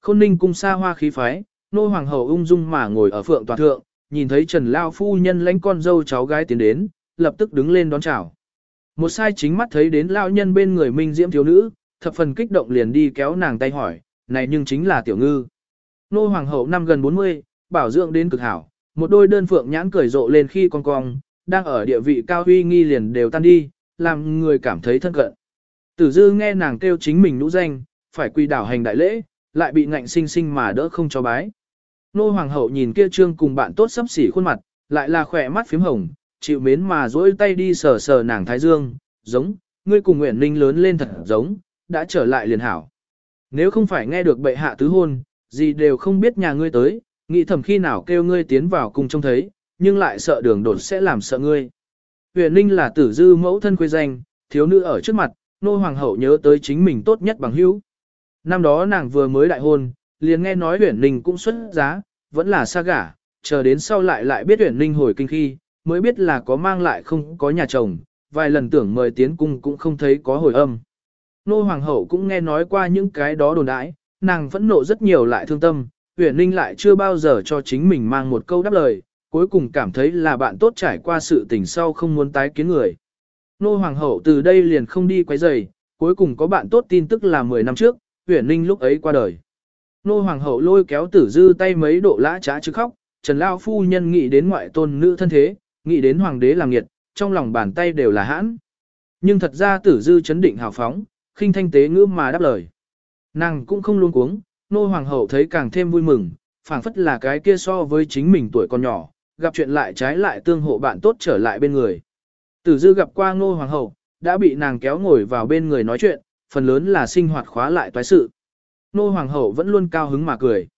Khôn ninh cung xa hoa khí phái, nô hoàng hậu ung dung mà ngồi ở phượng tòa thượng, nhìn thấy Trần Lao phu nhân lãnh con dâu cháu gái tiến đến, lập tức đứng lên đón chào. Một sai chính mắt thấy đến Lão nhân bên người minh diễm thiếu nữ, thập phần kích động liền đi kéo nàng tay hỏi, này nhưng chính là tiểu ngư. Nô hoàng hậu năm gần 40, bảo dưỡng đến cực hảo, một đôi đơn phượng nhãn cười rộ lên khi con cong, đang ở địa vị cao huy nghi liền đều tan đi, làm người cảm thấy thân cận. Tử dư nghe nàng kêu chính mình nũ danh, phải quy đảo hành đại lễ, lại bị ngạnh sinh sinh mà đỡ không cho bái. Nô hoàng hậu nhìn kia trương cùng bạn tốt sắp xỉ khuôn mặt, lại là khỏe mắt phím hồng, chịu mến mà dỗi tay đi sờ sờ nàng thái dương, giống, ngươi cùng nguyện Ninh lớn lên thật giống, đã trở lại liền hảo. Nếu không phải nghe được bệ hạ tứ hôn, gì đều không biết nhà ngươi tới, nghĩ thầm khi nào kêu ngươi tiến vào cùng trông thấy, nhưng lại sợ đường đột sẽ làm sợ ngươi. Huyền Ninh là tử dư mẫu thân quê danh, thiếu nữ ở trước mặt, nô hoàng hậu nhớ tới chính mình tốt nhất bằng hữu. Năm đó nàng vừa mới đại hôn, liền nghe nói Huyền Ninh cũng xuất giá, vẫn là xa gả, chờ đến sau lại lại biết Huyền Ninh hồi kinh khi, mới biết là có mang lại không có nhà chồng, vài lần tưởng mời tiến cung cũng không thấy có hồi âm. Nô hoàng hậu cũng nghe nói qua những cái đó đồn đãi, nàng vẫn nộ rất nhiều lại thương tâm, Huyền Ninh lại chưa bao giờ cho chính mình mang một câu đáp lời, cuối cùng cảm thấy là bạn tốt trải qua sự tình sau không muốn tái kiến người. Nô hoàng hậu từ đây liền không đi quấy rầy, cuối cùng có bạn tốt tin tức là 10 năm trước, Huyền Ninh lúc ấy qua đời. Nô hoàng hậu lôi kéo tử dư tay mấy độ lã trá chứ khóc, Trần Lao phu nhân nghĩ đến ngoại tôn nữ thân thế, nghĩ đến hoàng đế làm nghiệt, trong lòng bàn tay đều là hãn. Nhưng thật ra tử dư chấn định hào phóng, khinh thanh tế ngữ mà đáp lời. Nàng cũng không luôn cuống, nô hoàng hậu thấy càng thêm vui mừng, phảng phất là cái kia so với chính mình tuổi còn nhỏ, gặp chuyện lại trái lại tương hộ bạn tốt trở lại bên người. Tử dư gặp qua nô hoàng hậu, đã bị nàng kéo ngồi vào bên người nói chuyện, phần lớn là sinh hoạt khóa lại toái sự. Nô hoàng hậu vẫn luôn cao hứng mà cười.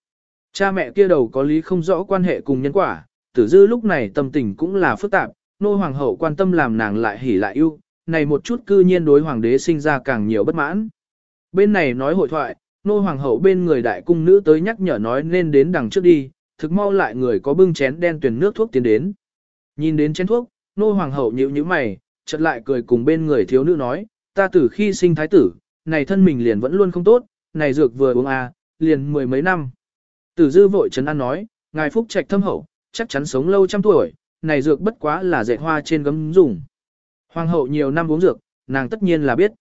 Cha mẹ kia đầu có lý không rõ quan hệ cùng nhân quả, tử dư lúc này tâm tình cũng là phức tạp, nô hoàng hậu quan tâm làm nàng lại hỉ lại yêu, này một chút cư nhiên đối hoàng đế sinh ra càng nhiều bất mãn. Bên này nói hội thoại, nô hoàng hậu bên người đại cung nữ tới nhắc nhở nói nên đến đằng trước đi, thực mau lại người có bưng chén đen tuyển nước thuốc tiến đến. Nhìn đến chén thuốc, nô hoàng hậu nhíu nhíu mày, chợt lại cười cùng bên người thiếu nữ nói, ta từ khi sinh thái tử, này thân mình liền vẫn luôn không tốt, này dược vừa uống à, liền mười mấy năm. Tử dư vội trấn an nói, ngài phúc trạch thâm hậu, chắc chắn sống lâu trăm tuổi, này dược bất quá là dệt hoa trên gấm dùng. Hoàng hậu nhiều năm uống dược, nàng tất nhiên là biết.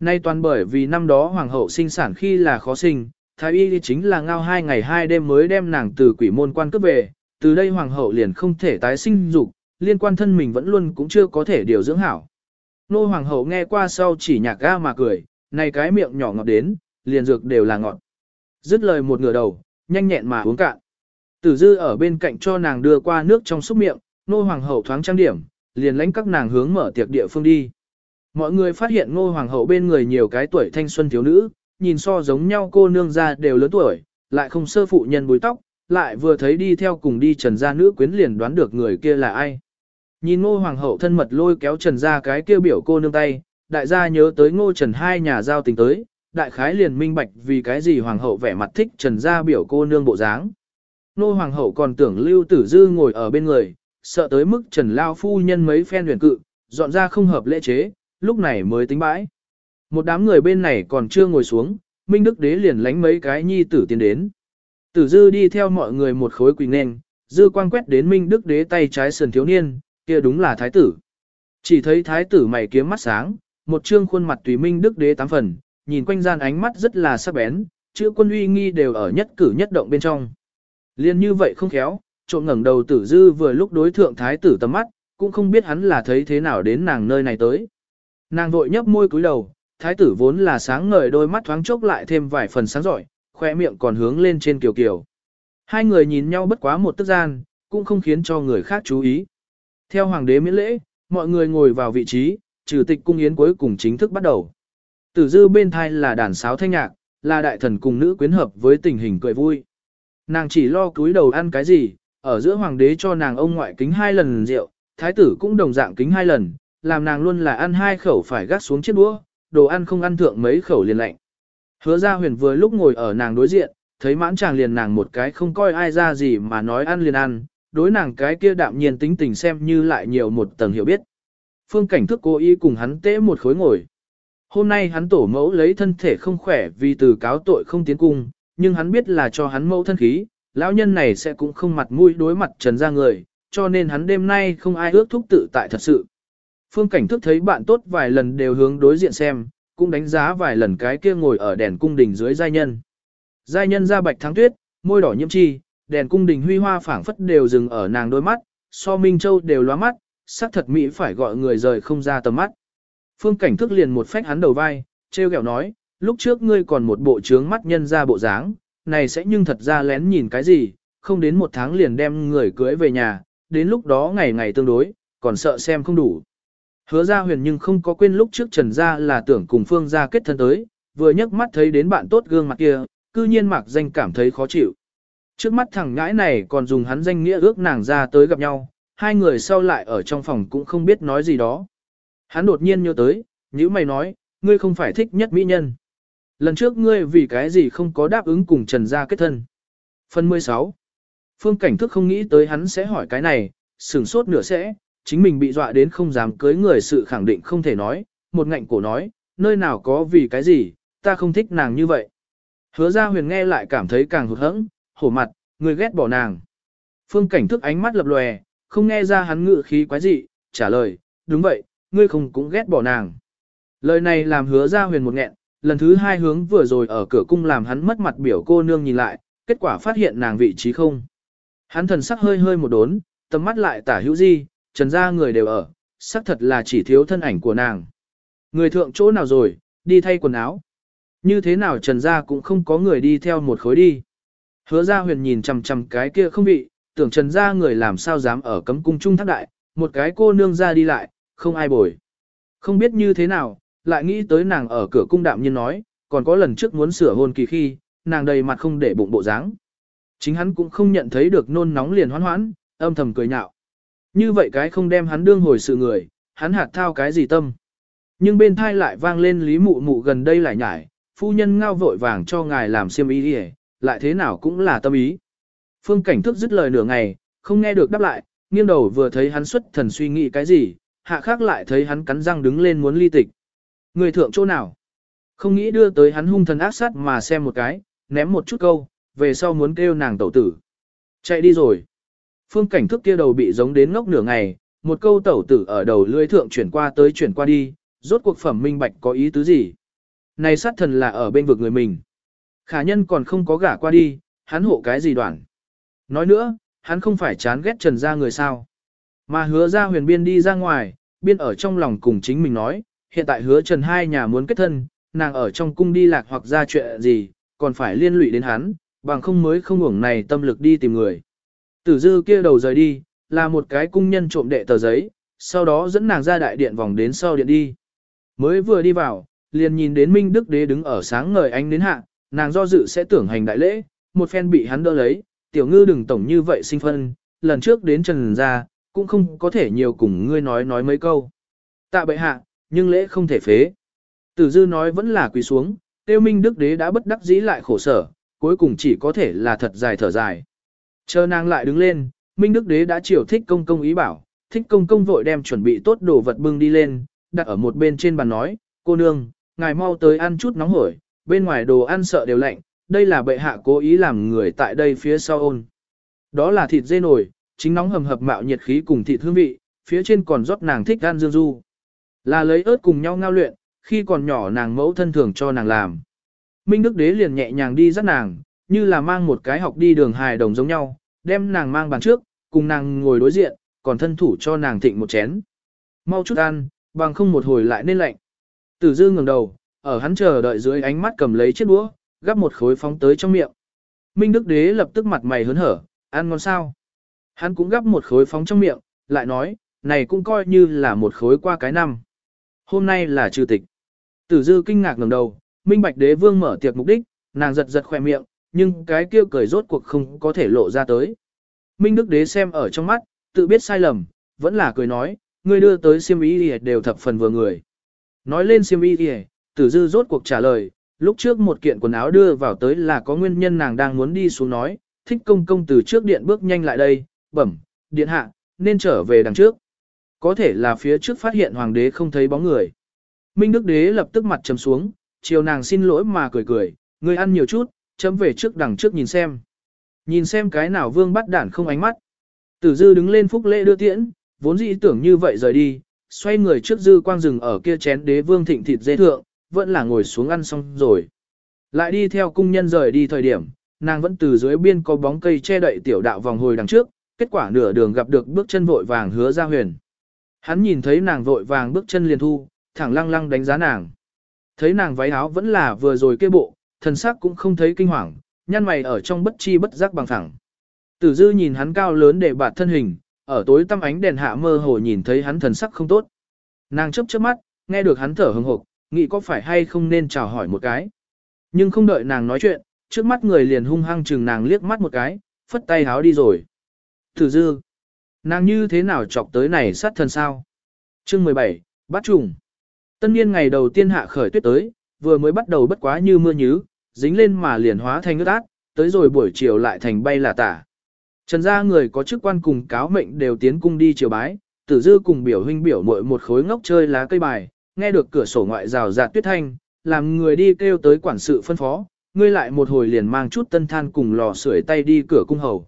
Nay toàn bởi vì năm đó hoàng hậu sinh sản khi là khó sinh, thái y chính là ngao hai ngày hai đêm mới đem nàng từ quỷ môn quan cướp về, từ đây hoàng hậu liền không thể tái sinh dục, liên quan thân mình vẫn luôn cũng chưa có thể điều dưỡng hảo. Nô hoàng hậu nghe qua sau chỉ nhạc ga mà cười, này cái miệng nhỏ ngọt đến, liền dược đều là ngọt. Dứt lời một ngửa đầu, nhanh nhẹn mà uống cạn. Tử dư ở bên cạnh cho nàng đưa qua nước trong xúc miệng, nô hoàng hậu thoáng trang điểm, liền lãnh các nàng hướng mở tiệc địa phương đi. Mọi người phát hiện ngô hoàng hậu bên người nhiều cái tuổi thanh xuân thiếu nữ, nhìn so giống nhau cô nương ra đều lớn tuổi, lại không sơ phụ nhân búi tóc, lại vừa thấy đi theo cùng đi trần gia nữ quyến liền đoán được người kia là ai. Nhìn ngô hoàng hậu thân mật lôi kéo trần gia cái kia biểu cô nương tay, đại gia nhớ tới ngô trần hai nhà giao tình tới, đại khái liền minh bạch vì cái gì hoàng hậu vẻ mặt thích trần gia biểu cô nương bộ dáng. Ngô hoàng hậu còn tưởng lưu tử dư ngồi ở bên người, sợ tới mức trần lao phu nhân mấy phen huyền cự, dọn ra không hợp lễ chế, lúc này mới tính bãi. Một đám người bên này còn chưa ngồi xuống, Minh Đức Đế liền lánh mấy cái nhi tử tiến đến. Tử Dư đi theo mọi người một khối quỳ nền, Dư quang quét đến Minh Đức Đế tay trái sườn thiếu niên, kia đúng là thái tử. Chỉ thấy thái tử mày kiếm mắt sáng, một trương khuôn mặt tùy Minh Đức Đế tám phần, nhìn quanh gian ánh mắt rất là sắc bén, chữ quân uy nghi đều ở nhất cử nhất động bên trong. Liên như vậy không khéo, trộm ngẩng đầu tử dư vừa lúc đối thượng thái tử tầm mắt, cũng không biết hắn là thấy thế nào đến nàng nơi này tới. Nàng vội nhấp môi cúi đầu, thái tử vốn là sáng ngời đôi mắt thoáng chốc lại thêm vài phần sáng giỏi, khoe miệng còn hướng lên trên kiều kiều. Hai người nhìn nhau bất quá một tức gian, cũng không khiến cho người khác chú ý. Theo hoàng đế miễn lễ, mọi người ngồi vào vị trí, trừ tịch cung yến cuối cùng chính thức bắt đầu. Tử dư bên thai là đàn sáo thanh nhạc, là đại thần cùng nữ quyến hợp với tình hình cười vui. Nàng chỉ lo cúi đầu ăn cái gì, ở giữa hoàng đế cho nàng ông ngoại kính hai lần rượu, thái tử cũng đồng dạng kính hai lần, làm nàng luôn là ăn hai khẩu phải gác xuống chiếc đũa, đồ ăn không ăn thượng mấy khẩu liền lạnh. Hứa ra huyền vừa lúc ngồi ở nàng đối diện, thấy mãn chàng liền nàng một cái không coi ai ra gì mà nói ăn liền ăn, đối nàng cái kia đạm nhiên tính tình xem như lại nhiều một tầng hiểu biết. Phương cảnh thức cố ý cùng hắn tễ một khối ngồi. Hôm nay hắn tổ mẫu lấy thân thể không khỏe vì từ cáo tội không tiến cung, nhưng hắn biết là cho hắn mẫu thân khí, lão nhân này sẽ cũng không mặt mũi đối mặt trần ra người, cho nên hắn đêm nay không ai ước thúc tự tại thật sự. Phương cảnh thức thấy bạn tốt vài lần đều hướng đối diện xem, cũng đánh giá vài lần cái kia ngồi ở đèn cung đình dưới giai nhân. Giai nhân da bạch thắng tuyết, môi đỏ nhiễm chi, đèn cung đình huy hoa phảng phất đều dừng ở nàng đôi mắt, so Minh Châu đều loa mắt, sắc thật mỹ phải gọi người rời không ra tầm mắt. Phương cảnh thức liền một phách hắn đầu vai, treo kẹo nói, lúc trước ngươi còn một bộ trướng mắt nhân ra bộ dáng, này sẽ nhưng thật ra lén nhìn cái gì, không đến một tháng liền đem người cưới về nhà, đến lúc đó ngày ngày tương đối, còn sợ xem không đủ. Hứa ra huyền nhưng không có quên lúc trước trần ra là tưởng cùng phương ra kết thân tới, vừa nhấc mắt thấy đến bạn tốt gương mặt kia, cư nhiên mạc danh cảm thấy khó chịu. Trước mắt thằng ngãi này còn dùng hắn danh nghĩa ước nàng ra tới gặp nhau, hai người sau lại ở trong phòng cũng không biết nói gì đó. Hắn đột nhiên nhớ tới, nữ mày nói, ngươi không phải thích nhất mỹ nhân. Lần trước ngươi vì cái gì không có đáp ứng cùng Trần Gia kết thân. Phần 16 Phương Cảnh Thức không nghĩ tới hắn sẽ hỏi cái này, sửng sốt nửa sẽ, chính mình bị dọa đến không dám cưới người sự khẳng định không thể nói, một ngạnh cổ nói, nơi nào có vì cái gì, ta không thích nàng như vậy. Hứa ra huyền nghe lại cảm thấy càng hụt hẫng, hổ mặt, người ghét bỏ nàng. Phương Cảnh Thức ánh mắt lập lòe, không nghe ra hắn ngự khí quái dị, trả lời, đúng vậy, ngươi không cũng ghét bỏ nàng. Lời này làm hứa ra huyền một nghẹn, lần thứ hai hướng vừa rồi ở cửa cung làm hắn mất mặt biểu cô nương nhìn lại, kết quả phát hiện nàng vị trí không. Hắn thần sắc hơi hơi một đốn, tầm mắt lại tả hữu di, trần ra người đều ở, sắc thật là chỉ thiếu thân ảnh của nàng. Người thượng chỗ nào rồi, đi thay quần áo. Như thế nào trần ra cũng không có người đi theo một khối đi. Hứa ra huyền nhìn chằm chằm cái kia không vị, tưởng trần gia người làm sao dám ở cấm cung trung thác đại, một cái cô nương ra đi lại, không ai bồi. Không biết như thế nào, lại nghĩ tới nàng ở cửa cung đạm nhiên nói, còn có lần trước muốn sửa hôn kỳ khi, nàng đầy mặt không để bụng bộ dáng. Chính hắn cũng không nhận thấy được nôn nóng liền hoán hoãn, âm thầm cười nhạo. Như vậy cái không đem hắn đương hồi sự người, hắn hạt thao cái gì tâm. Nhưng bên thai lại vang lên lý mụ mụ gần đây lại nhải, phu nhân ngao vội vàng cho ngài làm xiêm ý đi lại thế nào cũng là tâm ý. Phương cảnh thức dứt lời nửa ngày, không nghe được đáp lại, nghiêng đầu vừa thấy hắn xuất thần suy nghĩ cái gì, hạ khác lại thấy hắn cắn răng đứng lên muốn ly tịch. Người thượng chỗ nào? Không nghĩ đưa tới hắn hung thần ác sát mà xem một cái, ném một chút câu, về sau muốn kêu nàng tẩu tử. Chạy đi rồi. Phương cảnh thức kia đầu bị giống đến ngốc nửa ngày, một câu tẩu tử ở đầu lưỡi thượng chuyển qua tới chuyển qua đi, rốt cuộc phẩm minh bạch có ý tứ gì. Này sát thần là ở bên vực người mình. Khả nhân còn không có gả qua đi, hắn hộ cái gì đoạn. Nói nữa, hắn không phải chán ghét trần ra người sao. Mà hứa ra huyền biên đi ra ngoài, biên ở trong lòng cùng chính mình nói, hiện tại hứa trần hai nhà muốn kết thân, nàng ở trong cung đi lạc hoặc ra chuyện gì, còn phải liên lụy đến hắn, bằng không mới không ngủng này tâm lực đi tìm người. Tử dư kia đầu rời đi, là một cái cung nhân trộm đệ tờ giấy, sau đó dẫn nàng ra đại điện vòng đến sau điện đi. Mới vừa đi vào, liền nhìn đến Minh Đức Đế đứng ở sáng ngời ánh đến hạ, nàng do dự sẽ tưởng hành đại lễ, một phen bị hắn đỡ lấy, tiểu ngư đừng tổng như vậy sinh phân, lần trước đến trần ra, cũng không có thể nhiều cùng ngươi nói nói mấy câu. Tạ bệ hạ, nhưng lễ không thể phế. Tử dư nói vẫn là quỳ xuống, tiêu minh đức đế đã bất đắc dĩ lại khổ sở, cuối cùng chỉ có thể là thật dài thở dài. Chờ nàng lại đứng lên, minh đức đế đã chiều thích công công ý bảo, thích công công vội đem chuẩn bị tốt đồ vật bưng đi lên, đặt ở một bên trên bàn nói, cô nương, ngài mau tới ăn chút nóng hổi, bên ngoài đồ ăn sợ đều lạnh, đây là bệ hạ cố ý làm người tại đây phía sau ôn. Đó là thịt dê nổi, chính nóng hầm hập mạo nhiệt khí cùng thịt hương vị, phía trên còn rót nàng thích gan dương du. Là lấy ớt cùng nhau ngao luyện, khi còn nhỏ nàng mẫu thân thường cho nàng làm. Minh Đức Đế liền nhẹ nhàng đi dắt nàng, như là mang một cái học đi đường hài đồng giống nhau, đem nàng mang bàn trước, cùng nàng ngồi đối diện, còn thân thủ cho nàng thịnh một chén. Mau chút ăn, bằng không một hồi lại nên lạnh. Tử dư ngẩng đầu, ở hắn chờ đợi dưới ánh mắt cầm lấy chiếc đũa, gắp một khối phóng tới trong miệng. Minh Đức Đế lập tức mặt mày hớn hở, ăn ngon sao. Hắn cũng gắp một khối phóng trong miệng, lại nói, này cũng coi như là một khối qua cái năm. Hôm nay là trừ tịch. Tử dư kinh ngạc ngẩng đầu, minh bạch đế vương mở tiệc mục đích, nàng giật giật khoe miệng, nhưng cái kia cười rốt cuộc không có thể lộ ra tới. Minh đức đế xem ở trong mắt, tự biết sai lầm, vẫn là cười nói, người đưa tới siêm y đều thập phần vừa người. Nói lên siêm y tử dư rốt cuộc trả lời, lúc trước một kiện quần áo đưa vào tới là có nguyên nhân nàng đang muốn đi xuống nói, thích công công từ trước điện bước nhanh lại đây, bẩm, điện hạ, nên trở về đằng trước. Có thể là phía trước phát hiện hoàng đế không thấy bóng người. Minh Đức Đế lập tức mặt trầm xuống, chiều nàng xin lỗi mà cười cười, ngươi ăn nhiều chút, chấm về trước đằng trước nhìn xem. Nhìn xem cái nào vương bắt đản không ánh mắt. Tử dư đứng lên phúc lễ đưa tiễn, vốn dĩ tưởng như vậy rời đi, xoay người trước dư quang rừng ở kia chén đế vương thịnh thịt dễ thượng, vẫn là ngồi xuống ăn xong rồi. Lại đi theo cung nhân rời đi thời điểm, nàng vẫn từ dưới biên có bóng cây che đậy tiểu đạo vòng hồi đằng trước, kết quả nửa đường gặp được bước chân vội vàng hứa ra huyền. Hắn nhìn thấy nàng vội vàng bước chân liền thu, thẳng lăng lăng đánh giá nàng. Thấy nàng váy áo vẫn là vừa rồi kia bộ, thần sắc cũng không thấy kinh hoàng, nhăn mày ở trong bất chi bất giác bằng thẳng. Tử dư nhìn hắn cao lớn để bạt thân hình, ở tối tăm ánh đèn hạ mơ hồ nhìn thấy hắn thần sắc không tốt. Nàng chớp chớp mắt, nghe được hắn thở hừng hực, nghĩ có phải hay không nên chào hỏi một cái. Nhưng không đợi nàng nói chuyện, trước mắt người liền hung hăng chừng nàng liếc mắt một cái, phất tay háo đi rồi. Tử dư, nàng như thế nào chọc tới này sát thần sao? Chương 17, bắt trùng. Tân niên ngày đầu tiên hạ khởi tuyết tới, vừa mới bắt đầu bất quá như mưa nhứ, dính lên mà liền hóa thành ướt át, tới rồi buổi chiều lại thành bay là tả. Trần gia người có chức quan cùng cáo mệnh đều tiến cung đi chiều bái, tử dư cùng biểu huynh biểu muội một khối ngốc chơi lá cây bài, nghe được cửa sổ ngoại rào rạt tuyết thanh, làm người đi kêu tới quản sự phân phó, ngươi lại một hồi liền mang chút tân than cùng lò sưởi tay đi cửa cung hầu.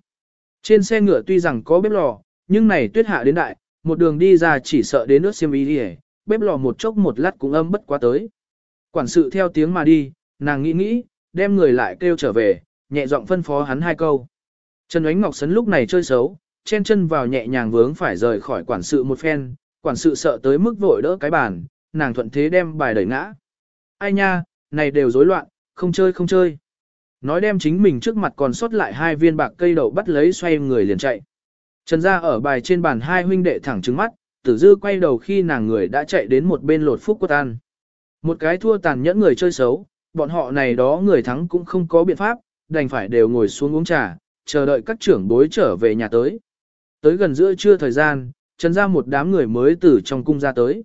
Trên xe ngựa tuy rằng có bếp lò, nhưng này tuyết hạ đến đại, một đường đi ra chỉ sợ đến nước xiêm y đi bếp lò một chốc một lát cũng âm bất quá tới. Quản sự theo tiếng mà đi, nàng nghĩ nghĩ, đem người lại kêu trở về, nhẹ giọng phân phó hắn hai câu. Trần Ánh Ngọc Sấn lúc này chơi xấu, chen chân vào nhẹ nhàng vướng phải rời khỏi quản sự một phen, quản sự sợ tới mức vội đỡ cái bàn, nàng thuận thế đem bài đẩy ngã. Ai nha, này đều rối loạn, không chơi không chơi. Nói đem chính mình trước mặt còn sót lại hai viên bạc cây đậu bắt lấy xoay người liền chạy. Trần gia ở bài trên bàn hai huynh đệ thẳng trứng mắt, tử dư quay đầu khi nàng người đã chạy đến một bên lột phúc quất an. Một cái thua tàn nhẫn người chơi xấu, bọn họ này đó người thắng cũng không có biện pháp, đành phải đều ngồi xuống uống trà, chờ đợi các trưởng bối trở về nhà tới. Tới gần giữa trưa thời gian, trần ra một đám người mới từ trong cung ra tới.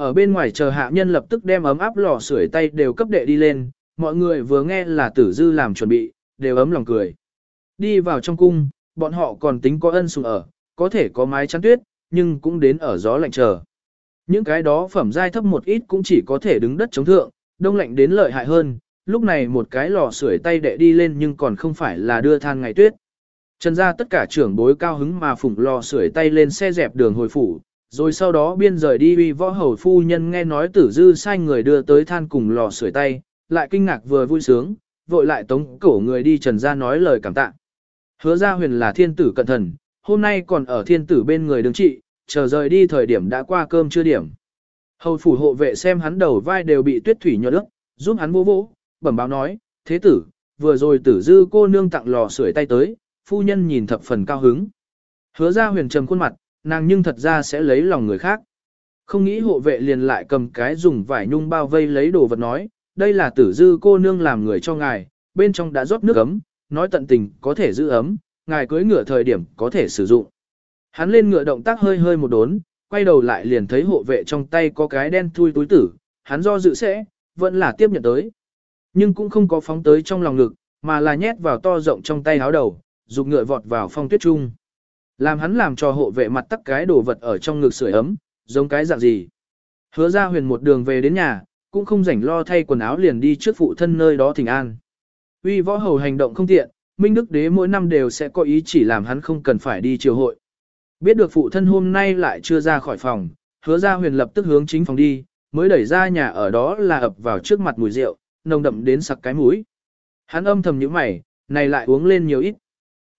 Ở bên ngoài chờ hạ nhân lập tức đem ấm áp lò sưởi tay đều cấp đệ đi lên, mọi người vừa nghe là tử dư làm chuẩn bị, đều ấm lòng cười. Đi vào trong cung, bọn họ còn tính có ân sủng ở, có thể có mái chắn tuyết, nhưng cũng đến ở gió lạnh chờ. Những cái đó phẩm giai thấp một ít cũng chỉ có thể đứng đất chống thượng, đông lạnh đến lợi hại hơn, lúc này một cái lò sưởi tay đệ đi lên nhưng còn không phải là đưa than ngày tuyết. Trần ra tất cả trưởng bối cao hứng mà phủng lò sưởi tay lên xe dẹp đường hồi phủ, rồi sau đó biên rời đi uy võ hầu phu nhân nghe nói tử dư sai người đưa tới than cùng lò sưởi tay, lại kinh ngạc vừa vui sướng, vội lại tống cổ người đi trần ra nói lời cảm tạ. Hứa ra huyền là thiên tử cận thần, hôm nay còn ở thiên tử bên người đứng trị, chờ rời đi thời điểm đã qua cơm chưa điểm. Hầu phủ hộ vệ xem hắn đầu vai đều bị tuyết thủy nhuận nước, giúp hắn vô vỗ, bẩm báo nói, thế tử, vừa rồi tử dư cô nương tặng lò sưởi tay tới, phu nhân nhìn thập phần cao hứng. Hứa ra huyền trầm khuôn mặt, nàng nhưng thật ra sẽ lấy lòng người khác. Không nghĩ hộ vệ liền lại cầm cái dùng vải nhung bao vây lấy đồ vật nói, đây là tử dư cô nương làm người cho ngài, bên trong đã rót nước ấm, nói tận tình có thể giữ ấm, ngài cưới ngựa thời điểm có thể sử dụng. Hắn lên ngựa động tác hơi hơi một đốn, quay đầu lại liền thấy hộ vệ trong tay có cái đen thui túi tử, hắn do dự sẽ, vẫn là tiếp nhận tới. Nhưng cũng không có phóng tới trong lòng ngực, mà là nhét vào to rộng trong tay áo đầu, dục ngựa vọt vào phong tuyết trung. Làm hắn làm cho hộ vệ mặt tắc cái đồ vật ở trong ngực sưởi ấm, giống cái dạng gì. Hứa ra huyền một đường về đến nhà, cũng không rảnh lo thay quần áo liền đi trước phụ thân nơi đó thỉnh an. Uy võ hầu hành động không tiện, Minh Đức Đế mỗi năm đều sẽ có ý chỉ làm hắn không cần phải đi triều hội. Biết được phụ thân hôm nay lại chưa ra khỏi phòng, hứa ra huyền lập tức hướng chính phòng đi, mới đẩy ra nhà ở đó là ập vào trước mặt mùi rượu, nồng đậm đến sặc cái mũi. Hắn âm thầm những mày, này lại uống lên nhiều ít.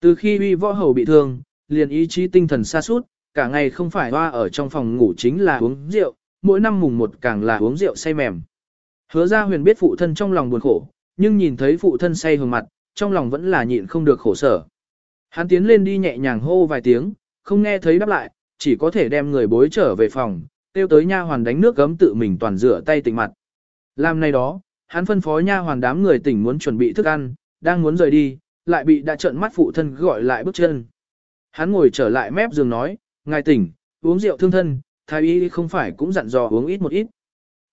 Từ khi uy võ hầu bị thương, liền ý chí tinh thần xa suốt, cả ngày không phải hoa ở trong phòng ngủ chính là uống rượu, mỗi năm mùng một càng là uống rượu say mềm. Hứa ra huyền biết phụ thân trong lòng buồn khổ, nhưng nhìn thấy phụ thân say hương mặt, trong lòng vẫn là nhịn không được khổ sở. Hắn tiến lên đi nhẹ nhàng hô vài tiếng, không nghe thấy đáp lại, chỉ có thể đem người bối trở về phòng, tiêu tới nha hoàn đánh nước gấm tự mình toàn rửa tay tỉnh mặt. Làm này đó, hắn phân phó nha hoàn đám người tỉnh muốn chuẩn bị thức ăn, đang muốn rời đi, lại bị đã trợn mắt phụ thân gọi lại bước chân. Hắn ngồi trở lại mép giường nói, ngài tỉnh, uống rượu thương thân, thái y không phải cũng dặn dò uống ít một ít.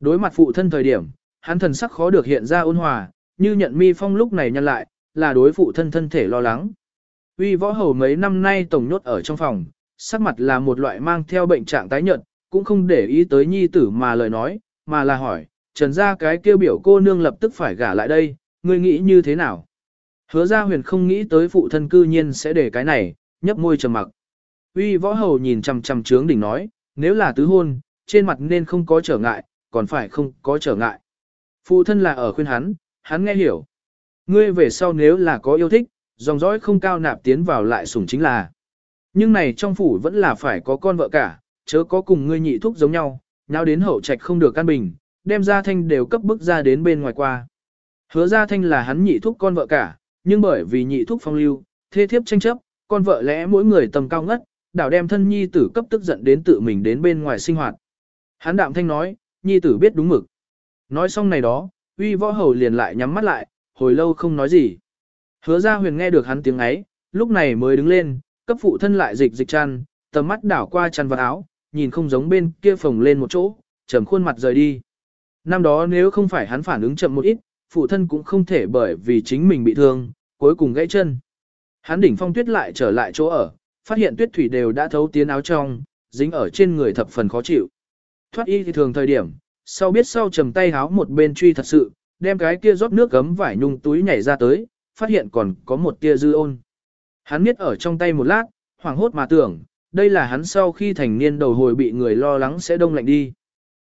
Đối mặt phụ thân thời điểm, hắn thần sắc khó được hiện ra ôn hòa, như nhận mi phong lúc này nhân lại, là đối phụ thân thân thể lo lắng. Uy võ hầu mấy năm nay tổng nhốt ở trong phòng, sắc mặt là một loại mang theo bệnh trạng tái nhợt, cũng không để ý tới nhi tử mà lời nói, mà là hỏi, trần ra cái kêu biểu cô nương lập tức phải gả lại đây, ngươi nghĩ như thế nào? Hứa ra huyền không nghĩ tới phụ thân cư nhiên sẽ để cái này, nhấp môi trầm mặc. Uy võ hầu nhìn chằm chằm trướng đỉnh nói, nếu là tứ hôn, trên mặt nên không có trở ngại, còn phải không có trở ngại. Phụ thân là ở khuyên hắn, hắn nghe hiểu. Ngươi về sau nếu là có yêu thích, dòng dõi không cao nạp tiến vào lại sủng chính là. Nhưng này trong phủ vẫn là phải có con vợ cả, chớ có cùng ngươi nhị thúc giống nhau, nhau đến hậu trạch không được căn bình, đem ra thanh đều cấp bức ra đến bên ngoài qua. Hứa ra thanh là hắn nhị thúc con vợ cả, nhưng bởi vì nhị thúc phong lưu, thê thiếp tranh chấp, con vợ lẽ mỗi người tầm cao ngất, đảo đem thân nhi tử cấp tức giận đến tự mình đến bên ngoài sinh hoạt. Hắn đạm thanh nói, nhi tử biết đúng mực. Nói xong này đó, uy võ hầu liền lại nhắm mắt lại, hồi lâu không nói gì. Hứa ra huyền nghe được hắn tiếng ấy, lúc này mới đứng lên, cấp phụ thân lại dịch dịch chăn, tầm mắt đảo qua chăn vật áo, nhìn không giống bên kia phồng lên một chỗ, trầm khuôn mặt rời đi. Năm đó nếu không phải hắn phản ứng chậm một ít, phụ thân cũng không thể bởi vì chính mình bị thương, cuối cùng gãy chân. Hắn đỉnh phong tuyết lại trở lại chỗ ở, phát hiện tuyết thủy đều đã thấu tiến áo trong, dính ở trên người thập phần khó chịu. Thoát y thì thường thời điểm, sau biết sau trầm tay háo một bên truy thật sự, đem cái kia rót nước gấm vải nhung túi nhảy ra tới, phát hiện còn có một tia dư ôn. Hắn biết ở trong tay một lát, hoảng hốt mà tưởng, đây là hắn sau khi thành niên đầu hồi bị người lo lắng sẽ đông lạnh đi.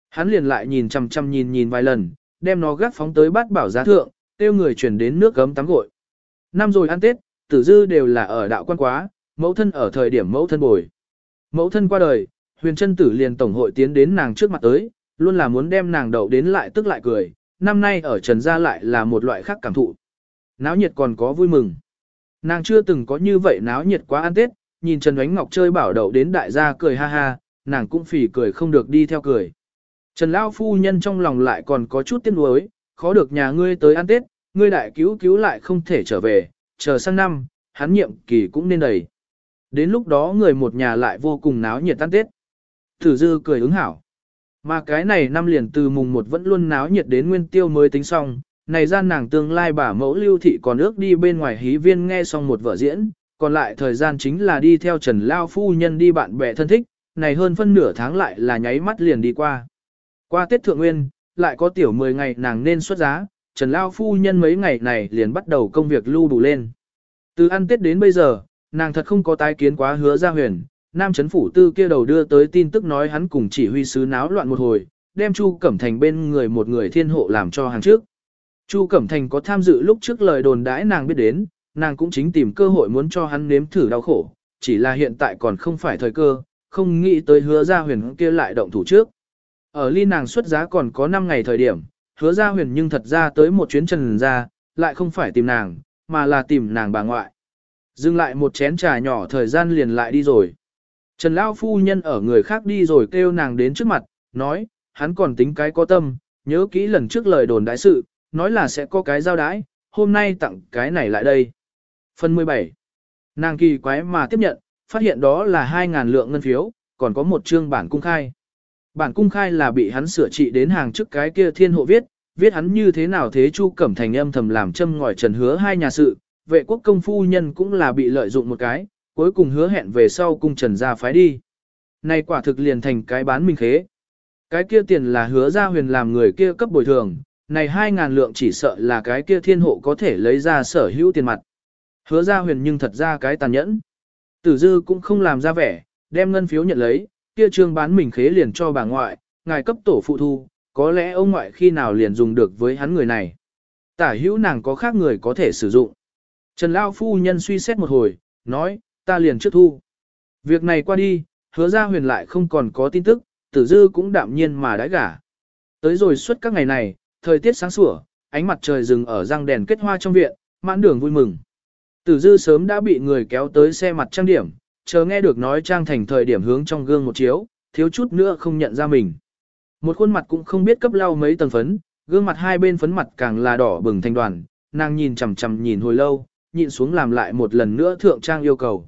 Hắn liền lại nhìn chằm chằm nhìn nhìn vài lần, đem nó gắt phóng tới bát bảo giá thượng, tiêu người chuyển đến nước gấm tắm gội. Năm rồi ăn Tết, tử dư đều là ở đạo quan quá, mẫu thân ở thời điểm mẫu thân bồi. Mẫu thân qua đời, huyền chân tử liền tổng hội tiến đến nàng trước mặt tới, luôn là muốn đem nàng đậu đến lại tức lại cười, năm nay ở trần gia lại là một loại khác cảm thụ. Náo nhiệt còn có vui mừng. Nàng chưa từng có như vậy náo nhiệt quá ăn Tết, nhìn Trần Ánh Ngọc chơi bảo đậu đến đại gia cười ha ha, nàng cũng phỉ cười không được đi theo cười. Trần Lao phu nhân trong lòng lại còn có chút tiếc nuối, khó được nhà ngươi tới ăn Tết, ngươi đại cứu cứu lại không thể trở về, chờ sang năm, hắn nhiệm kỳ cũng nên đầy. Đến lúc đó người một nhà lại vô cùng náo nhiệt tan Tết. Thử dư cười ứng hảo. Mà cái này năm liền từ mùng một vẫn luôn náo nhiệt đến nguyên tiêu mới tính xong, này gian nàng tương lai bà mẫu lưu thị còn ước đi bên ngoài hí viên nghe xong một vở diễn, còn lại thời gian chính là đi theo Trần Lao phu nhân đi bạn bè thân thích, này hơn phân nửa tháng lại là nháy mắt liền đi qua. Qua Tết Thượng Nguyên, lại có tiểu 10 ngày nàng nên xuất giá, Trần Lao phu nhân mấy ngày này liền bắt đầu công việc lưu đủ lên. Từ ăn Tết đến bây giờ, nàng thật không có tái kiến quá hứa ra huyền, Nam chấn phủ tư kia đầu đưa tới tin tức nói hắn cùng chỉ huy sứ náo loạn một hồi, đem Chu Cẩm Thành bên người một người thiên hộ làm cho hàng trước. Chu Cẩm Thành có tham dự lúc trước lời đồn đãi nàng biết đến, nàng cũng chính tìm cơ hội muốn cho hắn nếm thử đau khổ, chỉ là hiện tại còn không phải thời cơ, không nghĩ tới hứa ra huyền kia lại động thủ trước. Ở ly nàng xuất giá còn có 5 ngày thời điểm, hứa ra huyền nhưng thật ra tới một chuyến trần ra, lại không phải tìm nàng, mà là tìm nàng bà ngoại. Dừng lại một chén trà nhỏ thời gian liền lại đi rồi. Trần Lao phu nhân ở người khác đi rồi kêu nàng đến trước mặt, nói, hắn còn tính cái có tâm, nhớ kỹ lần trước lời đồn đại sự, nói là sẽ có cái giao đái, hôm nay tặng cái này lại đây. Phần 17. Nàng kỳ quái mà tiếp nhận, phát hiện đó là 2.000 lượng ngân phiếu, còn có một chương bản cung khai. Bản cung khai là bị hắn sửa trị đến hàng trước cái kia thiên hộ viết, viết hắn như thế nào thế Chu Cẩm Thành âm thầm làm châm ngòi trần hứa hai nhà sự, vệ quốc công phu nhân cũng là bị lợi dụng một cái, cuối cùng hứa hẹn về sau cung trần ra phái đi. Này quả thực liền thành cái bán minh khế. Cái kia tiền là hứa ra huyền làm người kia cấp bồi thường, này hai ngàn lượng chỉ sợ là cái kia thiên hộ có thể lấy ra sở hữu tiền mặt. Hứa ra huyền nhưng thật ra cái tàn nhẫn. Tử dư cũng không làm ra vẻ, đem ngân phiếu nhận lấy, kia trương bán mình khế liền cho bà ngoại, ngài cấp tổ phụ thu, có lẽ ông ngoại khi nào liền dùng được với hắn người này. Tả hữu nàng có khác người có thể sử dụng. Trần Lao phu nhân suy xét một hồi, nói, ta liền trước thu. Việc này qua đi, hứa ra huyền lại không còn có tin tức, tử dư cũng đạm nhiên mà đãi gả. Tới rồi suốt các ngày này, thời tiết sáng sủa, ánh mặt trời rừng ở răng đèn kết hoa trong viện, mãn đường vui mừng. Tử dư sớm đã bị người kéo tới xe mặt trang điểm, chờ nghe được nói trang thành thời điểm hướng trong gương một chiếu, thiếu chút nữa không nhận ra mình. Một khuôn mặt cũng không biết cấp lau mấy tầng phấn, gương mặt hai bên phấn mặt càng là đỏ bừng thành đoàn, nàng nhìn chằm chằm nhìn hồi lâu, nhịn xuống làm lại một lần nữa thượng trang yêu cầu.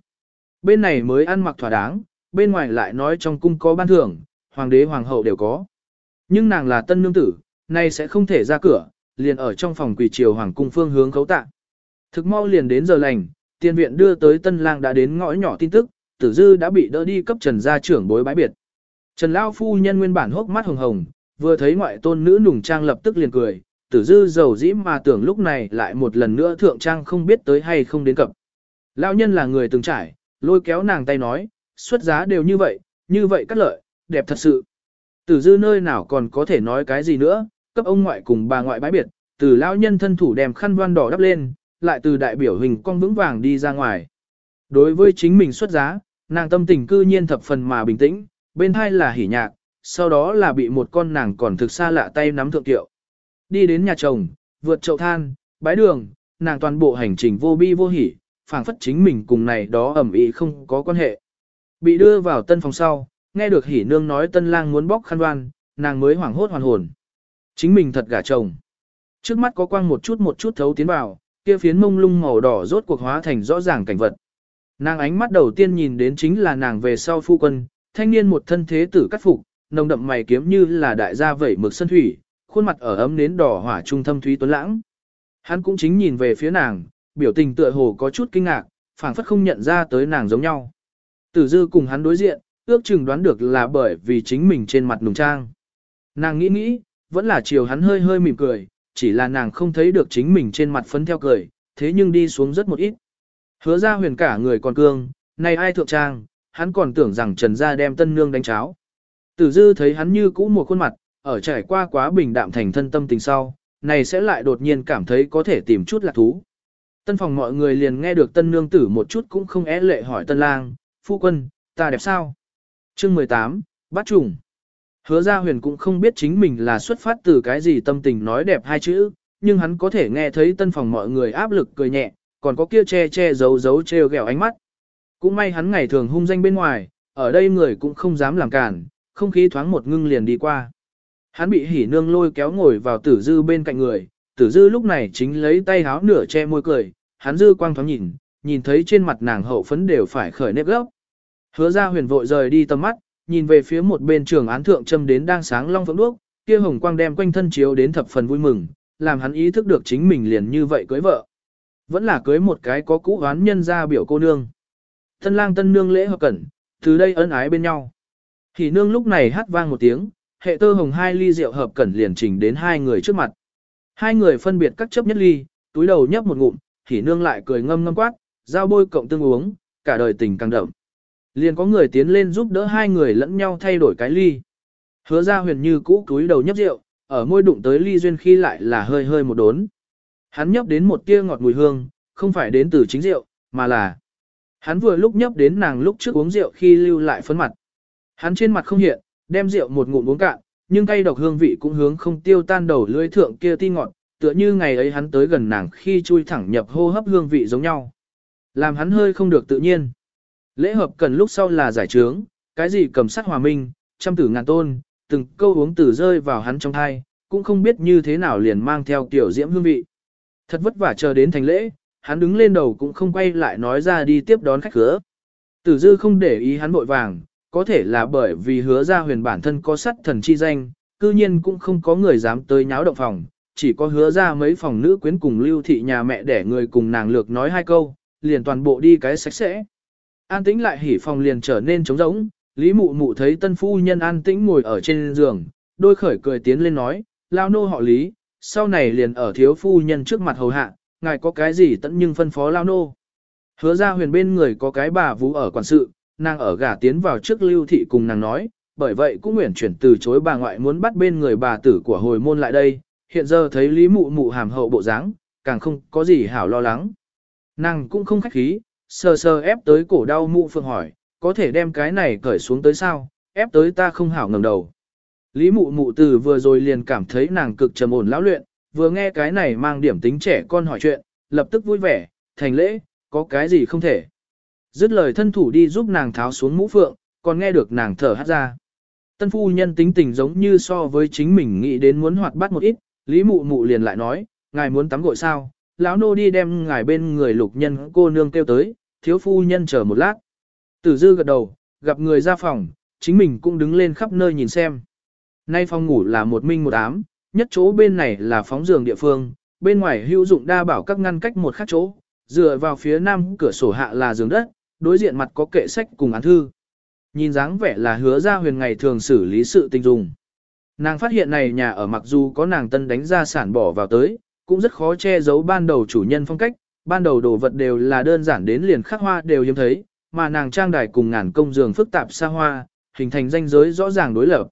Bên này mới ăn mặc thỏa đáng, bên ngoài lại nói trong cung có ban thưởng, hoàng đế hoàng hậu đều có. Nhưng nàng là tân nương tử, nay sẽ không thể ra cửa, liền ở trong phòng quỳ triều hoàng cung phương hướng khấu tạ. Thực mau liền đến giờ lành, tiên viện đưa tới tân lang đã đến ngõ nhỏ tin tức, tử dư đã bị đỡ đi cấp trần gia trưởng bối bái biệt. Trần Lao phu nhân nguyên bản hốc mắt hồng hồng, vừa thấy ngoại tôn nữ nùng trang lập tức liền cười, tử dư giàu dĩ mà tưởng lúc này lại một lần nữa thượng trang không biết tới hay không đến cập. Lão nhân là người từng trải, lôi kéo nàng tay nói, xuất giá đều như vậy, như vậy cắt lợi, đẹp thật sự. Tử dư nơi nào còn có thể nói cái gì nữa, cấp ông ngoại cùng bà ngoại bái biệt, từ lão nhân thân thủ đem khăn voan đỏ đắp lên, lại từ đại biểu hình con vững vàng đi ra ngoài. Đối với chính mình xuất giá, nàng tâm tình cư nhiên thập phần mà bình tĩnh, bên hai là hỉ nhạc, sau đó là bị một con nàng còn thực xa lạ tay nắm thượng tiệu. Đi đến nhà chồng, vượt chậu than, bái đường, nàng toàn bộ hành trình vô bi vô hỉ, phảng phất chính mình cùng này đó ẩm ý không có quan hệ. Bị đưa vào tân phòng sau, nghe được hỉ nương nói tân lang muốn bóc khăn đoan, nàng mới hoảng hốt hoàn hồn. Chính mình thật gả chồng. Trước mắt có quang một chút một chút thấu tiến vào, kia phiến mông lung màu đỏ rốt cuộc hóa thành rõ ràng cảnh vật. Nàng ánh mắt đầu tiên nhìn đến chính là nàng về sau phu quân, thanh niên một thân thế tử cắt phục, nồng đậm mày kiếm như là đại gia vẩy mực sân thủy, khuôn mặt ở ấm nến đỏ hỏa trung thâm thúy tuấn lãng. Hắn cũng chính nhìn về phía nàng, biểu tình tựa hồ có chút kinh ngạc, phảng phất không nhận ra tới nàng giống nhau. Tử dư cùng hắn đối diện, ước chừng đoán được là bởi vì chính mình trên mặt nùng trang. Nàng nghĩ nghĩ, vẫn là chiều hắn hơi hơi mỉm cười, chỉ là nàng không thấy được chính mình trên mặt phấn theo cười, thế nhưng đi xuống rất một ít. Hứa ra huyền cả người còn cương, này ai thượng trang, hắn còn tưởng rằng Trần Gia đem tân nương đánh cháo. Tử dư thấy hắn như cũ một khuôn mặt, ở trải qua quá bình đạm thành thân tâm tình sau, này sẽ lại đột nhiên cảm thấy có thể tìm chút lạc thú. Tân phòng mọi người liền nghe được tân nương tử một chút cũng không é lệ hỏi tân lang, phu quân, ta đẹp sao? Chương 18, bắt trùng. Hứa ra huyền cũng không biết chính mình là xuất phát từ cái gì tâm tình nói đẹp hai chữ, nhưng hắn có thể nghe thấy tân phòng mọi người áp lực cười nhẹ, còn có kia che che giấu giấu treo gẹo ánh mắt. Cũng may hắn ngày thường hung danh bên ngoài, ở đây người cũng không dám làm cản, không khí thoáng một ngưng liền đi qua. Hắn bị hỉ nương lôi kéo ngồi vào tử dư bên cạnh người, tử dư lúc này chính lấy tay háo nửa che môi cười, hắn dư quang thoáng nhìn, nhìn thấy trên mặt nàng hậu phấn đều phải khởi nếp gốc. Hứa ra huyền vội rời đi tầm mắt, nhìn về phía một bên trường án thượng châm đến đang sáng long phượng đuốc, kia hồng quang đem quanh thân chiếu đến thập phần vui mừng, làm hắn ý thức được chính mình liền như vậy cưới vợ. Vẫn là cưới một cái có cũ oán nhân ra biểu cô nương. thân lang tân nương lễ hợp cẩn, từ đây ân ái bên nhau. Thì nương lúc này hát vang một tiếng, hệ tơ hồng hai ly rượu hợp cẩn liền trình đến hai người trước mặt. Hai người phân biệt cắt chấp nhất ly, túi đầu nhấp một ngụm, thì nương lại cười ngâm ngâm quát, giao bôi cộng tương uống, cả đời tình càng đậm. Liền có người tiến lên giúp đỡ hai người lẫn nhau thay đổi cái ly. Hứa ra huyền như cũ túi đầu nhấp rượu, ở môi đụng tới ly duyên khi lại là hơi hơi một đốn. Hắn nhấp đến một tia ngọt mùi hương, không phải đến từ chính rượu, mà là hắn vừa lúc nhấp đến nàng lúc trước uống rượu khi lưu lại phấn mặt. Hắn trên mặt không hiện, đem rượu một ngụm uống cạn, nhưng cay độc hương vị cũng hướng không tiêu tan đầu lưỡi thượng kia ti ngọt, tựa như ngày ấy hắn tới gần nàng khi chui thẳng nhập hô hấp hương vị giống nhau. Làm hắn hơi không được tự nhiên. Lễ hợp cần lúc sau là giải trướng, cái gì cầm sát hòa minh, trăm tử ngàn tôn, từng câu uống tử rơi vào hắn trong thai, cũng không biết như thế nào liền mang theo kiểu diễm hương vị. Thật vất vả chờ đến thành lễ, hắn đứng lên đầu cũng không quay lại nói ra đi tiếp đón khách khứa. Tử dư không để ý hắn vội vàng, có thể là bởi vì hứa ra huyền bản thân có sắt thần chi danh, cư nhiên cũng không có người dám tới nháo động phòng, chỉ có hứa ra mấy phòng nữ quyến cùng lưu thị nhà mẹ để người cùng nàng lược nói hai câu, liền toàn bộ đi cái sạch sẽ. An tĩnh lại hỉ phòng liền trở nên trống rỗng, Lý mụ mụ thấy tân phu nhân an tĩnh ngồi ở trên giường, đôi khởi cười tiến lên nói, lao nô họ Lý, sau này liền ở thiếu phu nhân trước mặt hầu hạ, ngài có cái gì tận nhưng phân phó lao nô. Hứa ra huyền bên người có cái bà vũ ở quản sự, nàng ở gả tiến vào trước lưu thị cùng nàng nói, bởi vậy cũng nguyện chuyển từ chối bà ngoại muốn bắt bên người bà tử của hồi môn lại đây, hiện giờ thấy lý mụ mụ hàm hậu bộ dáng, càng không có gì hảo lo lắng. Nàng cũng không khách khí, sờ sờ ép tới cổ đau mụ phượng hỏi, có thể đem cái này cởi xuống tới sao, ép tới ta không hảo ngẩng đầu. Lý mụ mụ từ vừa rồi liền cảm thấy nàng cực trầm ổn lão luyện, vừa nghe cái này mang điểm tính trẻ con hỏi chuyện, lập tức vui vẻ, thành lễ, có cái gì không thể. Dứt lời thân thủ đi giúp nàng tháo xuống mũ phượng, còn nghe được nàng thở hát ra. Tân phu nhân tính tình giống như so với chính mình nghĩ đến muốn hoạt bát một ít, Lý mụ mụ liền lại nói, ngài muốn tắm gội sao, lão nô đi đem ngài bên người lục nhân cô nương kêu tới, thiếu phu nhân chờ một lát. Tử dư gật đầu, gặp người ra phòng, chính mình cũng đứng lên khắp nơi nhìn xem. Nay phòng ngủ là một minh một ám, nhất chỗ bên này là phóng giường địa phương, bên ngoài hữu dụng đa bảo các ngăn cách một khác chỗ, dựa vào phía nam cửa sổ hạ là giường đất, đối diện mặt có kệ sách cùng án thư. Nhìn dáng vẻ là hứa ra huyền ngày thường xử lý sự tình dùng. Nàng phát hiện này nhà ở mặc dù có nàng tân đánh ra sản bỏ vào tới, cũng rất khó che giấu ban đầu chủ nhân phong cách, ban đầu đồ vật đều là đơn giản đến liền khắc hoa đều hiếm thấy, mà nàng trang đài cùng ngàn công giường phức tạp xa hoa, hình thành danh giới rõ ràng đối lập.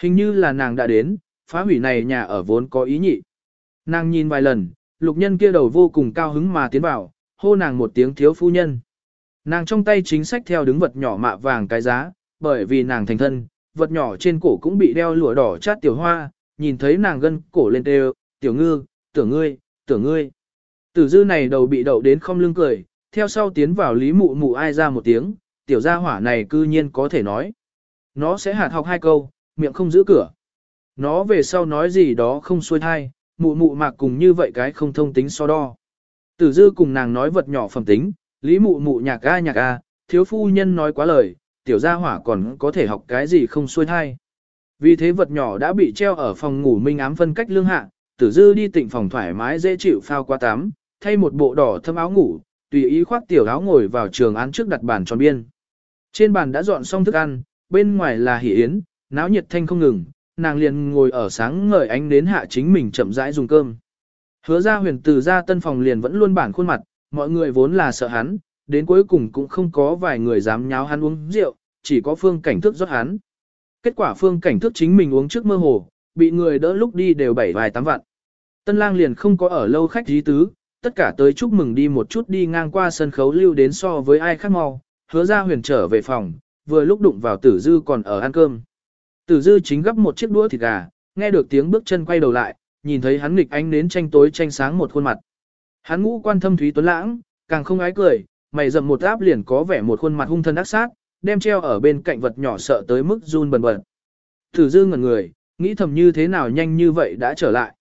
Hình như là nàng đã đến, phá hủy này nhà ở vốn có ý nhị. Nàng nhìn vài lần, lục nhân kia đầu vô cùng cao hứng mà tiến vào, hô nàng một tiếng thiếu phu nhân. Nàng trong tay chính sách theo đứng vật nhỏ mạ vàng cái giá, bởi vì nàng thành thân, vật nhỏ trên cổ cũng bị đeo lụa đỏ chát tiểu hoa, nhìn thấy nàng gân cổ lên đều, tiểu ngư, tưởng ngươi, tưởng ngươi. Tử dư này đầu bị đậu đến không lưng cười, theo sau tiến vào lý mụ mụ ai ra một tiếng, tiểu gia hỏa này cư nhiên có thể nói. Nó sẽ hạt học hai câu, miệng không giữ cửa. Nó về sau nói gì đó không xuôi thai, mụ mụ mạc cùng như vậy cái không thông tính so đo. Tử dư cùng nàng nói vật nhỏ phẩm tính, lý mụ mụ nhạc a nhạc a, thiếu phu nhân nói quá lời, tiểu gia hỏa còn có thể học cái gì không xuôi thai. Vì thế vật nhỏ đã bị treo ở phòng ngủ minh ám phân cách lương hạ, tử dư đi tịnh phòng thoải mái dễ chịu phao qua tắm, thay một bộ đỏ thâm áo ngủ, tùy ý khoác tiểu áo ngồi vào trường án trước đặt bàn tròn biên. Trên bàn đã dọn xong thức ăn, bên ngoài là hỉ yến, náo nhiệt thanh không ngừng, nàng liền ngồi ở sáng ngời ánh đến hạ chính mình chậm rãi dùng cơm. Hứa ra huyền từ ra tân phòng liền vẫn luôn bản khuôn mặt, mọi người vốn là sợ hắn, đến cuối cùng cũng không có vài người dám nháo hắn uống rượu, chỉ có phương cảnh thức rót hắn. Kết quả phương cảnh thức chính mình uống trước mơ hồ, bị người đỡ lúc đi đều bảy vài tám vạn. Tân lang liền không có ở lâu khách dí tứ, tất cả tới chúc mừng đi một chút đi ngang qua sân khấu lưu đến so với ai khác mau, hứa ra huyền trở về phòng, vừa lúc đụng vào tử dư còn ở ăn cơm. Tử dư chính gấp một chiếc đũa thịt gà, nghe được tiếng bước chân quay đầu lại, nhìn thấy hắn nghịch ánh đến tranh tối tranh sáng một khuôn mặt. Hắn ngũ quan thâm thúy tuấn lãng, càng không ái cười, mày rậm một áp liền có vẻ một khuôn mặt hung thân ác sát, đem treo ở bên cạnh vật nhỏ sợ tới mức run bần bật. Tử dư ngẩn người, nghĩ thầm như thế nào nhanh như vậy đã trở lại.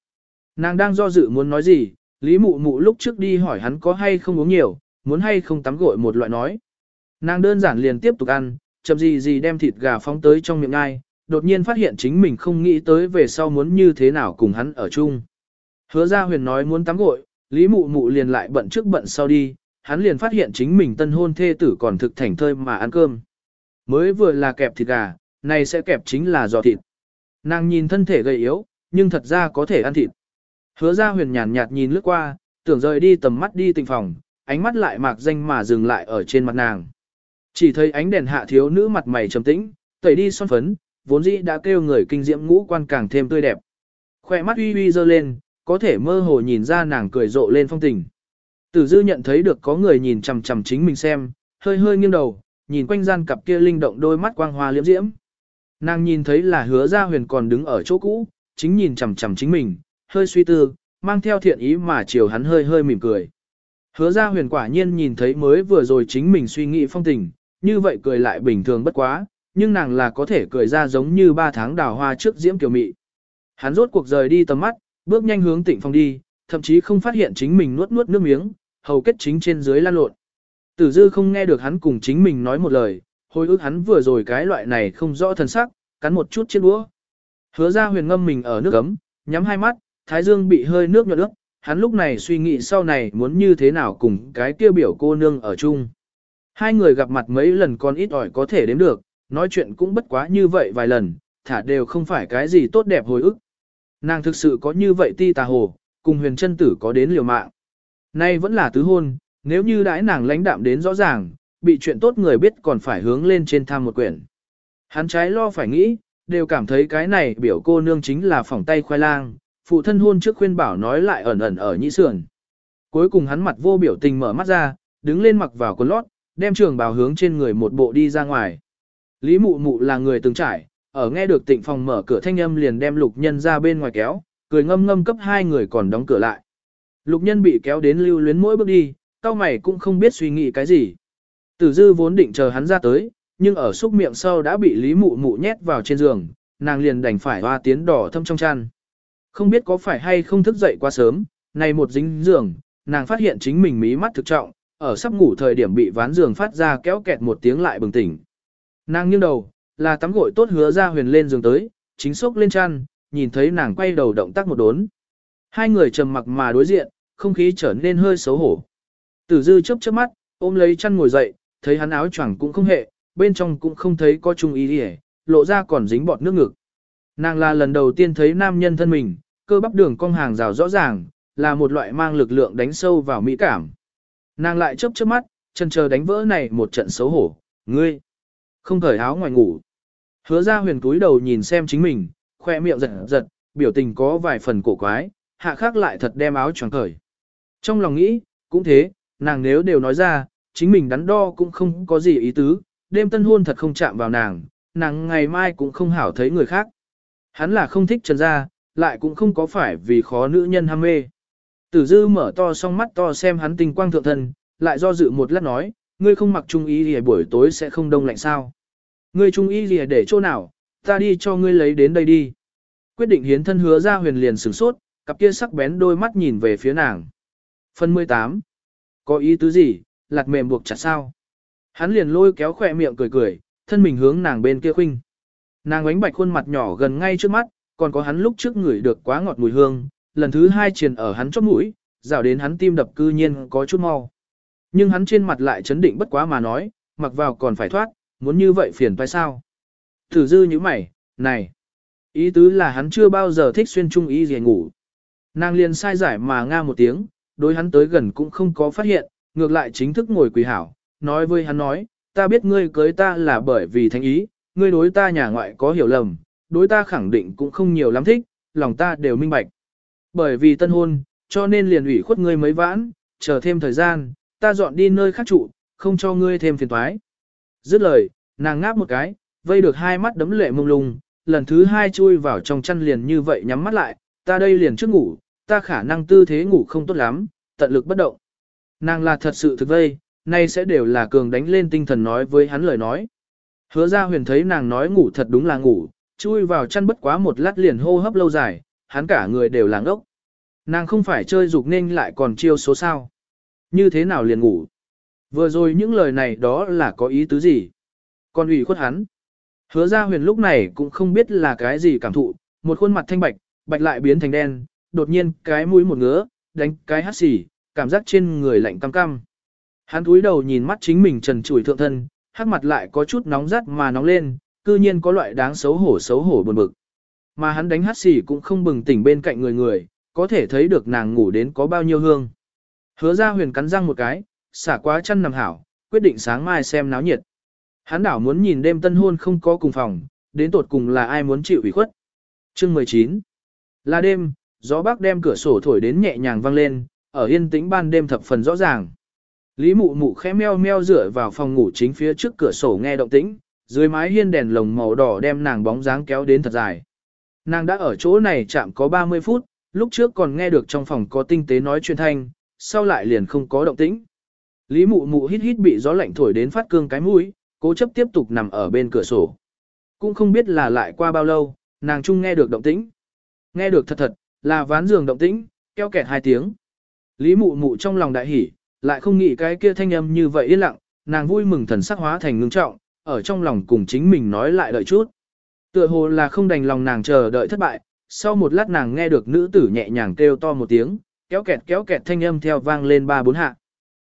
Nàng đang do dự muốn nói gì, Lý mụ mụ lúc trước đi hỏi hắn có hay không uống nhiều, muốn hay không tắm gội một loại nói. Nàng đơn giản liền tiếp tục ăn, chậm gì gì đem thịt gà phóng tới trong miệng ai, đột nhiên phát hiện chính mình không nghĩ tới về sau muốn như thế nào cùng hắn ở chung. Hứa ra huyền nói muốn tắm gội, Lý mụ mụ liền lại bận trước bận sau đi, hắn liền phát hiện chính mình tân hôn thê tử còn thực thành thơi mà ăn cơm. Mới vừa là kẹp thịt gà, này sẽ kẹp chính là giò thịt. Nàng nhìn thân thể gầy yếu, nhưng thật ra có thể ăn thịt. Hứa ra huyền nhàn nhạt nhìn lướt qua, tưởng rời đi tầm mắt đi tình phòng, ánh mắt lại mạc danh mà dừng lại ở trên mặt nàng. Chỉ thấy ánh đèn hạ thiếu nữ mặt mày trầm tĩnh, tẩy đi son phấn, vốn dĩ đã kêu người kinh diễm ngũ quan càng thêm tươi đẹp. Khoe mắt uy uy dơ lên, có thể mơ hồ nhìn ra nàng cười rộ lên phong tình. Tử dư nhận thấy được có người nhìn chằm chằm chính mình xem, hơi hơi nghiêng đầu, nhìn quanh gian cặp kia linh động đôi mắt quang hoa liễm diễm. Nàng nhìn thấy là hứa ra huyền còn đứng ở chỗ cũ, chính nhìn chằm chằm chính mình, hơi suy tư, mang theo thiện ý mà chiều hắn hơi hơi mỉm cười. Hứa ra huyền quả nhiên nhìn thấy mới vừa rồi chính mình suy nghĩ phong tình, như vậy cười lại bình thường bất quá, nhưng nàng là có thể cười ra giống như ba tháng đào hoa trước diễm kiều mị. Hắn rốt cuộc rời đi tầm mắt, bước nhanh hướng tịnh phong đi, thậm chí không phát hiện chính mình nuốt nuốt nước miếng, hầu kết chính trên dưới lan lộn. Tử dư không nghe được hắn cùng chính mình nói một lời, hồi ức hắn vừa rồi cái loại này không rõ thần sắc, cắn một chút trên đũa. Hứa ra huyền ngâm mình ở nước ấm, nhắm hai mắt, thái dương bị hơi nước nhuận ướt, hắn lúc này suy nghĩ sau này muốn như thế nào cùng cái kia biểu cô nương ở chung. Hai người gặp mặt mấy lần còn ít ỏi có thể đếm được, nói chuyện cũng bất quá như vậy vài lần, thả đều không phải cái gì tốt đẹp hồi ức. Nàng thực sự có như vậy ti tà hồ, cùng huyền chân tử có đến liều mạng. Nay vẫn là tứ hôn, nếu như đãi nàng lãnh đạm đến rõ ràng, bị chuyện tốt người biết còn phải hướng lên trên tham một quyển. Hắn trái lo phải nghĩ, đều cảm thấy cái này biểu cô nương chính là phòng tay khoai lang, phụ thân hôn trước khuyên bảo nói lại ẩn ẩn ở nhĩ sườn. Cuối cùng hắn mặt vô biểu tình mở mắt ra, đứng lên mặc vào quần lót, đem trường bào hướng trên người một bộ đi ra ngoài. Lý mụ mụ là người từng trải, ở nghe được tịnh phòng mở cửa thanh âm liền đem lục nhân ra bên ngoài kéo, cười ngâm ngâm cấp hai người còn đóng cửa lại. Lục nhân bị kéo đến lưu luyến mỗi bước đi, cao mày cũng không biết suy nghĩ cái gì. Tử dư vốn định chờ hắn ra tới, nhưng ở xúc miệng sau đã bị lý mụ mụ nhét vào trên giường, nàng liền đành phải hoa tiến đỏ thâm trong chăn. Không biết có phải hay không thức dậy quá sớm, này một dính giường, nàng phát hiện chính mình mí mắt thực trọng, ở sắp ngủ thời điểm bị ván giường phát ra kéo kẹt một tiếng lại bừng tỉnh. Nàng nghiêng đầu, là tắm gội tốt hứa ra huyền lên giường tới, chính sốc lên chăn, nhìn thấy nàng quay đầu động tác một đốn. Hai người trầm mặc mà đối diện, không khí trở nên hơi xấu hổ. Tử dư chớp chớp mắt, ôm lấy chăn ngồi dậy, thấy hắn áo choàng cũng không hệ, bên trong cũng không thấy có chung ý gì lộ ra còn dính bọt nước ngực. Nàng là lần đầu tiên thấy nam nhân thân mình, cơ bắp đường cong hàng rào rõ ràng, là một loại mang lực lượng đánh sâu vào mỹ cảm. Nàng lại chớp chớp mắt, chân chờ đánh vỡ này một trận xấu hổ, ngươi, không cởi áo ngoài ngủ. Hứa ra huyền túi đầu nhìn xem chính mình, khoe miệng giật giật, biểu tình có vài phần cổ quái, hạ khác lại thật đem áo choàng cởi. Trong lòng nghĩ, cũng thế, nàng nếu đều nói ra, chính mình đắn đo cũng không có gì ý tứ, đêm tân hôn thật không chạm vào nàng, nàng ngày mai cũng không hảo thấy người khác. Hắn là không thích trần gia, lại cũng không có phải vì khó nữ nhân ham mê. Tử dư mở to song mắt to xem hắn tình quang thượng thân, lại do dự một lát nói, ngươi không mặc trung y gì buổi tối sẽ không đông lạnh sao. Ngươi trung y gì để chỗ nào, ta đi cho ngươi lấy đến đây đi. Quyết định hiến thân hứa ra huyền liền sửng sốt, cặp kia sắc bén đôi mắt nhìn về phía nàng. Phần 18. Có ý tứ gì, lạt mềm buộc chặt sao? Hắn liền lôi kéo khỏe miệng cười cười, thân mình hướng nàng bên kia khinh. Nàng ánh bạch khuôn mặt nhỏ gần ngay trước mắt, còn có hắn lúc trước ngửi được quá ngọt mùi hương, lần thứ hai truyền ở hắn chót mũi, rào đến hắn tim đập cư nhiên có chút mau. Nhưng hắn trên mặt lại chấn định bất quá mà nói, mặc vào còn phải thoát, muốn như vậy phiền phải sao? Thử dư như mày, này, ý tứ là hắn chưa bao giờ thích xuyên trung ý gì ngủ. Nàng liền sai giải mà nga một tiếng, đối hắn tới gần cũng không có phát hiện, ngược lại chính thức ngồi quỳ hảo, nói với hắn nói, ta biết ngươi cưới ta là bởi vì thánh ý, ngươi đối ta nhà ngoại có hiểu lầm, đối ta khẳng định cũng không nhiều lắm thích, lòng ta đều minh bạch. Bởi vì tân hôn, cho nên liền ủy khuất ngươi mấy vãn, chờ thêm thời gian, ta dọn đi nơi khác trụ, không cho ngươi thêm phiền toái. Dứt lời, nàng ngáp một cái, vây được hai mắt đấm lệ mông lung, lần thứ hai chui vào trong chăn liền như vậy nhắm mắt lại, ta đây liền trước ngủ, ta khả năng tư thế ngủ không tốt lắm, tận lực bất động. Nàng là thật sự thực vây, nay sẽ đều là cường đánh lên tinh thần nói với hắn lời nói. Hứa ra huyền thấy nàng nói ngủ thật đúng là ngủ, chui vào chăn bất quá một lát liền hô hấp lâu dài, hắn cả người đều làng ốc. Nàng không phải chơi dục nên lại còn chiêu số sao. Như thế nào liền ngủ? Vừa rồi những lời này đó là có ý tứ gì? Còn ủy khuất hắn. Hứa ra huyền lúc này cũng không biết là cái gì cảm thụ, một khuôn mặt thanh bạch, bạch lại biến thành đen, đột nhiên cái mũi một ngứa, đánh cái hát xì, cảm giác trên người lạnh cam cam. Hắn cúi đầu nhìn mắt chính mình trần trụi thượng thân, hắc mặt lại có chút nóng rát mà nóng lên, cư nhiên có loại đáng xấu hổ xấu hổ buồn bực. Mà hắn đánh hát xì cũng không bừng tỉnh bên cạnh người người, có thể thấy được nàng ngủ đến có bao nhiêu hương. Hứa ra huyền cắn răng một cái, xả quá chân nằm hảo, quyết định sáng mai xem náo nhiệt. Hắn đảo muốn nhìn đêm tân hôn không có cùng phòng, đến tột cùng là ai muốn chịu ủy khuất. Chương 19 Là đêm, gió bắc đem cửa sổ thổi đến nhẹ nhàng vang lên, ở yên tĩnh ban đêm thập phần rõ ràng. Lý mụ mụ khẽ meo meo rửa vào phòng ngủ chính phía trước cửa sổ nghe động tĩnh, dưới mái hiên đèn lồng màu đỏ đem nàng bóng dáng kéo đến thật dài. Nàng đã ở chỗ này chạm có 30 phút, lúc trước còn nghe được trong phòng có tinh tế nói chuyện thanh, sau lại liền không có động tĩnh. Lý mụ mụ hít hít bị gió lạnh thổi đến phát cương cái mũi, cố chấp tiếp tục nằm ở bên cửa sổ. Cũng không biết là lại qua bao lâu, nàng chung nghe được động tĩnh. Nghe được thật thật, là ván giường động tĩnh, keo kẹt hai tiếng. Lý mụ mụ trong lòng đại hỉ, lại không nghĩ cái kia thanh âm như vậy yên lặng, nàng vui mừng thần sắc hóa thành ngưng trọng, ở trong lòng cùng chính mình nói lại đợi chút. Tựa hồ là không đành lòng nàng chờ đợi thất bại, sau một lát nàng nghe được nữ tử nhẹ nhàng kêu to một tiếng, kéo kẹt kéo kẹt thanh âm theo vang lên ba bốn hạ.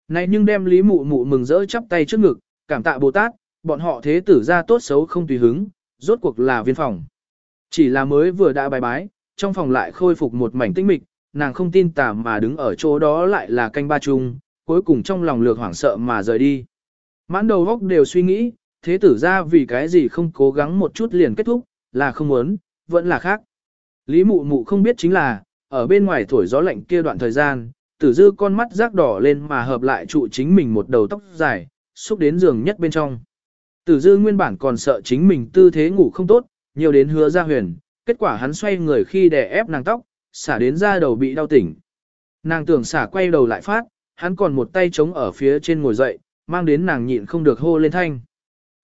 Này nhưng đem Lý Mụ Mụ mừng rỡ chắp tay trước ngực, cảm tạ Bồ Tát, bọn họ thế tử ra tốt xấu không tùy hứng, rốt cuộc là viên phòng. Chỉ là mới vừa đã bài bái, trong phòng lại khôi phục một mảnh tĩnh mịch, nàng không tin tà mà đứng ở chỗ đó lại là canh ba chung, cuối cùng trong lòng lược hoảng sợ mà rời đi. Mãn đầu góc đều suy nghĩ, thế tử ra vì cái gì không cố gắng một chút liền kết thúc, là không muốn, vẫn là khác. Lý mụ mụ không biết chính là, ở bên ngoài thổi gió lạnh kia đoạn thời gian, tử dư con mắt rác đỏ lên mà hợp lại trụ chính mình một đầu tóc dài, xúc đến giường nhất bên trong. Tử dư nguyên bản còn sợ chính mình tư thế ngủ không tốt, nhiều đến hứa ra huyền, kết quả hắn xoay người khi đè ép nàng tóc, xả đến ra đầu bị đau tỉnh. Nàng tưởng xả quay đầu lại phát, hắn còn một tay chống ở phía trên ngồi dậy, mang đến nàng nhịn không được hô lên thanh.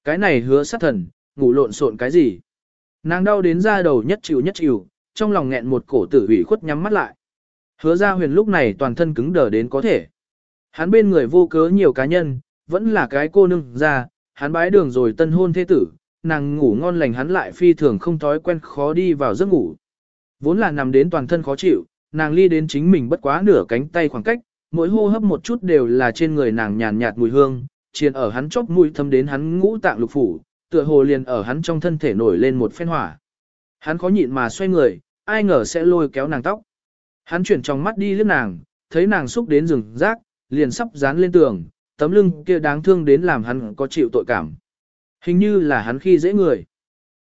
Cái này hứa sát thần, ngủ lộn xộn cái gì? Nàng đau đến ra đầu nhất chịu nhất chịu, trong lòng nghẹn một cổ tử ủy khuất nhắm mắt lại. Hứa ra huyền lúc này toàn thân cứng đờ đến có thể. Hắn bên người vô cớ nhiều cá nhân, vẫn là cái cô nương ra, hắn bái đường rồi tân hôn thế tử, nàng ngủ ngon lành hắn lại phi thường không thói quen khó đi vào giấc ngủ. Vốn là nằm đến toàn thân khó chịu, nàng ly đến chính mình bất quá nửa cánh tay khoảng cách, mỗi hô hấp một chút đều là trên người nàng nhàn nhạt mùi hương, chiền ở hắn chóp mũi thâm đến hắn ngũ tạng lục phủ, tựa hồ liền ở hắn trong thân thể nổi lên một phen hỏa. Hắn khó nhịn mà xoay người, ai ngờ sẽ lôi kéo nàng tóc. Hắn chuyển trong mắt đi liếc nàng, thấy nàng xúc đến rừng rác, liền sắp dán lên tường, tấm lưng kia đáng thương đến làm hắn có chịu tội cảm. Hình như là hắn khi dễ người.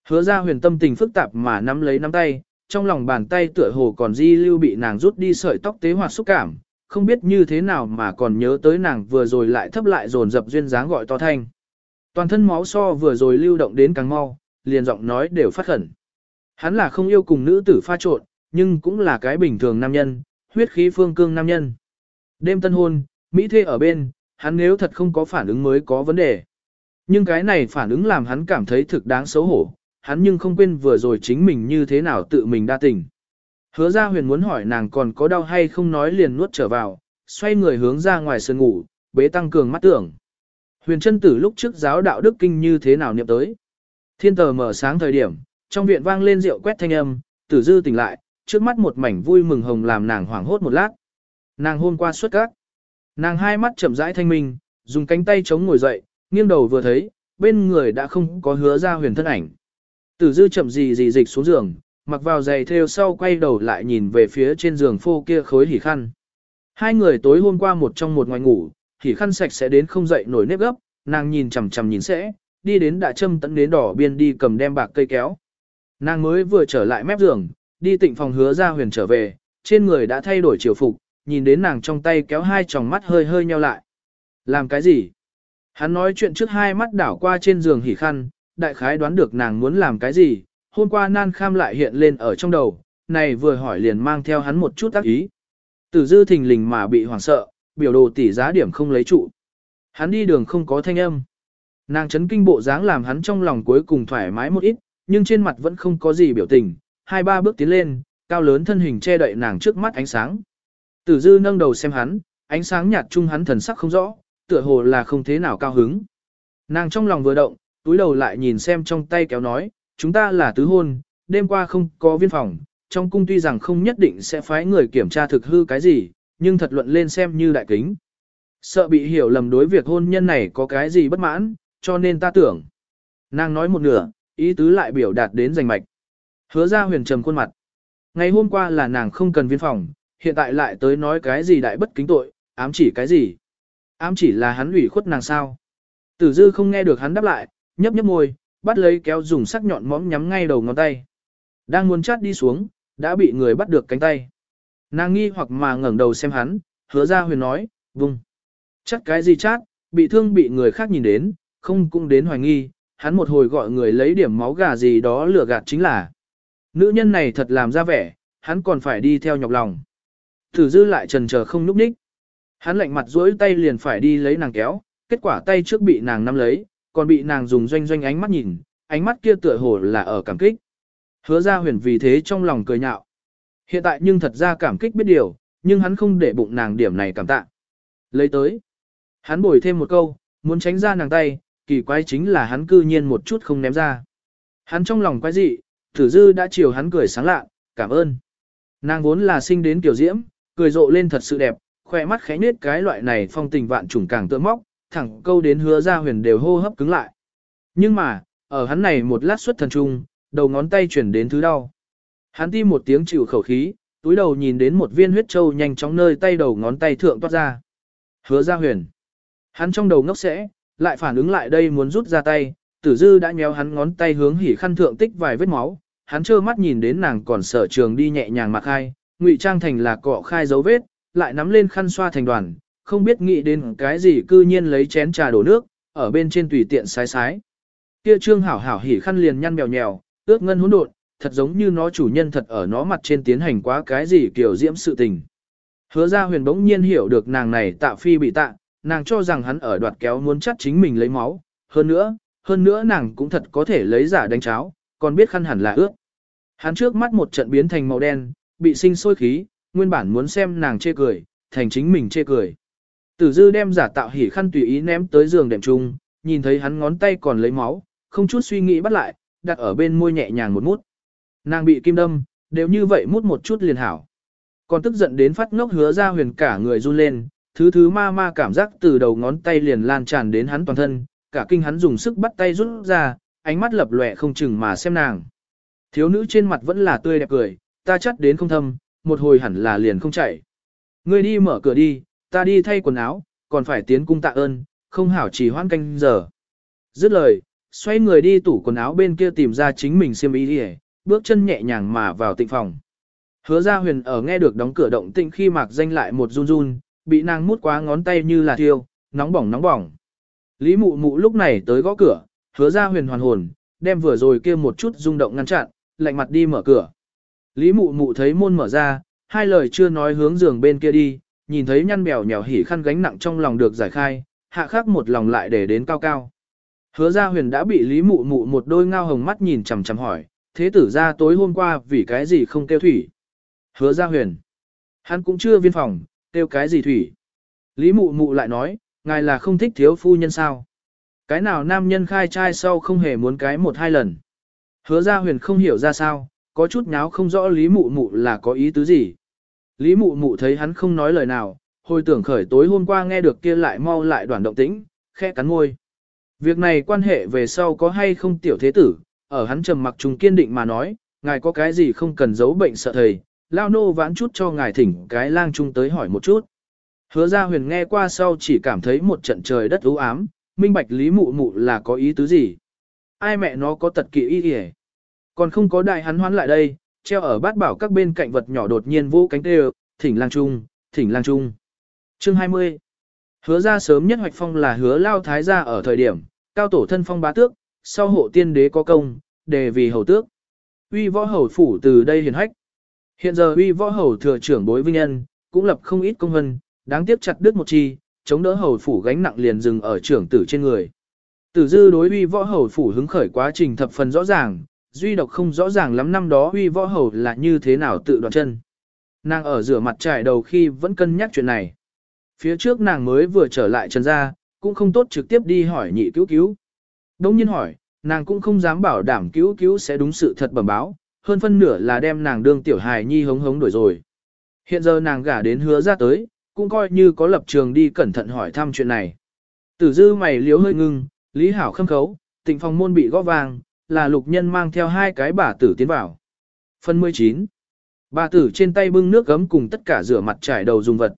Hứa ra huyền tâm tình phức tạp mà nắm lấy nắm tay, trong lòng bàn tay tựa hồ còn di lưu bị nàng rút đi sợi tóc tế hoạt xúc cảm, không biết như thế nào mà còn nhớ tới nàng vừa rồi lại thấp lại dồn dập duyên dáng gọi to thanh. Toàn thân máu so vừa rồi lưu động đến càng mau, liền giọng nói đều phát khẩn. Hắn là không yêu cùng nữ tử pha trộn, nhưng cũng là cái bình thường nam nhân, huyết khí phương cương nam nhân. Đêm tân hôn, Mỹ thê ở bên, hắn nếu thật không có phản ứng mới có vấn đề. Nhưng cái này phản ứng làm hắn cảm thấy thực đáng xấu hổ, hắn nhưng không quên vừa rồi chính mình như thế nào tự mình đa tình. Hứa ra huyền muốn hỏi nàng còn có đau hay không nói liền nuốt trở vào, xoay người hướng ra ngoài sân ngủ, bế tăng cường mắt tưởng. Huyền chân tử lúc trước giáo đạo đức kinh như thế nào niệm tới. Thiên tờ mở sáng thời điểm, trong viện vang lên rượu quét thanh âm, tử dư tỉnh lại, trước mắt một mảnh vui mừng hồng làm nàng hoảng hốt một lát. Nàng hôn qua suốt các. Nàng hai mắt chậm rãi thanh minh, dùng cánh tay chống ngồi dậy, nghiêng đầu vừa thấy, bên người đã không có hứa ra huyền thân ảnh. Tử dư chậm gì gì dịch xuống giường, mặc vào giày theo sau quay đầu lại nhìn về phía trên giường phô kia khối hỉ khăn. Hai người tối hôm qua một trong một ngoài ngủ, hỉ khăn sạch sẽ đến không dậy nổi nếp gấp, nàng nhìn chằm chằm nhìn sẽ, đi đến đã châm tận đến đỏ biên đi cầm đem bạc cây kéo. Nàng mới vừa trở lại mép giường, đi tịnh phòng hứa ra huyền trở về, trên người đã thay đổi chiều phục, nhìn đến nàng trong tay kéo hai tròng mắt hơi hơi nheo lại. Làm cái gì? Hắn nói chuyện trước hai mắt đảo qua trên giường hỉ khăn, đại khái đoán được nàng muốn làm cái gì, hôm qua nan kham lại hiện lên ở trong đầu, này vừa hỏi liền mang theo hắn một chút tác ý. Tử dư thình lình mà bị hoảng sợ, biểu đồ tỷ giá điểm không lấy trụ. Hắn đi đường không có thanh âm. Nàng chấn kinh bộ dáng làm hắn trong lòng cuối cùng thoải mái một ít, nhưng trên mặt vẫn không có gì biểu tình, hai ba bước tiến lên, cao lớn thân hình che đậy nàng trước mắt ánh sáng. Tử dư nâng đầu xem hắn, ánh sáng nhạt chung hắn thần sắc không rõ, tựa hồ là không thế nào cao hứng. Nàng trong lòng vừa động, túi đầu lại nhìn xem trong tay kéo nói, chúng ta là tứ hôn, đêm qua không có viên phòng, trong cung tuy rằng không nhất định sẽ phái người kiểm tra thực hư cái gì, nhưng thật luận lên xem như đại kính. Sợ bị hiểu lầm đối việc hôn nhân này có cái gì bất mãn, cho nên ta tưởng. Nàng nói một nửa, ý tứ lại biểu đạt đến rành mạch. Hứa ra huyền trầm khuôn mặt. Ngày hôm qua là nàng không cần viên phòng, hiện tại lại tới nói cái gì đại bất kính tội, ám chỉ cái gì. Ám chỉ là hắn ủy khuất nàng sao. Tử dư không nghe được hắn đáp lại, nhấp nhấp môi, bắt lấy kéo dùng sắc nhọn móng nhắm ngay đầu ngón tay. Đang muốn chát đi xuống, đã bị người bắt được cánh tay. Nàng nghi hoặc mà ngẩng đầu xem hắn, hứa ra huyền nói, vùng. chát cái gì chát, bị thương bị người khác nhìn đến, không cũng đến hoài nghi, hắn một hồi gọi người lấy điểm máu gà gì đó lừa gạt chính là. Nữ nhân này thật làm ra vẻ, hắn còn phải đi theo nhọc lòng. Thử dư lại trần chờ không núp ních. Hắn lạnh mặt duỗi tay liền phải đi lấy nàng kéo, kết quả tay trước bị nàng nắm lấy, còn bị nàng dùng doanh doanh ánh mắt nhìn, ánh mắt kia tựa hồ là ở cảm kích. Hứa ra huyền vì thế trong lòng cười nhạo. Hiện tại nhưng thật ra cảm kích biết điều, nhưng hắn không để bụng nàng điểm này cảm tạ. Lấy tới. Hắn bồi thêm một câu, muốn tránh ra nàng tay, kỳ quái chính là hắn cư nhiên một chút không ném ra. Hắn trong lòng quái dị, thử dư đã chiều hắn cười sáng lạ, cảm ơn. Nàng vốn là sinh đến tiểu diễm, cười rộ lên thật sự đẹp, khỏe mắt khẽ nết cái loại này phong tình vạn trùng càng tựa móc, thẳng câu đến hứa ra huyền đều hô hấp cứng lại. Nhưng mà, ở hắn này một lát xuất thần trung, đầu ngón tay chuyển đến thứ đau. Hắn tim một tiếng chịu khẩu khí, túi đầu nhìn đến một viên huyết châu nhanh chóng nơi tay đầu ngón tay thượng toát ra. Hứa ra huyền. Hắn trong đầu ngốc sẽ, lại phản ứng lại đây muốn rút ra tay, tử dư đã nhéo hắn ngón tay hướng hỉ khăn thượng tích vài vết máu. Hắn trơ mắt nhìn đến nàng còn sở trường đi nhẹ nhàng mặc khai, ngụy trang thành là cọ khai dấu vết, lại nắm lên khăn xoa thành đoàn, không biết nghĩ đến cái gì cư nhiên lấy chén trà đổ nước, ở bên trên tùy tiện sái sái. Kia trương hảo hảo hỉ khăn liền nhăn mèo nhèo, ước ngân hỗn độn, thật giống như nó chủ nhân thật ở nó mặt trên tiến hành quá cái gì kiểu diễm sự tình. Hứa ra huyền bỗng nhiên hiểu được nàng này tạ phi bị tạ, nàng cho rằng hắn ở đoạt kéo muốn chắt chính mình lấy máu, hơn nữa, hơn nữa nàng cũng thật có thể lấy giả đánh cháo, còn biết khăn hẳn là ước. Hắn trước mắt một trận biến thành màu đen, bị sinh sôi khí, nguyên bản muốn xem nàng chê cười, thành chính mình chê cười. Tử dư đem giả tạo hỉ khăn tùy ý ném tới giường đệm trung, nhìn thấy hắn ngón tay còn lấy máu, không chút suy nghĩ bắt lại, đặt ở bên môi nhẹ nhàng một mút. Nàng bị kim đâm, đều như vậy mút một chút liền hảo. Còn tức giận đến phát ngốc hứa ra huyền cả người run lên, thứ thứ ma ma cảm giác từ đầu ngón tay liền lan tràn đến hắn toàn thân, cả kinh hắn dùng sức bắt tay rút ra, ánh mắt lập lòe không chừng mà xem nàng. Thiếu nữ trên mặt vẫn là tươi đẹp cười, ta chắc đến không thâm, một hồi hẳn là liền không chạy. Ngươi đi mở cửa đi, ta đi thay quần áo, còn phải tiến cung tạ ơn, không hảo chỉ hoãn canh giờ. Dứt lời, xoay người đi tủ quần áo bên kia tìm ra chính mình xiêm y đi bước chân nhẹ nhàng mà vào tịnh phòng. Hứa ra huyền ở nghe được đóng cửa động tĩnh khi mạc danh lại một run run, bị nàng mút quá ngón tay như là thiêu, nóng bỏng nóng bỏng. Lý mụ mụ lúc này tới gõ cửa, hứa ra huyền hoàn hồn, đem vừa rồi kia một chút rung động ngăn chặn, lạnh mặt đi mở cửa. Lý mụ mụ thấy môn mở ra, hai lời chưa nói hướng giường bên kia đi, nhìn thấy nhăn bèo nhèo hỉ khăn gánh nặng trong lòng được giải khai, hạ khắc một lòng lại để đến cao cao. Hứa ra huyền đã bị Lý mụ mụ một đôi ngao hồng mắt nhìn chằm chằm hỏi, thế tử ra tối hôm qua vì cái gì không kêu thủy. Hứa ra huyền. Hắn cũng chưa viên phòng, kêu cái gì thủy. Lý mụ mụ lại nói, ngài là không thích thiếu phu nhân sao. Cái nào nam nhân khai trai sau không hề muốn cái một hai lần. Hứa ra huyền không hiểu ra sao, có chút nháo không rõ lý mụ mụ là có ý tứ gì. Lý mụ mụ thấy hắn không nói lời nào, hồi tưởng khởi tối hôm qua nghe được kia lại mau lại đoàn động tĩnh, khẽ cắn môi. Việc này quan hệ về sau có hay không tiểu thế tử, ở hắn trầm mặc trùng kiên định mà nói, ngài có cái gì không cần giấu bệnh sợ thầy, lao nô vãn chút cho ngài thỉnh cái lang trung tới hỏi một chút. Hứa ra huyền nghe qua sau chỉ cảm thấy một trận trời đất u ám, minh bạch lý mụ mụ là có ý tứ gì. Ai mẹ nó có tật kỵ y kìa. Còn không có đại hắn hoán lại đây, treo ở bát bảo các bên cạnh vật nhỏ đột nhiên vô cánh tê thỉnh lang trung, thỉnh lang trung. Chương 20 Hứa ra sớm nhất hoạch phong là hứa lao thái gia ở thời điểm, cao tổ thân phong bá tước, sau hộ tiên đế có công, đề vì hầu tước. Uy võ hầu phủ từ đây hiền hách. Hiện giờ uy võ hầu thừa trưởng bối vinh nhân, cũng lập không ít công hân, đáng tiếc chặt đứt một chi, chống đỡ hầu phủ gánh nặng liền dừng ở trưởng tử trên người. Tử dư đối uy võ hầu phủ hứng khởi quá trình thập phần rõ ràng, duy độc không rõ ràng lắm năm đó huy võ hầu là như thế nào tự đoạn chân. Nàng ở rửa mặt trải đầu khi vẫn cân nhắc chuyện này. Phía trước nàng mới vừa trở lại trần ra, cũng không tốt trực tiếp đi hỏi nhị cứu cứu. Đông nhiên hỏi, nàng cũng không dám bảo đảm cứu cứu sẽ đúng sự thật bẩm báo, hơn phân nửa là đem nàng đương tiểu hài nhi hống hống đổi rồi. Hiện giờ nàng gả đến hứa ra tới, cũng coi như có lập trường đi cẩn thận hỏi thăm chuyện này. Tử dư mày liếu hơi ngưng, Lý Hảo khâm khấu, tịnh phòng môn bị gõ vàng, là lục nhân mang theo hai cái bà tử tiến vào. Phần 19. Bà tử trên tay bưng nước gấm cùng tất cả rửa mặt trải đầu dùng vật.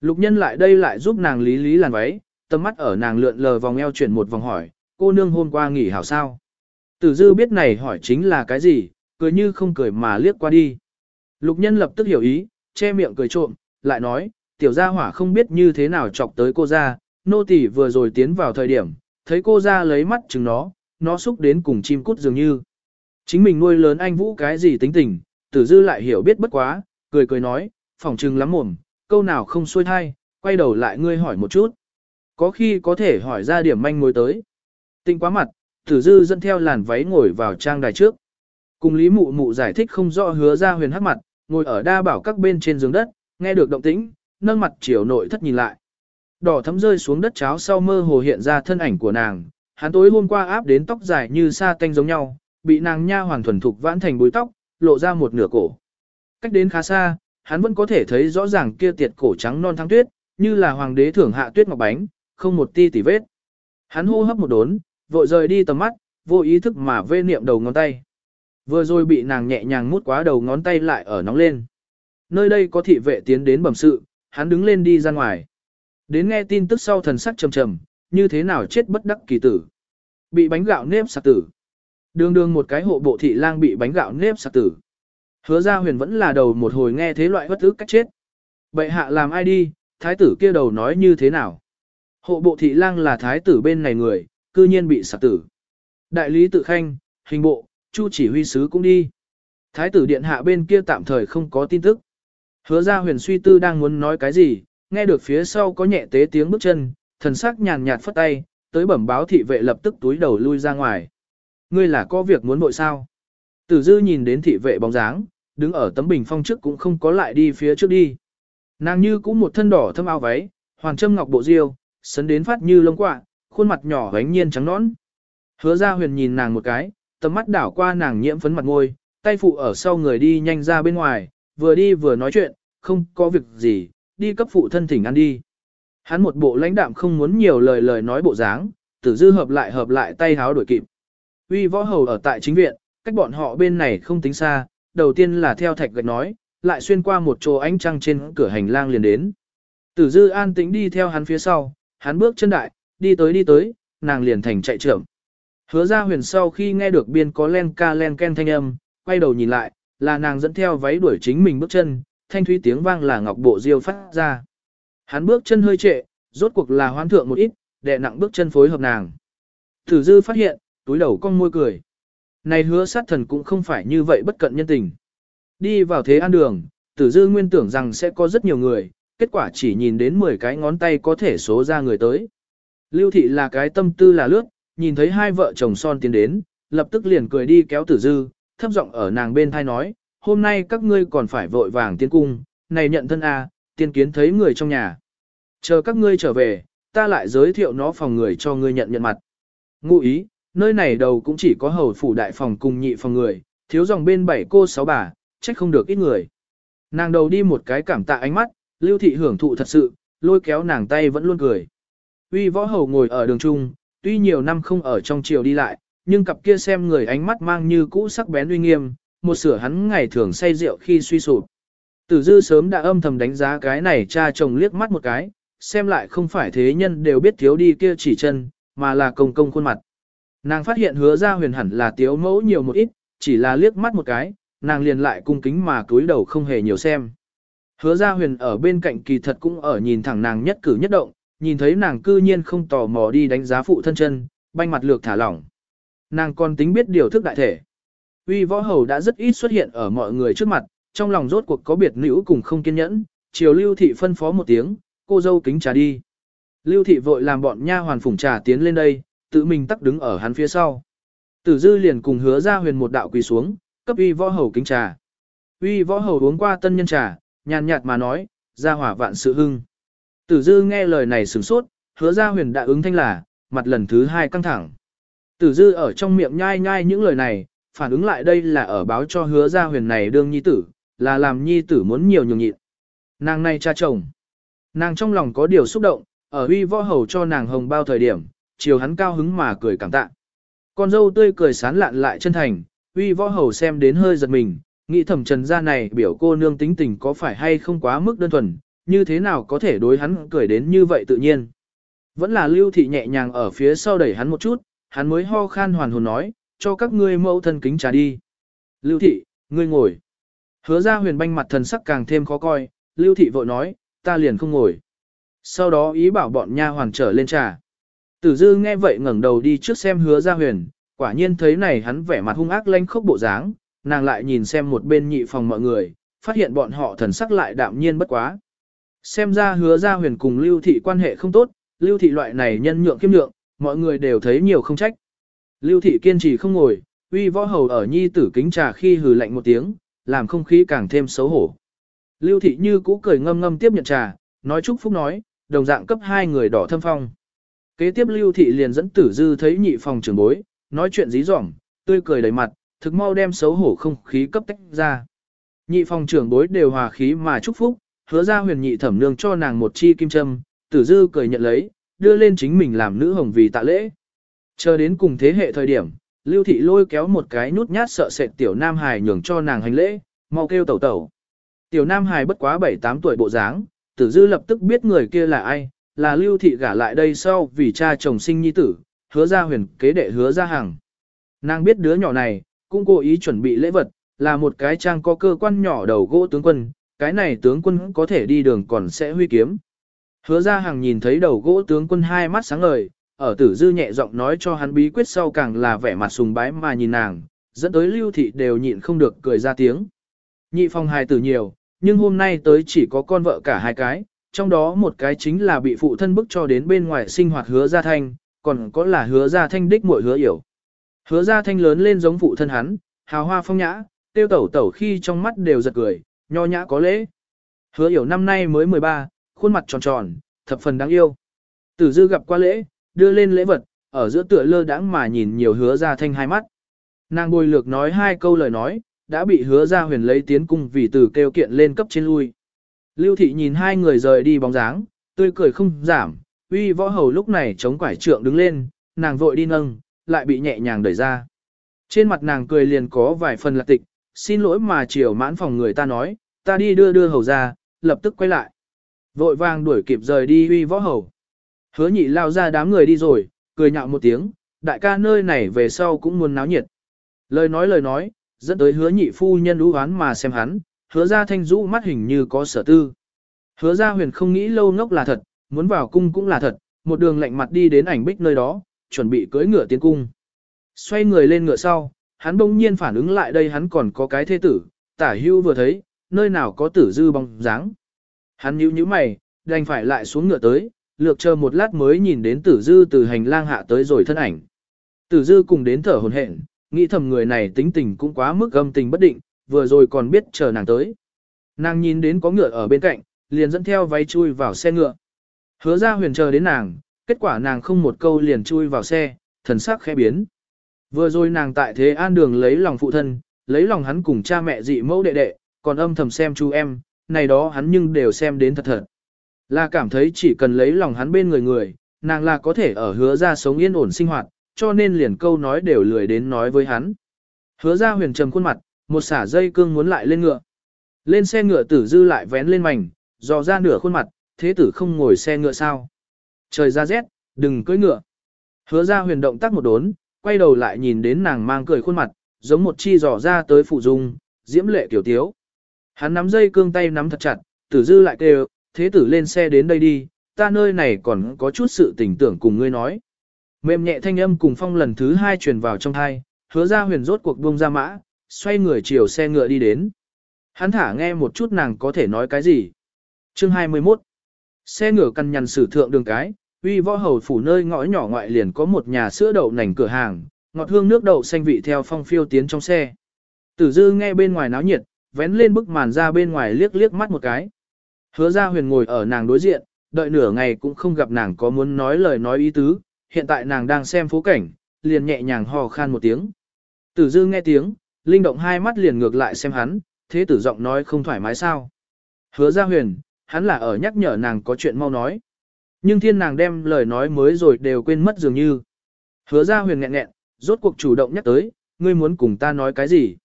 Lục nhân lại đây lại giúp nàng lý lý làn váy, tầm mắt ở nàng lượn lờ vòng eo chuyển một vòng hỏi, cô nương hôm qua nghỉ hảo sao. Tử dư biết này hỏi chính là cái gì, cười như không cười mà liếc qua đi. Lục nhân lập tức hiểu ý, che miệng cười trộm, lại nói, tiểu gia hỏa không biết như thế nào chọc tới cô ra, nô tỳ vừa rồi tiến vào thời điểm, thấy cô ra lấy mắt chừng nó, nó xúc đến cùng chim cút dường như. Chính mình nuôi lớn anh Vũ cái gì tính tình, tử dư lại hiểu biết bất quá, cười cười nói, phỏng chừng lắm mồm, câu nào không xuôi thai, quay đầu lại ngươi hỏi một chút. Có khi có thể hỏi ra điểm manh mối tới. Tinh quá mặt, tử dư dẫn theo làn váy ngồi vào trang đài trước. Cùng Lý Mụ Mụ giải thích không rõ hứa ra huyền hắc mặt, ngồi ở đa bảo các bên trên giường đất, nghe được động tĩnh, nâng mặt chiều nội thất nhìn lại. Đỏ thấm rơi xuống đất cháo sau mơ hồ hiện ra thân ảnh của nàng, hắn tối hôm qua áp đến tóc dài như sa tanh giống nhau, bị nàng nha hoàn thuần thục vãn thành búi tóc, lộ ra một nửa cổ. Cách đến khá xa, hắn vẫn có thể thấy rõ ràng kia tiệt cổ trắng non thăng tuyết, như là hoàng đế thưởng hạ tuyết ngọc bánh, không một ti tỉ vết. Hắn hô hấp một đốn, vội rời đi tầm mắt, vô ý thức mà vê niệm đầu ngón tay. Vừa rồi bị nàng nhẹ nhàng mút quá đầu ngón tay lại ở nóng lên. Nơi đây có thị vệ tiến đến bẩm sự, hắn đứng lên đi ra ngoài. Đến nghe tin tức sau thần sắc trầm trầm, như thế nào chết bất đắc kỳ tử. Bị bánh gạo nếp sạc tử. Đường đường một cái hộ bộ thị lang bị bánh gạo nếp sạc tử. Hứa ra huyền vẫn là đầu một hồi nghe thế loại bất ức cách chết. Bệ hạ làm ai đi, thái tử kia đầu nói như thế nào. Hộ bộ thị lang là thái tử bên này người, cư nhiên bị sạc tử. Đại lý tự khanh, hình bộ, chu chỉ huy sứ cũng đi. Thái tử điện hạ bên kia tạm thời không có tin tức. Hứa ra huyền suy tư đang muốn nói cái gì, nghe được phía sau có nhẹ tế tiếng bước chân, thần sắc nhàn nhạt phất tay, tới bẩm báo thị vệ lập tức túi đầu lui ra ngoài. Ngươi là có việc muốn bội sao? Tử dư nhìn đến thị vệ bóng dáng, đứng ở tấm bình phong trước cũng không có lại đi phía trước đi. Nàng như cũng một thân đỏ thâm áo váy, hoàng châm ngọc bộ diêu, sấn đến phát như lông quạ, khuôn mặt nhỏ gánh nhiên trắng nõn. Hứa ra huyền nhìn nàng một cái, tầm mắt đảo qua nàng nhiễm phấn mặt ngôi, tay phụ ở sau người đi nhanh ra bên ngoài, vừa đi vừa nói chuyện, không có việc gì, đi cấp phụ thân thỉnh ăn đi. Hắn một bộ lãnh đạm không muốn nhiều lời lời nói bộ dáng, tử dư hợp lại hợp lại tay háo đổi kịp. Uy võ hầu ở tại chính viện, cách bọn họ bên này không tính xa, đầu tiên là theo thạch gạch nói, lại xuyên qua một chỗ ánh trăng trên cửa hành lang liền đến. Tử dư an tĩnh đi theo hắn phía sau, hắn bước chân đại, đi tới đi tới, nàng liền thành chạy trưởng. Hứa ra huyền sau khi nghe được biên có len ca len ken thanh âm, quay đầu nhìn lại, là nàng dẫn theo váy đuổi chính mình bước chân, thanh thúy tiếng vang là ngọc bộ diêu phát ra. Hắn bước chân hơi trệ, rốt cuộc là hoán thượng một ít, đè nặng bước chân phối hợp nàng. Tử dư phát hiện, túi đầu con môi cười. Này hứa sát thần cũng không phải như vậy bất cận nhân tình. Đi vào thế an đường, tử dư nguyên tưởng rằng sẽ có rất nhiều người, kết quả chỉ nhìn đến 10 cái ngón tay có thể số ra người tới. Lưu thị là cái tâm tư là lướt, nhìn thấy hai vợ chồng son tiến đến, lập tức liền cười đi kéo tử dư, thấp giọng ở nàng bên thai nói, hôm nay các ngươi còn phải vội vàng tiến cung, này nhận thân a, tiên kiến thấy người trong nhà. Chờ các ngươi trở về, ta lại giới thiệu nó phòng người cho ngươi nhận nhận mặt. Ngụ ý, nơi này đầu cũng chỉ có hầu phủ đại phòng cùng nhị phòng người, thiếu dòng bên bảy cô sáu bà, trách không được ít người. Nàng đầu đi một cái cảm tạ ánh mắt, lưu thị hưởng thụ thật sự, lôi kéo nàng tay vẫn luôn cười. Uy võ hầu ngồi ở đường trung, tuy nhiều năm không ở trong triều đi lại, nhưng cặp kia xem người ánh mắt mang như cũ sắc bén uy nghiêm, một sửa hắn ngày thường say rượu khi suy sụp. Tử dư sớm đã âm thầm đánh giá cái này cha chồng liếc mắt một cái, xem lại không phải thế nhân đều biết thiếu đi kia chỉ chân, mà là công công khuôn mặt. Nàng phát hiện hứa ra huyền hẳn là tiếu mẫu nhiều một ít, chỉ là liếc mắt một cái, nàng liền lại cung kính mà cúi đầu không hề nhiều xem. Hứa ra huyền ở bên cạnh kỳ thật cũng ở nhìn thẳng nàng nhất cử nhất động, nhìn thấy nàng cư nhiên không tò mò đi đánh giá phụ thân chân, banh mặt lược thả lỏng. Nàng còn tính biết điều thức đại thể. Uy võ hầu đã rất ít xuất hiện ở mọi người trước mặt, trong lòng rốt cuộc có biệt nữ cùng không kiên nhẫn, chiều lưu thị phân phó một tiếng, cô dâu kính trà đi. Lưu thị vội làm bọn nha hoàn phủng trà tiến lên đây, tự mình tắc đứng ở hắn phía sau. Tử dư liền cùng hứa ra huyền một đạo quỳ xuống, cấp uy võ hầu kính trà. Uy võ hầu uống qua tân nhân trà, nhàn nhạt mà nói, ra hỏa vạn sự hưng. Tử dư nghe lời này sửng sốt, hứa ra huyền đã ứng thanh là, mặt lần thứ hai căng thẳng. Tử dư ở trong miệng nhai nhai những lời này, phản ứng lại đây là ở báo cho hứa ra huyền này đương nhi tử, là làm nhi tử muốn nhiều nhường nhịn. Nàng này cha chồng. Nàng trong lòng có điều xúc động, ở huy võ hầu cho nàng hồng bao thời điểm, chiều hắn cao hứng mà cười cảm tạ. Con dâu tươi cười sán lạn lại chân thành, huy võ hầu xem đến hơi giật mình, nghĩ thẩm trần gia này biểu cô nương tính tình có phải hay không quá mức đơn thuần, như thế nào có thể đối hắn cười đến như vậy tự nhiên. Vẫn là lưu thị nhẹ nhàng ở phía sau đẩy hắn một chút, hắn mới ho khan hoàn hồn nói, cho các ngươi mẫu thân kính trà đi. Lưu thị, ngươi ngồi. Hứa ra huyền banh mặt thần sắc càng thêm khó coi, lưu thị vội nói, ta liền không ngồi. Sau đó ý bảo bọn nha hoàn trở lên trà. Tử dư nghe vậy ngẩng đầu đi trước xem hứa ra huyền, quả nhiên thấy này hắn vẻ mặt hung ác lanh khốc bộ dáng, nàng lại nhìn xem một bên nhị phòng mọi người, phát hiện bọn họ thần sắc lại đạm nhiên bất quá. Xem ra hứa ra huyền cùng lưu thị quan hệ không tốt, lưu thị loại này nhân nhượng kiêm nhượng, mọi người đều thấy nhiều không trách. Lưu thị kiên trì không ngồi, uy võ hầu ở nhi tử kính trà khi hừ lạnh một tiếng, làm không khí càng thêm xấu hổ. Lưu thị như cũ cười ngâm ngâm tiếp nhận trà, nói chúc phúc nói, đồng dạng cấp hai người đỏ thâm phong. Kế tiếp lưu thị liền dẫn tử dư thấy nhị phòng trưởng bối, nói chuyện dí dỏm, tươi cười đầy mặt, thực mau đem xấu hổ không khí cấp tách ra. Nhị phòng trưởng bối đều hòa khí mà chúc phúc, hứa ra huyền nhị thẩm nương cho nàng một chi kim châm, tử dư cười nhận lấy, đưa lên chính mình làm nữ hồng vì tạ lễ. Chờ đến cùng thế hệ thời điểm, lưu thị lôi kéo một cái nút nhát sợ sệt tiểu nam hài nhường cho nàng hành lễ, mau kêu tẩu tẩu. Tiểu nam hài bất quá 7-8 tuổi bộ dáng, tử dư lập tức biết người kia là ai, là lưu thị gả lại đây sau vì cha chồng sinh nhi tử, hứa ra huyền kế đệ hứa ra hàng. Nàng biết đứa nhỏ này, cũng cố ý chuẩn bị lễ vật, là một cái trang có cơ quan nhỏ đầu gỗ tướng quân, cái này tướng quân có thể đi đường còn sẽ huy kiếm. Hứa ra hàng nhìn thấy đầu gỗ tướng quân hai mắt sáng ngời, ở tử dư nhẹ giọng nói cho hắn bí quyết sau càng là vẻ mặt sùng bái mà nhìn nàng, dẫn tới lưu thị đều nhịn không được cười ra tiếng. Nhị phong hài tử nhiều, nhưng hôm nay tới chỉ có con vợ cả hai cái, trong đó một cái chính là bị phụ thân bức cho đến bên ngoài sinh hoạt hứa gia thanh, còn có là hứa gia thanh đích muội hứa hiểu. Hứa gia thanh lớn lên giống phụ thân hắn, hào hoa phong nhã, tiêu tẩu tẩu khi trong mắt đều giật cười, nho nhã có lễ. Hứa hiểu năm nay mới 13, khuôn mặt tròn tròn, thập phần đáng yêu. Tử dư gặp qua lễ, đưa lên lễ vật, ở giữa tựa lơ đãng mà nhìn nhiều hứa gia thanh hai mắt. Nàng bồi lược nói hai câu lời nói, đã bị hứa gia huyền lấy tiến cung vì từ kêu kiện lên cấp trên lui. Lưu thị nhìn hai người rời đi bóng dáng, tươi cười không giảm, uy võ hầu lúc này chống quải trượng đứng lên, nàng vội đi nâng, lại bị nhẹ nhàng đẩy ra. Trên mặt nàng cười liền có vài phần lạc tịch, xin lỗi mà chiều mãn phòng người ta nói, ta đi đưa đưa hầu ra, lập tức quay lại. Vội vàng đuổi kịp rời đi uy võ hầu. Hứa nhị lao ra đám người đi rồi, cười nhạo một tiếng, đại ca nơi này về sau cũng muốn náo nhiệt. Lời nói lời nói, dẫn tới hứa nhị phu nhân lũ oán mà xem hắn, hứa ra thanh rũ mắt hình như có sở tư. Hứa ra huyền không nghĩ lâu ngốc là thật, muốn vào cung cũng là thật, một đường lạnh mặt đi đến ảnh bích nơi đó, chuẩn bị cưỡi ngựa tiến cung. Xoay người lên ngựa sau, hắn bỗng nhiên phản ứng lại đây hắn còn có cái thế tử, tả hưu vừa thấy, nơi nào có tử dư bóng dáng. Hắn nhíu nhíu mày, đành phải lại xuống ngựa tới, lược chờ một lát mới nhìn đến tử dư từ hành lang hạ tới rồi thân ảnh. Tử dư cùng đến thở hồn hển, nghĩ thầm người này tính tình cũng quá mức âm tình bất định, vừa rồi còn biết chờ nàng tới. Nàng nhìn đến có ngựa ở bên cạnh, liền dẫn theo váy chui vào xe ngựa. Hứa ra huyền chờ đến nàng, kết quả nàng không một câu liền chui vào xe, thần sắc khẽ biến. Vừa rồi nàng tại thế an đường lấy lòng phụ thân, lấy lòng hắn cùng cha mẹ dị mẫu đệ đệ, còn âm thầm xem chú em, này đó hắn nhưng đều xem đến thật thật. Là cảm thấy chỉ cần lấy lòng hắn bên người người, nàng là có thể ở hứa ra sống yên ổn sinh hoạt, cho nên liền câu nói đều lười đến nói với hắn. Hứa ra huyền trầm khuôn mặt, một xả dây cương muốn lại lên ngựa. Lên xe ngựa tử dư lại vén lên mảnh, dò ra nửa khuôn mặt, thế tử không ngồi xe ngựa sao. Trời ra rét, đừng cưỡi ngựa. Hứa ra huyền động tác một đốn, quay đầu lại nhìn đến nàng mang cười khuôn mặt, giống một chi dò ra tới phụ dung, diễm lệ tiểu tiếu. Hắn nắm dây cương tay nắm thật chặt, tử dư lại kêu, thế tử lên xe đến đây đi, ta nơi này còn có chút sự tình tưởng cùng ngươi nói. Mềm nhẹ thanh âm cùng phong lần thứ hai truyền vào trong thai, hứa ra huyền rốt cuộc buông ra mã, xoay người chiều xe ngựa đi đến. Hắn thả nghe một chút nàng có thể nói cái gì. Chương 21 Xe ngựa căn nhằn sử thượng đường cái, uy võ hầu phủ nơi ngõ nhỏ ngoại liền có một nhà sữa đậu nành cửa hàng, ngọt hương nước đậu xanh vị theo phong phiêu tiến trong xe. Tử dư nghe bên ngoài náo nhiệt, vén lên bức màn ra bên ngoài liếc liếc mắt một cái. Hứa ra huyền ngồi ở nàng đối diện, đợi nửa ngày cũng không gặp nàng có muốn nói lời nói ý tứ, hiện tại nàng đang xem phố cảnh, liền nhẹ nhàng hò khan một tiếng. Tử dư nghe tiếng, linh động hai mắt liền ngược lại xem hắn, thế tử giọng nói không thoải mái sao. Hứa ra huyền, hắn là ở nhắc nhở nàng có chuyện mau nói. Nhưng thiên nàng đem lời nói mới rồi đều quên mất dường như. Hứa ra huyền nghẹn nghẹn, rốt cuộc chủ động nhắc tới, ngươi muốn cùng ta nói cái gì.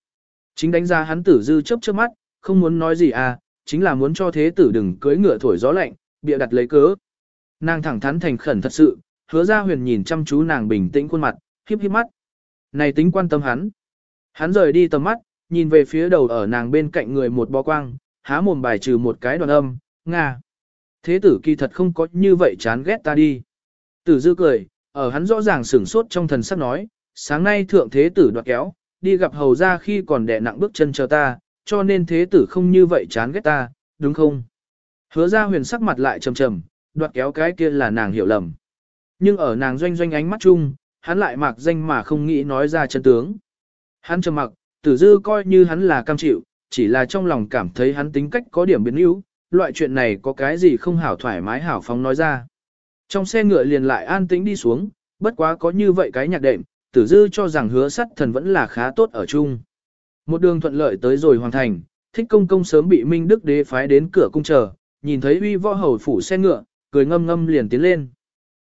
Chính đánh ra hắn tử dư chớp chớp mắt, không muốn nói gì à, chính là muốn cho thế tử đừng cưới ngựa thổi gió lạnh, bịa đặt lấy cớ. Nàng thẳng thắn thành khẩn thật sự, hứa ra huyền nhìn chăm chú nàng bình tĩnh khuôn mặt, khiếp khiếp mắt. Này tính quan tâm hắn. Hắn rời đi tầm mắt, nhìn về phía đầu ở nàng bên cạnh người một bó quang, há mồm bài trừ một cái đoàn âm, Nga. Thế tử kỳ thật không có như vậy chán ghét ta đi. Tử dư cười, ở hắn rõ ràng sửng sốt trong thần sắc nói, sáng nay thượng thế tử đoạt kéo, đi gặp hầu ra khi còn đẻ nặng bước chân chờ ta, cho nên thế tử không như vậy chán ghét ta, đúng không? Hứa ra huyền sắc mặt lại trầm trầm, đoạt kéo cái kia là nàng hiểu lầm. Nhưng ở nàng doanh doanh ánh mắt chung, hắn lại mặc danh mà không nghĩ nói ra chân tướng. Hắn trầm mặc, tử dư coi như hắn là cam chịu, chỉ là trong lòng cảm thấy hắn tính cách có điểm biến yếu, loại chuyện này có cái gì không hảo thoải mái hảo phóng nói ra. Trong xe ngựa liền lại an tĩnh đi xuống, bất quá có như vậy cái nhạc đệm, tử dư cho rằng hứa sắt thần vẫn là khá tốt ở chung. Một đường thuận lợi tới rồi hoàn thành, thích công công sớm bị Minh Đức đế phái đến cửa cung chờ, nhìn thấy uy võ hầu phủ xe ngựa, cười ngâm ngâm liền tiến lên.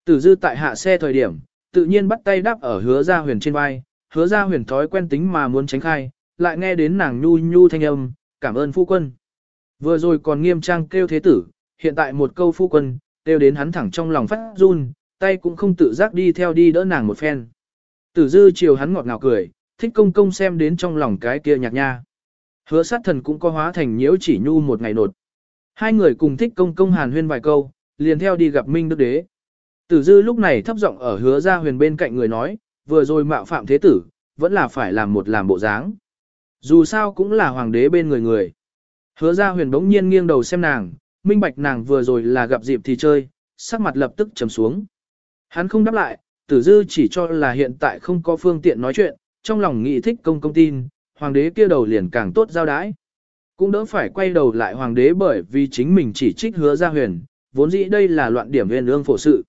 Tử dư tại hạ xe thời điểm, tự nhiên bắt tay đáp ở hứa ra huyền trên vai, hứa ra huyền thói quen tính mà muốn tránh khai, lại nghe đến nàng nhu nhu thanh âm, cảm ơn phu quân. Vừa rồi còn nghiêm trang kêu thế tử, hiện tại một câu phu quân, kêu đến hắn thẳng trong lòng phát run, tay cũng không tự giác đi theo đi đỡ nàng một phen. Tử dư chiều hắn ngọt ngào cười, thích công công xem đến trong lòng cái kia nhạc nha. Hứa sát thần cũng có hóa thành nhiễu chỉ nhu một ngày nột. Hai người cùng thích công công hàn huyên vài câu, liền theo đi gặp Minh Đức Đế. Tử dư lúc này thấp giọng ở hứa ra huyền bên cạnh người nói, vừa rồi mạo phạm thế tử, vẫn là phải làm một làm bộ dáng. Dù sao cũng là hoàng đế bên người người. Hứa ra huyền bỗng nhiên nghiêng đầu xem nàng, minh bạch nàng vừa rồi là gặp dịp thì chơi, sắc mặt lập tức trầm xuống. Hắn không đáp lại, tử dư chỉ cho là hiện tại không có phương tiện nói chuyện, trong lòng nghĩ thích công công tin, hoàng đế kia đầu liền càng tốt giao đái. Cũng đỡ phải quay đầu lại hoàng đế bởi vì chính mình chỉ trích hứa ra huyền, vốn dĩ đây là loạn điểm huyền ương phổ sự.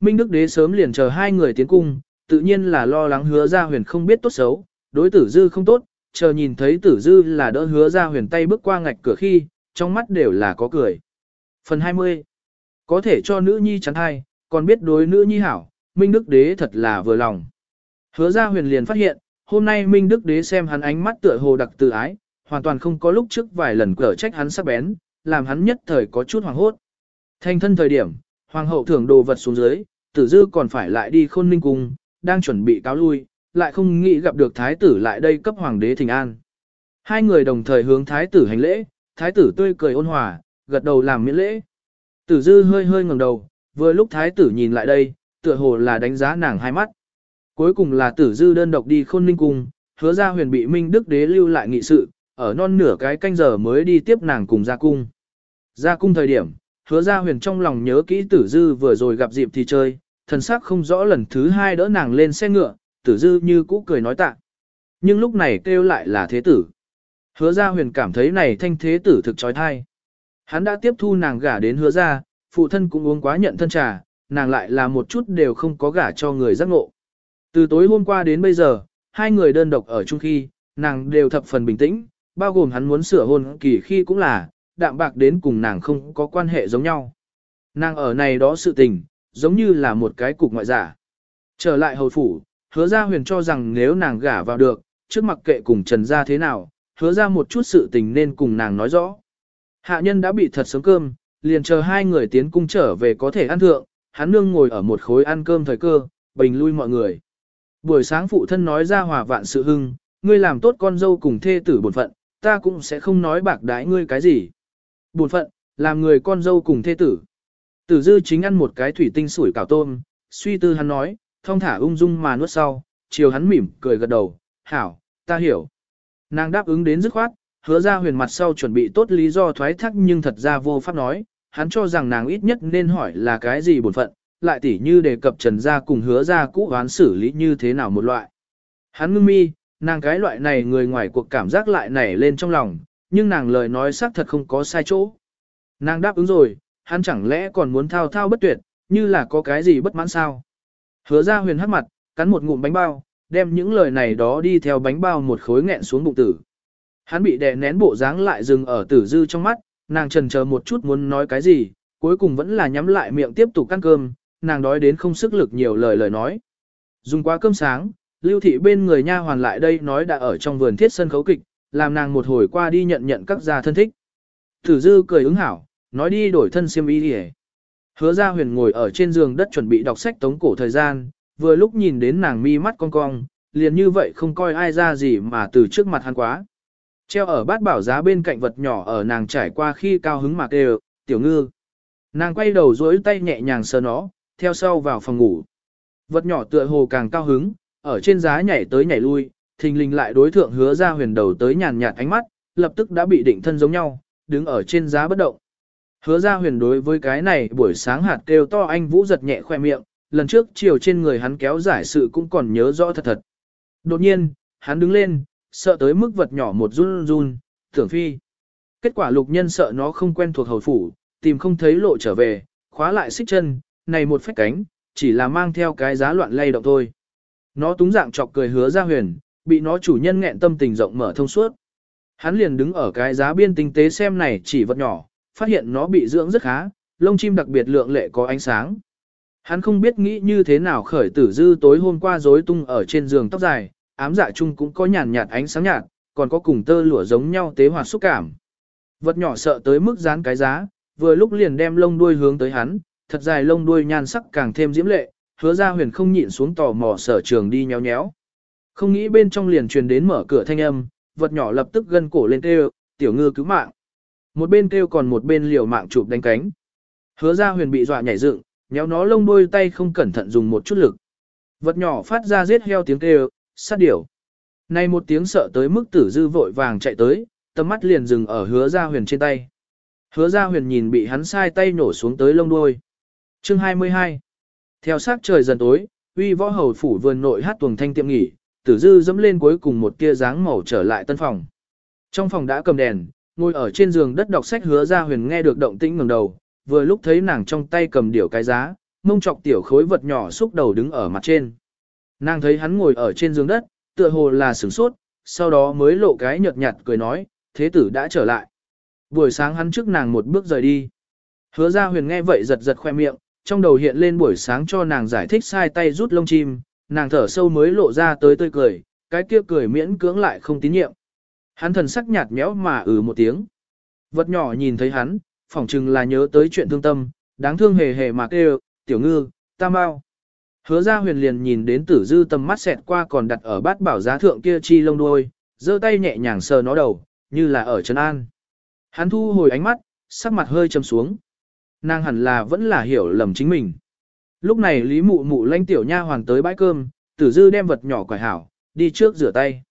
Minh Đức Đế sớm liền chờ hai người tiến cung, tự nhiên là lo lắng hứa ra huyền không biết tốt xấu, đối tử dư không tốt, chờ nhìn thấy tử dư là đỡ hứa ra huyền tay bước qua ngạch cửa khi, trong mắt đều là có cười. Phần 20. Có thể cho nữ nhi chắn hai, còn biết đối nữ nhi hảo, Minh Đức Đế thật là vừa lòng. Hứa ra huyền liền phát hiện, hôm nay Minh Đức Đế xem hắn ánh mắt tựa hồ đặc từ ái, hoàn toàn không có lúc trước vài lần cở trách hắn sắc bén, làm hắn nhất thời có chút hoảng hốt. Thành thân thời điểm, hoàng hậu thưởng đồ vật xuống dưới, tử dư còn phải lại đi khôn ninh cung, đang chuẩn bị cáo lui, lại không nghĩ gặp được thái tử lại đây cấp hoàng đế thỉnh an. Hai người đồng thời hướng thái tử hành lễ, thái tử tươi cười ôn hòa, gật đầu làm miễn lễ. Tử dư hơi hơi ngẩng đầu, vừa lúc thái tử nhìn lại đây, tựa hồ là đánh giá nàng hai mắt. Cuối cùng là tử dư đơn độc đi khôn ninh cung, hứa ra huyền bị minh đức đế lưu lại nghị sự, ở non nửa cái canh giờ mới đi tiếp nàng cùng ra cung. Ra cung thời điểm, hứa ra huyền trong lòng nhớ kỹ tử dư vừa rồi gặp dịp thì chơi, thần sắc không rõ lần thứ hai đỡ nàng lên xe ngựa, tử dư như cũ cười nói tạ. Nhưng lúc này kêu lại là thế tử. Hứa ra huyền cảm thấy này thanh thế tử thực trói thai. Hắn đã tiếp thu nàng gả đến hứa ra, phụ thân cũng uống quá nhận thân trà, nàng lại là một chút đều không có gả cho người giác ngộ. Từ tối hôm qua đến bây giờ, hai người đơn độc ở chung khi, nàng đều thập phần bình tĩnh, bao gồm hắn muốn sửa hôn kỳ khi cũng là, đạm bạc đến cùng nàng không có quan hệ giống nhau. Nàng ở này đó sự tình, giống như là một cái cục ngoại giả. Trở lại hồi phủ, hứa ra huyền cho rằng nếu nàng gả vào được, trước mặc kệ cùng trần ra thế nào, hứa ra một chút sự tình nên cùng nàng nói rõ. Hạ nhân đã bị thật sớm cơm, liền chờ hai người tiến cung trở về có thể ăn thượng, hắn nương ngồi ở một khối ăn cơm thời cơ, bình lui mọi người. Buổi sáng phụ thân nói ra hòa vạn sự hưng, ngươi làm tốt con dâu cùng thê tử bổn phận, ta cũng sẽ không nói bạc đái ngươi cái gì. Bổn phận, làm người con dâu cùng thê tử. Tử dư chính ăn một cái thủy tinh sủi cảo tôm, suy tư hắn nói, thong thả ung dung mà nuốt sau, chiều hắn mỉm, cười gật đầu, hảo, ta hiểu. Nàng đáp ứng đến dứt khoát, hứa ra huyền mặt sau chuẩn bị tốt lý do thoái thác nhưng thật ra vô pháp nói, hắn cho rằng nàng ít nhất nên hỏi là cái gì bổn phận, lại tỉ như đề cập trần gia cùng hứa ra cũ hoán xử lý như thế nào một loại. Hắn ngưng mi, nàng cái loại này người ngoài cuộc cảm giác lại nảy lên trong lòng, nhưng nàng lời nói xác thật không có sai chỗ. Nàng đáp ứng rồi, hắn chẳng lẽ còn muốn thao thao bất tuyệt, như là có cái gì bất mãn sao. Hứa ra huyền hắt mặt, cắn một ngụm bánh bao, đem những lời này đó đi theo bánh bao một khối nghẹn xuống bụng tử. Hắn bị đè nén bộ dáng lại dừng ở tử dư trong mắt, nàng trần chờ một chút muốn nói cái gì, cuối cùng vẫn là nhắm lại miệng tiếp tục ăn cơm, nàng đói đến không sức lực nhiều lời lời nói. Dùng qua cơm sáng, lưu thị bên người nha hoàn lại đây nói đã ở trong vườn thiết sân khấu kịch, làm nàng một hồi qua đi nhận nhận các gia thân thích. Tử dư cười ứng hảo, nói đi đổi thân xiêm y đi Hứa ra huyền ngồi ở trên giường đất chuẩn bị đọc sách tống cổ thời gian, vừa lúc nhìn đến nàng mi mắt cong cong, liền như vậy không coi ai ra gì mà từ trước mặt hắn quá. Treo ở bát bảo giá bên cạnh vật nhỏ ở nàng trải qua khi cao hứng mạc đều, tiểu ngư. Nàng quay đầu dối tay nhẹ nhàng sờ nó, theo sau vào phòng ngủ. Vật nhỏ tựa hồ càng cao hứng, ở trên giá nhảy tới nhảy lui, thình lình lại đối thượng hứa ra huyền đầu tới nhàn nhạt ánh mắt, lập tức đã bị định thân giống nhau, đứng ở trên giá bất động. Hứa ra huyền đối với cái này buổi sáng hạt kêu to anh vũ giật nhẹ khoe miệng, lần trước chiều trên người hắn kéo giải sự cũng còn nhớ rõ thật thật. Đột nhiên, hắn đứng lên, sợ tới mức vật nhỏ một run run, tưởng phi. Kết quả lục nhân sợ nó không quen thuộc hầu phủ, tìm không thấy lộ trở về, khóa lại xích chân, này một phách cánh, chỉ là mang theo cái giá loạn lay động thôi. Nó túng dạng chọc cười hứa ra huyền, bị nó chủ nhân nghẹn tâm tình rộng mở thông suốt. Hắn liền đứng ở cái giá biên tinh tế xem này chỉ vật nhỏ, phát hiện nó bị dưỡng rất khá, lông chim đặc biệt lượng lệ có ánh sáng. Hắn không biết nghĩ như thế nào khởi tử dư tối hôm qua rối tung ở trên giường tóc dài, ám dạ chung cũng có nhàn nhạt ánh sáng nhạt, còn có cùng tơ lụa giống nhau tế hoạt xúc cảm. Vật nhỏ sợ tới mức dán cái giá, vừa lúc liền đem lông đuôi hướng tới hắn, thật dài lông đuôi nhan sắc càng thêm diễm lệ, hứa ra huyền không nhịn xuống tò mò sở trường đi nhéo nhéo. Không nghĩ bên trong liền truyền đến mở cửa thanh âm, vật nhỏ lập tức gân cổ lên kêu, tiểu ngư cứu mạng. Một bên kêu còn một bên liều mạng chụp đánh cánh. Hứa ra huyền bị dọa nhảy dựng, nhéo nó lông đuôi tay không cẩn thận dùng một chút lực. Vật nhỏ phát ra giết heo tiếng kêu, sát điểu. Này một tiếng sợ tới mức tử dư vội vàng chạy tới, tầm mắt liền dừng ở hứa ra huyền trên tay. Hứa ra huyền nhìn bị hắn sai tay nổ xuống tới lông đuôi. Chương 22 Theo sát trời dần tối, uy võ hầu phủ vườn nội hát tuồng thanh tiệm nghỉ, tử dư dẫm lên cuối cùng một tia dáng màu trở lại tân phòng. Trong phòng đã cầm đèn, ngồi ở trên giường đất đọc sách hứa ra huyền nghe được động tĩnh ngẩng đầu, vừa lúc thấy nàng trong tay cầm điểu cái giá, mông chọc tiểu khối vật nhỏ xúc đầu đứng ở mặt trên. Nàng thấy hắn ngồi ở trên giường đất, tựa hồ là sửng sốt, sau đó mới lộ cái nhợt nhạt cười nói, thế tử đã trở lại. Buổi sáng hắn trước nàng một bước rời đi. Hứa ra huyền nghe vậy giật giật khoe miệng, trong đầu hiện lên buổi sáng cho nàng giải thích sai tay rút lông chim, nàng thở sâu mới lộ ra tới tươi cười, cái kia cười miễn cưỡng lại không tín nhiệm. Hắn thần sắc nhạt nhẽo mà ừ một tiếng. Vật nhỏ nhìn thấy hắn, phỏng chừng là nhớ tới chuyện thương tâm, đáng thương hề hề mà kêu, tiểu ngư, tam bao. Hứa ra huyền liền nhìn đến tử dư tầm mắt xẹt qua còn đặt ở bát bảo giá thượng kia chi lông đuôi, giơ tay nhẹ nhàng sờ nó đầu, như là ở chân an. Hắn thu hồi ánh mắt, sắc mặt hơi trầm xuống. Nàng hẳn là vẫn là hiểu lầm chính mình. Lúc này Lý Mụ Mụ lanh tiểu nha hoàng tới bãi cơm, Tử Dư đem vật nhỏ quải hảo, đi trước rửa tay.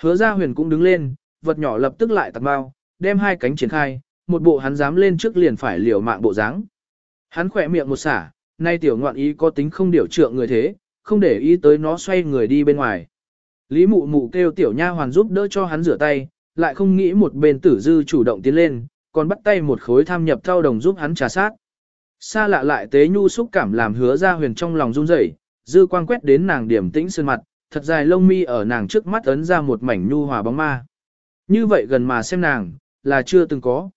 Hứa Gia Huyền cũng đứng lên, vật nhỏ lập tức lại tạt bao, đem hai cánh triển khai, một bộ hắn dám lên trước liền phải liều mạng bộ dáng. Hắn khỏe miệng một xả, nay tiểu ngoạn ý có tính không điều trượng người thế, không để ý tới nó xoay người đi bên ngoài. Lý Mụ Mụ kêu tiểu nha hoàn giúp đỡ cho hắn rửa tay, lại không nghĩ một bên Tử Dư chủ động tiến lên, còn bắt tay một khối tham nhập thao đồng giúp hắn trà sát. Xa lạ lại tế nhu xúc cảm làm hứa ra huyền trong lòng run rẩy, dư quang quét đến nàng điểm tĩnh sơn mặt, thật dài lông mi ở nàng trước mắt ấn ra một mảnh nhu hòa bóng ma. Như vậy gần mà xem nàng, là chưa từng có.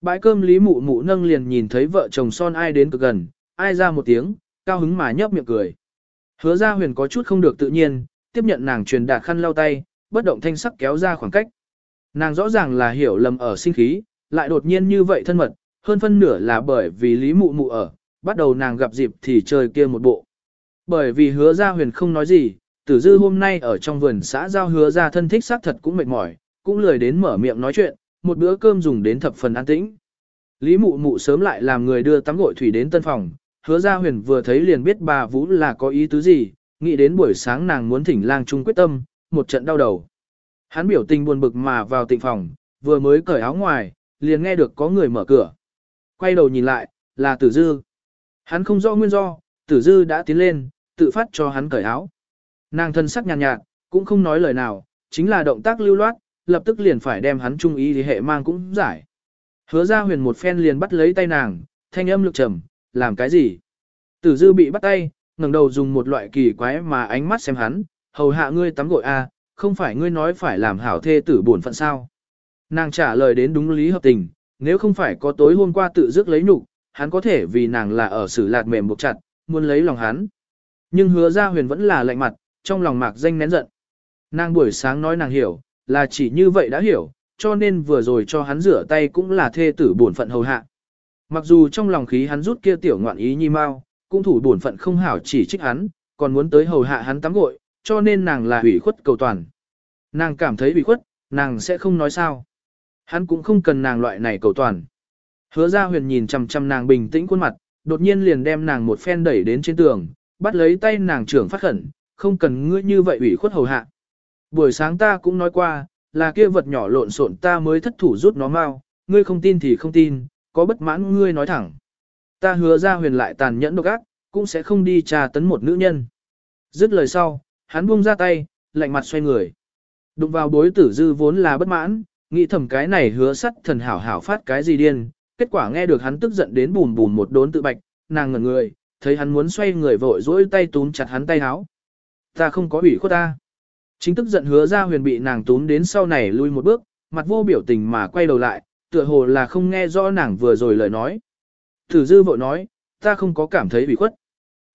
Bãi cơm lý mụ mụ nâng liền nhìn thấy vợ chồng son ai đến cực gần, ai ra một tiếng, cao hứng mà nhấp miệng cười. Hứa ra huyền có chút không được tự nhiên, tiếp nhận nàng truyền đạt khăn lau tay, bất động thanh sắc kéo ra khoảng cách. Nàng rõ ràng là hiểu lầm ở sinh khí, lại đột nhiên như vậy thân mật, hơn phân nửa là bởi vì Lý Mụ Mụ ở, bắt đầu nàng gặp dịp thì chơi kia một bộ. Bởi vì hứa ra huyền không nói gì, tử dư hôm nay ở trong vườn xã giao hứa ra thân thích xác thật cũng mệt mỏi, cũng lười đến mở miệng nói chuyện, một bữa cơm dùng đến thập phần an tĩnh. Lý Mụ Mụ sớm lại làm người đưa tắm gội thủy đến tân phòng, hứa ra huyền vừa thấy liền biết bà Vũ là có ý tứ gì, nghĩ đến buổi sáng nàng muốn thỉnh lang trung quyết tâm, một trận đau đầu. Hắn biểu tình buồn bực mà vào tịnh phòng, vừa mới cởi áo ngoài, liền nghe được có người mở cửa. Quay đầu nhìn lại, là tử dư. Hắn không rõ nguyên do, tử dư đã tiến lên, tự phát cho hắn cởi áo. Nàng thân sắc nhàn nhạt, nhạt, cũng không nói lời nào, chính là động tác lưu loát, lập tức liền phải đem hắn trung ý thì hệ mang cũng giải. Hứa ra huyền một phen liền bắt lấy tay nàng, thanh âm lực trầm, làm cái gì? Tử dư bị bắt tay, ngẩng đầu dùng một loại kỳ quái mà ánh mắt xem hắn, hầu hạ ngươi tắm gội a, không phải ngươi nói phải làm hảo thê tử buồn phận sao? Nàng trả lời đến đúng lý hợp tình, nếu không phải có tối hôm qua tự dứt lấy nhục, hắn có thể vì nàng là ở xử lạt mềm buộc chặt, muốn lấy lòng hắn. Nhưng hứa ra huyền vẫn là lạnh mặt, trong lòng mạc danh nén giận. Nàng buổi sáng nói nàng hiểu, là chỉ như vậy đã hiểu, cho nên vừa rồi cho hắn rửa tay cũng là thê tử bổn phận hầu hạ. Mặc dù trong lòng khí hắn rút kia tiểu ngoạn ý nhi mau, cũng thủ bổn phận không hảo chỉ trích hắn, còn muốn tới hầu hạ hắn tắm gội, cho nên nàng là ủy khuất cầu toàn. Nàng cảm thấy ủy khuất, nàng sẽ không nói sao. Hắn cũng không cần nàng loại này cầu toàn. Hứa ra huyền nhìn chằm chằm nàng bình tĩnh khuôn mặt, đột nhiên liền đem nàng một phen đẩy đến trên tường, bắt lấy tay nàng trưởng phát khẩn, không cần ngươi như vậy ủy khuất hầu hạ. Buổi sáng ta cũng nói qua, là kia vật nhỏ lộn xộn ta mới thất thủ rút nó mau, ngươi không tin thì không tin, có bất mãn ngươi nói thẳng. Ta hứa ra huyền lại tàn nhẫn độc ác, cũng sẽ không đi trà tấn một nữ nhân. Dứt lời sau, hắn buông ra tay, lạnh mặt xoay người. Đụng vào bối tử dư vốn là bất mãn, nghĩ thầm cái này hứa sắt thần hảo hảo phát cái gì điên, kết quả nghe được hắn tức giận đến bùn bùn một đốn tự bạch, nàng ngẩn người, thấy hắn muốn xoay người vội dỗi tay túm chặt hắn tay háo. Ta không có ủy khuất ta. Chính tức giận hứa ra huyền bị nàng túm đến sau này lui một bước, mặt vô biểu tình mà quay đầu lại, tựa hồ là không nghe rõ nàng vừa rồi lời nói. Thử dư vội nói, ta không có cảm thấy ủy khuất.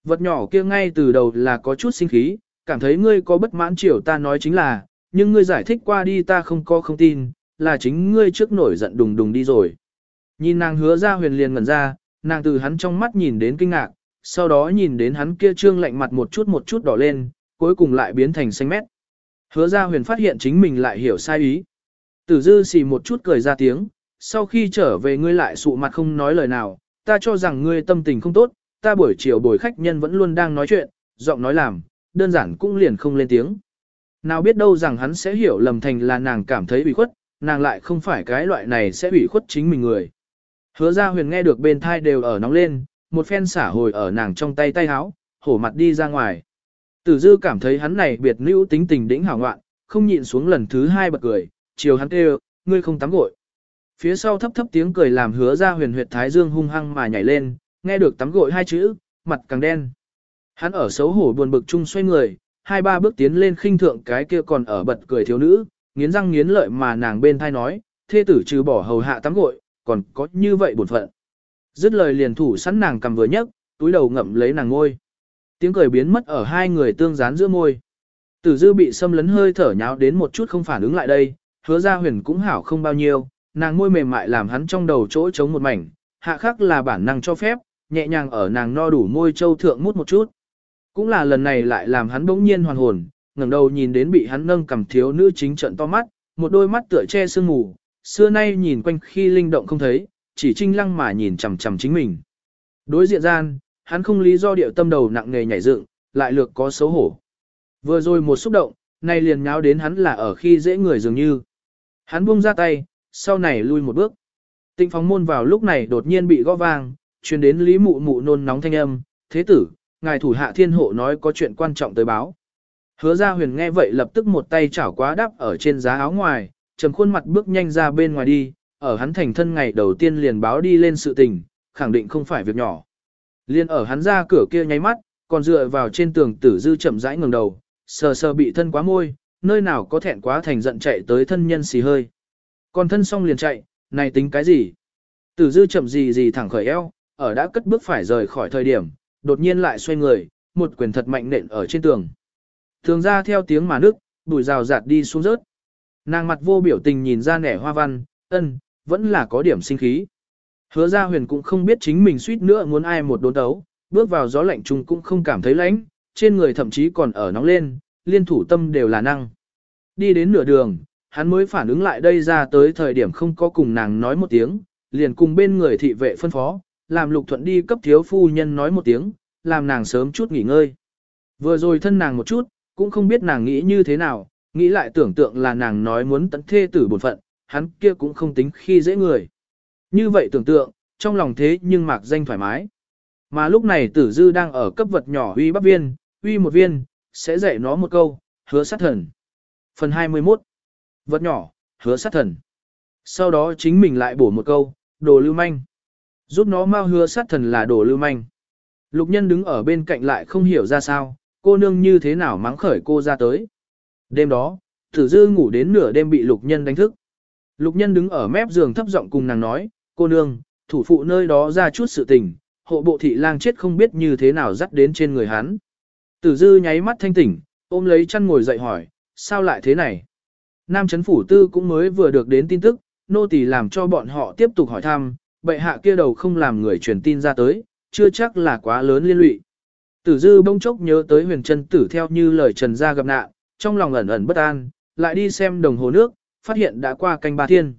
Vật nhỏ kia ngay từ đầu là có chút sinh khí, cảm thấy ngươi có bất mãn chiều ta nói chính là, nhưng ngươi giải thích qua đi ta không có không tin, là chính ngươi trước nổi giận đùng đùng đi rồi. Nhìn nàng hứa ra huyền liền ngẩn ra, nàng từ hắn trong mắt nhìn đến kinh ngạc, sau đó nhìn đến hắn kia trương lạnh mặt một chút một chút đỏ lên, cuối cùng lại biến thành xanh mét. Hứa ra huyền phát hiện chính mình lại hiểu sai ý. Tử dư xì một chút cười ra tiếng, sau khi trở về ngươi lại sụ mặt không nói lời nào, ta cho rằng ngươi tâm tình không tốt, ta buổi chiều bồi khách nhân vẫn luôn đang nói chuyện, giọng nói làm, đơn giản cũng liền không lên tiếng. Nào biết đâu rằng hắn sẽ hiểu lầm thành là nàng cảm thấy bị khuất, nàng lại không phải cái loại này sẽ ủy khuất chính mình người. Hứa ra huyền nghe được bên thai đều ở nóng lên, một phen xả hồi ở nàng trong tay tay háo, hổ mặt đi ra ngoài. Tử dư cảm thấy hắn này biệt nữ tính tình đĩnh hảo ngoạn, không nhịn xuống lần thứ hai bật cười, chiều hắn kêu, ngươi không tắm gội. Phía sau thấp thấp tiếng cười làm hứa ra huyền huyệt thái dương hung hăng mà nhảy lên, nghe được tắm gội hai chữ, mặt càng đen. Hắn ở xấu hổ buồn bực chung xoay người, hai ba bước tiến lên khinh thượng cái kia còn ở bật cười thiếu nữ, nghiến răng nghiến lợi mà nàng bên thai nói, thê tử trừ bỏ hầu hạ tắm gội, còn có như vậy buồn phận. Dứt lời liền thủ sẵn nàng cầm vừa nhấc, túi đầu ngậm lấy nàng ngôi. Tiếng cười biến mất ở hai người tương dán giữa môi. Tử dư bị xâm lấn hơi thở nháo đến một chút không phản ứng lại đây, hứa ra huyền cũng hảo không bao nhiêu, nàng môi mềm mại làm hắn trong đầu chỗ trống một mảnh, hạ khắc là bản năng cho phép, nhẹ nhàng ở nàng no đủ môi châu thượng mút một chút. Cũng là lần này lại làm hắn bỗng nhiên hoàn hồn, ngẩng đầu nhìn đến bị hắn nâng cầm thiếu nữ chính trận to mắt, một đôi mắt tựa che sương mù, xưa nay nhìn quanh khi linh động không thấy, chỉ trinh lăng mà nhìn chằm chằm chính mình. Đối diện gian, hắn không lý do điệu tâm đầu nặng nề nhảy dựng, lại lược có xấu hổ. Vừa rồi một xúc động, nay liền nháo đến hắn là ở khi dễ người dường như. Hắn buông ra tay, sau này lui một bước. Tịnh phóng môn vào lúc này đột nhiên bị gõ vang, truyền đến lý mụ mụ nôn nóng thanh âm, thế tử, ngài thủ hạ thiên hộ nói có chuyện quan trọng tới báo. Hứa ra huyền nghe vậy lập tức một tay chảo quá đắp ở trên giá áo ngoài, trầm khuôn mặt bước nhanh ra bên ngoài đi, ở hắn thành thân ngày đầu tiên liền báo đi lên sự tình, khẳng định không phải việc nhỏ. Liên ở hắn ra cửa kia nháy mắt, còn dựa vào trên tường tử dư chậm rãi ngừng đầu, sờ sờ bị thân quá môi, nơi nào có thẹn quá thành giận chạy tới thân nhân xì hơi. Còn thân xong liền chạy, này tính cái gì? Tử dư chậm gì gì thẳng khởi eo, ở đã cất bước phải rời khỏi thời điểm, đột nhiên lại xoay người, một quyền thật mạnh nện ở trên tường. Thường ra theo tiếng mà nước, bụi rào rạt đi xuống rớt. Nàng mặt vô biểu tình nhìn ra nẻ hoa văn, ân, vẫn là có điểm sinh khí. Hứa ra huyền cũng không biết chính mình suýt nữa muốn ai một đốn đấu, bước vào gió lạnh chung cũng không cảm thấy lạnh, trên người thậm chí còn ở nóng lên, liên thủ tâm đều là năng. Đi đến nửa đường, hắn mới phản ứng lại đây ra tới thời điểm không có cùng nàng nói một tiếng, liền cùng bên người thị vệ phân phó, làm lục thuận đi cấp thiếu phu nhân nói một tiếng, làm nàng sớm chút nghỉ ngơi. Vừa rồi thân nàng một chút, cũng không biết nàng nghĩ như thế nào, nghĩ lại tưởng tượng là nàng nói muốn tận thê tử bổn phận, hắn kia cũng không tính khi dễ người. Như vậy tưởng tượng, trong lòng thế nhưng mạc danh thoải mái. Mà lúc này tử dư đang ở cấp vật nhỏ uy bắp viên, uy một viên, sẽ dạy nó một câu, hứa sát thần. Phần 21 Vật nhỏ, hứa sát thần. Sau đó chính mình lại bổ một câu, đồ lưu manh. Giúp nó mau hứa sát thần là đồ lưu manh. Lục nhân đứng ở bên cạnh lại không hiểu ra sao, cô nương như thế nào mắng khởi cô ra tới. Đêm đó, tử dư ngủ đến nửa đêm bị lục nhân đánh thức. Lục nhân đứng ở mép giường thấp giọng cùng nàng nói, cô nương, thủ phụ nơi đó ra chút sự tình, hộ bộ thị lang chết không biết như thế nào dắt đến trên người hắn. Tử dư nháy mắt thanh tỉnh, ôm lấy chăn ngồi dậy hỏi, sao lại thế này? Nam chấn phủ tư cũng mới vừa được đến tin tức, nô tỳ làm cho bọn họ tiếp tục hỏi thăm, bệ hạ kia đầu không làm người truyền tin ra tới, chưa chắc là quá lớn liên lụy. Tử dư bỗng chốc nhớ tới huyền chân tử theo như lời trần gia gặp nạn, trong lòng ẩn ẩn bất an, lại đi xem đồng hồ nước, phát hiện đã qua canh ba thiên.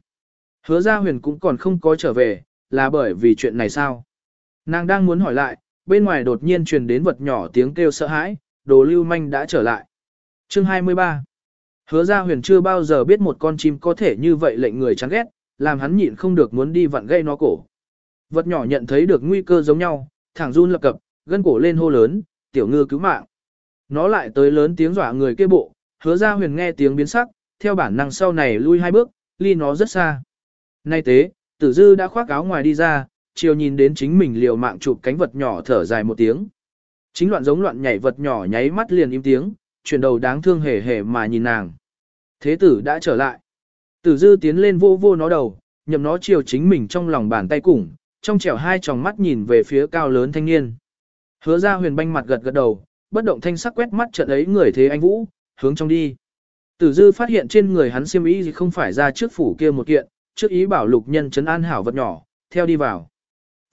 Hứa ra huyền cũng còn không có trở về, là bởi vì chuyện này sao? Nàng đang muốn hỏi lại, bên ngoài đột nhiên truyền đến vật nhỏ tiếng kêu sợ hãi, đồ lưu manh đã trở lại. Chương 23 Hứa ra huyền chưa bao giờ biết một con chim có thể như vậy lệnh người chán ghét, làm hắn nhịn không được muốn đi vặn gây nó cổ. Vật nhỏ nhận thấy được nguy cơ giống nhau, thẳng run lập cập, gân cổ lên hô lớn, tiểu ngư cứu mạng. Nó lại tới lớn tiếng dọa người kia bộ, hứa ra huyền nghe tiếng biến sắc, theo bản năng sau này lui hai bước, ly nó rất xa. Nay tế, tử dư đã khoác áo ngoài đi ra, chiều nhìn đến chính mình liều mạng chụp cánh vật nhỏ thở dài một tiếng. Chính loạn giống loạn nhảy vật nhỏ nháy mắt liền im tiếng, chuyển đầu đáng thương hề hề mà nhìn nàng. Thế tử đã trở lại. Tử dư tiến lên vô vô nó đầu, nhậm nó chiều chính mình trong lòng bàn tay cùng, trong trẻo hai tròng mắt nhìn về phía cao lớn thanh niên. Hứa ra huyền banh mặt gật gật đầu, bất động thanh sắc quét mắt trận ấy người thế anh Vũ, hướng trong đi. Tử dư phát hiện trên người hắn xiêm ý gì không phải ra trước phủ kia một kiện, trước ý bảo lục nhân chấn an hảo vật nhỏ, theo đi vào.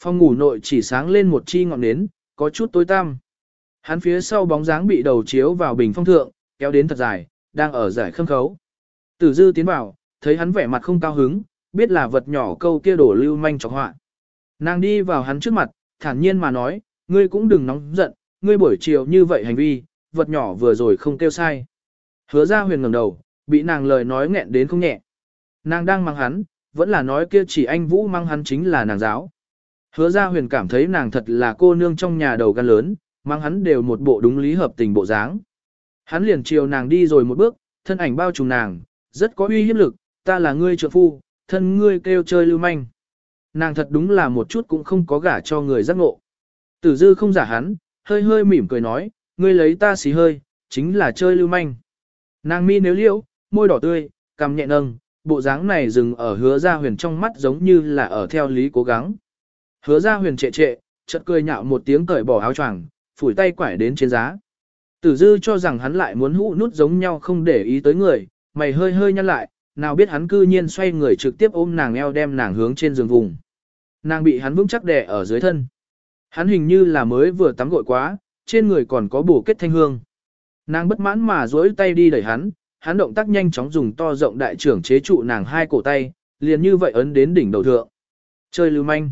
Phòng ngủ nội chỉ sáng lên một chi ngọn nến, có chút tối tăm. Hắn phía sau bóng dáng bị đầu chiếu vào bình phong thượng, kéo đến thật dài, đang ở giải khâm khấu. Tử dư tiến vào, thấy hắn vẻ mặt không cao hứng, biết là vật nhỏ câu kia đổ lưu manh chọc họa. Nàng đi vào hắn trước mặt, thản nhiên mà nói, ngươi cũng đừng nóng giận, ngươi buổi chiều như vậy hành vi, vật nhỏ vừa rồi không kêu sai. Hứa ra huyền ngẩng đầu, bị nàng lời nói nghẹn đến không nhẹ. Nàng đang mang hắn, vẫn là nói kia chỉ anh Vũ mang hắn chính là nàng giáo. Hứa ra huyền cảm thấy nàng thật là cô nương trong nhà đầu gan lớn, mang hắn đều một bộ đúng lý hợp tình bộ dáng. Hắn liền chiều nàng đi rồi một bước, thân ảnh bao trùm nàng, rất có uy hiếp lực, ta là ngươi trợ phu, thân ngươi kêu chơi lưu manh. Nàng thật đúng là một chút cũng không có gả cho người giác ngộ. Tử dư không giả hắn, hơi hơi mỉm cười nói, ngươi lấy ta xí hơi, chính là chơi lưu manh. Nàng mi nếu liễu, môi đỏ tươi, cằm nhẹ nâng, bộ dáng này dừng ở hứa ra huyền trong mắt giống như là ở theo lý cố gắng. Hứa ra huyền trệ trệ, chợt cười nhạo một tiếng cởi bỏ áo choàng, phủi tay quải đến trên giá. Tử dư cho rằng hắn lại muốn hũ nút giống nhau không để ý tới người, mày hơi hơi nhăn lại, nào biết hắn cư nhiên xoay người trực tiếp ôm nàng eo đem nàng hướng trên giường vùng. Nàng bị hắn vững chắc đè ở dưới thân. Hắn hình như là mới vừa tắm gội quá, trên người còn có bổ kết thanh hương. Nàng bất mãn mà duỗi tay đi đẩy hắn, hắn động tác nhanh chóng dùng to rộng đại trưởng chế trụ nàng hai cổ tay, liền như vậy ấn đến đỉnh đầu thượng. Chơi lưu manh.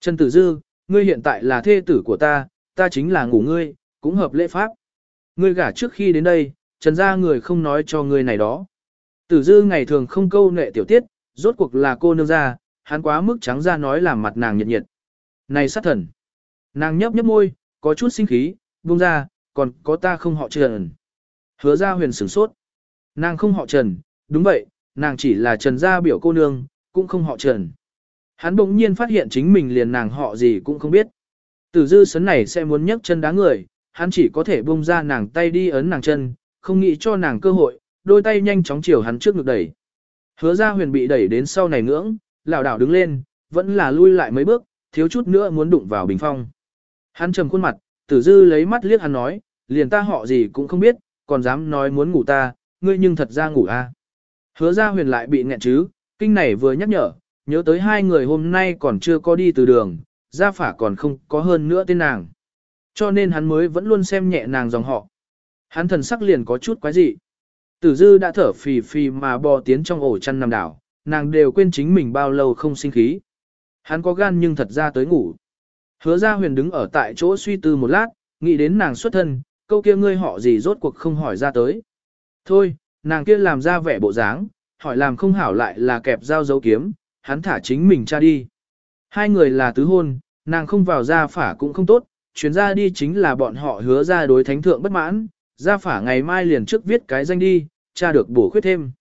Trần Tử Dư, ngươi hiện tại là thê tử của ta, ta chính là ngủ ngươi, cũng hợp lễ pháp. Ngươi gả trước khi đến đây, Trần gia người không nói cho ngươi này đó. Tử Dư ngày thường không câu nệ tiểu tiết, rốt cuộc là cô nương gia, hắn quá mức trắng ra nói làm mặt nàng nhiệt nhiệt. Này sát thần. Nàng nhấp nhấp môi, có chút sinh khí, buông ra, còn có ta không họ Trần. Hứa ra huyền sửng sốt. Nàng không họ Trần, đúng vậy, nàng chỉ là Trần gia biểu cô nương, cũng không họ Trần. Hắn bỗng nhiên phát hiện chính mình liền nàng họ gì cũng không biết. Tử dư sấn này sẽ muốn nhấc chân đá người, hắn chỉ có thể buông ra nàng tay đi ấn nàng chân, không nghĩ cho nàng cơ hội, đôi tay nhanh chóng chiều hắn trước ngực đẩy. Hứa ra huyền bị đẩy đến sau này ngưỡng, lảo đảo đứng lên, vẫn là lui lại mấy bước, thiếu chút nữa muốn đụng vào bình phong. Hắn trầm khuôn mặt, tử dư lấy mắt liếc hắn nói, liền ta họ gì cũng không biết, còn dám nói muốn ngủ ta, ngươi nhưng thật ra ngủ a. À. Hứa ra huyền lại bị nghẹn chứ, kinh này vừa nhắc nhở, nhớ tới hai người hôm nay còn chưa có đi từ đường, gia phả còn không có hơn nữa tên nàng. Cho nên hắn mới vẫn luôn xem nhẹ nàng dòng họ. Hắn thần sắc liền có chút quái dị. Tử dư đã thở phì phì mà bò tiến trong ổ chăn nằm đảo, nàng đều quên chính mình bao lâu không sinh khí. Hắn có gan nhưng thật ra tới ngủ. Hứa ra huyền đứng ở tại chỗ suy tư một lát, nghĩ đến nàng xuất thân, câu kia ngươi họ gì rốt cuộc không hỏi ra tới. Thôi, nàng kia làm ra vẻ bộ dáng, hỏi làm không hảo lại là kẹp dao dấu kiếm, hắn thả chính mình cha đi. Hai người là tứ hôn, nàng không vào gia phả cũng không tốt, chuyến ra đi chính là bọn họ hứa ra đối thánh thượng bất mãn, gia phả ngày mai liền trước viết cái danh đi, cha được bổ khuyết thêm.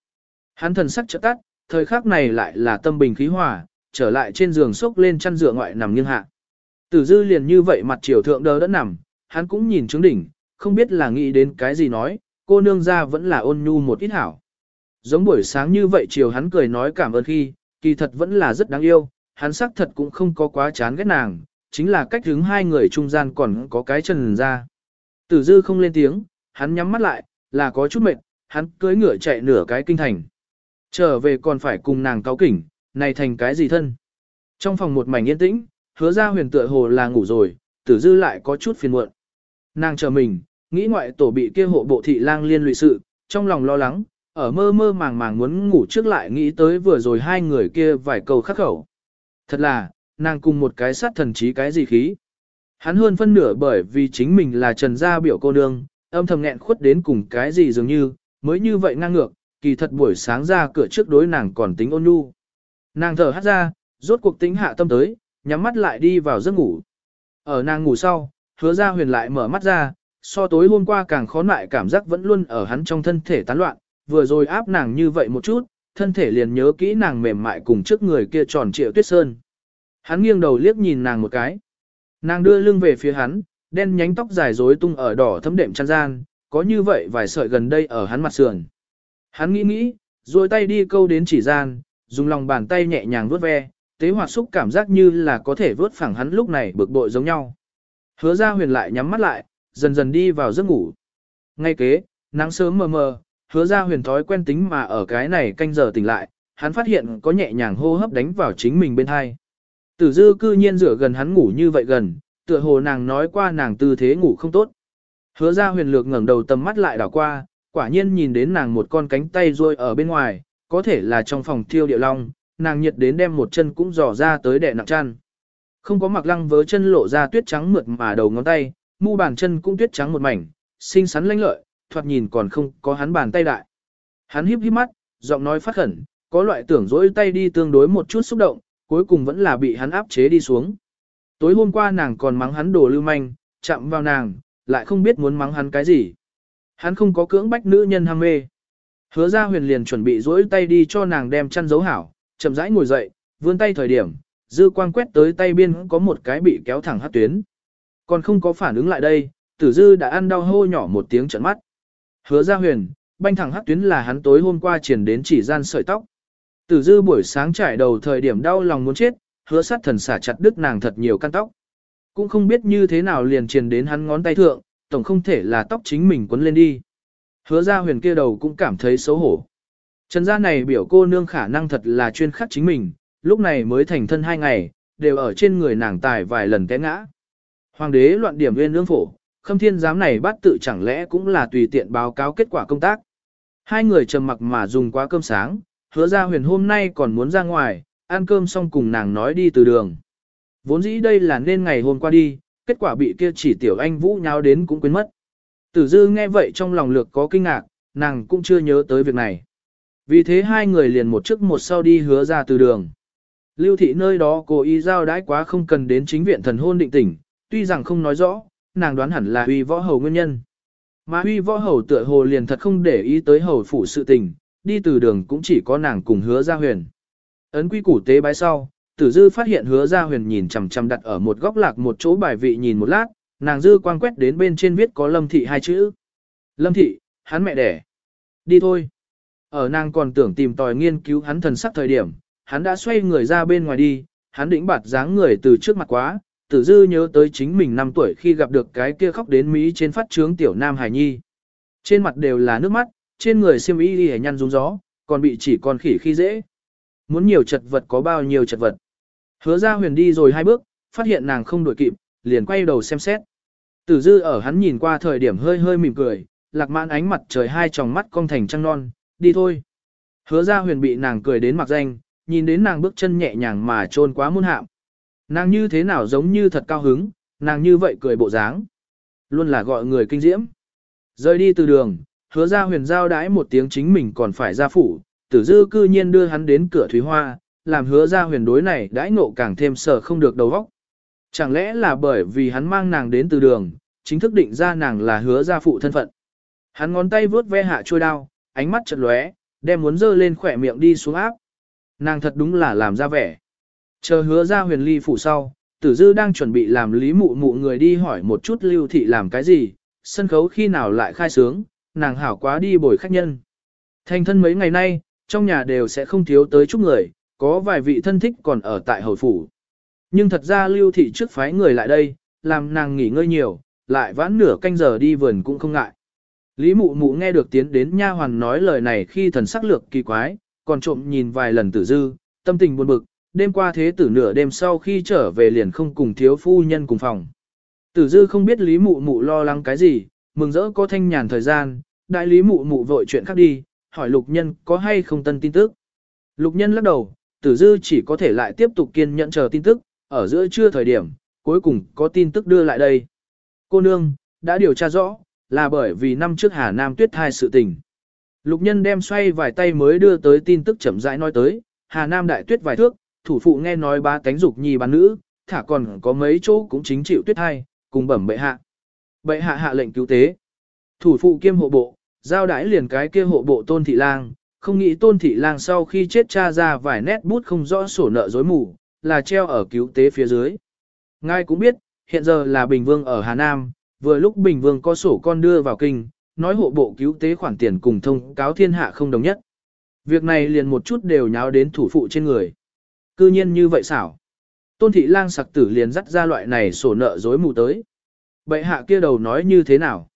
Hắn thần sắc trợ tắt, thời khắc này lại là tâm bình khí hòa, trở lại trên giường sốc lên chăn dựa ngoại nằm nghiêng hạ. Tử dư liền như vậy mặt chiều thượng đờ đã nằm, hắn cũng nhìn trứng đỉnh, không biết là nghĩ đến cái gì nói, cô nương ra vẫn là ôn nhu một ít hảo. Giống buổi sáng như vậy chiều hắn cười nói cảm ơn khi, kỳ thật vẫn là rất đáng yêu, hắn xác thật cũng không có quá chán ghét nàng, chính là cách đứng hai người trung gian còn có cái chân ra. Tử dư không lên tiếng, hắn nhắm mắt lại, là có chút mệt, hắn cưỡi ngựa chạy nửa cái kinh thành. Trở về còn phải cùng nàng cáo kỉnh, này thành cái gì thân. Trong phòng một mảnh yên tĩnh, hứa ra huyền tựa hồ là ngủ rồi, tử dư lại có chút phiền muộn. Nàng chờ mình, nghĩ ngoại tổ bị kia hộ bộ thị lang liên lụy sự, trong lòng lo lắng, ở mơ mơ màng màng muốn ngủ trước lại nghĩ tới vừa rồi hai người kia vài câu khắc khẩu. Thật là, nàng cùng một cái sát thần trí cái gì khí. Hắn hơn phân nửa bởi vì chính mình là trần gia biểu cô nương, âm thầm nghẹn khuất đến cùng cái gì dường như, mới như vậy ngang ngược, kỳ thật buổi sáng ra cửa trước đối nàng còn tính ôn nhu. Nàng thở hát ra, rốt cuộc tính hạ tâm tới, nhắm mắt lại đi vào giấc ngủ. Ở nàng ngủ sau, hứa ra huyền lại mở mắt ra, so tối hôm qua càng khó lại cảm giác vẫn luôn ở hắn trong thân thể tán loạn, vừa rồi áp nàng như vậy một chút, thân thể liền nhớ kỹ nàng mềm mại cùng trước người kia tròn trịa tuyết sơn. Hắn nghiêng đầu liếc nhìn nàng một cái. Nàng đưa lưng về phía hắn, đen nhánh tóc dài rối tung ở đỏ thấm đệm chăn gian, có như vậy vài sợi gần đây ở hắn mặt sườn. Hắn nghĩ nghĩ, rồi tay đi câu đến chỉ gian, dùng lòng bàn tay nhẹ nhàng vuốt ve, tế hoạt xúc cảm giác như là có thể vớt phẳng hắn lúc này bực bội giống nhau. Hứa ra huyền lại nhắm mắt lại, dần dần đi vào giấc ngủ. Ngay kế, nắng sớm mờ mờ, hứa ra huyền thói quen tính mà ở cái này canh giờ tỉnh lại, hắn phát hiện có nhẹ nhàng hô hấp đánh vào chính mình bên hai. Tử dư cư nhiên rửa gần hắn ngủ như vậy gần, tựa hồ nàng nói qua nàng tư thế ngủ không tốt. Hứa ra huyền lược ngẩng đầu tầm mắt lại đảo qua, quả nhiên nhìn đến nàng một con cánh tay ruôi ở bên ngoài, có thể là trong phòng thiêu địa long, nàng nhiệt đến đem một chân cũng dò ra tới đè nặng chăn. Không có mặc lăng vớ chân lộ ra tuyết trắng mượt mà đầu ngón tay, mu bàn chân cũng tuyết trắng một mảnh, xinh xắn lanh lợi, thoạt nhìn còn không có hắn bàn tay đại. Hắn híp híp mắt, giọng nói phát khẩn, có loại tưởng dỗi tay đi tương đối một chút xúc động, cuối cùng vẫn là bị hắn áp chế đi xuống. Tối hôm qua nàng còn mắng hắn đồ lưu manh, chạm vào nàng, lại không biết muốn mắng hắn cái gì. Hắn không có cưỡng bách nữ nhân ham mê. Hứa ra huyền liền chuẩn bị dỗi tay đi cho nàng đem chăn dấu hảo, chậm rãi ngồi dậy, vươn tay thời điểm, dư quang quét tới tay biên có một cái bị kéo thẳng hát tuyến. Còn không có phản ứng lại đây, tử dư đã ăn đau hô nhỏ một tiếng trận mắt. Hứa ra huyền, banh thẳng hát tuyến là hắn tối hôm qua triển đến chỉ gian sợi tóc. Tử dư buổi sáng trải đầu thời điểm đau lòng muốn chết, hứa sát thần xả chặt đứt nàng thật nhiều căn tóc. Cũng không biết như thế nào liền triển đến hắn ngón tay thượng, tổng không thể là tóc chính mình quấn lên đi. Hứa ra huyền kia đầu cũng cảm thấy xấu hổ. Trần gia này biểu cô nương khả năng thật là chuyên khắc chính mình, lúc này mới thành thân hai ngày, đều ở trên người nàng tài vài lần té ngã. Hoàng đế loạn điểm nguyên lương phổ, khâm thiên giám này bắt tự chẳng lẽ cũng là tùy tiện báo cáo kết quả công tác. Hai người trầm mặc mà dùng quá cơm sáng, hứa ra huyền hôm nay còn muốn ra ngoài, ăn cơm xong cùng nàng nói đi từ đường. Vốn dĩ đây là nên ngày hôm qua đi, kết quả bị kia chỉ tiểu anh vũ nháo đến cũng quên mất. Tử dư nghe vậy trong lòng lược có kinh ngạc, nàng cũng chưa nhớ tới việc này. Vì thế hai người liền một trước một sau đi hứa ra từ đường. Lưu thị nơi đó cố ý giao đãi quá không cần đến chính viện thần hôn định tỉnh, tuy rằng không nói rõ, nàng đoán hẳn là huy võ hầu nguyên nhân. Mà huy võ hầu tựa hồ liền thật không để ý tới hầu phủ sự tình, đi từ đường cũng chỉ có nàng cùng hứa ra huyền. Ấn quy củ tế bái sau, tử dư phát hiện hứa ra huyền nhìn chằm chằm đặt ở một góc lạc một chỗ bài vị nhìn một lát, nàng dư quang quét đến bên trên viết có lâm thị hai chữ. Lâm thị, hắn mẹ đẻ. Đi thôi. Ở nàng còn tưởng tìm tòi nghiên cứu hắn thần sắc thời điểm, hắn đã xoay người ra bên ngoài đi, hắn đĩnh bạt dáng người từ trước mặt quá, tử dư nhớ tới chính mình 5 tuổi khi gặp được cái kia khóc đến Mỹ trên phát trướng tiểu nam hải nhi. Trên mặt đều là nước mắt, trên người siêm y đi nhăn rung gió, còn bị chỉ con khỉ khi dễ. Muốn nhiều chật vật có bao nhiêu chật vật. Hứa ra huyền đi rồi hai bước, phát hiện nàng không đuổi kịp, liền quay đầu xem xét. Tử dư ở hắn nhìn qua thời điểm hơi hơi mỉm cười, lạc mãn ánh mặt trời hai tròng mắt cong thành trăng non, đi thôi. Hứa ra huyền bị nàng cười đến mặc danh, nhìn đến nàng bước chân nhẹ nhàng mà trôn quá muôn hạm. Nàng như thế nào giống như thật cao hứng, nàng như vậy cười bộ dáng. Luôn là gọi người kinh diễm. Rời đi từ đường, hứa ra huyền giao đãi một tiếng chính mình còn phải ra phủ, tử dư cư nhiên đưa hắn đến cửa thúy hoa, làm hứa ra huyền đối này đãi ngộ càng thêm sở không được đầu óc. Chẳng lẽ là bởi vì hắn mang nàng đến từ đường, chính thức định ra nàng là hứa gia phụ thân phận. Hắn ngón tay vướt ve hạ trôi đao, ánh mắt chật lóe, đem muốn dơ lên khỏe miệng đi xuống áp. Nàng thật đúng là làm ra vẻ. Chờ hứa ra huyền ly phủ sau, tử dư đang chuẩn bị làm lý mụ mụ người đi hỏi một chút lưu thị làm cái gì, sân khấu khi nào lại khai sướng, nàng hảo quá đi bồi khách nhân. Thành thân mấy ngày nay, trong nhà đều sẽ không thiếu tới chút người, có vài vị thân thích còn ở tại hầu phủ. Nhưng thật ra lưu thị trước phái người lại đây, làm nàng nghỉ ngơi nhiều, lại vãn nửa canh giờ đi vườn cũng không ngại. Lý mụ mụ nghe được tiến đến nha hoàn nói lời này khi thần sắc lược kỳ quái, còn trộm nhìn vài lần tử dư, tâm tình buồn bực, đêm qua thế tử nửa đêm sau khi trở về liền không cùng thiếu phu nhân cùng phòng. Tử dư không biết lý mụ mụ lo lắng cái gì, mừng rỡ có thanh nhàn thời gian, đại lý mụ mụ vội chuyện khác đi, hỏi lục nhân có hay không tân tin tức. Lục nhân lắc đầu, tử dư chỉ có thể lại tiếp tục kiên nhẫn chờ tin tức, ở giữa trưa thời điểm, cuối cùng có tin tức đưa lại đây. Cô nương, đã điều tra rõ, là bởi vì năm trước Hà Nam tuyết thai sự tình. Lục nhân đem xoay vài tay mới đưa tới tin tức chậm rãi nói tới, Hà Nam đại tuyết vài thước, thủ phụ nghe nói ba cánh dục nhi bán nữ, thả còn có mấy chỗ cũng chính chịu tuyết thai, cùng bẩm bệ hạ. Bệ hạ hạ lệnh cứu tế. Thủ phụ kiêm hộ bộ, giao đãi liền cái kia hộ bộ tôn thị lang, không nghĩ tôn thị lang sau khi chết cha ra vài nét bút không rõ sổ nợ dối mù, là treo ở cứu tế phía dưới. Ngài cũng biết, hiện giờ là Bình Vương ở Hà Nam, vừa lúc Bình Vương có sổ con đưa vào kinh, nói hộ bộ cứu tế khoản tiền cùng thông cáo thiên hạ không đồng nhất. Việc này liền một chút đều nháo đến thủ phụ trên người. Cư nhiên như vậy xảo. Tôn thị lang sặc tử liền dắt ra loại này sổ nợ dối mù tới. Bệ hạ kia đầu nói như thế nào?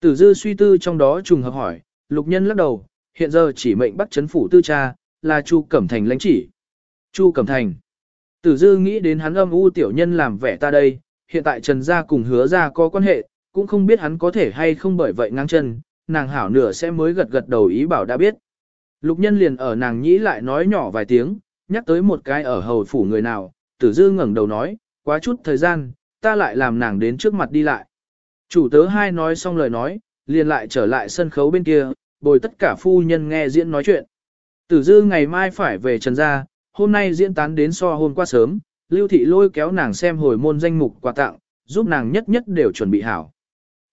Tử dư suy tư trong đó trùng hợp hỏi, lục nhân lắc đầu, hiện giờ chỉ mệnh bắt chấn phủ tư cha, là Chu Cẩm Thành lãnh chỉ. Chu Cẩm Thành. Tử dư nghĩ đến hắn âm u tiểu nhân làm vẻ ta đây, hiện tại Trần Gia cùng hứa ra có quan hệ, cũng không biết hắn có thể hay không bởi vậy ngang chân, nàng hảo nửa sẽ mới gật gật đầu ý bảo đã biết. Lục nhân liền ở nàng nhĩ lại nói nhỏ vài tiếng, nhắc tới một cái ở hầu phủ người nào, tử dư ngẩng đầu nói, quá chút thời gian, ta lại làm nàng đến trước mặt đi lại. Chủ tớ hai nói xong lời nói, liền lại trở lại sân khấu bên kia, bồi tất cả phu nhân nghe diễn nói chuyện. Tử dư ngày mai phải về trần gia, hôm nay diễn tán đến so hôm qua sớm, lưu thị lôi kéo nàng xem hồi môn danh mục quà tặng, giúp nàng nhất nhất đều chuẩn bị hảo.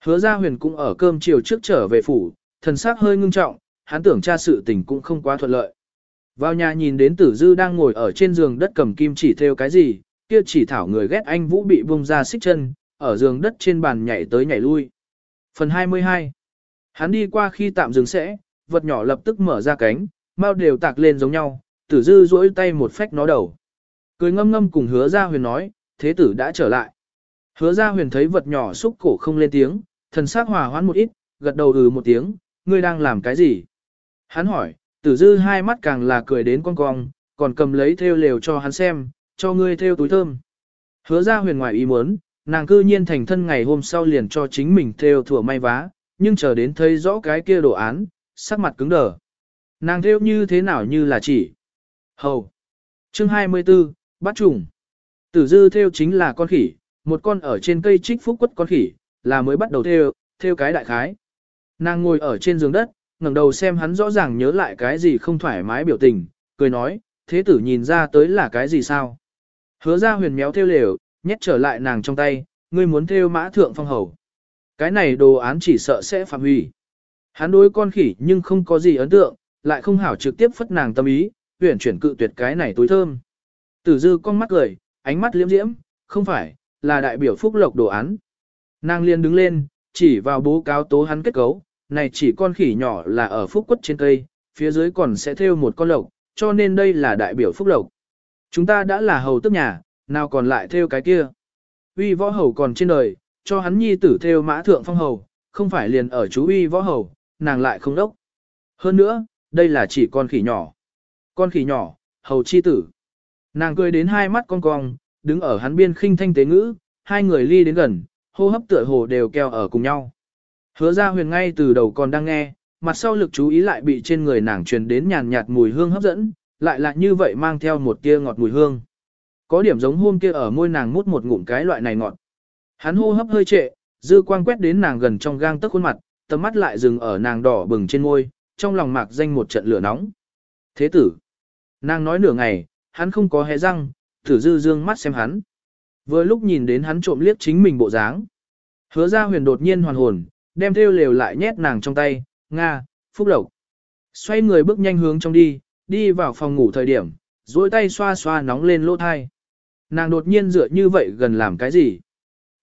Hứa Gia huyền cũng ở cơm chiều trước trở về phủ, thần sắc hơi ngưng trọng, hắn tưởng tra sự tình cũng không quá thuận lợi. Vào nhà nhìn đến tử dư đang ngồi ở trên giường đất cầm kim chỉ theo cái gì, kia chỉ thảo người ghét anh Vũ bị bung ra xích chân, ở giường đất trên bàn nhảy tới nhảy lui. Phần 22 Hắn đi qua khi tạm dừng sẽ, vật nhỏ lập tức mở ra cánh, mau đều tạc lên giống nhau, tử dư duỗi tay một phách nó đầu. Cười ngâm ngâm cùng hứa ra huyền nói, thế tử đã trở lại. Hứa ra huyền thấy vật nhỏ xúc cổ không lên tiếng, thần sắc hòa hoãn một ít, gật đầu ừ một tiếng, ngươi đang làm cái gì? Hắn hỏi, tử dư hai mắt càng là cười đến con cong, còn cầm lấy theo lều cho hắn xem, cho ngươi theo túi thơm. Hứa ra huyền ngoài ý muốn, nàng cư nhiên thành thân ngày hôm sau liền cho chính mình theo thừa may vá, nhưng chờ đến thấy rõ cái kia đồ án, sắc mặt cứng đờ. Nàng theo như thế nào như là chỉ. Hầu. Chương 24, bắt trùng. Tử dư theo chính là con khỉ, một con ở trên cây trích phúc quất con khỉ, là mới bắt đầu theo, theo cái đại khái. Nàng ngồi ở trên giường đất, ngẩng đầu xem hắn rõ ràng nhớ lại cái gì không thoải mái biểu tình, cười nói, thế tử nhìn ra tới là cái gì sao. Hứa ra huyền méo theo lều, nhét trở lại nàng trong tay, ngươi muốn theo mã thượng phong hầu. Cái này đồ án chỉ sợ sẽ phạm hủy. Hắn đối con khỉ nhưng không có gì ấn tượng, lại không hảo trực tiếp phất nàng tâm ý, huyền chuyển cự tuyệt cái này tối thơm. Tử dư con mắt cười, ánh mắt liễm diễm, không phải, là đại biểu phúc lộc đồ án. Nàng liền đứng lên, chỉ vào bố cáo tố hắn kết cấu, này chỉ con khỉ nhỏ là ở phúc quất trên cây, phía dưới còn sẽ theo một con lộc, cho nên đây là đại biểu phúc lộc. Chúng ta đã là hầu tức nhà, nào còn lại theo cái kia. Uy võ hầu còn trên đời, cho hắn nhi tử theo mã thượng phong hầu, không phải liền ở chú uy võ hầu, nàng lại không đốc. Hơn nữa, đây là chỉ con khỉ nhỏ. Con khỉ nhỏ, hầu chi tử. Nàng cười đến hai mắt con cong, đứng ở hắn biên khinh thanh tế ngữ, hai người ly đến gần, hô hấp tựa hồ đều keo ở cùng nhau. Hứa ra huyền ngay từ đầu còn đang nghe, mặt sau lực chú ý lại bị trên người nàng truyền đến nhàn nhạt mùi hương hấp dẫn, lại là như vậy mang theo một tia ngọt mùi hương. Có điểm giống hôm kia ở môi nàng mút một ngụm cái loại này ngọt. Hắn hô hấp hơi trệ, dư quang quét đến nàng gần trong gang tấc khuôn mặt, tầm mắt lại dừng ở nàng đỏ bừng trên môi, trong lòng mạc danh một trận lửa nóng. Thế tử. Nàng nói nửa ngày, hắn không có hé răng, thử dư dương mắt xem hắn. Vừa lúc nhìn đến hắn trộm liếc chính mình bộ dáng. Hứa ra huyền đột nhiên hoàn hồn, đem theo lều lại nhét nàng trong tay, Nga, phúc lộc. Xoay người bước nhanh hướng trong đi, đi vào phòng ngủ thời điểm, duỗi tay xoa xoa nóng lên lỗ thai. Nàng đột nhiên dựa như vậy gần làm cái gì?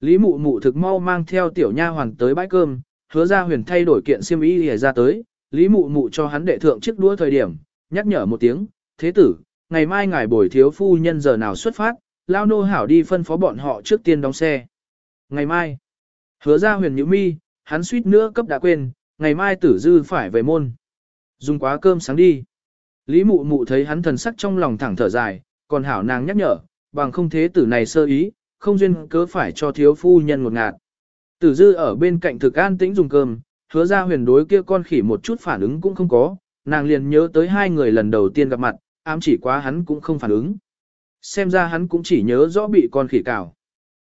Lý mụ mụ thực mau mang theo tiểu nha hoàn tới bãi cơm, hứa ra huyền thay đổi kiện xiêm y để ra tới, Lý mụ mụ cho hắn đệ thượng chiếc đũa thời điểm, nhắc nhở một tiếng, thế tử, ngày mai ngài bồi thiếu phu nhân giờ nào xuất phát, lao nô hảo đi phân phó bọn họ trước tiên đóng xe. Ngày mai, hứa ra huyền nhữ mi, hắn suýt nữa cấp đã quên, ngày mai tử dư phải về môn. Dùng quá cơm sáng đi. Lý mụ mụ thấy hắn thần sắc trong lòng thẳng thở dài, còn hảo nàng nhắc nhở, bằng không thế tử này sơ ý, không duyên cớ phải cho thiếu phu nhân một ngạt. Tử dư ở bên cạnh thực an tĩnh dùng cơm, hứa ra huyền đối kia con khỉ một chút phản ứng cũng không có, nàng liền nhớ tới hai người lần đầu tiên gặp mặt, ám chỉ quá hắn cũng không phản ứng. Xem ra hắn cũng chỉ nhớ rõ bị con khỉ cào.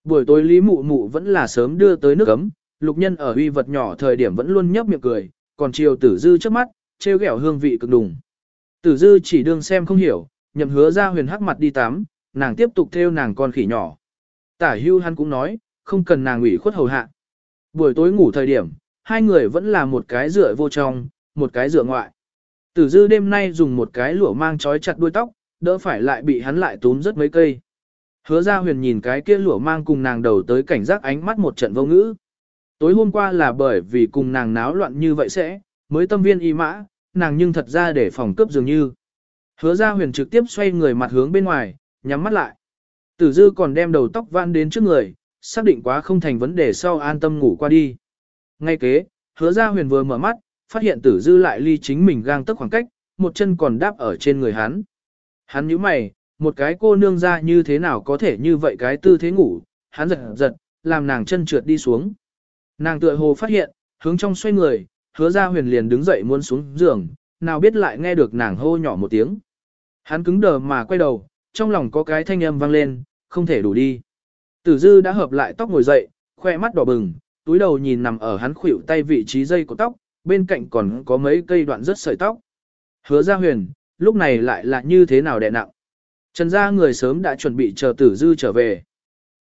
Buổi tối Lý Mụ Mụ vẫn là sớm đưa tới nước ấm, lục nhân ở uy vật nhỏ thời điểm vẫn luôn nhấp miệng cười, còn chiều tử dư trước mắt, trêu ghẹo hương vị cực đùng. Tử dư chỉ đương xem không hiểu, nhậm hứa ra huyền hắc mặt đi tắm, nàng tiếp tục theo nàng con khỉ nhỏ. Tả hưu hắn cũng nói, không cần nàng ủy khuất hầu hạ. Buổi tối ngủ thời điểm, hai người vẫn là một cái rửa vô trong, một cái rửa ngoại. Tử dư đêm nay dùng một cái lụa mang trói chặt đuôi tóc, đỡ phải lại bị hắn lại túm rất mấy cây. Hứa ra huyền nhìn cái kia lụa mang cùng nàng đầu tới cảnh giác ánh mắt một trận vô ngữ. Tối hôm qua là bởi vì cùng nàng náo loạn như vậy sẽ, mới tâm viên y mã, nàng nhưng thật ra để phòng cướp dường như. Hứa ra huyền trực tiếp xoay người mặt hướng bên ngoài, nhắm mắt lại. Tử dư còn đem đầu tóc van đến trước người, xác định quá không thành vấn đề sau an tâm ngủ qua đi. Ngay kế, hứa ra huyền vừa mở mắt, phát hiện tử dư lại ly chính mình gang tức khoảng cách, một chân còn đáp ở trên người hắn. Hắn nhíu mày, một cái cô nương ra như thế nào có thể như vậy cái tư thế ngủ, hắn giật giật, làm nàng chân trượt đi xuống. Nàng tựa hồ phát hiện, hướng trong xoay người, hứa ra huyền liền đứng dậy muốn xuống giường, nào biết lại nghe được nàng hô nhỏ một tiếng. Hắn cứng đờ mà quay đầu, trong lòng có cái thanh âm vang lên, không thể đủ đi. Tử dư đã hợp lại tóc ngồi dậy, khoe mắt đỏ bừng, túi đầu nhìn nằm ở hắn khuỷu tay vị trí dây của tóc, bên cạnh còn có mấy cây đoạn rất sợi tóc. Hứa ra huyền, lúc này lại là như thế nào đẹ nặng. Trần gia người sớm đã chuẩn bị chờ tử dư trở về.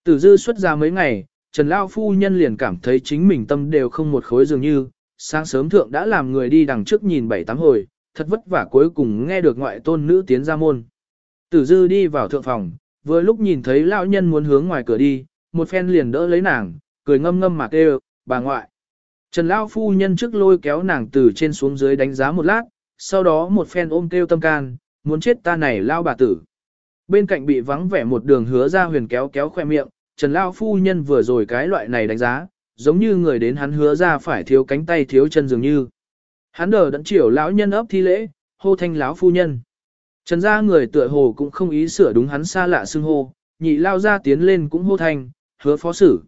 Tử dư xuất ra mấy ngày, Trần Lao Phu Nhân liền cảm thấy chính mình tâm đều không một khối dường như, sáng sớm thượng đã làm người đi đằng trước nhìn bảy tám hồi, thật vất vả cuối cùng nghe được ngoại tôn nữ tiến ra môn. Tử dư đi vào thượng phòng, vừa lúc nhìn thấy lão nhân muốn hướng ngoài cửa đi, một phen liền đỡ lấy nàng, cười ngâm ngâm mà kêu, bà ngoại. Trần Lao Phu Nhân trước lôi kéo nàng từ trên xuống dưới đánh giá một lát, sau đó một phen ôm kêu tâm can, muốn chết ta này lao bà tử. Bên cạnh bị vắng vẻ một đường hứa ra huyền kéo kéo khoe miệng, Trần Lao Phu Nhân vừa rồi cái loại này đánh giá, giống như người đến hắn hứa ra phải thiếu cánh tay thiếu chân dường như. Hắn đờ đẫn chiều lão nhân ấp thi lễ, hô thanh lão phu nhân. Trần gia người tựa hồ cũng không ý sửa đúng hắn xa lạ xưng hô, nhị lao ra tiến lên cũng hô thanh, hứa phó sử.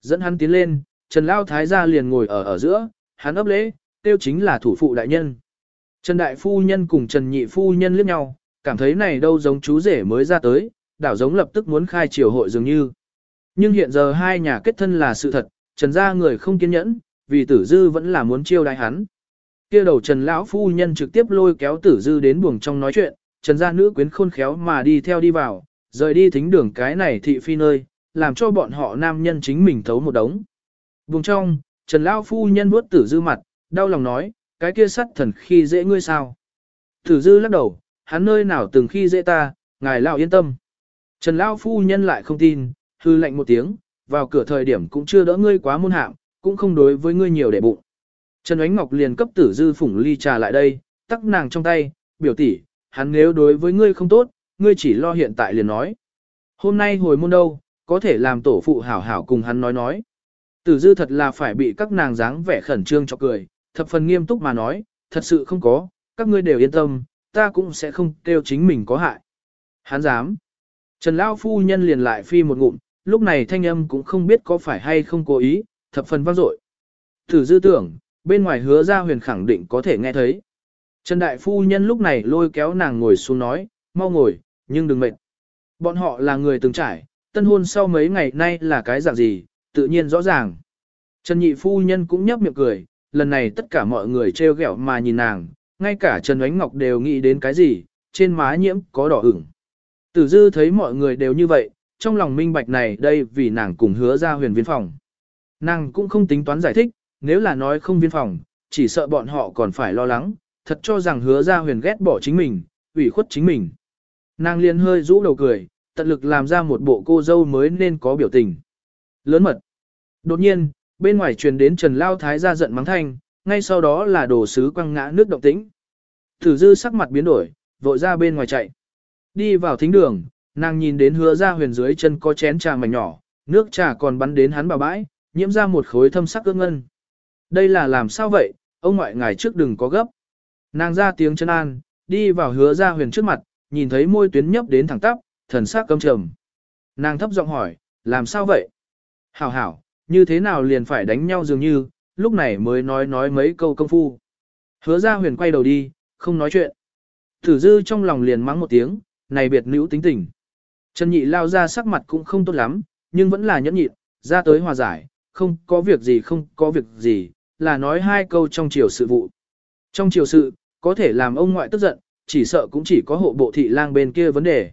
Dẫn hắn tiến lên, Trần Lao Thái gia liền ngồi ở ở giữa, hắn ấp lễ, tiêu chính là thủ phụ đại nhân. Trần Đại Phu Nhân cùng Trần Nhị Phu Nhân liếc nhau, cảm thấy này đâu giống chú rể mới ra tới, đảo giống lập tức muốn khai triều hội dường như. Nhưng hiện giờ hai nhà kết thân là sự thật, Trần gia người không kiên nhẫn, vì tử dư vẫn là muốn chiêu đái hắn. kia đầu Trần Lão Phu Nhân trực tiếp lôi kéo tử dư đến buồng trong nói chuyện, Trần gia nữ quyến khôn khéo mà đi theo đi vào, rời đi thính đường cái này thị phi nơi, làm cho bọn họ nam nhân chính mình thấu một đống. Vùng trong, Trần Lão Phu Nhân vuốt tử dư mặt, đau lòng nói, cái kia sắt thần khi dễ ngươi sao. Tử dư lắc đầu, hắn nơi nào từng khi dễ ta, ngài lão yên tâm. Trần Lão Phu Nhân lại không tin, hư lạnh một tiếng, vào cửa thời điểm cũng chưa đỡ ngươi quá môn hạm, cũng không đối với ngươi nhiều để bụng. Trần Ánh Ngọc liền cấp tử dư phủng ly trà lại đây, tắc nàng trong tay, biểu tỷ, hắn nếu đối với ngươi không tốt, ngươi chỉ lo hiện tại liền nói. Hôm nay hồi môn đâu, có thể làm tổ phụ hảo hảo cùng hắn nói nói. Tử dư thật là phải bị các nàng dáng vẻ khẩn trương cho cười, thập phần nghiêm túc mà nói, thật sự không có, các ngươi đều yên tâm, ta cũng sẽ không kêu chính mình có hại. Hán dám. Trần Lao Phu Nhân liền lại phi một ngụm, lúc này thanh âm cũng không biết có phải hay không cố ý, thập phần vang dội. Tử dư tưởng, bên ngoài hứa ra huyền khẳng định có thể nghe thấy. Trần Đại Phu Nhân lúc này lôi kéo nàng ngồi xuống nói, mau ngồi, nhưng đừng mệt. Bọn họ là người từng trải, tân hôn sau mấy ngày nay là cái dạng gì, tự nhiên rõ ràng. Trần Nhị Phu Nhân cũng nhấp miệng cười, lần này tất cả mọi người trêu ghẹo mà nhìn nàng, ngay cả Trần Ánh Ngọc đều nghĩ đến cái gì, trên má nhiễm có đỏ ửng. Tử dư thấy mọi người đều như vậy, trong lòng minh bạch này đây vì nàng cùng hứa ra huyền viên phòng. Nàng cũng không tính toán giải thích, nếu là nói không viên phòng, chỉ sợ bọn họ còn phải lo lắng, thật cho rằng hứa ra huyền ghét bỏ chính mình, ủy khuất chính mình. Nàng liền hơi rũ đầu cười, tận lực làm ra một bộ cô dâu mới nên có biểu tình. Lớn mật. Đột nhiên, bên ngoài truyền đến Trần Lao Thái ra giận mắng thanh, ngay sau đó là đồ sứ quăng ngã nước động tĩnh. Tử dư sắc mặt biến đổi, vội ra bên ngoài chạy. Đi vào thính đường, nàng nhìn đến hứa ra huyền dưới chân có chén trà mảnh nhỏ, nước trà còn bắn đến hắn bà bãi, nhiễm ra một khối thâm sắc ương ngân. Đây là làm sao vậy, ông ngoại ngài trước đừng có gấp. Nàng ra tiếng chân an, đi vào hứa ra huyền trước mặt, nhìn thấy môi tuyến nhấp đến thẳng tắp, thần sắc căm trầm. Nàng thấp giọng hỏi, làm sao vậy? Hảo hảo, như thế nào liền phải đánh nhau dường như, lúc này mới nói nói mấy câu công phu. Hứa ra huyền quay đầu đi, không nói chuyện. Tử dư trong lòng liền mắng một tiếng, này biệt nữ tính tình. Trần nhị lao ra sắc mặt cũng không tốt lắm, nhưng vẫn là nhẫn nhịn, ra tới hòa giải, không có việc gì không có việc gì, là nói hai câu trong chiều sự vụ. Trong chiều sự, có thể làm ông ngoại tức giận, chỉ sợ cũng chỉ có hộ bộ thị lang bên kia vấn đề.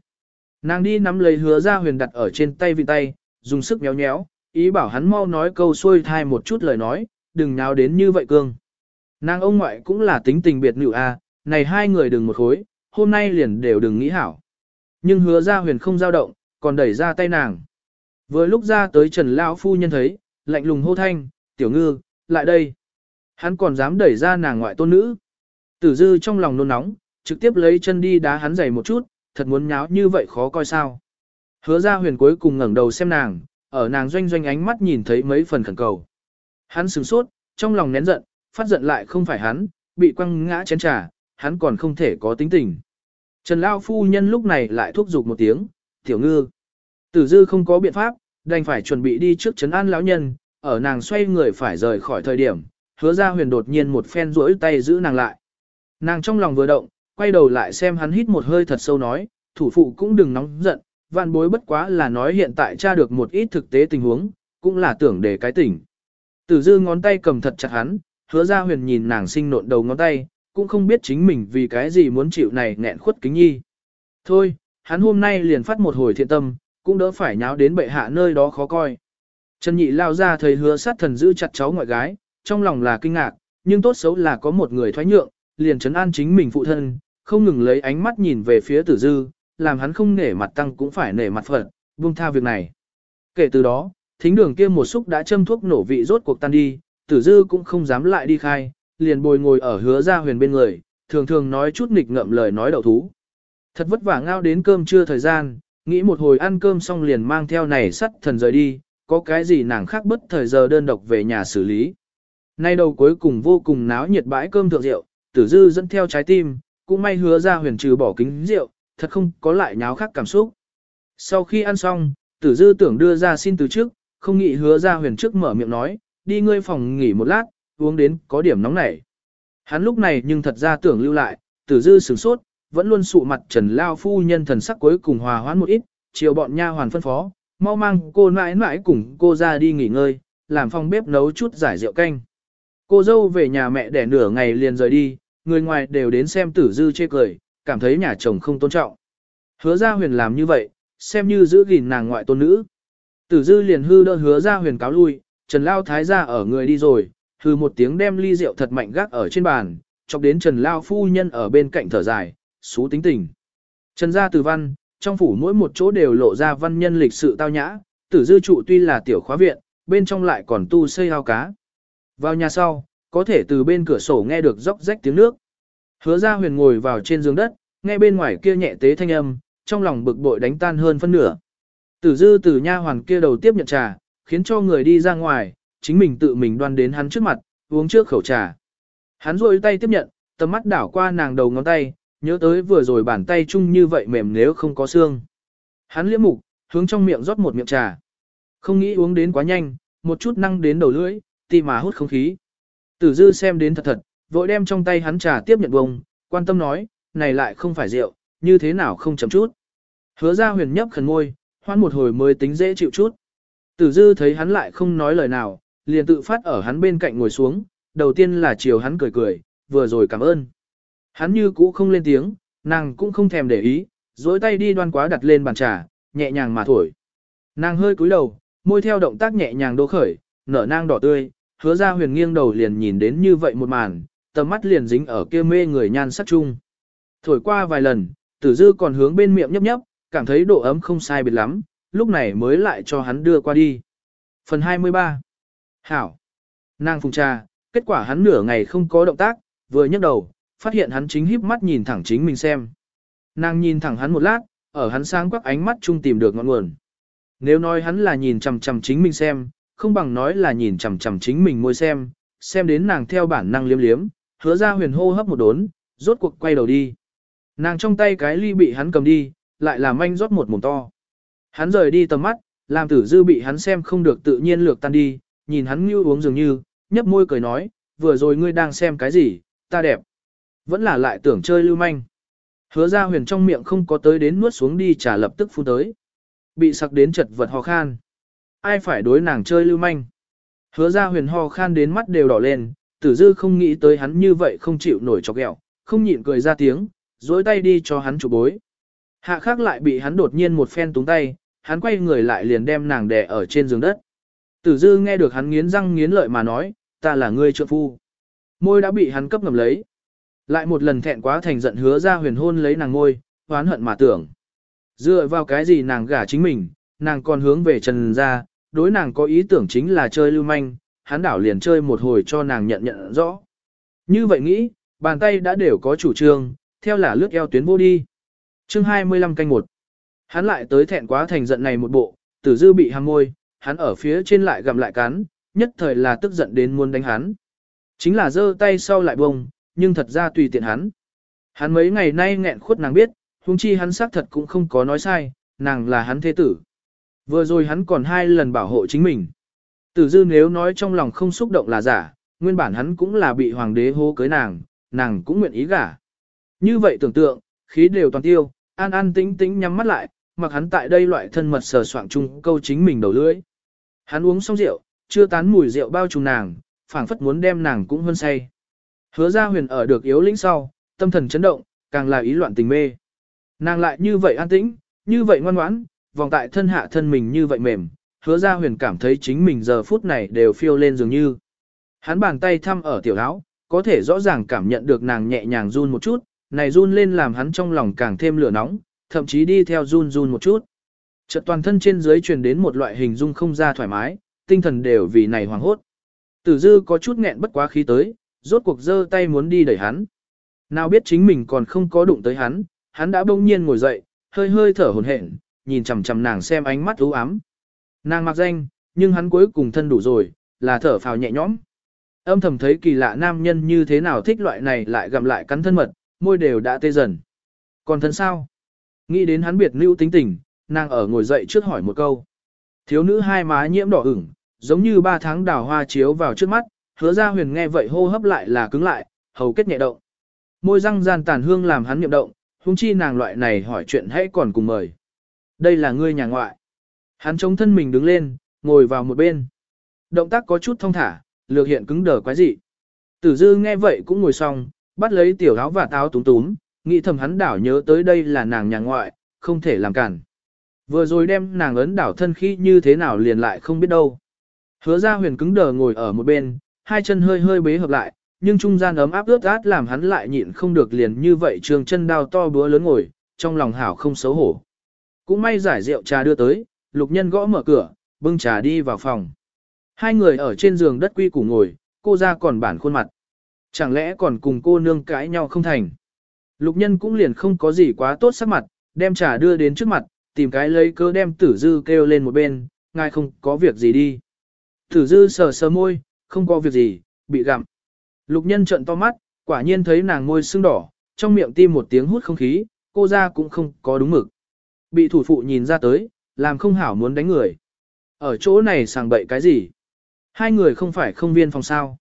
Nàng đi nắm lấy hứa ra huyền đặt ở trên tay vị tay, dùng sức méo nhéo, ý bảo hắn mau nói câu xuôi thai một chút lời nói, đừng nháo đến như vậy cương. Nàng ông ngoại cũng là tính tình biệt nữ a, à, này hai người đừng một khối, hôm nay liền đều đừng nghĩ hảo. Nhưng hứa ra huyền không dao động, còn đẩy ra tay nàng. Vừa lúc ra tới Trần Lão Phu Nhân thấy, lạnh lùng hô thanh, tiểu ngư, lại đây. Hắn còn dám đẩy ra nàng ngoại tôn nữ. Tử dư trong lòng nôn nóng, trực tiếp lấy chân đi đá hắn giày một chút, thật muốn nháo như vậy khó coi sao. Hứa ra huyền cuối cùng ngẩng đầu xem nàng, ở nàng doanh doanh ánh mắt nhìn thấy mấy phần khẩn cầu. Hắn sửng sốt, trong lòng nén giận, phát giận lại không phải hắn, bị quăng ngã chén trà, hắn còn không thể có tính tình. Trần Lao phu nhân lúc này lại thúc giục một tiếng, tiểu ngư. Tử dư không có biện pháp, đành phải chuẩn bị đi trước trấn an lão nhân, ở nàng xoay người phải rời khỏi thời điểm, hứa ra huyền đột nhiên một phen rỗi tay giữ nàng lại. Nàng trong lòng vừa động, quay đầu lại xem hắn hít một hơi thật sâu nói, thủ phụ cũng đừng nóng giận, vạn bối bất quá là nói hiện tại tra được một ít thực tế tình huống, cũng là tưởng để cái tỉnh. Tử dư ngón tay cầm thật chặt hắn, hứa ra huyền nhìn nàng sinh nộn đầu ngón tay, cũng không biết chính mình vì cái gì muốn chịu này nghẹn khuất kính nhi. Thôi, hắn hôm nay liền phát một hồi thiện tâm, cũng đỡ phải nháo đến bệ hạ nơi đó khó coi. Trần Nhị lao ra thấy hứa sát thần giữ chặt cháu ngoại gái, trong lòng là kinh ngạc, nhưng tốt xấu là có một người thoái nhượng, liền trấn an chính mình phụ thân, không ngừng lấy ánh mắt nhìn về phía tử dư, làm hắn không nể mặt tăng cũng phải nể mặt phật, buông tha việc này. Kể từ đó, thính đường kia một xúc đã châm thuốc nổ vị rốt cuộc tan đi, tử dư cũng không dám lại đi khai, liền bồi ngồi ở hứa ra huyền bên người, thường thường nói chút nghịch ngậm lời nói đầu thú. Thật vất vả ngao đến cơm trưa thời gian, nghĩ một hồi ăn cơm xong liền mang theo này sắt thần rời đi, có cái gì nàng khác bất thời giờ đơn độc về nhà xử lý. Nay đầu cuối cùng vô cùng náo nhiệt bãi cơm thượng rượu, tử dư dẫn theo trái tim, cũng may hứa ra huyền trừ bỏ kính rượu, thật không có lại nháo khác cảm xúc. Sau khi ăn xong, tử dư tưởng đưa ra xin từ trước, không nghĩ hứa ra huyền trước mở miệng nói, đi ngươi phòng nghỉ một lát, uống đến có điểm nóng nảy. Hắn lúc này nhưng thật ra tưởng lưu lại, tử dư sửng sốt, vẫn luôn sụ mặt trần lao phu nhân thần sắc cuối cùng hòa hoãn một ít, chiều bọn nha hoàn phân phó, mau mang cô mãi mãi cùng cô ra đi nghỉ ngơi, làm phòng bếp nấu chút giải rượu canh. Cô dâu về nhà mẹ đẻ nửa ngày liền rời đi, người ngoài đều đến xem tử dư chê cười, cảm thấy nhà chồng không tôn trọng. Hứa ra huyền làm như vậy, xem như giữ gìn nàng ngoại tôn nữ. Tử dư liền hư đỡ hứa ra huyền cáo lui, Trần Lao Thái ra ở người đi rồi, hư một tiếng đem ly rượu thật mạnh gác ở trên bàn, chọc đến Trần Lao phu nhân ở bên cạnh thở dài, xú tính tình. Trần gia từ văn, trong phủ mỗi một chỗ đều lộ ra văn nhân lịch sự tao nhã, tử dư trụ tuy là tiểu khóa viện, bên trong lại còn tu xây ao cá. Vào nhà sau, có thể từ bên cửa sổ nghe được róc rách tiếng nước. Hứa ra huyền ngồi vào trên giường đất, nghe bên ngoài kia nhẹ tế thanh âm, trong lòng bực bội đánh tan hơn phân nửa. Tử dư từ nha hoàn kia đầu tiếp nhận trà, khiến cho người đi ra ngoài, chính mình tự mình đoan đến hắn trước mặt, uống trước khẩu trà. Hắn rôi tay tiếp nhận, tầm mắt đảo qua nàng đầu ngón tay, nhớ tới vừa rồi bàn tay chung như vậy mềm nếu không có xương. Hắn liếc mục, hướng trong miệng rót một miệng trà. Không nghĩ uống đến quá nhanh, một chút năng đến đầu lưỡi, tì mà hút không khí. Tử dư xem đến thật thật, vội đem trong tay hắn trà tiếp nhận bông, quan tâm nói, này lại không phải rượu, như thế nào không chấm chút. Hứa ra huyền nhấp khẩn môi, hoan một hồi mới tính dễ chịu chút. Tử dư thấy hắn lại không nói lời nào, liền tự phát ở hắn bên cạnh ngồi xuống, đầu tiên là chiều hắn cười cười, vừa rồi cảm ơn. Hắn như cũ không lên tiếng, nàng cũng không thèm để ý, dối tay đi đoan quá đặt lên bàn trà, nhẹ nhàng mà thổi. Nàng hơi cúi đầu, môi theo động tác nhẹ nhàng đô khởi, nở nang đỏ tươi, hứa ra huyền nghiêng đầu liền nhìn đến như vậy một màn, tầm mắt liền dính ở kia mê người nhan sắc chung. Thổi qua vài lần, tử dư còn hướng bên miệng nhấp nhấp, cảm thấy độ ấm không sai biệt lắm, lúc này mới lại cho hắn đưa qua đi. Phần 23 Hảo Nàng phùng trà, kết quả hắn nửa ngày không có động tác, vừa nhấc đầu, phát hiện hắn chính híp mắt nhìn thẳng chính mình xem. Nàng nhìn thẳng hắn một lát, ở hắn sáng quắc ánh mắt chung tìm được ngọn nguồn. Nếu nói hắn là nhìn chằm chằm chính mình xem, không bằng nói là nhìn chằm chằm chính mình môi xem, xem đến nàng theo bản năng liếm liếm, hứa ra huyền hô hấp một đốn, rốt cuộc quay đầu đi. Nàng trong tay cái ly bị hắn cầm đi, lại làm anh rót một mồm to. Hắn rời đi tầm mắt, làm tử dư bị hắn xem không được tự nhiên lược tan đi, nhìn hắn như uống dường như, nhấp môi cười nói, vừa rồi ngươi đang xem cái gì, ta đẹp. Vẫn là lại tưởng chơi lưu manh. Hứa ra huyền trong miệng không có tới đến nuốt xuống đi trả lập tức phun tới. Bị sặc đến chật vật ho khan. Ai phải đối nàng chơi lưu manh. Hứa ra huyền ho khan đến mắt đều đỏ lên, tử dư không nghĩ tới hắn như vậy không chịu nổi chọc ghẹo, không nhịn cười ra tiếng, dối tay đi cho hắn chụp bối. Hạ khác lại bị hắn đột nhiên một phen túng tay, hắn quay người lại liền đem nàng đè ở trên giường đất. Tử dư nghe được hắn nghiến răng nghiến lợi mà nói, ta là ngươi trợ phu. Môi đã bị hắn cấp ngầm lấy. Lại một lần thẹn quá thành giận hứa ra huyền hôn lấy nàng ngôi, hoán hận mà tưởng. Dựa vào cái gì nàng gả chính mình, nàng còn hướng về trần ra, đối nàng có ý tưởng chính là chơi lưu manh, hắn đảo liền chơi một hồi cho nàng nhận nhận rõ. Như vậy nghĩ, bàn tay đã đều có chủ trương, theo là lướt eo tuyến vô đi. chương 25 canh một Hắn lại tới thẹn quá thành giận này một bộ, tử dư bị hăng môi, hắn ở phía trên lại gặm lại cắn, nhất thời là tức giận đến muốn đánh hắn. Chính là giơ tay sau lại bông, nhưng thật ra tùy tiện hắn. Hắn mấy ngày nay nghẹn khuất nàng biết, huống chi hắn xác thật cũng không có nói sai, nàng là hắn thế tử. Vừa rồi hắn còn hai lần bảo hộ chính mình. Tử dư nếu nói trong lòng không xúc động là giả, nguyên bản hắn cũng là bị hoàng đế hô cưới nàng, nàng cũng nguyện ý gả. Như vậy tưởng tượng, khí đều toàn tiêu, an an tĩnh tĩnh nhắm mắt lại, mặc hắn tại đây loại thân mật sờ soạng chung câu chính mình đầu lưỡi. Hắn uống xong rượu, chưa tán mùi rượu bao trùm nàng, phảng phất muốn đem nàng cũng hơn say. Hứa ra huyền ở được yếu lĩnh sau, tâm thần chấn động, càng là ý loạn tình mê. Nàng lại như vậy an tĩnh, như vậy ngoan ngoãn, vòng tại thân hạ thân mình như vậy mềm, hứa ra huyền cảm thấy chính mình giờ phút này đều phiêu lên dường như. Hắn bàn tay thăm ở tiểu áo, có thể rõ ràng cảm nhận được nàng nhẹ nhàng run một chút, này run lên làm hắn trong lòng càng thêm lửa nóng, thậm chí đi theo run run một chút. Chợt toàn thân trên dưới truyền đến một loại hình dung không ra thoải mái, tinh thần đều vì này hoàng hốt. Tử dư có chút nghẹn bất quá khí tới, rốt cuộc giơ tay muốn đi đẩy hắn. Nào biết chính mình còn không có đụng tới hắn, hắn đã bỗng nhiên ngồi dậy, hơi hơi thở hổn hển, nhìn chằm chằm nàng xem ánh mắt u ám. Nàng mặc danh, nhưng hắn cuối cùng thân đủ rồi, là thở phào nhẹ nhõm. Âm thầm thấy kỳ lạ nam nhân như thế nào thích loại này lại gặm lại cắn thân mật, môi đều đã tê dần. Còn thân sao? Nghĩ đến hắn biệt lưu tính tình, nàng ở ngồi dậy trước hỏi một câu. Thiếu nữ hai má nhiễm đỏ ửng, giống như ba tháng đào hoa chiếu vào trước mắt, hứa ra huyền nghe vậy hô hấp lại là cứng lại, hầu kết nhẹ động. Môi răng gian tàn hương làm hắn niệm động, hung chi nàng loại này hỏi chuyện hãy còn cùng mời. Đây là ngươi nhà ngoại. Hắn chống thân mình đứng lên, ngồi vào một bên. Động tác có chút thông thả, lược hiện cứng đờ quái dị. Tử dư nghe vậy cũng ngồi xong, bắt lấy tiểu áo và táo túm túm, nghĩ thầm hắn đảo nhớ tới đây là nàng nhà ngoại, không thể làm cản. Vừa rồi đem nàng ấn đảo thân khi như thế nào liền lại không biết đâu. Hứa ra huyền cứng đờ ngồi ở một bên, hai chân hơi hơi bế hợp lại, nhưng trung gian ấm áp ướt át làm hắn lại nhịn không được liền như vậy trường chân đao to búa lớn ngồi, trong lòng hảo không xấu hổ. Cũng may giải rượu trà đưa tới, lục nhân gõ mở cửa, bưng trà đi vào phòng. Hai người ở trên giường đất quy củ ngồi, cô ra còn bản khuôn mặt. Chẳng lẽ còn cùng cô nương cãi nhau không thành. Lục nhân cũng liền không có gì quá tốt sắc mặt, đem trà đưa đến trước mặt, tìm cái lấy cơ đem tử dư kêu lên một bên, ngài không có việc gì đi. Tử dư sờ sờ môi, không có việc gì, bị gặm. Lục nhân trợn to mắt, quả nhiên thấy nàng môi sưng đỏ, trong miệng tim một tiếng hút không khí, cô ra cũng không có đúng mực. Bị thủ phụ nhìn ra tới, làm không hảo muốn đánh người. Ở chỗ này sàng bậy cái gì? Hai người không phải không viên phòng sao.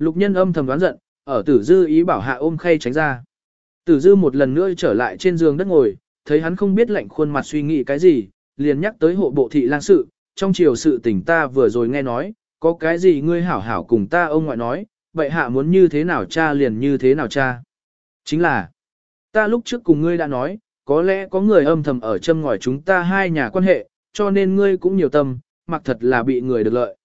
Lục nhân âm thầm đoán giận, ở tử dư ý bảo hạ ôm khay tránh ra. Tử dư một lần nữa trở lại trên giường đất ngồi, thấy hắn không biết lạnh khuôn mặt suy nghĩ cái gì, liền nhắc tới hộ bộ thị lang sự, trong chiều sự tỉnh ta vừa rồi nghe nói, có cái gì ngươi hảo hảo cùng ta ông ngoại nói, vậy hạ muốn như thế nào cha liền như thế nào cha. Chính là, ta lúc trước cùng ngươi đã nói, có lẽ có người âm thầm ở châm ngòi chúng ta hai nhà quan hệ, cho nên ngươi cũng nhiều tâm, mặc thật là bị người được lợi.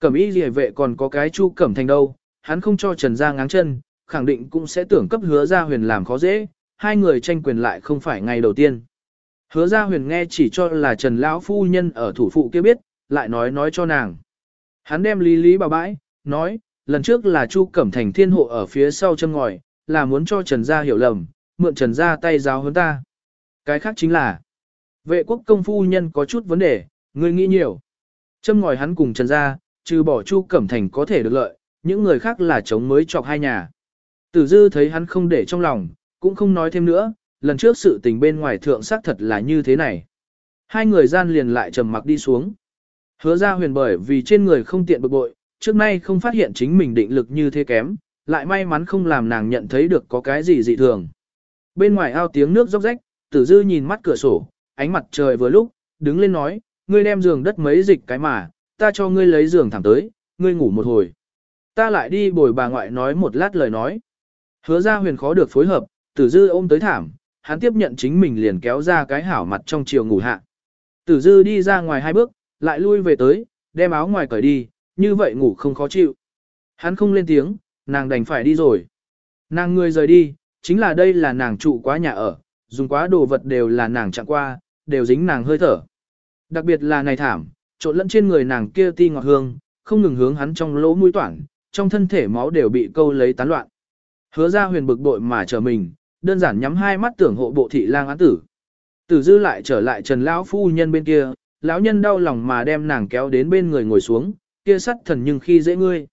Cẩm y gì vệ còn có cái chu cẩm thành đâu, hắn không cho Trần Gia ngáng chân, khẳng định cũng sẽ tưởng cấp hứa gia huyền làm khó dễ, hai người tranh quyền lại không phải ngày đầu tiên. Hứa gia huyền nghe chỉ cho là Trần Lão Phu Nhân ở thủ phụ kia biết, lại nói nói cho nàng. Hắn đem lý lý bà bãi, nói, lần trước là Chu Cẩm Thành thiên hộ ở phía sau chân ngòi, là muốn cho Trần Gia hiểu lầm, mượn Trần Gia tay giáo hơn ta. Cái khác chính là, vệ quốc công phu nhân có chút vấn đề, người nghĩ nhiều. Châm ngòi hắn cùng Trần Gia, trừ bỏ Chu Cẩm Thành có thể được lợi, những người khác là chống mới chọc hai nhà. Tử dư thấy hắn không để trong lòng, cũng không nói thêm nữa, lần trước sự tình bên ngoài thượng xác thật là như thế này. Hai người gian liền lại trầm mặc đi xuống. Hứa ra huyền bởi vì trên người không tiện bực bội, trước nay không phát hiện chính mình định lực như thế kém, lại may mắn không làm nàng nhận thấy được có cái gì dị thường. Bên ngoài ao tiếng nước róc rách, tử dư nhìn mắt cửa sổ, ánh mặt trời vừa lúc, đứng lên nói, ngươi đem giường đất mấy dịch cái mà, ta cho ngươi lấy giường thẳng tới, ngươi ngủ một hồi. Ta lại đi bồi bà ngoại nói một lát lời nói. Hứa ra huyền khó được phối hợp, tử dư ôm tới thảm, hắn tiếp nhận chính mình liền kéo ra cái hảo mặt trong chiều ngủ hạ. Tử dư đi ra ngoài hai bước, lại lui về tới, đem áo ngoài cởi đi, như vậy ngủ không khó chịu. Hắn không lên tiếng, nàng đành phải đi rồi. Nàng người rời đi, chính là đây là nàng trụ quá nhà ở, dùng quá đồ vật đều là nàng chặn qua, đều dính nàng hơi thở. Đặc biệt là này thảm, trộn lẫn trên người nàng kia ti ngọt hương, không ngừng hướng hắn trong lỗ mũi toản, trong thân thể máu đều bị câu lấy tán loạn. Hứa ra huyền bực bội mà chờ mình, đơn giản nhắm hai mắt tưởng hộ bộ thị lang án tử. Tử dư lại trở lại trần lão phu nhân bên kia, lão nhân đau lòng mà đem nàng kéo đến bên người ngồi xuống, kia sắt thần nhưng khi dễ ngươi.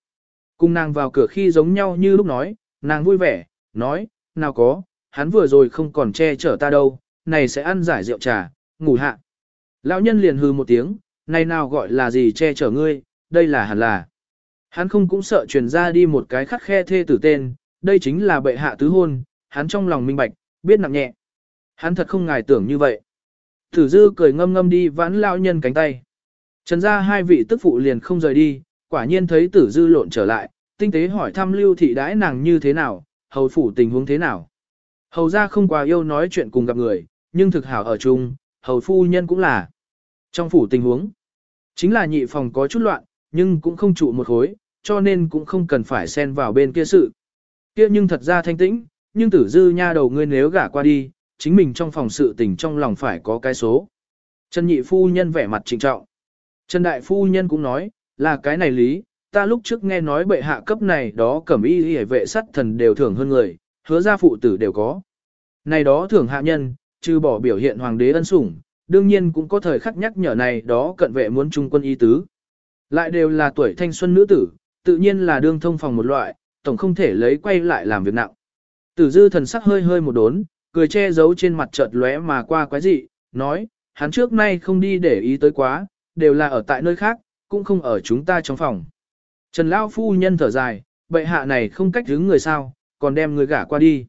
Cùng nàng vào cửa khi giống nhau như lúc nói, nàng vui vẻ, nói, nào có, hắn vừa rồi không còn che chở ta đâu, này sẽ ăn giải rượu trà, ngủ hạ. Lão nhân liền hư một tiếng, này nào gọi là gì che chở ngươi, đây là hẳn là. Hắn không cũng sợ truyền ra đi một cái khắc khe thê tử tên, đây chính là bệ hạ tứ hôn, hắn trong lòng minh bạch, biết nặng nhẹ. Hắn thật không ngài tưởng như vậy. Tử dư cười ngâm ngâm đi vãn lão nhân cánh tay. Trần ra hai vị tức phụ liền không rời đi, quả nhiên thấy tử dư lộn trở lại, tinh tế hỏi thăm lưu thị đãi nàng như thế nào, hầu phủ tình huống thế nào. Hầu ra không quá yêu nói chuyện cùng gặp người, nhưng thực hảo ở chung, hầu phu nhân cũng là. Trong phủ tình huống, chính là nhị phòng có chút loạn, nhưng cũng không trụ một khối, cho nên cũng không cần phải xen vào bên kia sự. Kia nhưng thật ra thanh tĩnh, nhưng tử dư nha đầu ngươi nếu gả qua đi, chính mình trong phòng sự tình trong lòng phải có cái số. Trần nhị phu nhân vẻ mặt trịnh trọng. Trần đại phu nhân cũng nói, là cái này lý, ta lúc trước nghe nói bệ hạ cấp này đó cẩm y y vệ sắt thần đều thưởng hơn người, hứa ra phụ tử đều có. Này đó thưởng hạ nhân, trừ bỏ biểu hiện hoàng đế ân sủng, đương nhiên cũng có thời khắc nhắc nhở này đó cận vệ muốn trung quân y tứ. Lại đều là tuổi thanh xuân nữ tử, tự nhiên là đương thông phòng một loại, tổng không thể lấy quay lại làm việc nặng. Tử dư thần sắc hơi hơi một đốn, cười che giấu trên mặt chợt lóe mà qua quái dị, nói, hắn trước nay không đi để ý tới quá, đều là ở tại nơi khác, cũng không ở chúng ta trong phòng. Trần Lão phu nhân thở dài, bệ hạ này không cách hướng người sao, còn đem người gả qua đi.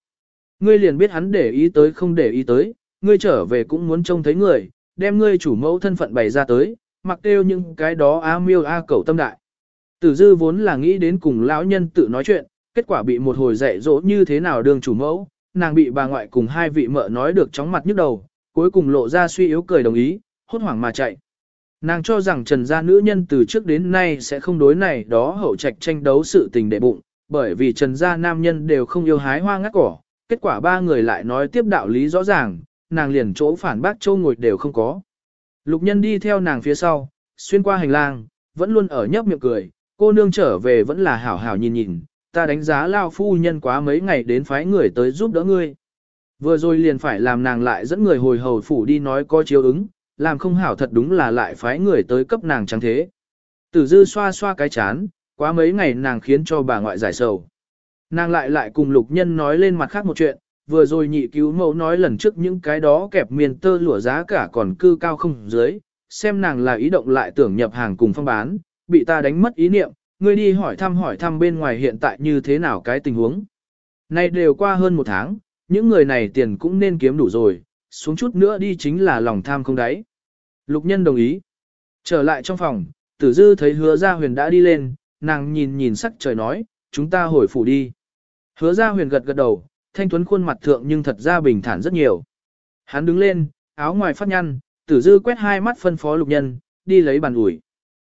Ngươi liền biết hắn để ý tới không để ý tới, ngươi trở về cũng muốn trông thấy người, đem ngươi chủ mẫu thân phận bày ra tới, mặc kêu những cái đó a miêu a cầu tâm đại. Tử dư vốn là nghĩ đến cùng lão nhân tự nói chuyện, kết quả bị một hồi dạy dỗ như thế nào Đường chủ mẫu, nàng bị bà ngoại cùng hai vị mợ nói được chóng mặt nhức đầu, cuối cùng lộ ra suy yếu cười đồng ý, hốt hoảng mà chạy. Nàng cho rằng trần gia nữ nhân từ trước đến nay sẽ không đối này đó hậu trạch tranh đấu sự tình đệ bụng, bởi vì trần gia nam nhân đều không yêu hái hoa ngắt cỏ, kết quả ba người lại nói tiếp đạo lý rõ ràng, nàng liền chỗ phản bác châu ngồi đều không có. Lục nhân đi theo nàng phía sau, xuyên qua hành lang, vẫn luôn ở nhấp miệng cười, cô nương trở về vẫn là hảo hảo nhìn nhìn, ta đánh giá lao phu nhân quá mấy ngày đến phái người tới giúp đỡ ngươi. Vừa rồi liền phải làm nàng lại dẫn người hồi hầu phủ đi nói có chiếu ứng, làm không hảo thật đúng là lại phái người tới cấp nàng trắng thế. Tử dư xoa xoa cái chán, quá mấy ngày nàng khiến cho bà ngoại giải sầu. Nàng lại lại cùng lục nhân nói lên mặt khác một chuyện, vừa rồi nhị cứu mẫu nói lần trước những cái đó kẹp miền tơ lụa giá cả còn cư cao không dưới, xem nàng là ý động lại tưởng nhập hàng cùng phong bán, bị ta đánh mất ý niệm, ngươi đi hỏi thăm hỏi thăm bên ngoài hiện tại như thế nào cái tình huống. Nay đều qua hơn một tháng, những người này tiền cũng nên kiếm đủ rồi, xuống chút nữa đi chính là lòng tham không đáy. Lục nhân đồng ý. Trở lại trong phòng, tử dư thấy hứa gia huyền đã đi lên, nàng nhìn nhìn sắc trời nói, chúng ta hồi phủ đi. Hứa gia huyền gật gật đầu, thanh tuấn khuôn mặt thượng nhưng thật ra bình thản rất nhiều. Hắn đứng lên, áo ngoài phát nhăn, tử dư quét hai mắt phân phó lục nhân, đi lấy bàn ủi.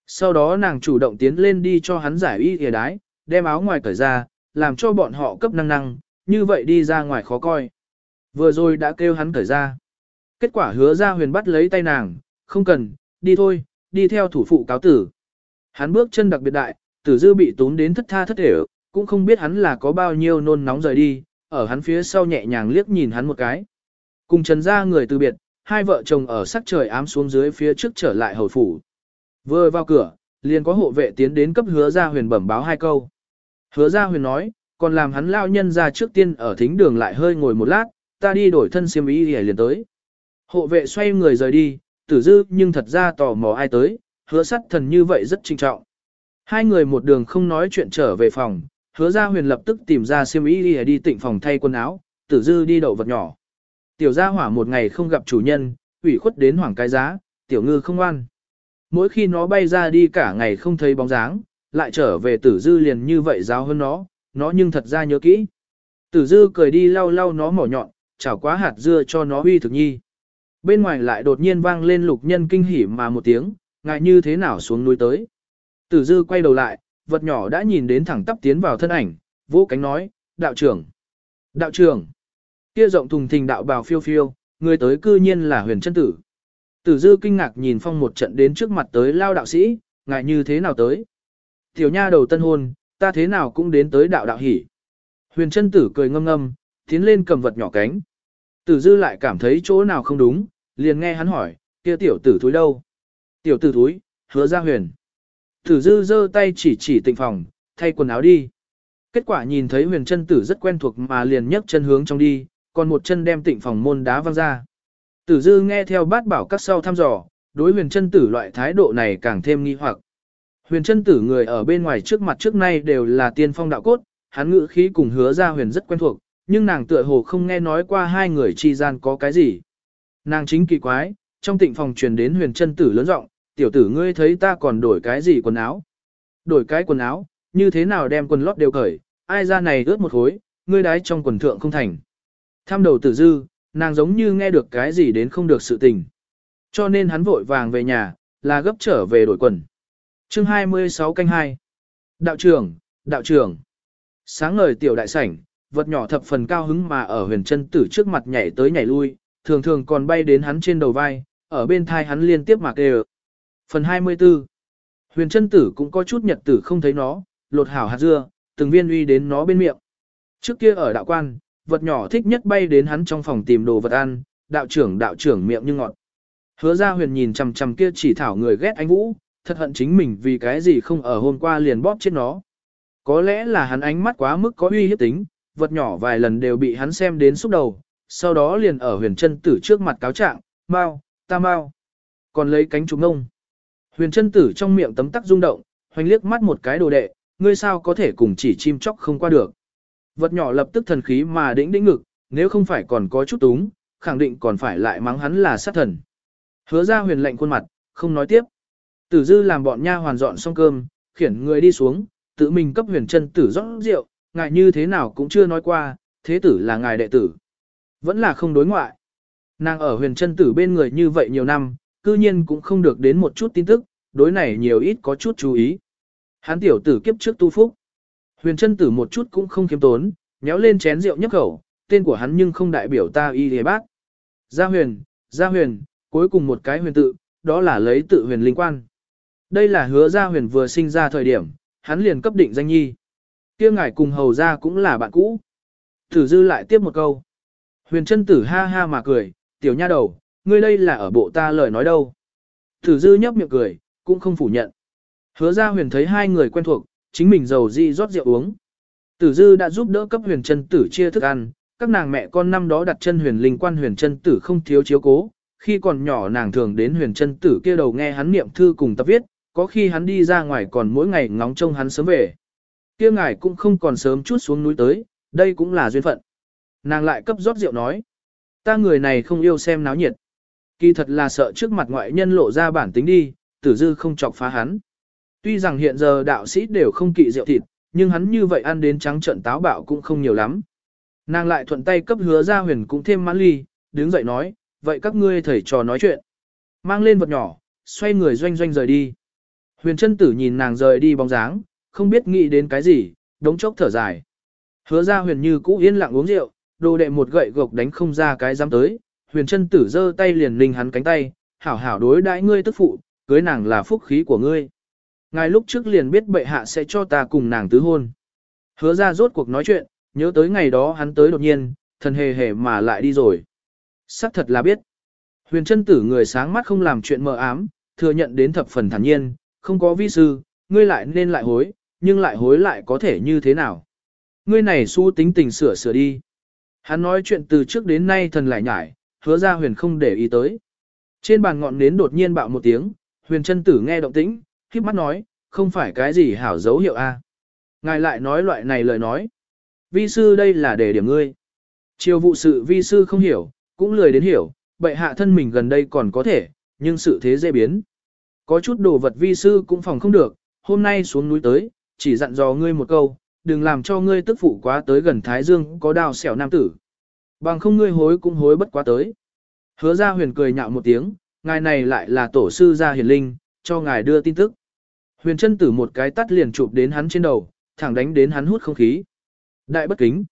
Sau đó nàng chủ động tiến lên đi cho hắn giải y thìa đái, đem áo ngoài cởi ra, làm cho bọn họ cấp năng năng, như vậy đi ra ngoài khó coi. Vừa rồi đã kêu hắn cởi ra. Kết quả hứa ra huyền bắt lấy tay nàng, không cần, đi thôi, đi theo thủ phụ cáo tử. Hắn bước chân đặc biệt đại, tử dư bị tốn đến thất tha thất thể, cũng không biết hắn là có bao nhiêu nôn nóng rời đi, ở hắn phía sau nhẹ nhàng liếc nhìn hắn một cái. Cùng trần ra người từ biệt, hai vợ chồng ở sắc trời ám xuống dưới phía trước trở lại hầu phủ. Vừa vào cửa, liền có hộ vệ tiến đến cấp hứa gia huyền bẩm báo hai câu. Hứa gia huyền nói, còn làm hắn lao nhân ra trước tiên ở thính đường lại hơi ngồi một lát, ta đi đổi thân xiêm y liền tới. Hộ vệ xoay người rời đi, tử dư nhưng thật ra tò mò ai tới, hứa sắt thần như vậy rất trinh trọng. Hai người một đường không nói chuyện trở về phòng, hứa gia huyền lập tức tìm ra xiêm y đi tịnh phòng thay quần áo, tử dư đi đậu vật nhỏ. Tiểu gia hỏa một ngày không gặp chủ nhân, ủy khuất đến hoảng cái giá, tiểu ngư không ăn. Mỗi khi nó bay ra đi cả ngày không thấy bóng dáng, lại trở về tử dư liền như vậy giáo hơn nó, nó nhưng thật ra nhớ kỹ. Tử dư cười đi lau lau nó mỏ nhọn, chảo quá hạt dưa cho nó huy thực nhi. Bên ngoài lại đột nhiên vang lên lục nhân kinh hỉ mà một tiếng, ngại như thế nào xuống núi tới. Tử dư quay đầu lại, vật nhỏ đã nhìn đến thẳng tắp tiến vào thân ảnh, vỗ cánh nói, đạo trưởng. Đạo trưởng. Kia rộng thùng thình đạo bào phiêu phiêu, người tới cư nhiên là huyền chân tử. Tử dư kinh ngạc nhìn phong một trận đến trước mặt tới lao đạo sĩ, ngại như thế nào tới. Tiểu nha đầu tân hôn, ta thế nào cũng đến tới đạo đạo hỉ. Huyền chân tử cười ngâm ngâm, tiến lên cầm vật nhỏ cánh. Tử dư lại cảm thấy chỗ nào không đúng, liền nghe hắn hỏi, kia tiểu tử thúi đâu? Tiểu tử thúi, hứa ra huyền. Tử dư giơ tay chỉ chỉ tịnh phòng, thay quần áo đi. Kết quả nhìn thấy huyền chân tử rất quen thuộc mà liền nhấc chân hướng trong đi, còn một chân đem tịnh phòng môn đá văng ra. Tử dư nghe theo bát bảo các sau thăm dò, đối huyền chân tử loại thái độ này càng thêm nghi hoặc. Huyền chân tử người ở bên ngoài trước mặt trước nay đều là tiên phong đạo cốt, hắn ngữ khí cùng hứa ra huyền rất quen thuộc, nhưng nàng tựa hồ không nghe nói qua hai người chi gian có cái gì. Nàng chính kỳ quái, trong tịnh phòng truyền đến huyền chân tử lớn giọng tiểu tử ngươi thấy ta còn đổi cái gì quần áo. Đổi cái quần áo, như thế nào đem quần lót đều cởi, ai ra này ướt một khối, ngươi đái trong quần thượng không thành. Tham đầu tử dư, nàng giống như nghe được cái gì đến không được sự tình. Cho nên hắn vội vàng về nhà, là gấp trở về đổi quần. chương 26 canh 2. Đạo trưởng, đạo trưởng. Sáng ngời tiểu đại sảnh, vật nhỏ thập phần cao hứng mà ở huyền chân tử trước mặt nhảy tới nhảy lui, thường thường còn bay đến hắn trên đầu vai, ở bên thai hắn liên tiếp mà kêu. Phần 24. Huyền chân tử cũng có chút nhật tử không thấy nó, lột hảo hạt dưa, từng viên uy đến nó bên miệng. Trước kia ở đạo quan, vật nhỏ thích nhất bay đến hắn trong phòng tìm đồ vật ăn, đạo trưởng đạo trưởng miệng như ngọt. Hứa ra huyền nhìn chằm chằm kia chỉ thảo người ghét anh Vũ, thật hận chính mình vì cái gì không ở hôm qua liền bóp chết nó. Có lẽ là hắn ánh mắt quá mức có uy hiếp tính, vật nhỏ vài lần đều bị hắn xem đến xúc đầu, sau đó liền ở huyền chân tử trước mặt cáo trạng, mau, ta mau. Còn lấy cánh trùng ngông. Huyền chân tử trong miệng tấm tắc rung động, hoành liếc mắt một cái đồ đệ, ngươi sao có thể cùng chỉ chim chóc không qua được. Vật nhỏ lập tức thần khí mà đĩnh đĩnh ngực, nếu không phải còn có chút túng, khẳng định còn phải lại mắng hắn là sát thần. Hứa ra huyền lệnh khuôn mặt, không nói tiếp. Tử dư làm bọn nha hoàn dọn xong cơm, khiển người đi xuống, tự mình cấp huyền chân tử rót rượu, ngài như thế nào cũng chưa nói qua, thế tử là ngài đệ tử. Vẫn là không đối ngoại. Nàng ở huyền chân tử bên người như vậy nhiều năm, cư nhiên cũng không được đến một chút tin tức, đối này nhiều ít có chút chú ý. Hán tiểu tử kiếp trước tu phúc. Huyền chân tử một chút cũng không kiếm tốn, nhéo lên chén rượu nhấp khẩu, tên của hắn nhưng không đại biểu ta y thế bác. Gia huyền, gia huyền, cuối cùng một cái huyền tự, đó là lấy tự huyền linh quan. Đây là hứa gia huyền vừa sinh ra thời điểm, hắn liền cấp định danh nhi. kia ngài cùng hầu gia cũng là bạn cũ. Tử dư lại tiếp một câu. Huyền chân tử ha ha mà cười, tiểu nha đầu, ngươi đây là ở bộ ta lời nói đâu. Tử dư nhấp miệng cười, cũng không phủ nhận. Hứa ra huyền thấy hai người quen thuộc, chính mình giàu di rót rượu uống. Tử dư đã giúp đỡ cấp huyền chân tử chia thức ăn, các nàng mẹ con năm đó đặt chân huyền linh quan huyền chân tử không thiếu chiếu cố. Khi còn nhỏ nàng thường đến huyền chân tử kia đầu nghe hắn niệm thư cùng tập viết, có khi hắn đi ra ngoài còn mỗi ngày ngóng trông hắn sớm về. Kia ngài cũng không còn sớm chút xuống núi tới, đây cũng là duyên phận. Nàng lại cấp rót rượu nói. Ta người này không yêu xem náo nhiệt. Kỳ thật là sợ trước mặt ngoại nhân lộ ra bản tính đi, tử dư không chọc phá hắn. Tuy rằng hiện giờ đạo sĩ đều không kỵ rượu thịt, nhưng hắn như vậy ăn đến trắng trận táo bạo cũng không nhiều lắm. Nàng lại thuận tay cấp hứa ra huyền cũng thêm mãn ly, đứng dậy nói, vậy các ngươi thầy trò nói chuyện. Mang lên vật nhỏ, xoay người doanh doanh rời đi. Huyền chân tử nhìn nàng rời đi bóng dáng, không biết nghĩ đến cái gì, đống chốc thở dài. Hứa ra huyền như cũ yên lặng uống rượu, đồ đệ một gậy gộc đánh không ra cái dám tới, huyền chân tử giơ tay liền linh hắn cánh tay, hảo hảo đối đãi ngươi tức phụ, cưới nàng là phúc khí của ngươi. Ngài lúc trước liền biết bệ hạ sẽ cho ta cùng nàng tứ hôn. Hứa ra rốt cuộc nói chuyện, nhớ tới ngày đó hắn tới đột nhiên, thần hề hề mà lại đi rồi. Sắc thật là biết. Huyền chân tử người sáng mắt không làm chuyện mờ ám, thừa nhận đến thập phần thản nhiên, không có vi sư, ngươi lại nên lại hối, nhưng lại hối lại có thể như thế nào. Ngươi này su tính tình sửa sửa đi. Hắn nói chuyện từ trước đến nay thần lại nhải, hứa ra huyền không để ý tới. Trên bàn ngọn nến đột nhiên bạo một tiếng, huyền chân tử nghe động tĩnh, khiếp mắt nói, không phải cái gì hảo dấu hiệu a. Ngài lại nói loại này lời nói. Vi sư đây là để điểm ngươi. Chiều vụ sự vi sư không hiểu, cũng lười đến hiểu, bệ hạ thân mình gần đây còn có thể, nhưng sự thế dễ biến. Có chút đồ vật vi sư cũng phòng không được, hôm nay xuống núi tới, chỉ dặn dò ngươi một câu, đừng làm cho ngươi tức phụ quá tới gần Thái Dương có đào xẻo nam tử. Bằng không ngươi hối cũng hối bất quá tới. Hứa ra huyền cười nhạo một tiếng, ngài này lại là tổ sư gia hiền linh, cho ngài đưa tin tức. Huyền chân tử một cái tắt liền chụp đến hắn trên đầu, thẳng đánh đến hắn hút không khí. Đại bất kính.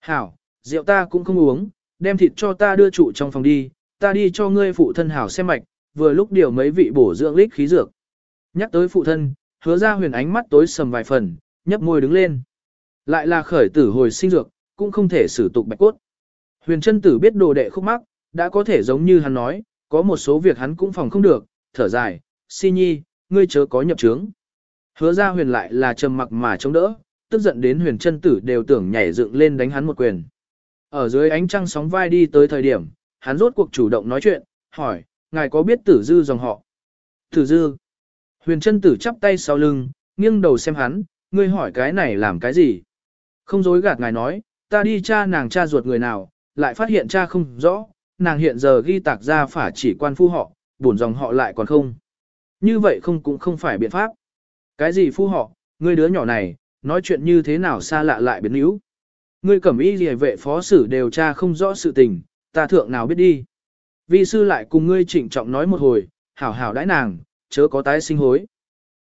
Hảo, rượu ta cũng không uống, đem thịt cho ta đưa trụ trong phòng đi, ta đi cho ngươi phụ thân hảo xem mạch, vừa lúc điều mấy vị bổ dưỡng lích khí dược. Nhắc tới phụ thân, hứa ra huyền ánh mắt tối sầm vài phần, nhấp môi đứng lên. Lại là khởi tử hồi sinh dược, cũng không thể sử tục bạch cốt. Huyền chân tử biết đồ đệ khúc mắc, đã có thể giống như hắn nói, có một số việc hắn cũng phòng không được, thở dài, si nhi, ngươi chớ có nhập trướng. Hứa ra huyền lại là trầm mặc mà chống đỡ, tức giận đến huyền chân tử đều tưởng nhảy dựng lên đánh hắn một quyền. Ở dưới ánh trăng sóng vai đi tới thời điểm, hắn rốt cuộc chủ động nói chuyện, hỏi, ngài có biết tử dư dòng họ? Tử dư. Huyền chân tử chắp tay sau lưng, nghiêng đầu xem hắn, ngươi hỏi cái này làm cái gì? Không dối gạt ngài nói, ta đi cha nàng cha ruột người nào, lại phát hiện cha không rõ, nàng hiện giờ ghi tạc ra phả chỉ quan phu họ, bổn dòng họ lại còn không. Như vậy không cũng không phải biện pháp. Cái gì phu họ, ngươi đứa nhỏ này, nói chuyện như thế nào xa lạ lại biến yếu. Ngươi cẩm y gì vệ phó sử đều tra không rõ sự tình, ta thượng nào biết đi. Vi sư lại cùng ngươi trịnh trọng nói một hồi, hảo hảo đãi nàng, chớ có tái sinh hối.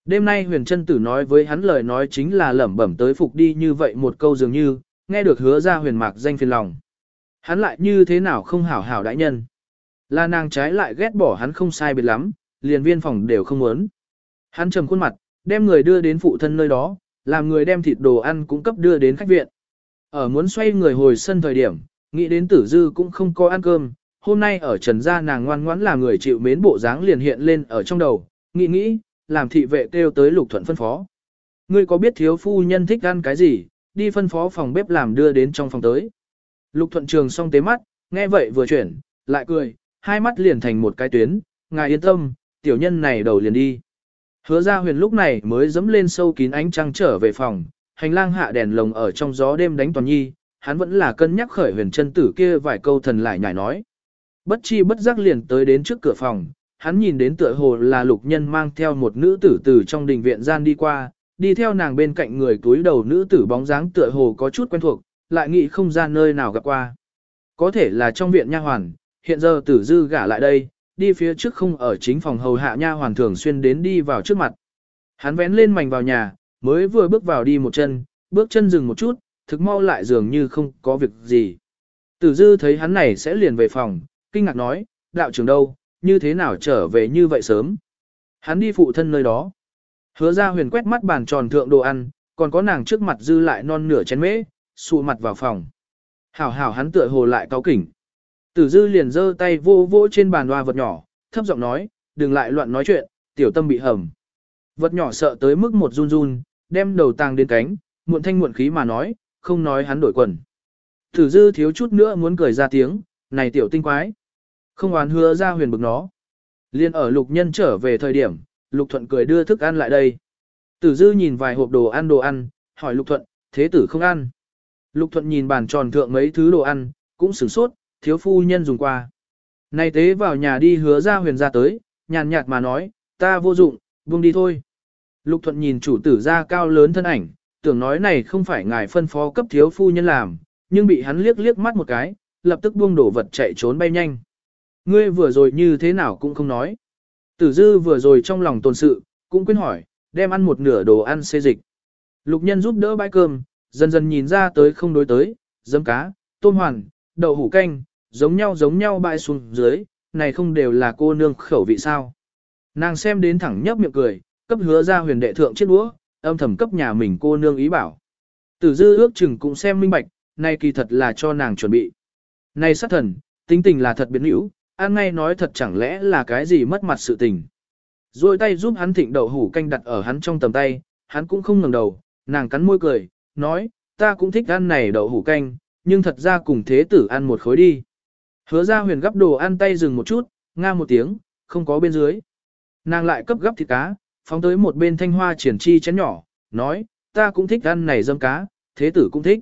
Đêm nay huyền chân tử nói với hắn lời nói chính là lẩm bẩm tới phục đi như vậy một câu dường như, nghe được hứa ra huyền mạc danh phiền lòng. Hắn lại như thế nào không hảo hảo đại nhân. Là nàng trái lại ghét bỏ hắn không sai biệt lắm, liền viên phòng đều không muốn. Hắn trầm khuôn mặt, đem người đưa đến phụ thân nơi đó, làm người đem thịt đồ ăn cung cấp đưa đến khách viện. Ở muốn xoay người hồi sân thời điểm, nghĩ đến tử dư cũng không có ăn cơm, hôm nay ở trần gia nàng ngoan ngoãn là người chịu mến bộ dáng liền hiện lên ở trong đầu, nghĩ nghĩ, làm thị vệ kêu tới lục thuận phân phó. Ngươi có biết thiếu phu nhân thích ăn cái gì, đi phân phó phòng bếp làm đưa đến trong phòng tới. Lục thuận trường xong tế mắt, nghe vậy vừa chuyển, lại cười, hai mắt liền thành một cái tuyến, ngài yên tâm, tiểu nhân này đầu liền đi. Hứa ra huyền lúc này mới dẫm lên sâu kín ánh trăng trở về phòng, hành lang hạ đèn lồng ở trong gió đêm đánh toàn nhi, hắn vẫn là cân nhắc khởi huyền chân tử kia vài câu thần lại nhảy nói. Bất chi bất giác liền tới đến trước cửa phòng, hắn nhìn đến tựa hồ là lục nhân mang theo một nữ tử từ trong đình viện gian đi qua, đi theo nàng bên cạnh người túi đầu nữ tử bóng dáng tựa hồ có chút quen thuộc, lại nghĩ không ra nơi nào gặp qua. Có thể là trong viện nha hoàn, hiện giờ tử dư gả lại đây, đi phía trước không ở chính phòng hầu hạ nha hoàn thường xuyên đến đi vào trước mặt. Hắn vén lên mảnh vào nhà, mới vừa bước vào đi một chân, bước chân dừng một chút, thực mau lại dường như không có việc gì. Tử dư thấy hắn này sẽ liền về phòng, kinh ngạc nói, đạo trưởng đâu, như thế nào trở về như vậy sớm. Hắn đi phụ thân nơi đó. Hứa ra huyền quét mắt bàn tròn thượng đồ ăn, còn có nàng trước mặt dư lại non nửa chén mễ, sụ mặt vào phòng. Hảo hảo hắn tựa hồ lại cáo kỉnh. Tử dư liền giơ tay vô vỗ trên bàn hoa vật nhỏ, thấp giọng nói, đừng lại loạn nói chuyện, tiểu tâm bị hầm. Vật nhỏ sợ tới mức một run run, đem đầu tàng đến cánh, muộn thanh muộn khí mà nói, không nói hắn đổi quần. Tử dư thiếu chút nữa muốn cười ra tiếng, này tiểu tinh quái. Không oán hứa ra huyền bực nó. Liên ở lục nhân trở về thời điểm, lục thuận cười đưa thức ăn lại đây. Tử dư nhìn vài hộp đồ ăn đồ ăn, hỏi lục thuận, thế tử không ăn. Lục thuận nhìn bàn tròn thượng mấy thứ đồ ăn, cũng sửng sốt, thiếu phu nhân dùng qua. Này tế vào nhà đi hứa ra huyền ra tới, nhàn nhạt mà nói, ta vô dụng, buông đi thôi. Lục thuận nhìn chủ tử ra cao lớn thân ảnh, tưởng nói này không phải ngài phân phó cấp thiếu phu nhân làm, nhưng bị hắn liếc liếc mắt một cái, lập tức buông đổ vật chạy trốn bay nhanh. Ngươi vừa rồi như thế nào cũng không nói. Tử dư vừa rồi trong lòng tồn sự, cũng quên hỏi, đem ăn một nửa đồ ăn xê dịch. Lục nhân giúp đỡ bãi cơm, dần dần nhìn ra tới không đối tới, dấm cá, tôm hoàn, đậu hủ canh, giống nhau giống nhau bãi xuống dưới, này không đều là cô nương khẩu vị sao. Nàng xem đến thẳng nhấp miệng cười, cấp hứa ra huyền đệ thượng chiếc đũa, âm thầm cấp nhà mình cô nương ý bảo. Tử dư ước chừng cũng xem minh bạch, này kỳ thật là cho nàng chuẩn bị. Này sát thần, tính tình là thật biến hữu, ăn ngay nói thật chẳng lẽ là cái gì mất mặt sự tình. Rồi tay giúp hắn thịnh đậu hủ canh đặt ở hắn trong tầm tay, hắn cũng không ngẩng đầu, nàng cắn môi cười, nói, ta cũng thích ăn này đậu hủ canh, nhưng thật ra cùng thế tử ăn một khối đi. Hứa ra huyền gấp đồ ăn tay dừng một chút, nga một tiếng, không có bên dưới. Nàng lại cấp gấp thịt cá, phóng tới một bên thanh hoa triển chi chén nhỏ, nói, ta cũng thích ăn này dâm cá, thế tử cũng thích.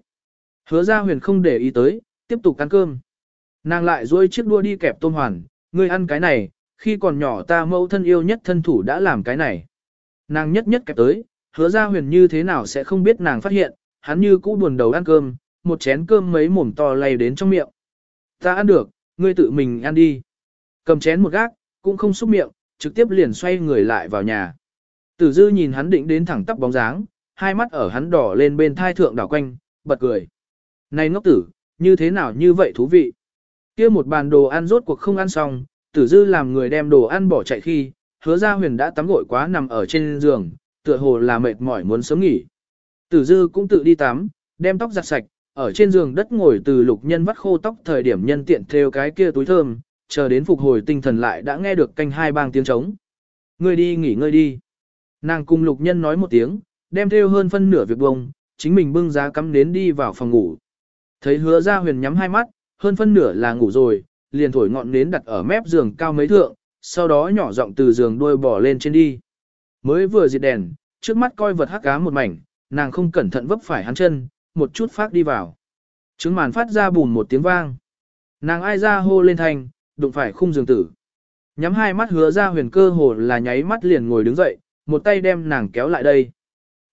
Hứa ra huyền không để ý tới, tiếp tục ăn cơm. Nàng lại duỗi chiếc đua đi kẹp tôm hoàn, ngươi ăn cái này, khi còn nhỏ ta mẫu thân yêu nhất thân thủ đã làm cái này. Nàng nhất nhất kẹp tới, hứa ra huyền như thế nào sẽ không biết nàng phát hiện, hắn như cũ buồn đầu ăn cơm, một chén cơm mấy mồm to lay đến trong miệng. Ta ăn được, ngươi tự mình ăn đi. Cầm chén một gác, cũng không xúc miệng, trực tiếp liền xoay người lại vào nhà. Tử dư nhìn hắn định đến thẳng tắp bóng dáng, hai mắt ở hắn đỏ lên bên thai thượng đảo quanh, bật cười. Này ngốc tử, như thế nào như vậy thú vị. kia một bàn đồ ăn rốt cuộc không ăn xong, tử dư làm người đem đồ ăn bỏ chạy khi, hứa ra huyền đã tắm gội quá nằm ở trên giường, tựa hồ là mệt mỏi muốn sớm nghỉ. Tử dư cũng tự đi tắm, đem tóc giặt sạch, ở trên giường đất ngồi từ lục nhân vắt khô tóc thời điểm nhân tiện theo cái kia túi thơm, chờ đến phục hồi tinh thần lại đã nghe được canh hai bang tiếng trống. Ngươi đi nghỉ ngơi đi. Nàng cùng lục nhân nói một tiếng, đem theo hơn phân nửa việc bông, chính mình bưng giá cắm nến đi vào phòng ngủ. Thấy hứa ra huyền nhắm hai mắt, hơn phân nửa là ngủ rồi, liền thổi ngọn nến đặt ở mép giường cao mấy thượng, sau đó nhỏ giọng từ giường đuôi bỏ lên trên đi. Mới vừa diệt đèn, trước mắt coi vật hắc cá một mảnh, nàng không cẩn thận vấp phải hắn chân, một chút phát đi vào. Trứng màn phát ra bùn một tiếng vang. Nàng ai ra hô lên thành, đụng phải khung giường tử. Nhắm hai mắt hứa ra huyền cơ hồ là nháy mắt liền ngồi đứng dậy, một tay đem nàng kéo lại đây.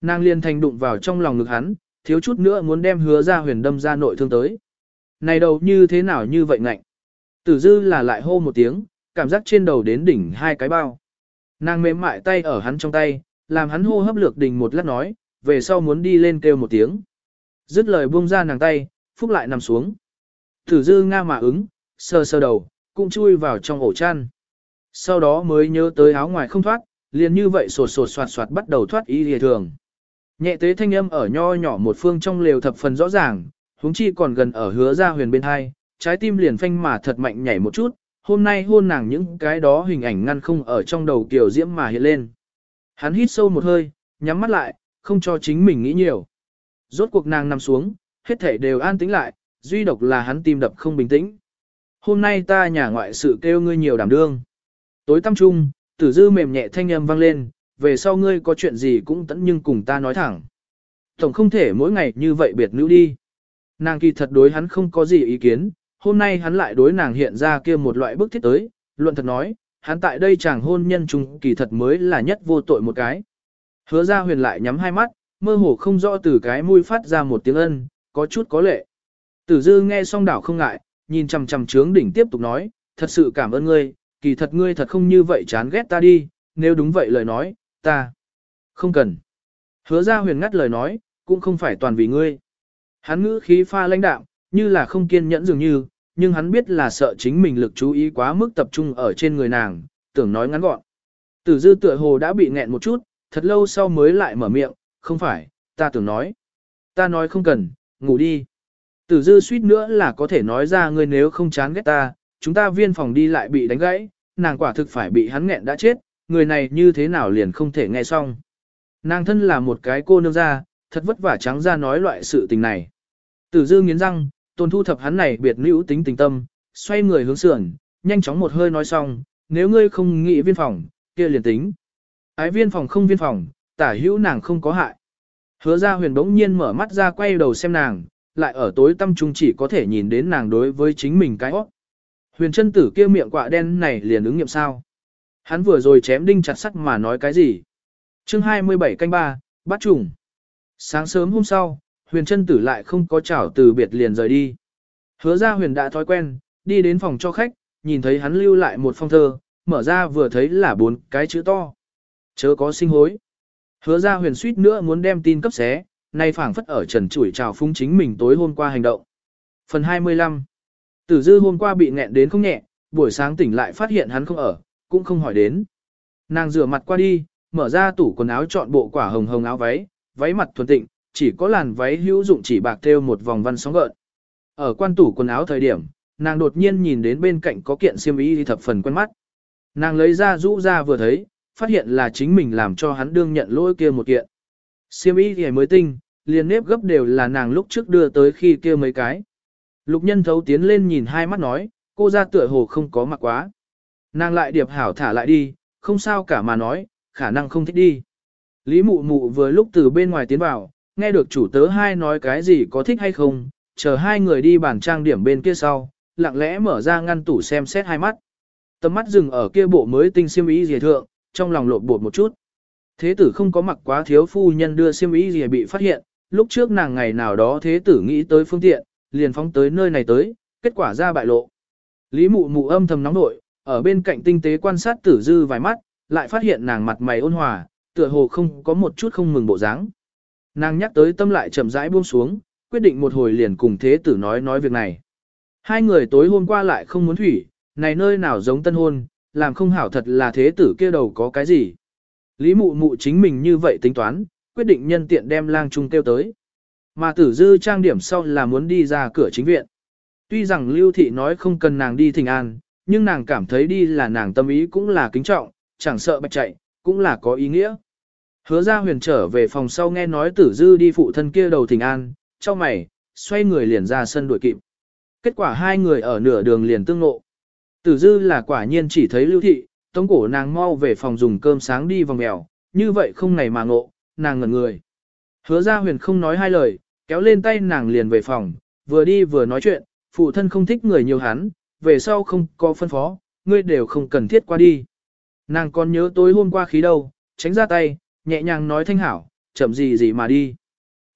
Nàng liền thành đụng vào trong lòng ngực hắn, thiếu chút nữa muốn đem hứa ra huyền đâm ra nội thương tới. Này đầu như thế nào như vậy ngạnh. Tử dư là lại hô một tiếng, cảm giác trên đầu đến đỉnh hai cái bao. Nàng mềm mại tay ở hắn trong tay, làm hắn hô hấp lược đình một lát nói, về sau muốn đi lên kêu một tiếng. Dứt lời buông ra nàng tay, phúc lại nằm xuống. thử dư nga mà ứng, sơ sơ đầu, cũng chui vào trong ổ chăn. Sau đó mới nhớ tới áo ngoài không thoát, liền như vậy sột sột soạt soạt bắt đầu thoát ý lìa thường. Nhẹ tế thanh âm ở nho nhỏ một phương trong lều thập phần rõ ràng, huống chi còn gần ở hứa ra huyền bên hai, trái tim liền phanh mà thật mạnh nhảy một chút, hôm nay hôn nàng những cái đó hình ảnh ngăn không ở trong đầu kiểu diễm mà hiện lên. Hắn hít sâu một hơi, nhắm mắt lại, không cho chính mình nghĩ nhiều. Rốt cuộc nàng nằm xuống, hết thể đều an tĩnh lại, duy độc là hắn tim đập không bình tĩnh. Hôm nay ta nhà ngoại sự kêu ngươi nhiều đảm đương. Tối tăm trung, tử dư mềm nhẹ thanh âm vang lên, về sau ngươi có chuyện gì cũng tẫn nhưng cùng ta nói thẳng. Tổng không thể mỗi ngày như vậy biệt nữ đi. Nàng kỳ thật đối hắn không có gì ý kiến, hôm nay hắn lại đối nàng hiện ra kia một loại bức thiết tới, luận thật nói, hắn tại đây chàng hôn nhân chung kỳ thật mới là nhất vô tội một cái. Hứa ra huyền lại nhắm hai mắt, mơ hồ không rõ từ cái mũi phát ra một tiếng ân, có chút có lệ. Tử dư nghe xong đảo không ngại, nhìn chằm chằm trướng đỉnh tiếp tục nói, thật sự cảm ơn ngươi, kỳ thật ngươi thật không như vậy chán ghét ta đi, nếu đúng vậy lời nói, ta không cần. Hứa ra huyền ngắt lời nói, cũng không phải toàn vì ngươi. Hắn ngữ khí pha lãnh đạm, như là không kiên nhẫn dường như, nhưng hắn biết là sợ chính mình lực chú ý quá mức tập trung ở trên người nàng, tưởng nói ngắn gọn. Tử dư tựa hồ đã bị nghẹn một chút, thật lâu sau mới lại mở miệng, không phải, ta tưởng nói. Ta nói không cần, ngủ đi. Tử dư suýt nữa là có thể nói ra ngươi nếu không chán ghét ta, chúng ta viên phòng đi lại bị đánh gãy, nàng quả thực phải bị hắn nghẹn đã chết, người này như thế nào liền không thể nghe xong. Nàng thân là một cái cô nương ra, thật vất vả trắng ra nói loại sự tình này. Tử dư nghiến răng, tôn thu thập hắn này biệt nữ tính tình tâm, xoay người hướng sườn, nhanh chóng một hơi nói xong, nếu ngươi không nghĩ viên phòng, kia liền tính. Ái viên phòng không viên phòng, tả hữu nàng không có hại. Hứa ra huyền bỗng nhiên mở mắt ra quay đầu xem nàng, lại ở tối tâm trung chỉ có thể nhìn đến nàng đối với chính mình cái óc. Huyền chân tử kia miệng quạ đen này liền ứng nghiệm sao. Hắn vừa rồi chém đinh chặt sắt mà nói cái gì. chương 27 canh ba bắt trùng. Sáng sớm hôm sau, huyền chân tử lại không có chảo từ biệt liền rời đi. Hứa ra huyền đã thói quen, đi đến phòng cho khách, nhìn thấy hắn lưu lại một phong thơ, mở ra vừa thấy là bốn cái chữ to. Chớ có sinh hối. Hứa ra huyền suýt nữa muốn đem tin cấp xé, nay phảng phất ở trần chủi trào phung chính mình tối hôm qua hành động. Phần 25 Tử dư hôm qua bị nghẹn đến không nhẹ, buổi sáng tỉnh lại phát hiện hắn không ở, cũng không hỏi đến. Nàng rửa mặt qua đi, mở ra tủ quần áo chọn bộ quả hồng hồng áo váy, váy mặt thuần tịnh, chỉ có làn váy hữu dụng chỉ bạc thêu một vòng văn sóng gợn. Ở quan tủ quần áo thời điểm, nàng đột nhiên nhìn đến bên cạnh có kiện xiêm y thập phần quen mắt. Nàng lấy ra rũ ra vừa thấy, phát hiện là chính mình làm cho hắn đương nhận lỗi kia một kiện. siêm ý thì mới tinh, liền nếp gấp đều là nàng lúc trước đưa tới khi kia mấy cái. Lục nhân thấu tiến lên nhìn hai mắt nói, cô ra tựa hồ không có mặc quá. Nàng lại điệp hảo thả lại đi, không sao cả mà nói, khả năng không thích đi. Lý mụ mụ vừa lúc từ bên ngoài tiến vào, nghe được chủ tớ hai nói cái gì có thích hay không, chờ hai người đi bàn trang điểm bên kia sau, lặng lẽ mở ra ngăn tủ xem xét hai mắt. Tầm mắt dừng ở kia bộ mới tinh siêm ý dề thượng, trong lòng lộn bột một chút. Thế tử không có mặc quá thiếu phu nhân đưa xiêm ý gì bị phát hiện, lúc trước nàng ngày nào đó thế tử nghĩ tới phương tiện, liền phóng tới nơi này tới, kết quả ra bại lộ. Lý mụ mụ âm thầm nóng nội, ở bên cạnh tinh tế quan sát tử dư vài mắt, lại phát hiện nàng mặt mày ôn hòa, tựa hồ không có một chút không mừng bộ dáng. Nàng nhắc tới tâm lại chậm rãi buông xuống, quyết định một hồi liền cùng thế tử nói nói việc này. Hai người tối hôm qua lại không muốn thủy, này nơi nào giống tân hôn, làm không hảo thật là thế tử kia đầu có cái gì. Lý mụ mụ chính mình như vậy tính toán, quyết định nhân tiện đem lang trung kêu tới. Mà tử dư trang điểm sau là muốn đi ra cửa chính viện. Tuy rằng lưu thị nói không cần nàng đi thỉnh an, nhưng nàng cảm thấy đi là nàng tâm ý cũng là kính trọng, chẳng sợ bạch chạy, cũng là có ý nghĩa. Hứa ra huyền trở về phòng sau nghe nói tử dư đi phụ thân kia đầu thỉnh an, cho mày, xoay người liền ra sân đuổi kịp. Kết quả hai người ở nửa đường liền tương ngộ. Tử dư là quả nhiên chỉ thấy lưu thị, tống cổ nàng mau về phòng dùng cơm sáng đi vòng mèo, như vậy không này mà ngộ, nàng ngẩn người. Hứa ra huyền không nói hai lời, kéo lên tay nàng liền về phòng, vừa đi vừa nói chuyện, phụ thân không thích người nhiều hắn, về sau không có phân phó, ngươi đều không cần thiết qua đi. Nàng còn nhớ tối hôm qua khí đâu, tránh ra tay, nhẹ nhàng nói thanh hảo, chậm gì gì mà đi.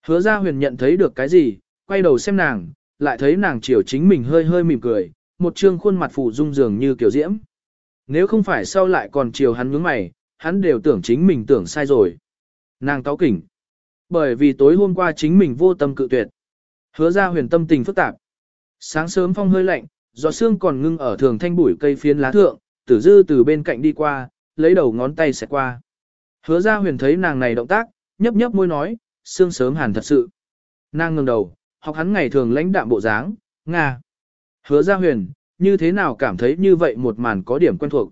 Hứa ra huyền nhận thấy được cái gì, quay đầu xem nàng, lại thấy nàng chiều chính mình hơi hơi mỉm cười, một trương khuôn mặt phụ dung dường như kiểu diễm. Nếu không phải sau lại còn chiều hắn nhướng mày, hắn đều tưởng chính mình tưởng sai rồi. Nàng táo kỉnh. Bởi vì tối hôm qua chính mình vô tâm cự tuyệt. Hứa ra huyền tâm tình phức tạp. Sáng sớm phong hơi lạnh, giọt sương còn ngưng ở thường thanh bụi cây phiến lá thượng, tử dư từ bên cạnh đi qua, lấy đầu ngón tay xẹt qua. Hứa ra huyền thấy nàng này động tác, nhấp nhấp môi nói, sương sớm hàn thật sự. Nàng ngừng đầu, học hắn ngày thường lãnh đạm bộ dáng, Nga. Hứa ra huyền, như thế nào cảm thấy như vậy một màn có điểm quen thuộc.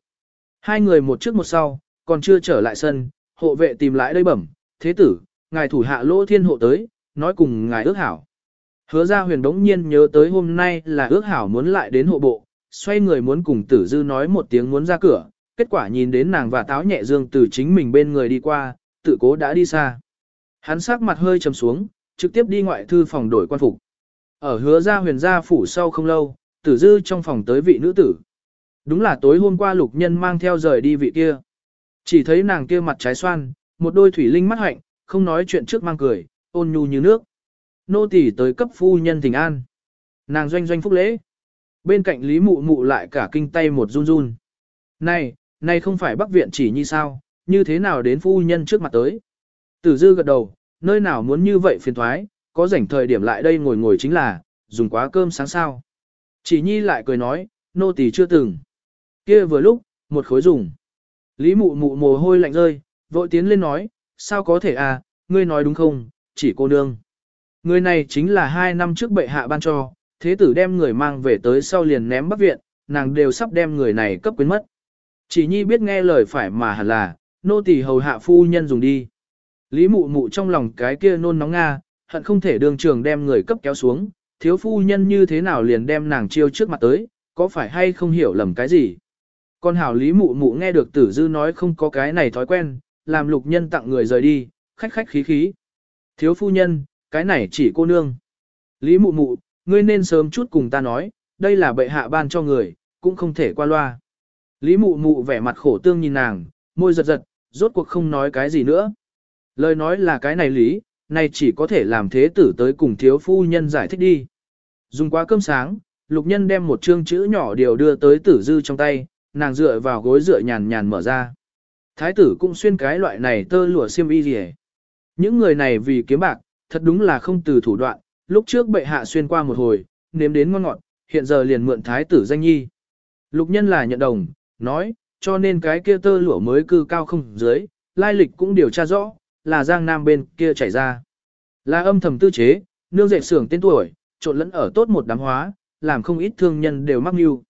Hai người một trước một sau, còn chưa trở lại sân, hộ vệ tìm lại đây bẩm, thế tử, ngài thủ hạ lỗ thiên hộ tới, nói cùng ngài ước hảo. Hứa ra huyền đống nhiên nhớ tới hôm nay là ước hảo muốn lại đến hộ bộ, xoay người muốn cùng tử dư nói một tiếng muốn ra cửa, kết quả nhìn đến nàng và táo nhẹ dương từ chính mình bên người đi qua, tự cố đã đi xa. Hắn sắc mặt hơi trầm xuống, trực tiếp đi ngoại thư phòng đổi quan phục. Ở hứa ra huyền gia phủ sau không lâu, tử dư trong phòng tới vị nữ tử. Đúng là tối hôm qua lục nhân mang theo rời đi vị kia. Chỉ thấy nàng kia mặt trái xoan, một đôi thủy linh mắt hạnh, không nói chuyện trước mang cười, ôn nhu như nước. Nô tỳ tới cấp phu nhân thỉnh an. Nàng doanh doanh phúc lễ. Bên cạnh Lý Mụ Mụ lại cả kinh tay một run run. Này, này không phải bắc viện chỉ như sao, như thế nào đến phu nhân trước mặt tới. Tử dư gật đầu, nơi nào muốn như vậy phiền thoái, có rảnh thời điểm lại đây ngồi ngồi chính là, dùng quá cơm sáng sao. Chỉ nhi lại cười nói, nô tỳ chưa từng. kia vừa lúc, một khối dùng. Lý mụ mụ mồ hôi lạnh rơi, vội tiến lên nói, sao có thể à, ngươi nói đúng không, chỉ cô nương. Người này chính là hai năm trước bệ hạ ban cho, thế tử đem người mang về tới sau liền ném bắc viện, nàng đều sắp đem người này cấp quyến mất. Chỉ nhi biết nghe lời phải mà hẳn là, nô tỳ hầu hạ phu nhân dùng đi. Lý mụ mụ trong lòng cái kia nôn nóng nga, hận không thể đường trường đem người cấp kéo xuống, thiếu phu nhân như thế nào liền đem nàng chiêu trước mặt tới, có phải hay không hiểu lầm cái gì. Con hảo lý mụ mụ nghe được tử dư nói không có cái này thói quen, làm lục nhân tặng người rời đi, khách khách khí khí. Thiếu phu nhân, cái này chỉ cô nương. Lý mụ mụ, ngươi nên sớm chút cùng ta nói, đây là bệ hạ ban cho người, cũng không thể qua loa. Lý mụ mụ vẻ mặt khổ tương nhìn nàng, môi giật giật, rốt cuộc không nói cái gì nữa. Lời nói là cái này lý, này chỉ có thể làm thế tử tới cùng thiếu phu nhân giải thích đi. Dùng quá cơm sáng, lục nhân đem một chương chữ nhỏ điều đưa tới tử dư trong tay, nàng dựa vào gối dựa nhàn nhàn mở ra. Thái tử cũng xuyên cái loại này tơ lụa xiêm y gì Những người này vì kiếm bạc, thật đúng là không từ thủ đoạn, lúc trước bệ hạ xuyên qua một hồi, nếm đến ngon ngọt, hiện giờ liền mượn thái tử danh nhi. Lục nhân là nhận đồng, nói, cho nên cái kia tơ lụa mới cư cao không dưới, lai lịch cũng điều tra rõ, là giang nam bên kia chảy ra. Là âm thầm tư chế, nương dệt xưởng tên tuổi, trộn lẫn ở tốt một đám hóa, làm không ít thương nhân đều mắc mưu.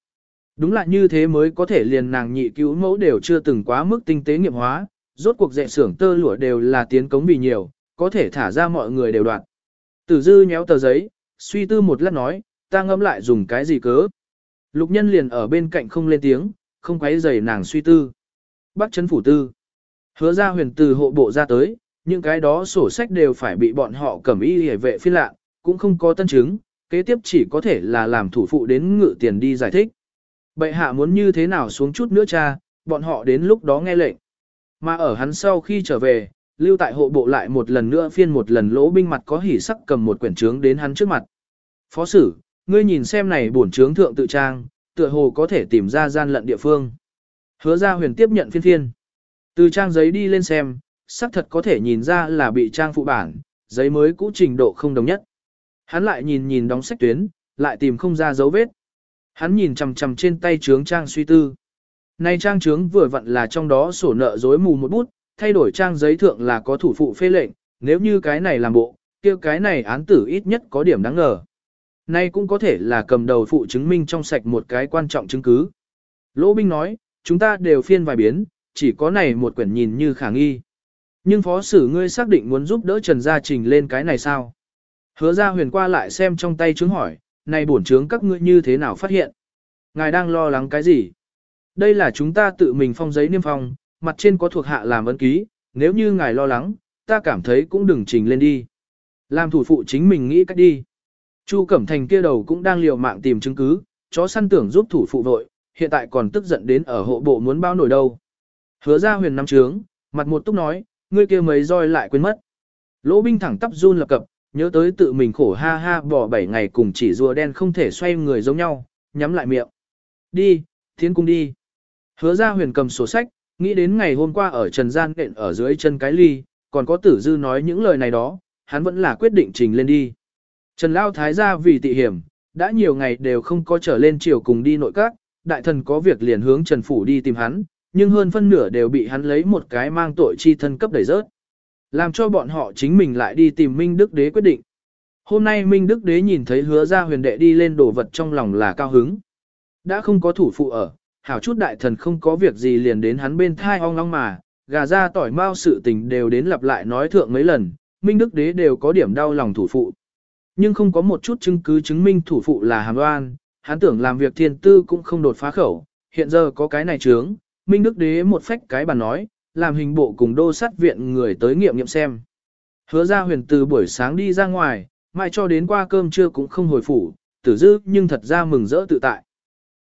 Đúng là như thế mới có thể liền nàng nhị cứu mẫu đều chưa từng quá mức tinh tế nghiệm hóa, rốt cuộc dệt xưởng tơ lụa đều là tiến cống vì nhiều, có thể thả ra mọi người đều đoạn. Tử dư nhéo tờ giấy, suy tư một lát nói, ta ngâm lại dùng cái gì cớ. Lục nhân liền ở bên cạnh không lên tiếng, không quấy rầy nàng suy tư. Bắc chấn phủ tư. Hứa ra huyền từ hộ bộ ra tới, những cái đó sổ sách đều phải bị bọn họ cầm y hề vệ phi lạ, cũng không có tân chứng, kế tiếp chỉ có thể là làm thủ phụ đến ngự tiền đi giải thích. Bệ hạ muốn như thế nào xuống chút nữa cha, bọn họ đến lúc đó nghe lệnh. Mà ở hắn sau khi trở về, lưu tại hộ bộ lại một lần nữa phiên một lần lỗ binh mặt có hỉ sắc cầm một quyển trướng đến hắn trước mặt. Phó sử, ngươi nhìn xem này bổn trướng thượng tự trang, tựa hồ có thể tìm ra gian lận địa phương. Hứa ra huyền tiếp nhận phiên phiên. Từ trang giấy đi lên xem, xác thật có thể nhìn ra là bị trang phụ bản, giấy mới cũ trình độ không đồng nhất. Hắn lại nhìn nhìn đóng sách tuyến, lại tìm không ra dấu vết. Hắn nhìn chằm chằm trên tay trướng trang suy tư. nay trang trướng vừa vặn là trong đó sổ nợ dối mù một bút, thay đổi trang giấy thượng là có thủ phụ phê lệnh, nếu như cái này làm bộ, kia cái này án tử ít nhất có điểm đáng ngờ. Nay cũng có thể là cầm đầu phụ chứng minh trong sạch một cái quan trọng chứng cứ. Lỗ Binh nói, chúng ta đều phiên vài biến, chỉ có này một quyển nhìn như khả nghi. Nhưng phó sử ngươi xác định muốn giúp đỡ Trần Gia Trình lên cái này sao? Hứa ra huyền qua lại xem trong tay chứng hỏi, này bổn trướng các ngươi như thế nào phát hiện? Ngài đang lo lắng cái gì? Đây là chúng ta tự mình phong giấy niêm phong, mặt trên có thuộc hạ làm ấn ký, nếu như ngài lo lắng, ta cảm thấy cũng đừng trình lên đi. Làm thủ phụ chính mình nghĩ cách đi. Chu Cẩm Thành kia đầu cũng đang liều mạng tìm chứng cứ, chó săn tưởng giúp thủ phụ vội, hiện tại còn tức giận đến ở hộ bộ muốn bao nổi đâu. Hứa ra huyền năm trướng, mặt một túc nói, ngươi kia mấy roi lại quên mất. Lỗ binh thẳng tắp run lập cập, nhớ tới tự mình khổ ha ha bỏ 7 ngày cùng chỉ rùa đen không thể xoay người giống nhau, nhắm lại miệng. Đi, thiên cung đi. Hứa ra huyền cầm sổ sách, nghĩ đến ngày hôm qua ở trần gian nện ở dưới chân cái ly, còn có tử dư nói những lời này đó, hắn vẫn là quyết định trình lên đi. Trần Lao Thái gia vì tị hiểm, đã nhiều ngày đều không có trở lên chiều cùng đi nội các, đại thần có việc liền hướng Trần Phủ đi tìm hắn, nhưng hơn phân nửa đều bị hắn lấy một cái mang tội chi thân cấp đẩy rớt. Làm cho bọn họ chính mình lại đi tìm Minh Đức Đế quyết định. Hôm nay Minh Đức Đế nhìn thấy hứa ra huyền đệ đi lên đồ vật trong lòng là cao hứng. Đã không có thủ phụ ở, hảo chút đại thần không có việc gì liền đến hắn bên thai ong ong mà, gà ra tỏi mau sự tình đều đến lặp lại nói thượng mấy lần, Minh Đức Đế đều có điểm đau lòng thủ phụ. Nhưng không có một chút chứng cứ chứng minh thủ phụ là hàm đoan, hắn tưởng làm việc thiên tư cũng không đột phá khẩu, hiện giờ có cái này chướng, Minh Đức Đế một phách cái bàn nói, làm hình bộ cùng đô sát viện người tới nghiệm nghiệm xem. Hứa ra huyền từ buổi sáng đi ra ngoài, mai cho đến qua cơm trưa cũng không hồi phủ, tử dư nhưng thật ra mừng rỡ tự tại.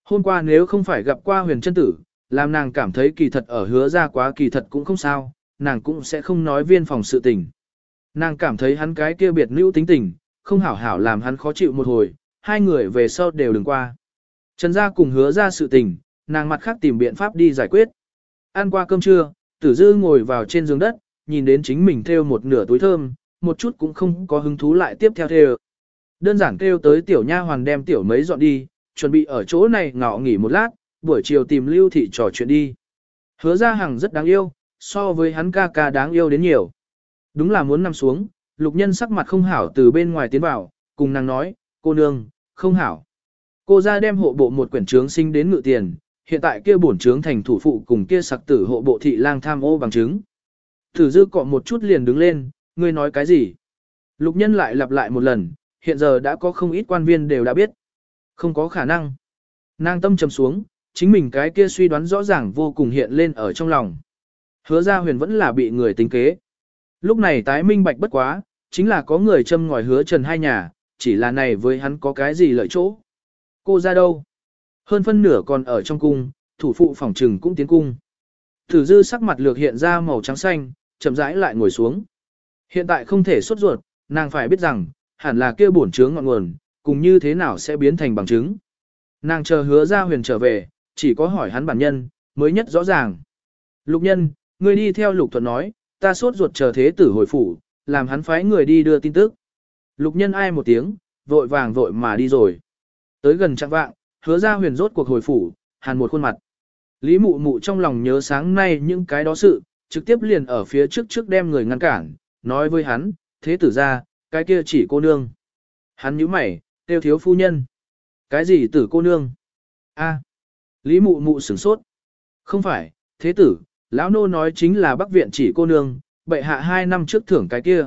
Hôm qua nếu không phải gặp qua huyền chân tử, làm nàng cảm thấy kỳ thật ở hứa ra quá kỳ thật cũng không sao, nàng cũng sẽ không nói viên phòng sự tình. Nàng cảm thấy hắn cái kia biệt nữ tính tình, không hảo hảo làm hắn khó chịu một hồi, hai người về sau đều đừng qua. Trần gia cùng hứa ra sự tình, nàng mặt khác tìm biện pháp đi giải quyết. Ăn qua cơm trưa, tử dư ngồi vào trên giường đất, nhìn đến chính mình theo một nửa túi thơm, một chút cũng không có hứng thú lại tiếp theo theo. Đơn giản kêu tới tiểu nha hoàn đem tiểu mấy dọn đi, chuẩn bị ở chỗ này ngọ nghỉ một lát, buổi chiều tìm lưu thị trò chuyện đi. Hứa ra hàng rất đáng yêu, so với hắn ca ca đáng yêu đến nhiều. Đúng là muốn nằm xuống, lục nhân sắc mặt không hảo từ bên ngoài tiến vào, cùng nàng nói, cô nương, không hảo. Cô ra đem hộ bộ một quyển trướng sinh đến ngự tiền, hiện tại kia bổn trướng thành thủ phụ cùng kia sặc tử hộ bộ thị lang tham ô bằng chứng. Thử dư cọ một chút liền đứng lên, ngươi nói cái gì? Lục nhân lại lặp lại một lần, hiện giờ đã có không ít quan viên đều đã biết. Không có khả năng. Nàng tâm trầm xuống, chính mình cái kia suy đoán rõ ràng vô cùng hiện lên ở trong lòng. Hứa ra huyền vẫn là bị người tính kế. Lúc này tái minh bạch bất quá, chính là có người châm ngòi hứa trần hai nhà, chỉ là này với hắn có cái gì lợi chỗ. Cô ra đâu? Hơn phân nửa còn ở trong cung, thủ phụ phòng trừng cũng tiến cung. Thử dư sắc mặt lược hiện ra màu trắng xanh, chậm rãi lại ngồi xuống. Hiện tại không thể xuất ruột, nàng phải biết rằng, hẳn là kia bổn chướng ngọn nguồn, cùng như thế nào sẽ biến thành bằng chứng. Nàng chờ hứa ra huyền trở về, chỉ có hỏi hắn bản nhân, mới nhất rõ ràng. Lục nhân, người đi theo lục thuận nói, ta sốt ruột chờ thế tử hồi phủ, làm hắn phái người đi đưa tin tức. Lục nhân ai một tiếng, vội vàng vội mà đi rồi. Tới gần trạng vạng, hứa ra huyền rốt cuộc hồi phủ, hàn một khuôn mặt. Lý mụ mụ trong lòng nhớ sáng nay những cái đó sự, trực tiếp liền ở phía trước trước đem người ngăn cản, nói với hắn, thế tử ra, cái kia chỉ cô nương. Hắn nhíu mày, tiêu thiếu phu nhân. Cái gì tử cô nương? a Lý mụ mụ sửng sốt. Không phải, thế tử, lão nô nói chính là bắc viện chỉ cô nương, bệ hạ hai năm trước thưởng cái kia.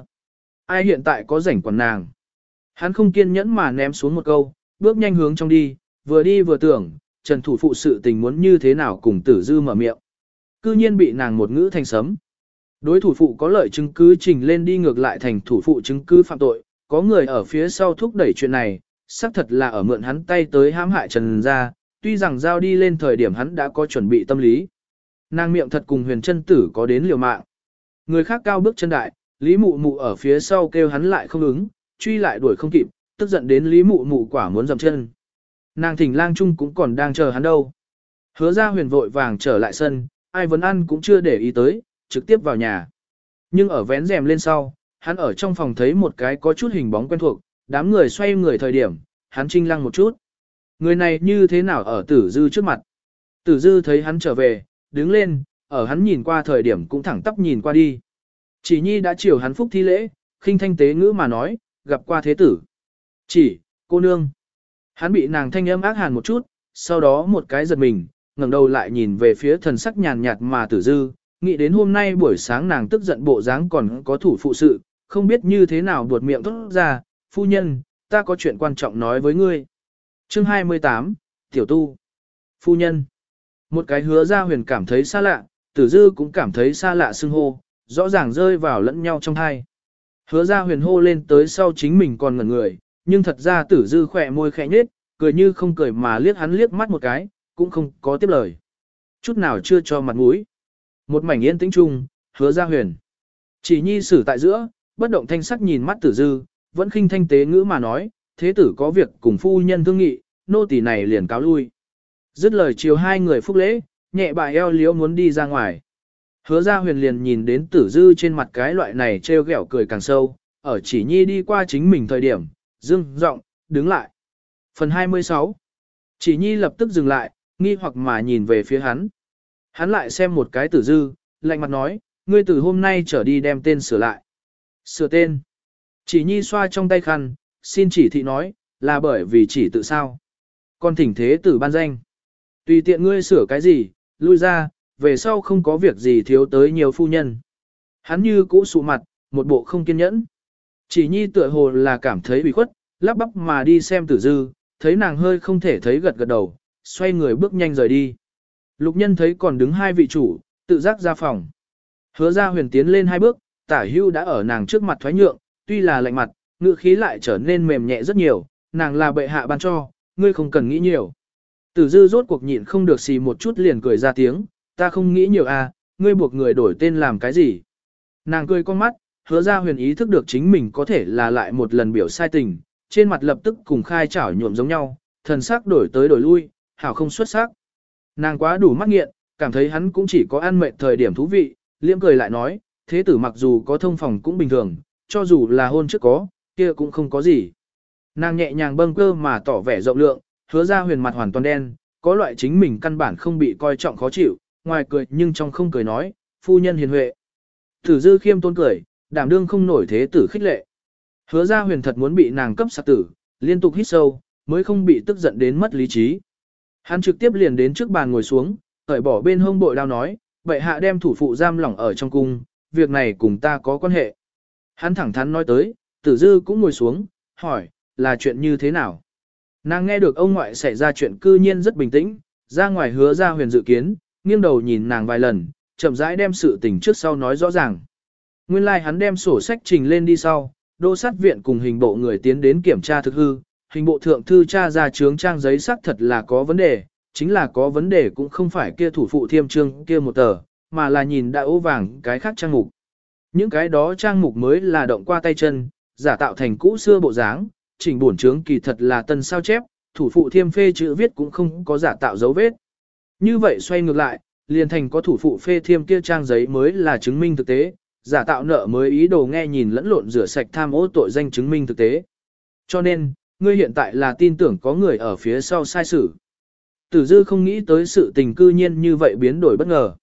Ai hiện tại có rảnh quản nàng? Hắn không kiên nhẫn mà ném xuống một câu, bước nhanh hướng trong đi, vừa đi vừa tưởng, trần thủ phụ sự tình muốn như thế nào cùng tử dư mở miệng. Cư nhiên bị nàng một ngữ thành sấm. Đối thủ phụ có lợi chứng cứ trình lên đi ngược lại thành thủ phụ chứng cứ phạm tội, có người ở phía sau thúc đẩy chuyện này, xác thật là ở mượn hắn tay tới hãm hại Trần ra, tuy rằng giao đi lên thời điểm hắn đã có chuẩn bị tâm lý. Nàng miệng thật cùng huyền chân tử có đến liều mạng. Người khác cao bước chân đại, Lý Mụ Mụ ở phía sau kêu hắn lại không ứng, truy lại đuổi không kịp, tức giận đến Lý Mụ Mụ quả muốn dầm chân. Nàng thỉnh lang Chung cũng còn đang chờ hắn đâu. Hứa ra huyền vội vàng trở lại sân, ai vẫn ăn cũng chưa để ý tới, trực tiếp vào nhà. Nhưng ở vén rèm lên sau, hắn ở trong phòng thấy một cái có chút hình bóng quen thuộc, đám người xoay người thời điểm, hắn trinh lăng một chút. Người này như thế nào ở tử dư trước mặt. Tử dư thấy hắn trở về, đứng lên, ở hắn nhìn qua thời điểm cũng thẳng tắp nhìn qua đi. Chỉ nhi đã chiều hắn phúc thi lễ, khinh thanh tế ngữ mà nói, gặp qua thế tử. Chỉ, cô nương. Hắn bị nàng thanh âm ác hàn một chút, sau đó một cái giật mình, ngẩng đầu lại nhìn về phía thần sắc nhàn nhạt mà tử dư, nghĩ đến hôm nay buổi sáng nàng tức giận bộ dáng còn có thủ phụ sự, không biết như thế nào buột miệng tốt ra, phu nhân, ta có chuyện quan trọng nói với ngươi. Chương 28, Tiểu Tu Phu nhân Một cái hứa ra huyền cảm thấy xa lạ, tử dư cũng cảm thấy xa lạ xưng hô, rõ ràng rơi vào lẫn nhau trong hai. Hứa ra huyền hô lên tới sau chính mình còn ngẩn người, nhưng thật ra tử dư khỏe môi khẽ nhết, cười như không cười mà liếc hắn liếc mắt một cái, cũng không có tiếp lời. Chút nào chưa cho mặt mũi. Một mảnh yên tĩnh chung, hứa ra huyền. Chỉ nhi xử tại giữa, bất động thanh sắc nhìn mắt tử dư, vẫn khinh thanh tế ngữ mà nói, thế tử có việc cùng phu nhân thương nghị, nô tỳ này liền cáo lui. Dứt lời chiều hai người phúc lễ, nhẹ bà eo liếu muốn đi ra ngoài. Hứa ra huyền liền nhìn đến tử dư trên mặt cái loại này treo ghẹo cười càng sâu, ở chỉ nhi đi qua chính mình thời điểm, dưng, giọng đứng lại. Phần 26 Chỉ nhi lập tức dừng lại, nghi hoặc mà nhìn về phía hắn. Hắn lại xem một cái tử dư, lạnh mặt nói, ngươi từ hôm nay trở đi đem tên sửa lại. Sửa tên. Chỉ nhi xoa trong tay khăn, xin chỉ thị nói, là bởi vì chỉ tự sao. Con thỉnh thế tử ban danh. Tùy tiện ngươi sửa cái gì, lui ra, về sau không có việc gì thiếu tới nhiều phu nhân. Hắn như cũ sụ mặt, một bộ không kiên nhẫn. Chỉ nhi tựa hồ là cảm thấy bị khuất, lắp bắp mà đi xem tử dư, thấy nàng hơi không thể thấy gật gật đầu, xoay người bước nhanh rời đi. Lục nhân thấy còn đứng hai vị chủ, tự giác ra phòng. Hứa ra huyền tiến lên hai bước, tả hưu đã ở nàng trước mặt thoái nhượng, tuy là lạnh mặt, ngựa khí lại trở nên mềm nhẹ rất nhiều, nàng là bệ hạ ban cho, ngươi không cần nghĩ nhiều. Tử dư rốt cuộc nhịn không được xì một chút liền cười ra tiếng, ta không nghĩ nhiều à, ngươi buộc người đổi tên làm cái gì. Nàng cười con mắt, hứa ra huyền ý thức được chính mình có thể là lại một lần biểu sai tình, trên mặt lập tức cùng khai chảo nhuộm giống nhau, thần sắc đổi tới đổi lui, hảo không xuất sắc. Nàng quá đủ mắt nghiện, cảm thấy hắn cũng chỉ có ăn mệt thời điểm thú vị, liễm cười lại nói, thế tử mặc dù có thông phòng cũng bình thường, cho dù là hôn trước có, kia cũng không có gì. Nàng nhẹ nhàng bâng cơ mà tỏ vẻ rộng lượng, hứa ra huyền mặt hoàn toàn đen, có loại chính mình căn bản không bị coi trọng khó chịu, ngoài cười nhưng trong không cười nói, phu nhân hiền huệ. Tử dư khiêm tôn cười, đảm đương không nổi thế tử khích lệ. Hứa ra huyền thật muốn bị nàng cấp sạc tử, liên tục hít sâu, mới không bị tức giận đến mất lý trí. Hắn trực tiếp liền đến trước bàn ngồi xuống, cởi bỏ bên hông bội đao nói, vậy hạ đem thủ phụ giam lỏng ở trong cung, việc này cùng ta có quan hệ. Hắn thẳng thắn nói tới, tử dư cũng ngồi xuống, hỏi, là chuyện như thế nào? Nàng nghe được ông ngoại xảy ra chuyện cư nhiên rất bình tĩnh, ra ngoài hứa ra huyền dự kiến, nghiêng đầu nhìn nàng vài lần, chậm rãi đem sự tình trước sau nói rõ ràng. Nguyên lai like hắn đem sổ sách trình lên đi sau, đô sát viện cùng hình bộ người tiến đến kiểm tra thực hư, hình bộ thượng thư tra ra chướng trang giấy xác thật là có vấn đề, chính là có vấn đề cũng không phải kia thủ phụ thiêm trương kia một tờ, mà là nhìn đã ố vàng cái khác trang mục. Những cái đó trang mục mới là động qua tay chân, giả tạo thành cũ xưa bộ dáng, chỉnh bổn trướng kỳ thật là tân sao chép, thủ phụ thiêm phê chữ viết cũng không có giả tạo dấu vết. Như vậy xoay ngược lại, liền thành có thủ phụ phê thiêm kia trang giấy mới là chứng minh thực tế, giả tạo nợ mới ý đồ nghe nhìn lẫn lộn rửa sạch tham ô tội danh chứng minh thực tế. Cho nên, ngươi hiện tại là tin tưởng có người ở phía sau sai sự. Tử dư không nghĩ tới sự tình cư nhiên như vậy biến đổi bất ngờ.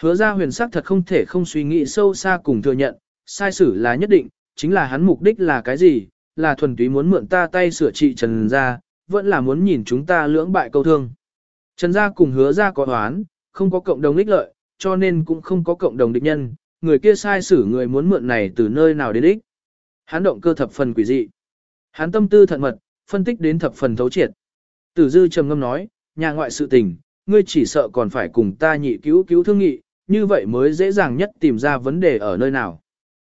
Hứa ra huyền sắc thật không thể không suy nghĩ sâu xa cùng thừa nhận, sai sử là nhất định, chính là hắn mục đích là cái gì, là thuần túy muốn mượn ta tay sửa trị trần ra, vẫn là muốn nhìn chúng ta lưỡng bại câu thương. Trần gia cùng hứa ra có đoán, không có cộng đồng ích lợi, cho nên cũng không có cộng đồng địch nhân, người kia sai xử người muốn mượn này từ nơi nào đến ích. Hắn động cơ thập phần quỷ dị. Hắn tâm tư thận mật, phân tích đến thập phần thấu triệt. Tử dư trầm ngâm nói, nhà ngoại sự tình, ngươi chỉ sợ còn phải cùng ta nhị cứu cứu thương nghị, như vậy mới dễ dàng nhất tìm ra vấn đề ở nơi nào.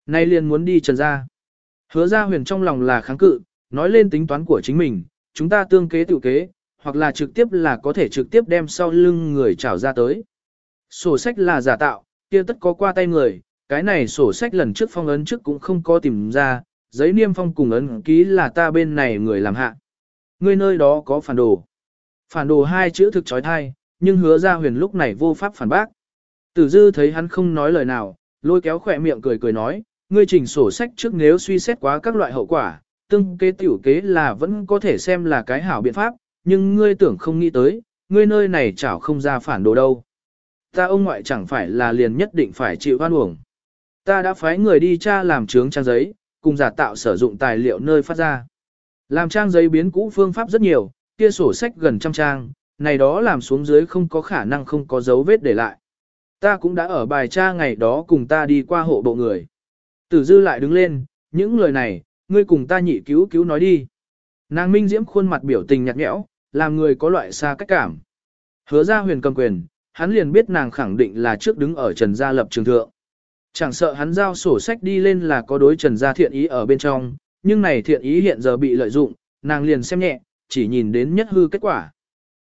Nay liền muốn đi trần ra. Hứa ra huyền trong lòng là kháng cự, nói lên tính toán của chính mình, chúng ta tương kế tự kế, hoặc là trực tiếp là có thể trực tiếp đem sau lưng người trảo ra tới. Sổ sách là giả tạo, kia tất có qua tay người, cái này sổ sách lần trước phong ấn trước cũng không có tìm ra, giấy niêm phong cùng ấn ký là ta bên này người làm hạ. Người nơi đó có phản đồ. Phản đồ hai chữ thực trói thai, nhưng hứa ra huyền lúc này vô pháp phản bác. Tử dư thấy hắn không nói lời nào, lôi kéo khỏe miệng cười cười nói, ngươi chỉnh sổ sách trước nếu suy xét quá các loại hậu quả, tương kế tiểu kế là vẫn có thể xem là cái hảo biện pháp, nhưng ngươi tưởng không nghĩ tới, ngươi nơi này chảo không ra phản đồ đâu. Ta ông ngoại chẳng phải là liền nhất định phải chịu hoan uổng. Ta đã phái người đi tra làm trướng trang giấy, cùng giả tạo sử dụng tài liệu nơi phát ra. Làm trang giấy biến cũ phương pháp rất nhiều, kia sổ sách gần trăm trang, này đó làm xuống dưới không có khả năng không có dấu vết để lại. Ta cũng đã ở bài tra ngày đó cùng ta đi qua hộ bộ người. Tử dư lại đứng lên, những lời này, ngươi cùng ta nhị cứu cứu nói đi. Nàng minh diễm khuôn mặt biểu tình nhạt nhẽo, làm người có loại xa cách cảm. Hứa ra huyền cầm quyền, hắn liền biết nàng khẳng định là trước đứng ở trần gia lập trường thượng. Chẳng sợ hắn giao sổ sách đi lên là có đối trần gia thiện ý ở bên trong, nhưng này thiện ý hiện giờ bị lợi dụng, nàng liền xem nhẹ, chỉ nhìn đến nhất hư kết quả.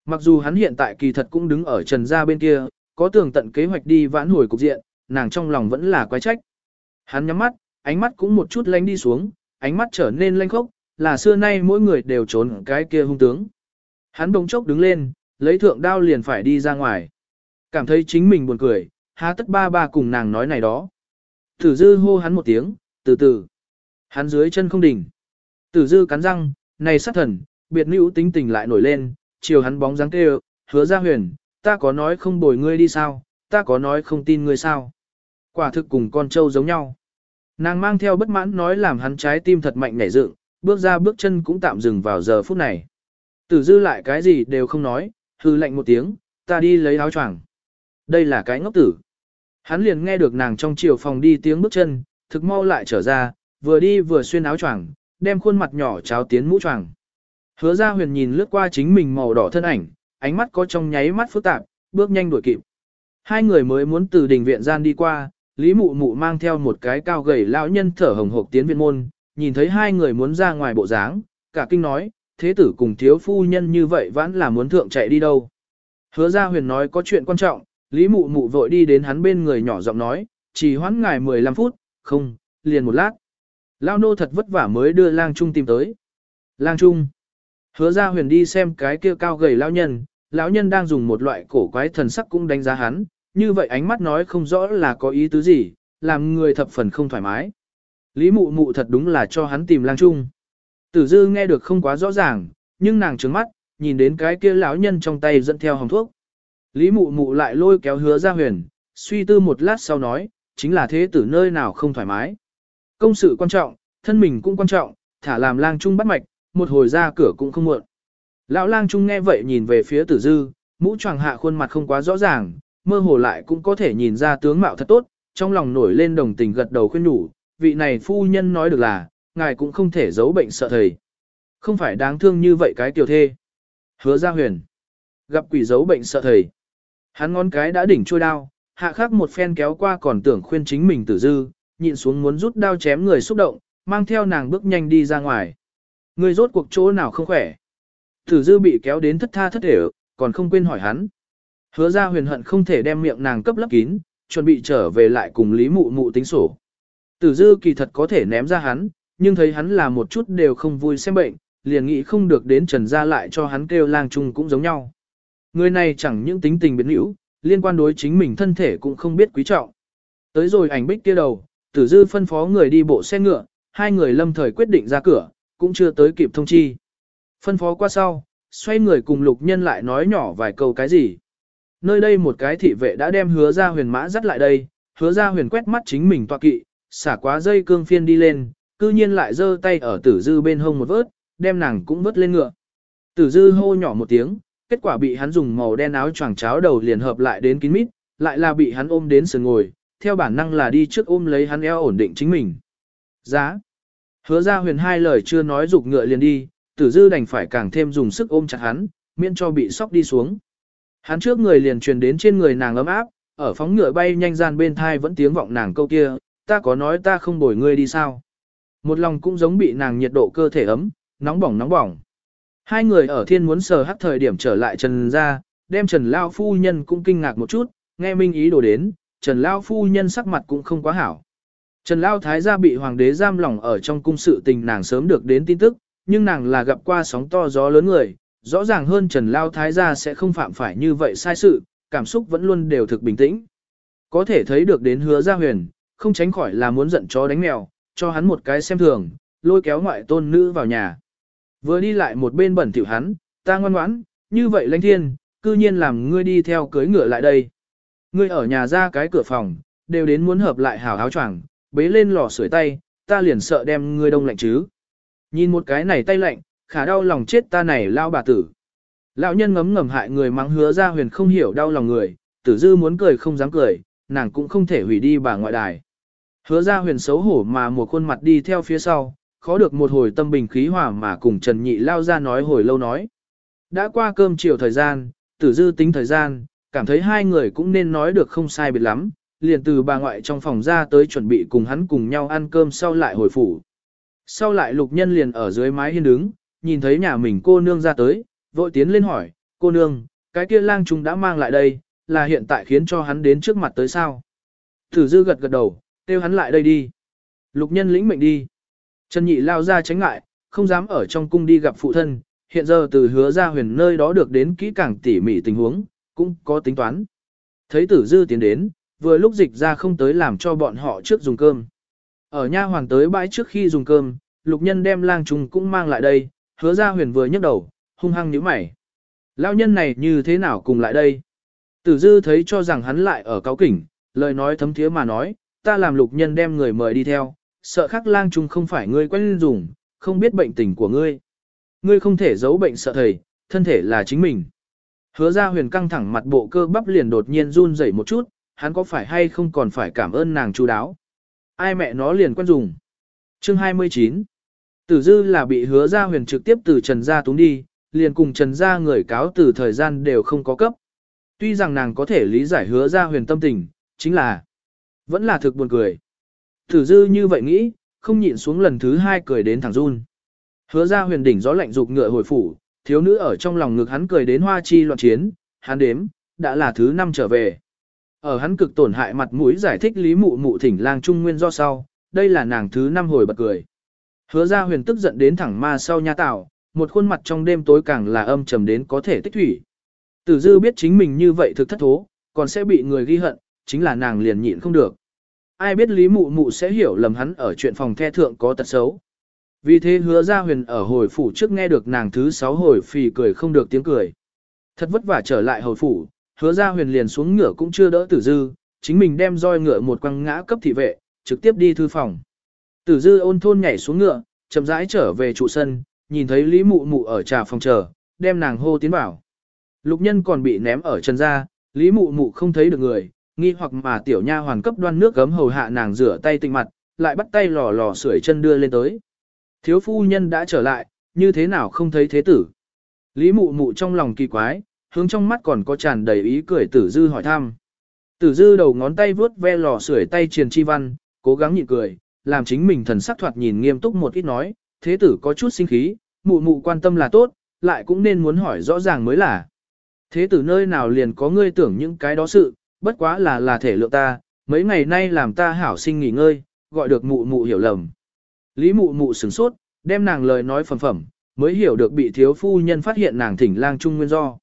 Mặc dù hắn hiện tại kỳ thật cũng đứng ở trần gia bên kia, có tường tận kế hoạch đi vãn hồi cục diện, nàng trong lòng vẫn là quái trách. Hắn nhắm mắt, ánh mắt cũng một chút lanh đi xuống, ánh mắt trở nên lanh khốc, là xưa nay mỗi người đều trốn cái kia hung tướng. Hắn bỗng chốc đứng lên, lấy thượng đao liền phải đi ra ngoài. Cảm thấy chính mình buồn cười, há tất ba ba cùng nàng nói này đó. Tử dư hô hắn một tiếng, từ từ. Hắn dưới chân không đỉnh. Tử dư cắn răng, này sát thần, biệt nữ tính tình lại nổi lên, chiều hắn bóng dáng kêu, hứa ra huyền, ta có nói không bồi ngươi đi sao, ta có nói không tin ngươi sao. Quả thực cùng con trâu giống nhau. Nàng mang theo bất mãn nói làm hắn trái tim thật mạnh nảy dựng, bước ra bước chân cũng tạm dừng vào giờ phút này. Tử dư lại cái gì đều không nói, hư lạnh một tiếng, ta đi lấy áo choàng. Đây là cái ngốc tử. Hắn liền nghe được nàng trong chiều phòng đi tiếng bước chân, thực mau lại trở ra, vừa đi vừa xuyên áo choàng, đem khuôn mặt nhỏ cháo tiến mũ choàng. Hứa ra huyền nhìn lướt qua chính mình màu đỏ thân ảnh, ánh mắt có trong nháy mắt phức tạp, bước nhanh đuổi kịp. Hai người mới muốn từ đình viện gian đi qua, Lý Mụ Mụ mang theo một cái cao gầy lão nhân thở hồng hộc tiến viện môn, nhìn thấy hai người muốn ra ngoài bộ dáng, cả kinh nói, thế tử cùng thiếu phu nhân như vậy vẫn là muốn thượng chạy đi đâu. Hứa ra huyền nói có chuyện quan trọng, Lý Mụ Mụ vội đi đến hắn bên người nhỏ giọng nói, chỉ hoãn ngài 15 phút, không, liền một lát. Lao nô thật vất vả mới đưa lang trung tìm tới. Lang trung. Hứa ra huyền đi xem cái kia cao gầy lão nhân, lão nhân đang dùng một loại cổ quái thần sắc cũng đánh giá hắn, như vậy ánh mắt nói không rõ là có ý tứ gì, làm người thập phần không thoải mái. Lý mụ mụ thật đúng là cho hắn tìm lang trung. Tử dư nghe được không quá rõ ràng, nhưng nàng trứng mắt, nhìn đến cái kia lão nhân trong tay dẫn theo hồng thuốc. Lý mụ mụ lại lôi kéo hứa ra huyền, suy tư một lát sau nói, chính là thế tử nơi nào không thoải mái. Công sự quan trọng, thân mình cũng quan trọng, thả làm lang trung bắt mạch, một hồi ra cửa cũng không muộn. Lão lang trung nghe vậy nhìn về phía tử dư, mũ choàng hạ khuôn mặt không quá rõ ràng, mơ hồ lại cũng có thể nhìn ra tướng mạo thật tốt, trong lòng nổi lên đồng tình gật đầu khuyên nhủ, vị này phu nhân nói được là, ngài cũng không thể giấu bệnh sợ thầy. Không phải đáng thương như vậy cái tiểu thê. Hứa ra huyền. Gặp quỷ giấu bệnh sợ thầy. Hắn ngón cái đã đỉnh trôi đao, hạ khắc một phen kéo qua còn tưởng khuyên chính mình tử dư, nhịn xuống muốn rút đao chém người xúc động, mang theo nàng bước nhanh đi ra ngoài. Người rốt cuộc chỗ nào không khỏe. Tử dư bị kéo đến thất tha thất thể, còn không quên hỏi hắn. Hứa ra huyền hận không thể đem miệng nàng cấp lấp kín, chuẩn bị trở về lại cùng Lý Mụ Mụ tính sổ. Tử dư kỳ thật có thể ném ra hắn, nhưng thấy hắn là một chút đều không vui xem bệnh, liền nghĩ không được đến trần ra lại cho hắn kêu lang chung cũng giống nhau. Người này chẳng những tính tình biến hữu, liên quan đối chính mình thân thể cũng không biết quý trọng. Tới rồi ảnh bích kia đầu, tử dư phân phó người đi bộ xe ngựa, hai người lâm thời quyết định ra cửa, cũng chưa tới kịp thông chi. Phân phó qua sau, xoay người cùng lục nhân lại nói nhỏ vài câu cái gì. Nơi đây một cái thị vệ đã đem hứa ra huyền mã dắt lại đây, hứa ra huyền quét mắt chính mình tọa kỵ, xả quá dây cương phiên đi lên, cư nhiên lại giơ tay ở tử dư bên hông một vớt, đem nàng cũng vớt lên ngựa. Tử dư hô nhỏ một tiếng, kết quả bị hắn dùng màu đen áo choàng cháo đầu liền hợp lại đến kín mít, lại là bị hắn ôm đến sườn ngồi, theo bản năng là đi trước ôm lấy hắn eo ổn định chính mình. Giá. Hứa ra huyền hai lời chưa nói dục ngựa liền đi, tử dư đành phải càng thêm dùng sức ôm chặt hắn, miễn cho bị sóc đi xuống. Hắn trước người liền truyền đến trên người nàng ấm áp, ở phóng ngựa bay nhanh gian bên thai vẫn tiếng vọng nàng câu kia, ta có nói ta không bồi ngươi đi sao. Một lòng cũng giống bị nàng nhiệt độ cơ thể ấm, nóng bỏng nóng bỏng. Hai người ở thiên muốn sờ hắc thời điểm trở lại Trần ra, đem Trần Lao Phu Nhân cũng kinh ngạc một chút, nghe Minh ý đồ đến, Trần Lao Phu Nhân sắc mặt cũng không quá hảo. Trần Lao Thái gia bị hoàng đế giam lỏng ở trong cung sự tình nàng sớm được đến tin tức, nhưng nàng là gặp qua sóng to gió lớn người, rõ ràng hơn Trần Lao Thái gia sẽ không phạm phải như vậy sai sự, cảm xúc vẫn luôn đều thực bình tĩnh. Có thể thấy được đến hứa gia huyền, không tránh khỏi là muốn giận chó đánh mèo, cho hắn một cái xem thường, lôi kéo ngoại tôn nữ vào nhà. Vừa đi lại một bên bẩn thỉu hắn, ta ngoan ngoãn, như vậy lãnh thiên, cư nhiên làm ngươi đi theo cưới ngựa lại đây. Ngươi ở nhà ra cái cửa phòng, đều đến muốn hợp lại hảo áo choàng, bế lên lò sưởi tay, ta liền sợ đem ngươi đông lạnh chứ. Nhìn một cái này tay lạnh, khả đau lòng chết ta này lao bà tử. Lão nhân ngấm ngầm hại người mắng hứa ra huyền không hiểu đau lòng người, tử dư muốn cười không dám cười, nàng cũng không thể hủy đi bà ngoại đài. Hứa ra huyền xấu hổ mà một khuôn mặt đi theo phía sau, khó được một hồi tâm bình khí hòa mà cùng Trần Nhị lao ra nói hồi lâu nói. Đã qua cơm chiều thời gian, tử dư tính thời gian, cảm thấy hai người cũng nên nói được không sai biệt lắm, liền từ bà ngoại trong phòng ra tới chuẩn bị cùng hắn cùng nhau ăn cơm sau lại hồi phủ. Sau lại lục nhân liền ở dưới mái hiên đứng, nhìn thấy nhà mình cô nương ra tới, vội tiến lên hỏi, cô nương, cái kia lang chúng đã mang lại đây, là hiện tại khiến cho hắn đến trước mặt tới sao. Tử dư gật gật đầu, kêu hắn lại đây đi. Lục nhân lĩnh mệnh đi. Trần Nhị lao ra tránh ngại, không dám ở trong cung đi gặp phụ thân, hiện giờ từ hứa ra huyền nơi đó được đến kỹ càng tỉ mỉ tình huống, cũng có tính toán. Thấy tử dư tiến đến, vừa lúc dịch ra không tới làm cho bọn họ trước dùng cơm. Ở nha hoàng tới bãi trước khi dùng cơm, lục nhân đem lang trùng cũng mang lại đây, hứa ra huyền vừa nhấc đầu, hung hăng nhíu mày. Lao nhân này như thế nào cùng lại đây? Tử dư thấy cho rằng hắn lại ở cáo kỉnh, lời nói thấm thiế mà nói, ta làm lục nhân đem người mời đi theo, sợ khắc lang trùng không phải ngươi quen dùng, không biết bệnh tình của ngươi. Ngươi không thể giấu bệnh sợ thầy, thân thể là chính mình. Hứa ra huyền căng thẳng mặt bộ cơ bắp liền đột nhiên run rẩy một chút, hắn có phải hay không còn phải cảm ơn nàng chú đáo. Ai mẹ nó liền quen dùng. Chương 29 Tử dư là bị hứa ra huyền trực tiếp từ Trần Gia túng đi, liền cùng Trần Gia người cáo từ thời gian đều không có cấp. Tuy rằng nàng có thể lý giải hứa ra huyền tâm tình, chính là vẫn là thực buồn cười. Tử dư như vậy nghĩ, không nhịn xuống lần thứ hai cười đến thẳng run. Hứa ra huyền đỉnh gió lạnh dục ngựa hồi phủ, thiếu nữ ở trong lòng ngực hắn cười đến hoa chi loạn chiến, hắn đếm, đã là thứ năm trở về. Ở hắn cực tổn hại mặt mũi giải thích lý mụ mụ thỉnh lang trung nguyên do sau, đây là nàng thứ năm hồi bật cười. Hứa ra huyền tức giận đến thẳng ma sau nha tạo, một khuôn mặt trong đêm tối càng là âm trầm đến có thể tích thủy. Tử dư biết chính mình như vậy thực thất thố, còn sẽ bị người ghi hận, chính là nàng liền nhịn không được. Ai biết lý mụ mụ sẽ hiểu lầm hắn ở chuyện phòng the thượng có tật xấu. Vì thế hứa ra huyền ở hồi phủ trước nghe được nàng thứ sáu hồi phì cười không được tiếng cười. Thật vất vả trở lại hồi phủ, hứa ra huyền liền xuống ngựa cũng chưa đỡ tử dư, chính mình đem roi ngựa một quăng ngã cấp thị vệ, trực tiếp đi thư phòng. Tử dư ôn thôn nhảy xuống ngựa, chậm rãi trở về trụ sân, nhìn thấy Lý Mụ Mụ ở trà phòng chờ, đem nàng hô tiến vào. Lục nhân còn bị ném ở chân ra, Lý Mụ Mụ không thấy được người, nghi hoặc mà tiểu nha hoàn cấp đoan nước gấm hầu hạ nàng rửa tay tinh mặt, lại bắt tay lò lò sưởi chân đưa lên tới. Thiếu phu nhân đã trở lại, như thế nào không thấy thế tử. Lý Mụ Mụ trong lòng kỳ quái, hướng trong mắt còn có tràn đầy ý cười tử dư hỏi thăm. Tử dư đầu ngón tay vuốt ve lò sưởi tay triền chi văn, cố gắng nhịn cười, làm chính mình thần sắc thoạt nhìn nghiêm túc một ít nói, thế tử có chút sinh khí, mụ mụ quan tâm là tốt, lại cũng nên muốn hỏi rõ ràng mới là. Thế tử nơi nào liền có ngươi tưởng những cái đó sự, bất quá là là thể lượng ta, mấy ngày nay làm ta hảo sinh nghỉ ngơi, gọi được mụ mụ hiểu lầm. Lý mụ mụ sửng sốt, đem nàng lời nói phẩm phẩm, mới hiểu được bị thiếu phu nhân phát hiện nàng thỉnh lang trung nguyên do.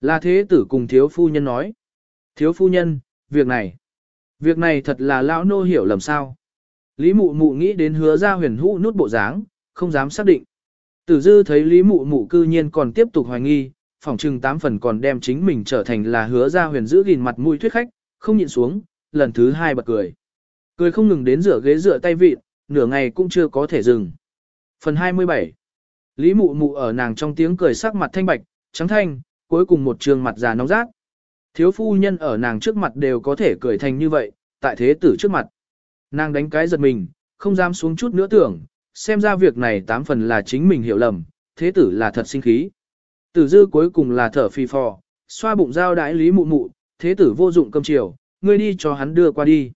Là thế tử cùng thiếu phu nhân nói. Thiếu phu nhân, việc này, việc này thật là lão nô hiểu lầm sao. Lý mụ mụ nghĩ đến hứa ra huyền hũ nút bộ dáng, không dám xác định. Tử dư thấy Lý mụ mụ cư nhiên còn tiếp tục hoài nghi, phỏng chừng tám phần còn đem chính mình trở thành là hứa ra huyền giữ gìn mặt mũi thuyết khách, không nhịn xuống, lần thứ hai bật cười. Cười không ngừng đến rửa ghế rửa tay vịt, nửa ngày cũng chưa có thể dừng. Phần 27 Lý mụ mụ ở nàng trong tiếng cười sắc mặt thanh bạch, trắng thanh, cuối cùng một trường mặt già nóng rát. Thiếu phu nhân ở nàng trước mặt đều có thể cười thành như vậy, tại thế tử trước mặt. Nàng đánh cái giật mình, không dám xuống chút nữa tưởng, xem ra việc này tám phần là chính mình hiểu lầm, thế tử là thật sinh khí. Tử dư cuối cùng là thở phì phò, xoa bụng giao đãi lý mụ mụ, thế tử vô dụng cơm chiều, ngươi đi cho hắn đưa qua đi.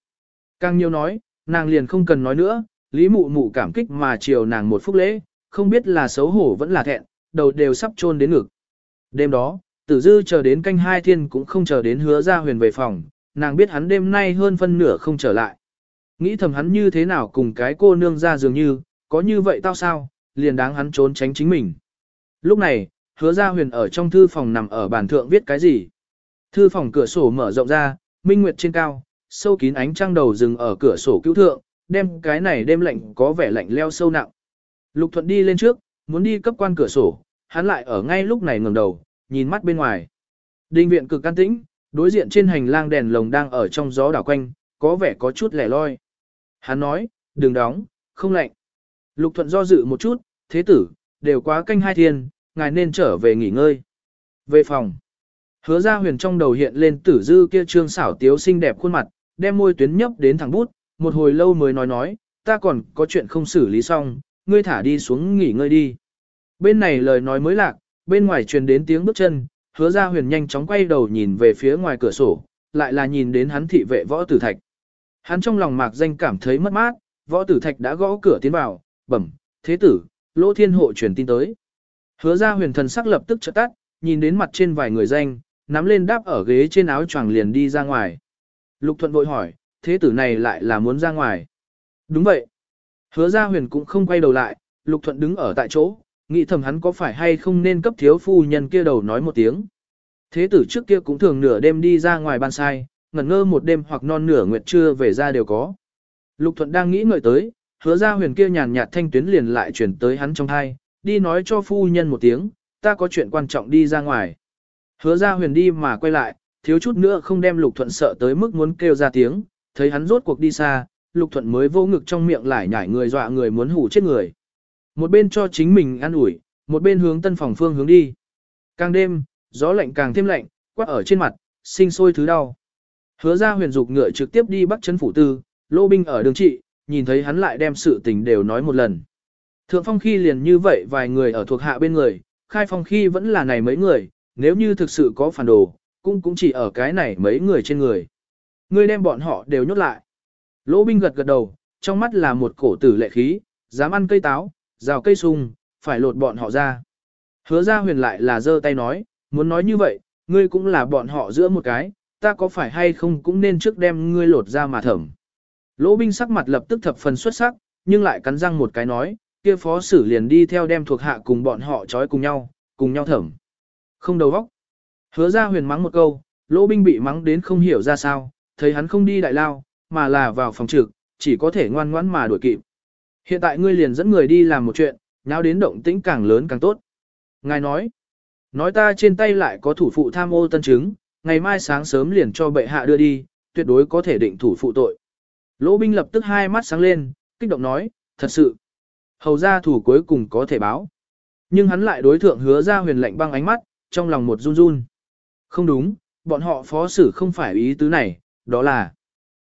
Càng nhiều nói, nàng liền không cần nói nữa, lý mụ mụ cảm kích mà chiều nàng một phút lễ, không biết là xấu hổ vẫn là thẹn, đầu đều sắp chôn đến ngực. Đêm đó, tử dư chờ đến canh hai thiên cũng không chờ đến hứa ra huyền về phòng, nàng biết hắn đêm nay hơn phân nửa không trở lại. Nghĩ thầm hắn như thế nào cùng cái cô nương ra dường như, có như vậy tao sao, liền đáng hắn trốn tránh chính mình. Lúc này, hứa ra huyền ở trong thư phòng nằm ở bàn thượng viết cái gì. Thư phòng cửa sổ mở rộng ra, minh nguyệt trên cao, sâu kín ánh trăng đầu rừng ở cửa sổ cứu thượng, đem cái này đêm lạnh có vẻ lạnh leo sâu nặng. Lục thuận đi lên trước, muốn đi cấp quan cửa sổ, hắn lại ở ngay lúc này ngẩng đầu, nhìn mắt bên ngoài. Đình viện cực can tĩnh, đối diện trên hành lang đèn lồng đang ở trong gió đảo quanh, có vẻ có chút lẻ loi. Hắn nói, đừng đóng, không lạnh. Lục thuận do dự một chút, thế tử, đều quá canh hai thiên, ngài nên trở về nghỉ ngơi. Về phòng. Hứa ra huyền trong đầu hiện lên tử dư kia trương xảo tiếu xinh đẹp khuôn mặt, đem môi tuyến nhấp đến thẳng bút, một hồi lâu mới nói nói, ta còn có chuyện không xử lý xong, ngươi thả đi xuống nghỉ ngơi đi. Bên này lời nói mới lạc, bên ngoài truyền đến tiếng bước chân, hứa ra huyền nhanh chóng quay đầu nhìn về phía ngoài cửa sổ, lại là nhìn đến hắn thị vệ võ tử thạch. Hắn trong lòng mạc danh cảm thấy mất mát, võ tử thạch đã gõ cửa tiến vào, bẩm, thế tử, lỗ thiên hộ truyền tin tới. Hứa ra huyền thần sắc lập tức trợ tắt, nhìn đến mặt trên vài người danh, nắm lên đáp ở ghế trên áo choàng liền đi ra ngoài. Lục thuận vội hỏi, thế tử này lại là muốn ra ngoài. Đúng vậy. Hứa ra huyền cũng không quay đầu lại, lục thuận đứng ở tại chỗ, nghĩ thầm hắn có phải hay không nên cấp thiếu phu nhân kia đầu nói một tiếng. Thế tử trước kia cũng thường nửa đêm đi ra ngoài ban sai, ngẩn ngơ một đêm hoặc non nửa nguyệt trưa về ra đều có. Lục thuận đang nghĩ ngợi tới, hứa ra huyền kia nhàn nhạt thanh tuyến liền lại chuyển tới hắn trong thai, đi nói cho phu nhân một tiếng, ta có chuyện quan trọng đi ra ngoài. Hứa ra huyền đi mà quay lại, thiếu chút nữa không đem lục thuận sợ tới mức muốn kêu ra tiếng, thấy hắn rốt cuộc đi xa, lục thuận mới vô ngực trong miệng lại nhảy người dọa người muốn hủ chết người. Một bên cho chính mình ăn ủi, một bên hướng tân phòng phương hướng đi. Càng đêm, gió lạnh càng thêm lạnh, quát ở trên mặt, sinh sôi thứ đau. Hứa ra huyền dục ngựa trực tiếp đi bắt chấn phủ tư, lô binh ở đường trị, nhìn thấy hắn lại đem sự tình đều nói một lần. Thượng phong khi liền như vậy vài người ở thuộc hạ bên người, khai phong khi vẫn là này mấy người, nếu như thực sự có phản đồ, cũng cũng chỉ ở cái này mấy người trên người. Ngươi đem bọn họ đều nhốt lại. Lỗ binh gật gật đầu, trong mắt là một cổ tử lệ khí, dám ăn cây táo, rào cây sung, phải lột bọn họ ra. Hứa ra huyền lại là giơ tay nói, muốn nói như vậy, ngươi cũng là bọn họ giữa một cái, ta có phải hay không cũng nên trước đem ngươi lột ra mà thẩm. Lỗ binh sắc mặt lập tức thập phần xuất sắc, nhưng lại cắn răng một cái nói, kia phó sử liền đi theo đem thuộc hạ cùng bọn họ trói cùng nhau, cùng nhau thẩm. Không đầu óc. Hứa ra huyền mắng một câu, lỗ binh bị mắng đến không hiểu ra sao, thấy hắn không đi đại lao, mà là vào phòng trực, chỉ có thể ngoan ngoãn mà đuổi kịp. Hiện tại ngươi liền dẫn người đi làm một chuyện, nào đến động tĩnh càng lớn càng tốt. Ngài nói, nói ta trên tay lại có thủ phụ tham ô tân chứng, ngày mai sáng sớm liền cho bệ hạ đưa đi, tuyệt đối có thể định thủ phụ tội. Lỗ binh lập tức hai mắt sáng lên, kích động nói, thật sự. Hầu ra thủ cuối cùng có thể báo. Nhưng hắn lại đối thượng hứa ra huyền lệnh băng ánh mắt, trong lòng một run run. Không đúng, bọn họ phó xử không phải ý tứ này, đó là.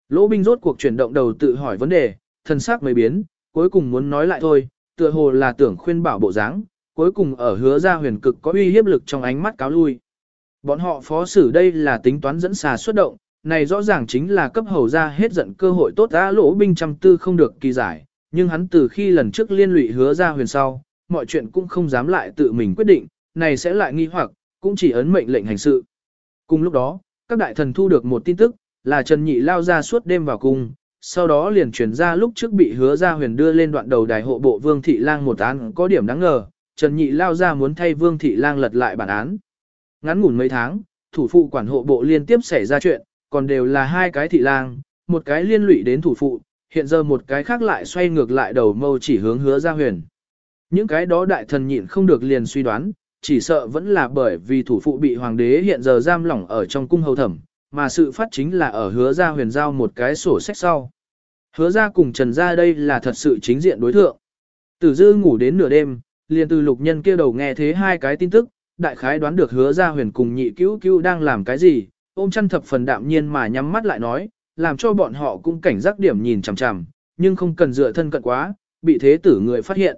Lỗ binh rốt cuộc chuyển động đầu tự hỏi vấn đề, thân xác mới biến, cuối cùng muốn nói lại thôi, tựa hồ là tưởng khuyên bảo bộ dáng, cuối cùng ở hứa ra huyền cực có uy hiếp lực trong ánh mắt cáo lui. Bọn họ phó xử đây là tính toán dẫn xà xuất động, này rõ ràng chính là cấp hầu ra hết giận cơ hội tốt đã lỗ binh trăm tư không được kỳ giải, nhưng hắn từ khi lần trước liên lụy hứa ra huyền sau, mọi chuyện cũng không dám lại tự mình quyết định, này sẽ lại nghi hoặc, cũng chỉ ấn mệnh lệnh hành sự. Cùng lúc đó, các đại thần thu được một tin tức, là Trần Nhị lao ra suốt đêm vào cung, sau đó liền chuyển ra lúc trước bị hứa ra huyền đưa lên đoạn đầu đài hộ bộ Vương Thị Lang một án có điểm đáng ngờ, Trần Nhị lao ra muốn thay Vương Thị Lang lật lại bản án. Ngắn ngủn mấy tháng, thủ phụ quản hộ bộ liên tiếp xảy ra chuyện, còn đều là hai cái thị lang, một cái liên lụy đến thủ phụ, hiện giờ một cái khác lại xoay ngược lại đầu mâu chỉ hướng hứa ra huyền. Những cái đó đại thần nhịn không được liền suy đoán, chỉ sợ vẫn là bởi vì thủ phụ bị hoàng đế hiện giờ giam lỏng ở trong cung hầu thẩm, mà sự phát chính là ở hứa ra huyền giao một cái sổ sách sau. Hứa ra cùng trần ra đây là thật sự chính diện đối thượng. Tử dư ngủ đến nửa đêm, liền từ lục nhân kia đầu nghe thế hai cái tin tức, đại khái đoán được hứa ra huyền cùng nhị cứu cứu đang làm cái gì, ôm chăn thập phần đạm nhiên mà nhắm mắt lại nói, làm cho bọn họ cũng cảnh giác điểm nhìn chằm chằm, nhưng không cần dựa thân cận quá, bị thế tử người phát hiện.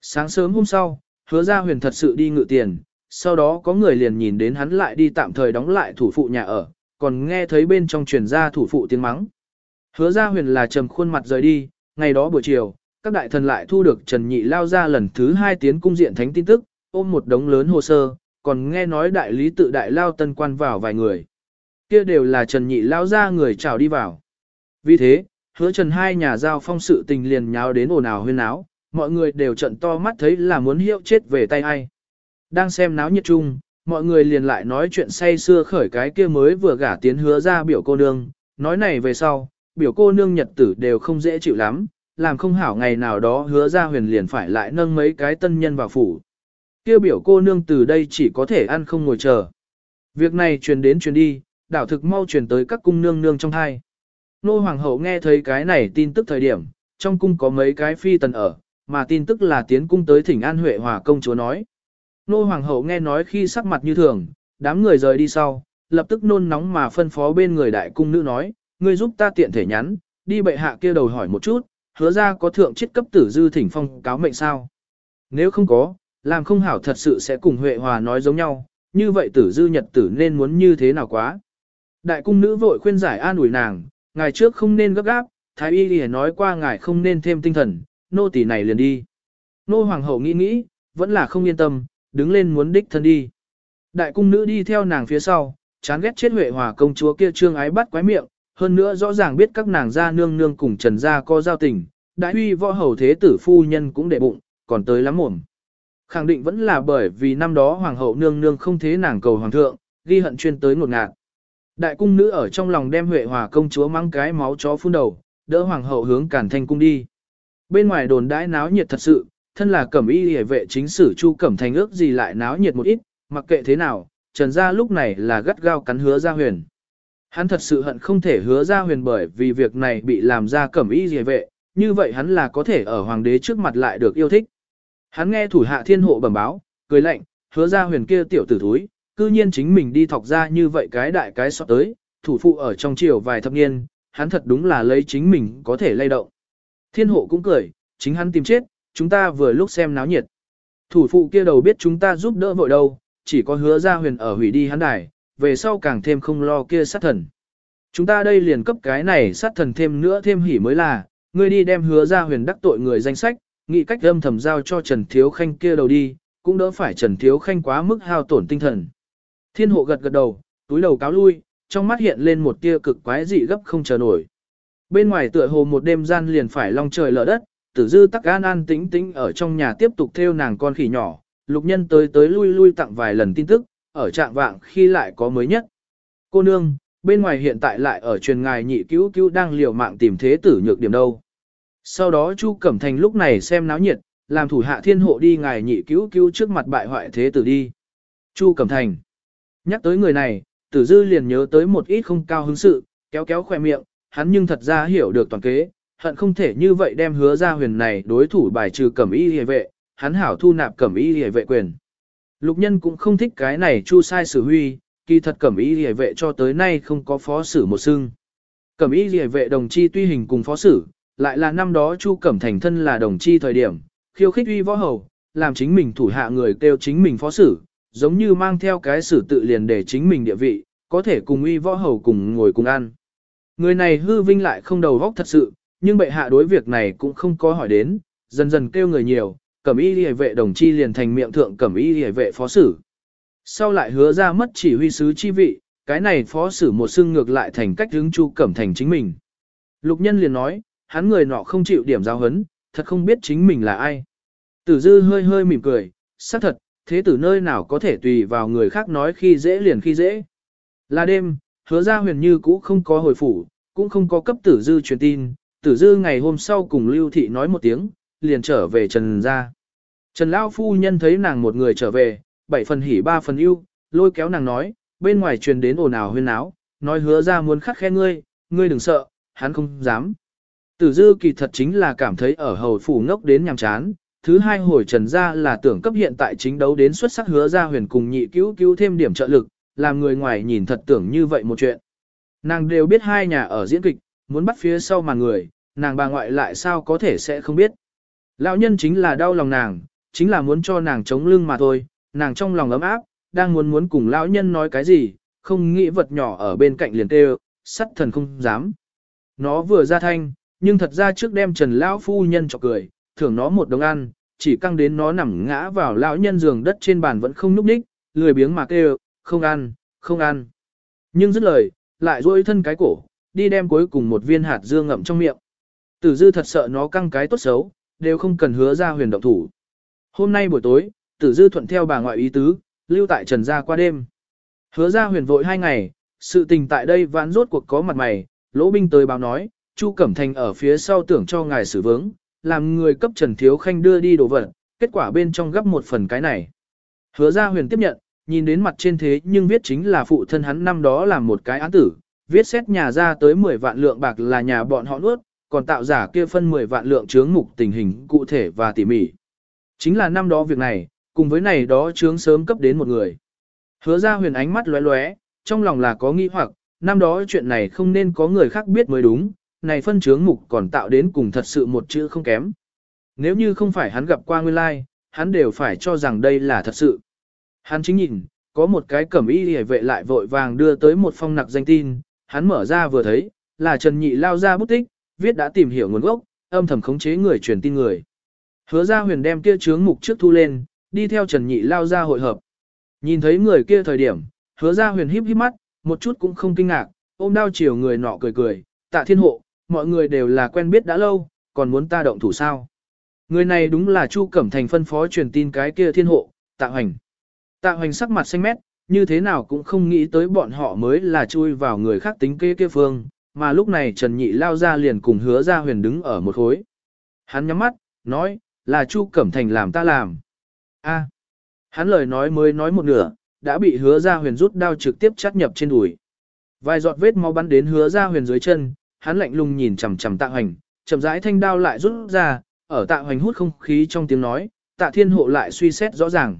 Sáng sớm hôm sau, hứa ra huyền thật sự đi ngự tiền, sau đó có người liền nhìn đến hắn lại đi tạm thời đóng lại thủ phụ nhà ở, còn nghe thấy bên trong truyền ra thủ phụ tiếng mắng. Hứa ra huyền là trầm khuôn mặt rời đi, ngày đó buổi chiều, các đại thần lại thu được Trần Nhị lao ra lần thứ hai tiến cung diện thánh tin tức, ôm một đống lớn hồ sơ, còn nghe nói đại lý tự đại lao tân quan vào vài người. Kia đều là Trần Nhị lao ra người chào đi vào. Vì thế, hứa Trần hai nhà giao phong sự tình liền nháo đến ồn ào huyên áo, mọi người đều trận to mắt thấy là muốn hiệu chết về tay ai. Đang xem náo nhiệt chung, mọi người liền lại nói chuyện say xưa khởi cái kia mới vừa gả tiến hứa ra biểu cô nương, nói này về sau, biểu cô nương nhật tử đều không dễ chịu lắm, làm không hảo ngày nào đó hứa ra huyền liền phải lại nâng mấy cái tân nhân vào phủ. Kia biểu cô nương từ đây chỉ có thể ăn không ngồi chờ. Việc này truyền đến truyền đi, đảo thực mau truyền tới các cung nương nương trong hai. Nô hoàng hậu nghe thấy cái này tin tức thời điểm, trong cung có mấy cái phi tần ở, mà tin tức là tiến cung tới thỉnh An Huệ Hòa công chúa nói. Nô hoàng hậu nghe nói khi sắc mặt như thường, đám người rời đi sau, lập tức nôn nóng mà phân phó bên người đại cung nữ nói, ngươi giúp ta tiện thể nhắn, đi bệ hạ kia đầu hỏi một chút, hứa ra có thượng chiết cấp tử dư thỉnh phong cáo mệnh sao. Nếu không có, làm không hảo thật sự sẽ cùng Huệ Hòa nói giống nhau, như vậy tử dư nhật tử nên muốn như thế nào quá. Đại cung nữ vội khuyên giải an ủi nàng, ngày trước không nên gấp gáp, thái y lìa nói qua ngài không nên thêm tinh thần, nô tỳ này liền đi. Nô hoàng hậu nghĩ nghĩ, vẫn là không yên tâm, đứng lên muốn đích thân đi. Đại cung nữ đi theo nàng phía sau, chán ghét chết Huệ Hòa công chúa kia trương ái bắt quái miệng, hơn nữa rõ ràng biết các nàng gia nương nương cùng Trần gia có giao tình, đại huy võ hầu thế tử phu nhân cũng để bụng, còn tới lắm mồm. Khẳng định vẫn là bởi vì năm đó hoàng hậu nương nương không thế nàng cầu hoàng thượng, ghi hận chuyên tới ngột ngạt. Đại cung nữ ở trong lòng đem Huệ Hòa công chúa mang cái máu chó phun đầu, đỡ hoàng hậu hướng Càn Thanh cung đi. Bên ngoài đồn đãi náo nhiệt thật sự, thân là cẩm y Liễu vệ chính sử Chu Cẩm Thành ước gì lại náo nhiệt một ít, mặc kệ thế nào, Trần gia lúc này là gắt gao cắn hứa gia huyền. Hắn thật sự hận không thể hứa gia huyền bởi vì việc này bị làm ra cẩm y Liễu vệ, như vậy hắn là có thể ở hoàng đế trước mặt lại được yêu thích. Hắn nghe thủ hạ thiên hộ bẩm báo, cười lạnh, hứa gia huyền kia tiểu tử thúi, cư nhiên chính mình đi thọc ra như vậy cái đại cái sọt tới, thủ phụ ở trong chiều vài thập niên, hắn thật đúng là lấy chính mình có thể lay động. Thiên hộ cũng cười, chính hắn tìm chết, chúng ta vừa lúc xem náo nhiệt. Thủ phụ kia đầu biết chúng ta giúp đỡ vội đâu, chỉ có hứa ra huyền ở hủy đi hắn đài, về sau càng thêm không lo kia sát thần. Chúng ta đây liền cấp cái này sát thần thêm nữa thêm hỉ mới là, ngươi đi đem hứa ra huyền đắc tội người danh sách, nghị cách âm thầm giao cho Trần Thiếu Khanh kia đầu đi, cũng đỡ phải Trần Thiếu Khanh quá mức hao tổn tinh thần. Thiên hộ gật gật đầu, túi đầu cáo lui, trong mắt hiện lên một tia cực quái dị gấp không chờ nổi. Bên ngoài tựa hồ một đêm gian liền phải long trời lở đất, tử dư tắc an an tĩnh tĩnh ở trong nhà tiếp tục theo nàng con khỉ nhỏ, lục nhân tới tới lui lui tặng vài lần tin tức, ở trạng vạng khi lại có mới nhất. Cô nương, bên ngoài hiện tại lại ở truyền ngài nhị cứu cứu đang liều mạng tìm thế tử nhược điểm đâu. Sau đó Chu Cẩm Thành lúc này xem náo nhiệt, làm thủ hạ thiên hộ đi ngài nhị cứu cứu trước mặt bại hoại thế tử đi. Chu Cẩm Thành. Nhắc tới người này, tử dư liền nhớ tới một ít không cao hứng sự, kéo kéo khoe miệng, hắn nhưng thật ra hiểu được toàn kế, hận không thể như vậy đem hứa ra huyền này đối thủ bài trừ cẩm y hề vệ, hắn hảo thu nạp cẩm y hề vệ quyền. Lục nhân cũng không thích cái này chu sai sử huy, kỳ thật cẩm y hề vệ cho tới nay không có phó sử một xưng. Cẩm y hề vệ đồng chi tuy hình cùng phó sử, lại là năm đó chu cẩm thành thân là đồng chi thời điểm, khiêu khích uy võ hầu, làm chính mình thủ hạ người kêu chính mình phó sử, giống như mang theo cái sử tự liền để chính mình địa vị, có thể cùng uy võ hầu cùng ngồi cùng ăn. Người này hư vinh lại không đầu góc thật sự, nhưng bệ hạ đối việc này cũng không có hỏi đến, dần dần kêu người nhiều, cẩm y liề vệ đồng chi liền thành miệng thượng cẩm y liề vệ phó sử. Sau lại hứa ra mất chỉ huy sứ chi vị, cái này phó sử một xưng ngược lại thành cách hướng chu cẩm thành chính mình. Lục nhân liền nói, hắn người nọ không chịu điểm giáo hấn, thật không biết chính mình là ai. Tử dư hơi hơi mỉm cười, xác thật, thế tử nơi nào có thể tùy vào người khác nói khi dễ liền khi dễ. Là đêm, hứa ra huyền như cũ không có hồi phủ, cũng không có cấp tử dư truyền tin, tử dư ngày hôm sau cùng lưu thị nói một tiếng, liền trở về trần ra. Trần Lao phu nhân thấy nàng một người trở về, bảy phần hỉ ba phần ưu, lôi kéo nàng nói, bên ngoài truyền đến ồn ào huyên áo, nói hứa ra muốn khắc khe ngươi, ngươi đừng sợ, hắn không dám. Tử dư kỳ thật chính là cảm thấy ở hầu phủ ngốc đến nhàm chán, thứ hai hồi trần ra là tưởng cấp hiện tại chính đấu đến xuất sắc hứa ra huyền cùng nhị cứu cứu thêm điểm trợ lực, làm người ngoài nhìn thật tưởng như vậy một chuyện. Nàng đều biết hai nhà ở diễn kịch, muốn bắt phía sau mà người, nàng bà ngoại lại sao có thể sẽ không biết. Lão nhân chính là đau lòng nàng, chính là muốn cho nàng chống lưng mà thôi, nàng trong lòng ấm áp, đang muốn muốn cùng lão nhân nói cái gì, không nghĩ vật nhỏ ở bên cạnh liền kêu, sắt thần không dám. Nó vừa ra thanh, nhưng thật ra trước đem Trần lão phu nhân chọc cười, thưởng nó một đồng ăn, chỉ căng đến nó nằm ngã vào lão nhân giường đất trên bàn vẫn không núp đích, lười biếng mà kêu, không ăn, không ăn. Nhưng dứt lời, lại duỗi thân cái cổ, đi đem cuối cùng một viên hạt dưa ngậm trong miệng. Tử dư thật sợ nó căng cái tốt xấu, đều không cần hứa ra huyền động thủ. Hôm nay buổi tối, tử dư thuận theo bà ngoại ý tứ, lưu tại trần gia qua đêm. Hứa ra huyền vội hai ngày, sự tình tại đây vãn rốt cuộc có mặt mày, lỗ binh tới báo nói, Chu Cẩm Thành ở phía sau tưởng cho ngài xử vướng, làm người cấp Trần Thiếu Khanh đưa đi đồ vật, kết quả bên trong gấp một phần cái này. Hứa ra huyền tiếp nhận, nhìn đến mặt trên thế nhưng viết chính là phụ thân hắn năm đó làm một cái án tử, viết xét nhà ra tới 10 vạn lượng bạc là nhà bọn họ nuốt, còn tạo giả kia phân 10 vạn lượng chướng mục tình hình cụ thể và tỉ mỉ. Chính là năm đó việc này, cùng với này đó chướng sớm cấp đến một người. Hứa ra huyền ánh mắt lóe lóe, trong lòng là có nghi hoặc, năm đó chuyện này không nên có người khác biết mới đúng, này phân chướng mục còn tạo đến cùng thật sự một chữ không kém. Nếu như không phải hắn gặp qua nguyên lai, hắn đều phải cho rằng đây là thật sự. Hắn chính nhìn, có một cái cẩm y hề vệ lại vội vàng đưa tới một phong nặc danh tin, hắn mở ra vừa thấy, là Trần Nhị lao ra bút tích, viết đã tìm hiểu nguồn gốc, âm thầm khống chế người truyền tin người. Hứa ra huyền đem kia chướng mục trước thu lên, đi theo Trần Nhị lao ra hội hợp. Nhìn thấy người kia thời điểm, hứa ra huyền híp híp mắt, một chút cũng không kinh ngạc, ôm đao chiều người nọ cười cười, tạ thiên hộ, mọi người đều là quen biết đã lâu, còn muốn ta động thủ sao. Người này đúng là Chu Cẩm Thành phân phó truyền tin cái kia thiên hộ, tạ hoành. Tạ hoành sắc mặt xanh mét, như thế nào cũng không nghĩ tới bọn họ mới là chui vào người khác tính kế kia phương, mà lúc này Trần Nhị lao ra liền cùng hứa ra huyền đứng ở một khối. Hắn nhắm mắt, nói, là Chu Cẩm Thành làm ta làm. a hắn lời nói mới nói một nửa, đã bị hứa ra huyền rút đao trực tiếp chắt nhập trên đùi. Vài giọt vết máu bắn đến hứa ra huyền dưới chân, hắn lạnh lùng nhìn chằm chằm tạ hoành, chậm rãi thanh đao lại rút ra, ở tạ hoành hút không khí trong tiếng nói, tạ thiên hộ lại suy xét rõ ràng.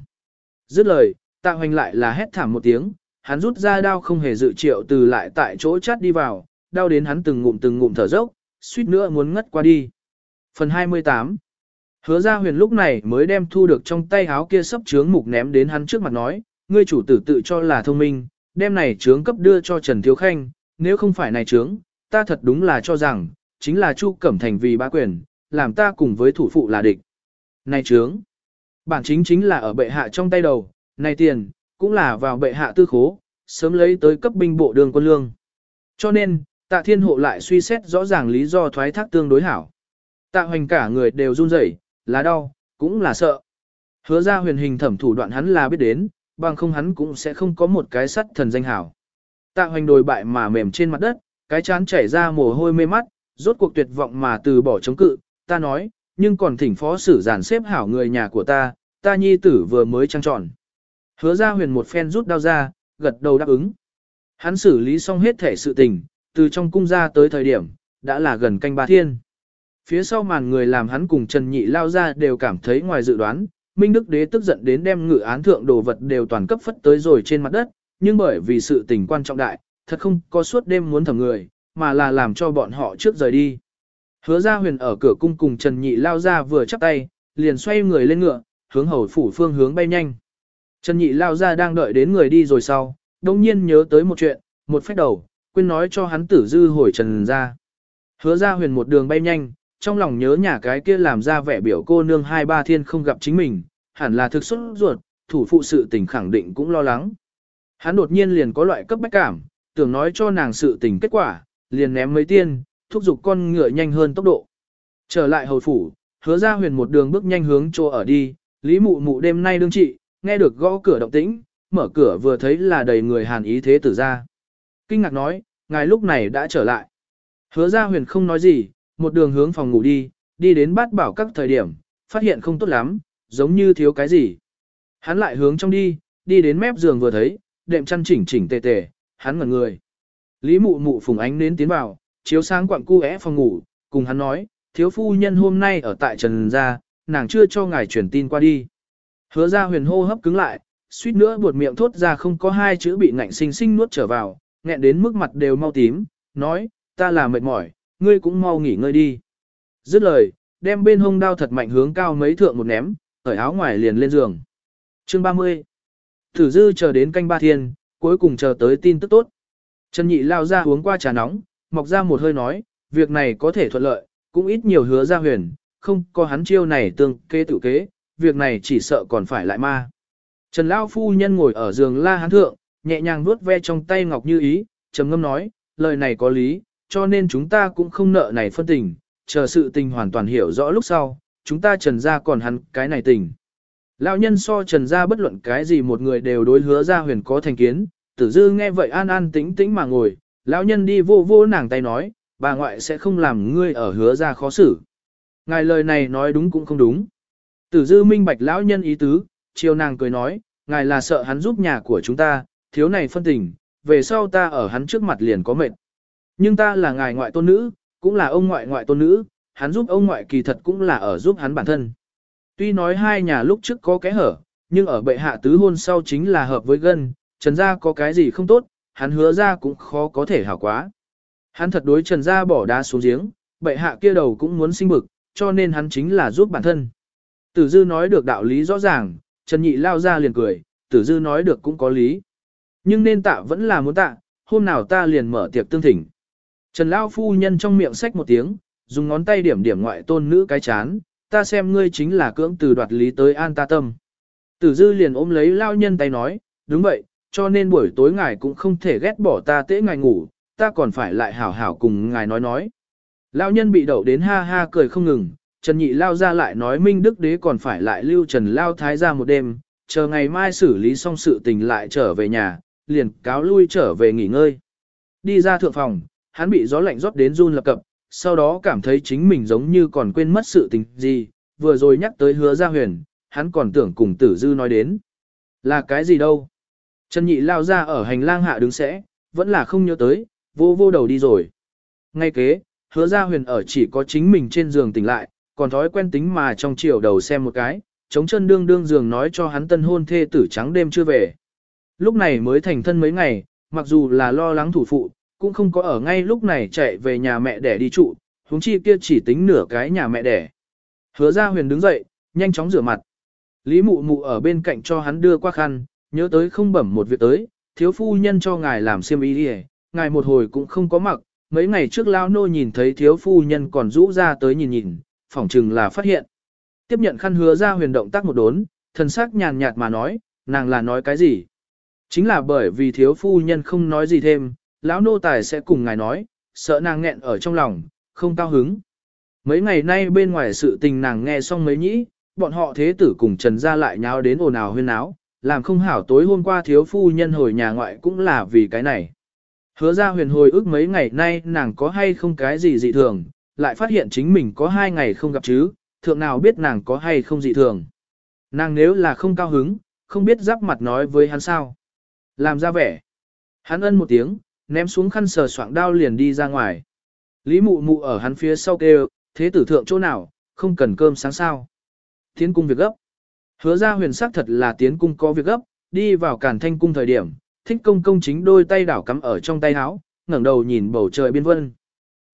Dứt lời, Tạ hoành lại là hét thảm một tiếng, hắn rút ra đao không hề dự triệu từ lại tại chỗ chát đi vào, đau đến hắn từng ngụm từng ngụm thở dốc, suýt nữa muốn ngất qua đi. Phần 28 Hứa ra huyền lúc này mới đem thu được trong tay áo kia sấp trướng mục ném đến hắn trước mặt nói, ngươi chủ tử tự cho là thông minh, đem này trướng cấp đưa cho Trần Thiếu Khanh, nếu không phải này trướng, ta thật đúng là cho rằng, chính là Chu Cẩm Thành vì ba quyền, làm ta cùng với thủ phụ là địch. Này trướng, bản chính chính là ở bệ hạ trong tay đầu, này tiền, cũng là vào bệ hạ tư khố, sớm lấy tới cấp binh bộ đường quân lương. Cho nên, tạ thiên hộ lại suy xét rõ ràng lý do thoái thác tương đối hảo. Tạ hoành cả người đều run rẩy, là đau, cũng là sợ. Hứa ra huyền hình thẩm thủ đoạn hắn là biết đến, bằng không hắn cũng sẽ không có một cái sắt thần danh hảo. Tạ hoành đồi bại mà mềm trên mặt đất, cái chán chảy ra mồ hôi mê mắt, rốt cuộc tuyệt vọng mà từ bỏ chống cự, ta nói, nhưng còn thỉnh phó sử giản xếp hảo người nhà của ta, ta nhi tử vừa mới trăng tròn. Hứa ra huyền một phen rút đao ra, gật đầu đáp ứng. Hắn xử lý xong hết thể sự tình, từ trong cung ra tới thời điểm, đã là gần canh ba thiên. Phía sau màn người làm hắn cùng Trần Nhị lao ra đều cảm thấy ngoài dự đoán, Minh Đức Đế tức giận đến đem ngự án thượng đồ vật đều toàn cấp phất tới rồi trên mặt đất, nhưng bởi vì sự tình quan trọng đại, thật không có suốt đêm muốn thẩm người, mà là làm cho bọn họ trước rời đi. Hứa ra huyền ở cửa cung cùng Trần Nhị lao ra vừa chắp tay, liền xoay người lên ngựa, hướng hầu phủ phương hướng bay nhanh. Trần Nhị lao ra đang đợi đến người đi rồi sau, đồng nhiên nhớ tới một chuyện, một phép đầu, quên nói cho hắn tử dư hồi Trần ra. Hứa ra huyền một đường bay nhanh, trong lòng nhớ nhà cái kia làm ra vẻ biểu cô nương hai ba thiên không gặp chính mình, hẳn là thực xuất ruột, thủ phụ sự tình khẳng định cũng lo lắng. Hắn đột nhiên liền có loại cấp bách cảm, tưởng nói cho nàng sự tình kết quả, liền ném mấy tiên, thúc giục con ngựa nhanh hơn tốc độ. Trở lại hầu phủ, hứa ra huyền một đường bước nhanh hướng chỗ ở đi, lý mụ mụ đêm nay đương trị, nghe được gõ cửa động tĩnh, mở cửa vừa thấy là đầy người hàn ý thế tử ra. Kinh ngạc nói, ngài lúc này đã trở lại. Hứa ra huyền không nói gì, một đường hướng phòng ngủ đi, đi đến bát bảo các thời điểm, phát hiện không tốt lắm, giống như thiếu cái gì. Hắn lại hướng trong đi, đi đến mép giường vừa thấy, đệm chăn chỉnh chỉnh tề tề, hắn ngẩn người. Lý mụ mụ phùng ánh nến tiến vào, chiếu sáng quặng cu é phòng ngủ, cùng hắn nói, thiếu phu nhân hôm nay ở tại Trần Gia, nàng chưa cho ngài truyền tin qua đi. Hứa ra huyền hô hấp cứng lại, suýt nữa buột miệng thốt ra không có hai chữ bị ngạnh sinh sinh nuốt trở vào, nghẹn đến mức mặt đều mau tím, nói, ta là mệt mỏi, ngươi cũng mau nghỉ ngơi đi. Dứt lời, đem bên hông đao thật mạnh hướng cao mấy thượng một ném, ở áo ngoài liền lên giường. Chương 30 thử dư chờ đến canh ba thiên, cuối cùng chờ tới tin tức tốt. Trần Nhị lao ra uống qua trà nóng, mọc ra một hơi nói, việc này có thể thuận lợi, cũng ít nhiều hứa ra huyền, không có hắn chiêu này tương kê tự kế, việc này chỉ sợ còn phải lại ma. Trần Lao phu nhân ngồi ở giường la hán thượng, nhẹ nhàng vuốt ve trong tay ngọc như ý, trầm ngâm nói, lời này có lý, cho nên chúng ta cũng không nợ này phân tình, chờ sự tình hoàn toàn hiểu rõ lúc sau, chúng ta trần ra còn hắn cái này tình. Lão nhân so trần ra bất luận cái gì một người đều đối hứa ra huyền có thành kiến, tử dư nghe vậy an an tĩnh tĩnh mà ngồi, lão nhân đi vô vô nàng tay nói, bà ngoại sẽ không làm ngươi ở hứa ra khó xử. Ngài lời này nói đúng cũng không đúng. Tử dư minh bạch lão nhân ý tứ, chiều nàng cười nói, ngài là sợ hắn giúp nhà của chúng ta, thiếu này phân tình, về sau ta ở hắn trước mặt liền có mệt. Nhưng ta là ngài ngoại tôn nữ, cũng là ông ngoại ngoại tôn nữ, hắn giúp ông ngoại kỳ thật cũng là ở giúp hắn bản thân. Tuy nói hai nhà lúc trước có cái hở, nhưng ở bệ hạ tứ hôn sau chính là hợp với gân, trần gia có cái gì không tốt, hắn hứa ra cũng khó có thể hảo quá. Hắn thật đối trần gia bỏ đá xuống giếng, bệ hạ kia đầu cũng muốn sinh bực, cho nên hắn chính là giúp bản thân. Tử dư nói được đạo lý rõ ràng, trần nhị lao ra liền cười, tử dư nói được cũng có lý. Nhưng nên tạ vẫn là muốn tạ, hôm nào ta liền mở tiệc tương thỉnh. Trần Lao phu nhân trong miệng sách một tiếng, dùng ngón tay điểm điểm ngoại tôn nữ cái chán, ta xem ngươi chính là cưỡng từ đoạt lý tới an ta tâm. Tử dư liền ôm lấy Lao nhân tay nói, đúng vậy, cho nên buổi tối ngài cũng không thể ghét bỏ ta tễ ngài ngủ, ta còn phải lại hảo hảo cùng ngài nói nói. Lao nhân bị đậu đến ha ha cười không ngừng, Trần Nhị Lao ra lại nói Minh Đức Đế còn phải lại lưu Trần Lao Thái ra một đêm, chờ ngày mai xử lý xong sự tình lại trở về nhà, liền cáo lui trở về nghỉ ngơi. Đi ra thượng phòng, hắn bị gió lạnh rót đến run lập cập, sau đó cảm thấy chính mình giống như còn quên mất sự tình gì, vừa rồi nhắc tới hứa gia huyền, hắn còn tưởng cùng tử dư nói đến. Là cái gì đâu? Trần Nhị lao ra ở hành lang hạ đứng sẽ, vẫn là không nhớ tới, vô vô đầu đi rồi. Ngay kế, hứa gia huyền ở chỉ có chính mình trên giường tỉnh lại, còn thói quen tính mà trong chiều đầu xem một cái, chống chân đương đương giường nói cho hắn tân hôn thê tử trắng đêm chưa về. Lúc này mới thành thân mấy ngày, mặc dù là lo lắng thủ phụ, cũng không có ở ngay lúc này chạy về nhà mẹ để đi trụ, huống chi kia chỉ tính nửa cái nhà mẹ đẻ. Hứa ra huyền đứng dậy, nhanh chóng rửa mặt. Lý mụ mụ ở bên cạnh cho hắn đưa qua khăn, nhớ tới không bẩm một việc tới, thiếu phu nhân cho ngài làm xiêm y đi ngài một hồi cũng không có mặc, mấy ngày trước lao nô nhìn thấy thiếu phu nhân còn rũ ra tới nhìn nhìn, phỏng chừng là phát hiện. Tiếp nhận khăn hứa ra huyền động tác một đốn, thần sắc nhàn nhạt mà nói, nàng là nói cái gì? Chính là bởi vì thiếu phu nhân không nói gì thêm, lão nô tài sẽ cùng ngài nói, sợ nàng nghẹn ở trong lòng, không cao hứng. Mấy ngày nay bên ngoài sự tình nàng nghe xong mấy nhĩ, bọn họ thế tử cùng Trần gia lại nháo đến ồn ào huyên náo, làm không hảo tối hôm qua thiếu phu nhân hồi nhà ngoại cũng là vì cái này. Hứa ra huyền hồi ức mấy ngày nay nàng có hay không cái gì dị thường, lại phát hiện chính mình có hai ngày không gặp chứ, thượng nào biết nàng có hay không dị thường. Nàng nếu là không cao hứng, không biết giáp mặt nói với hắn sao. Làm ra vẻ. Hắn ân một tiếng, ném xuống khăn sờ soạng đao liền đi ra ngoài. Lý mụ mụ ở hắn phía sau kêu, thế tử thượng chỗ nào, không cần cơm sáng sao. Tiến cung việc gấp. Hứa ra huyền sắc thật là tiến cung có việc gấp, đi vào cản thanh cung thời điểm, thích công công chính đôi tay đảo cắm ở trong tay áo, ngẩng đầu nhìn bầu trời biên vân.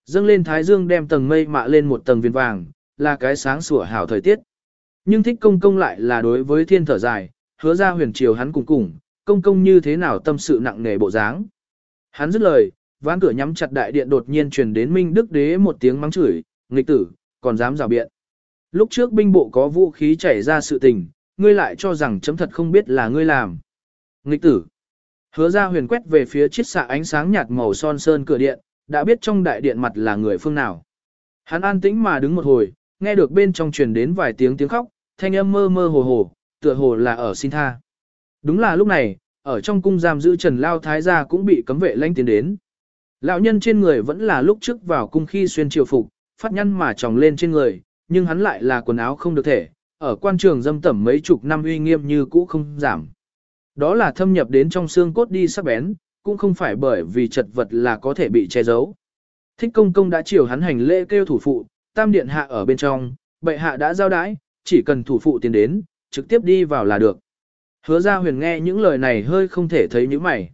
Dâng lên thái dương đem tầng mây mạ lên một tầng viên vàng, là cái sáng sủa hảo thời tiết. Nhưng thích công công lại là đối với thiên thở dài, hứa ra huyền triều hắn cùng cùng, công công như thế nào tâm sự nặng nề bộ dáng. Hắn dứt lời, ván cửa nhắm chặt đại điện đột nhiên truyền đến Minh Đức Đế một tiếng mắng chửi, nghịch tử, còn dám rào biện. Lúc trước binh bộ có vũ khí chảy ra sự tình, ngươi lại cho rằng chấm thật không biết là ngươi làm. Nghịch tử. Hứa ra huyền quét về phía chiếc xạ ánh sáng nhạt màu son sơn cửa điện, đã biết trong đại điện mặt là người phương nào. Hắn an tĩnh mà đứng một hồi, nghe được bên trong truyền đến vài tiếng tiếng khóc, thanh âm mơ mơ hồ hồ, tựa hồ là ở xin tha. Đúng là lúc này, ở trong cung giam giữ Trần Lao Thái gia cũng bị cấm vệ lãnh tiến đến. Lão nhân trên người vẫn là lúc trước vào cung khi xuyên triều phục, phát nhăn mà tròng lên trên người, nhưng hắn lại là quần áo không được thể, ở quan trường dâm tẩm mấy chục năm uy nghiêm như cũ không giảm. Đó là thâm nhập đến trong xương cốt đi sắc bén, cũng không phải bởi vì chật vật là có thể bị che giấu. Thích công công đã chiều hắn hành lễ kêu thủ phụ, tam điện hạ ở bên trong, bệ hạ đã giao đãi, chỉ cần thủ phụ tiến đến, trực tiếp đi vào là được. Hứa ra huyền nghe những lời này hơi không thể thấy những mày.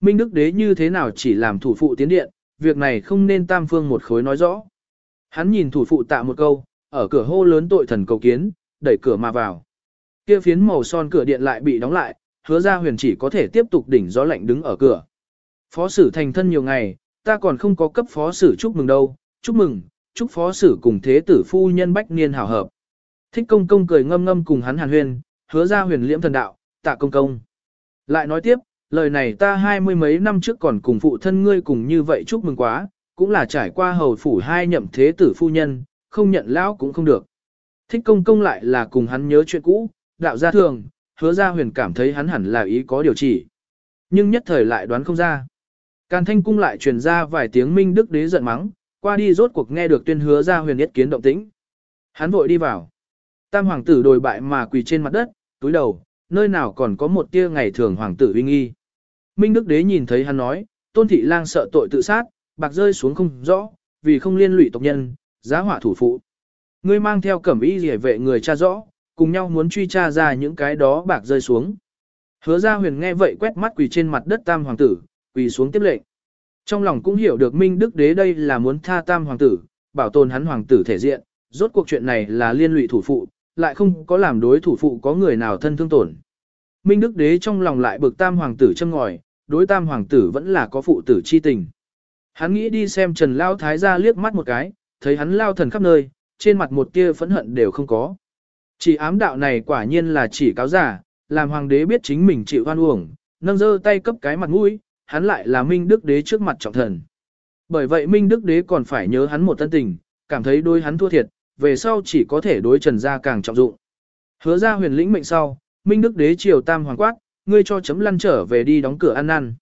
Minh Đức Đế như thế nào chỉ làm thủ phụ tiến điện, việc này không nên tam phương một khối nói rõ. Hắn nhìn thủ phụ tạ một câu, ở cửa hô lớn tội thần cầu kiến, đẩy cửa mà vào. Kia phiến màu son cửa điện lại bị đóng lại, hứa ra huyền chỉ có thể tiếp tục đỉnh gió lạnh đứng ở cửa. Phó sử thành thân nhiều ngày, ta còn không có cấp phó sử chúc mừng đâu, chúc mừng, chúc phó sử cùng thế tử phu nhân bách niên hảo hợp. Thích công công cười ngâm ngâm cùng hắn hàn huyền, hứa ra huyền liễm thần đạo, tạ công công. Lại nói tiếp, lời này ta hai mươi mấy năm trước còn cùng phụ thân ngươi cùng như vậy chúc mừng quá, cũng là trải qua hầu phủ hai nhậm thế tử phu nhân, không nhận lão cũng không được. Thích công công lại là cùng hắn nhớ chuyện cũ, đạo gia thường, hứa ra huyền cảm thấy hắn hẳn là ý có điều chỉ. Nhưng nhất thời lại đoán không ra. Càn thanh cung lại truyền ra vài tiếng minh đức đế giận mắng, qua đi rốt cuộc nghe được tuyên hứa ra huyền nhất kiến động tĩnh. Hắn vội đi vào. Tam hoàng tử đồi bại mà quỳ trên mặt đất, túi đầu, nơi nào còn có một tia ngày thường hoàng tử uy nghi. Minh đức đế nhìn thấy hắn nói, tôn thị lang sợ tội tự sát, bạc rơi xuống không rõ, vì không liên lụy tộc nhân, giá họa thủ phụ. Ngươi mang theo cẩm y rỉa vệ người cha rõ, cùng nhau muốn truy tra ra những cái đó bạc rơi xuống. Hứa ra huyền nghe vậy quét mắt quỳ trên mặt đất tam hoàng tử, quỳ xuống tiếp lệnh. Trong lòng cũng hiểu được Minh Đức Đế đây là muốn tha tam hoàng tử, bảo tồn hắn hoàng tử thể diện, rốt cuộc chuyện này là liên lụy thủ phụ, lại không có làm đối thủ phụ có người nào thân thương tổn. Minh Đức Đế trong lòng lại bực tam hoàng tử châm ngòi, đối tam hoàng tử vẫn là có phụ tử chi tình. Hắn nghĩ đi xem Trần Lao Thái gia liếc mắt một cái, thấy hắn lao thần khắp nơi, trên mặt một tia phẫn hận đều không có. Chỉ ám đạo này quả nhiên là chỉ cáo giả, làm hoàng đế biết chính mình chịu hoan uổng, nâng dơ tay cấp cái mặt mũi, hắn lại là Minh Đức Đế trước mặt trọng thần. Bởi vậy Minh Đức Đế còn phải nhớ hắn một tân tình, cảm thấy đôi hắn thua thiệt, về sau chỉ có thể đối trần gia càng trọng dụng. Hứa ra huyền lĩnh mệnh sau, Minh Đức Đế triều tam hoàng quát, ngươi cho chấm lăn trở về đi đóng cửa ăn năn.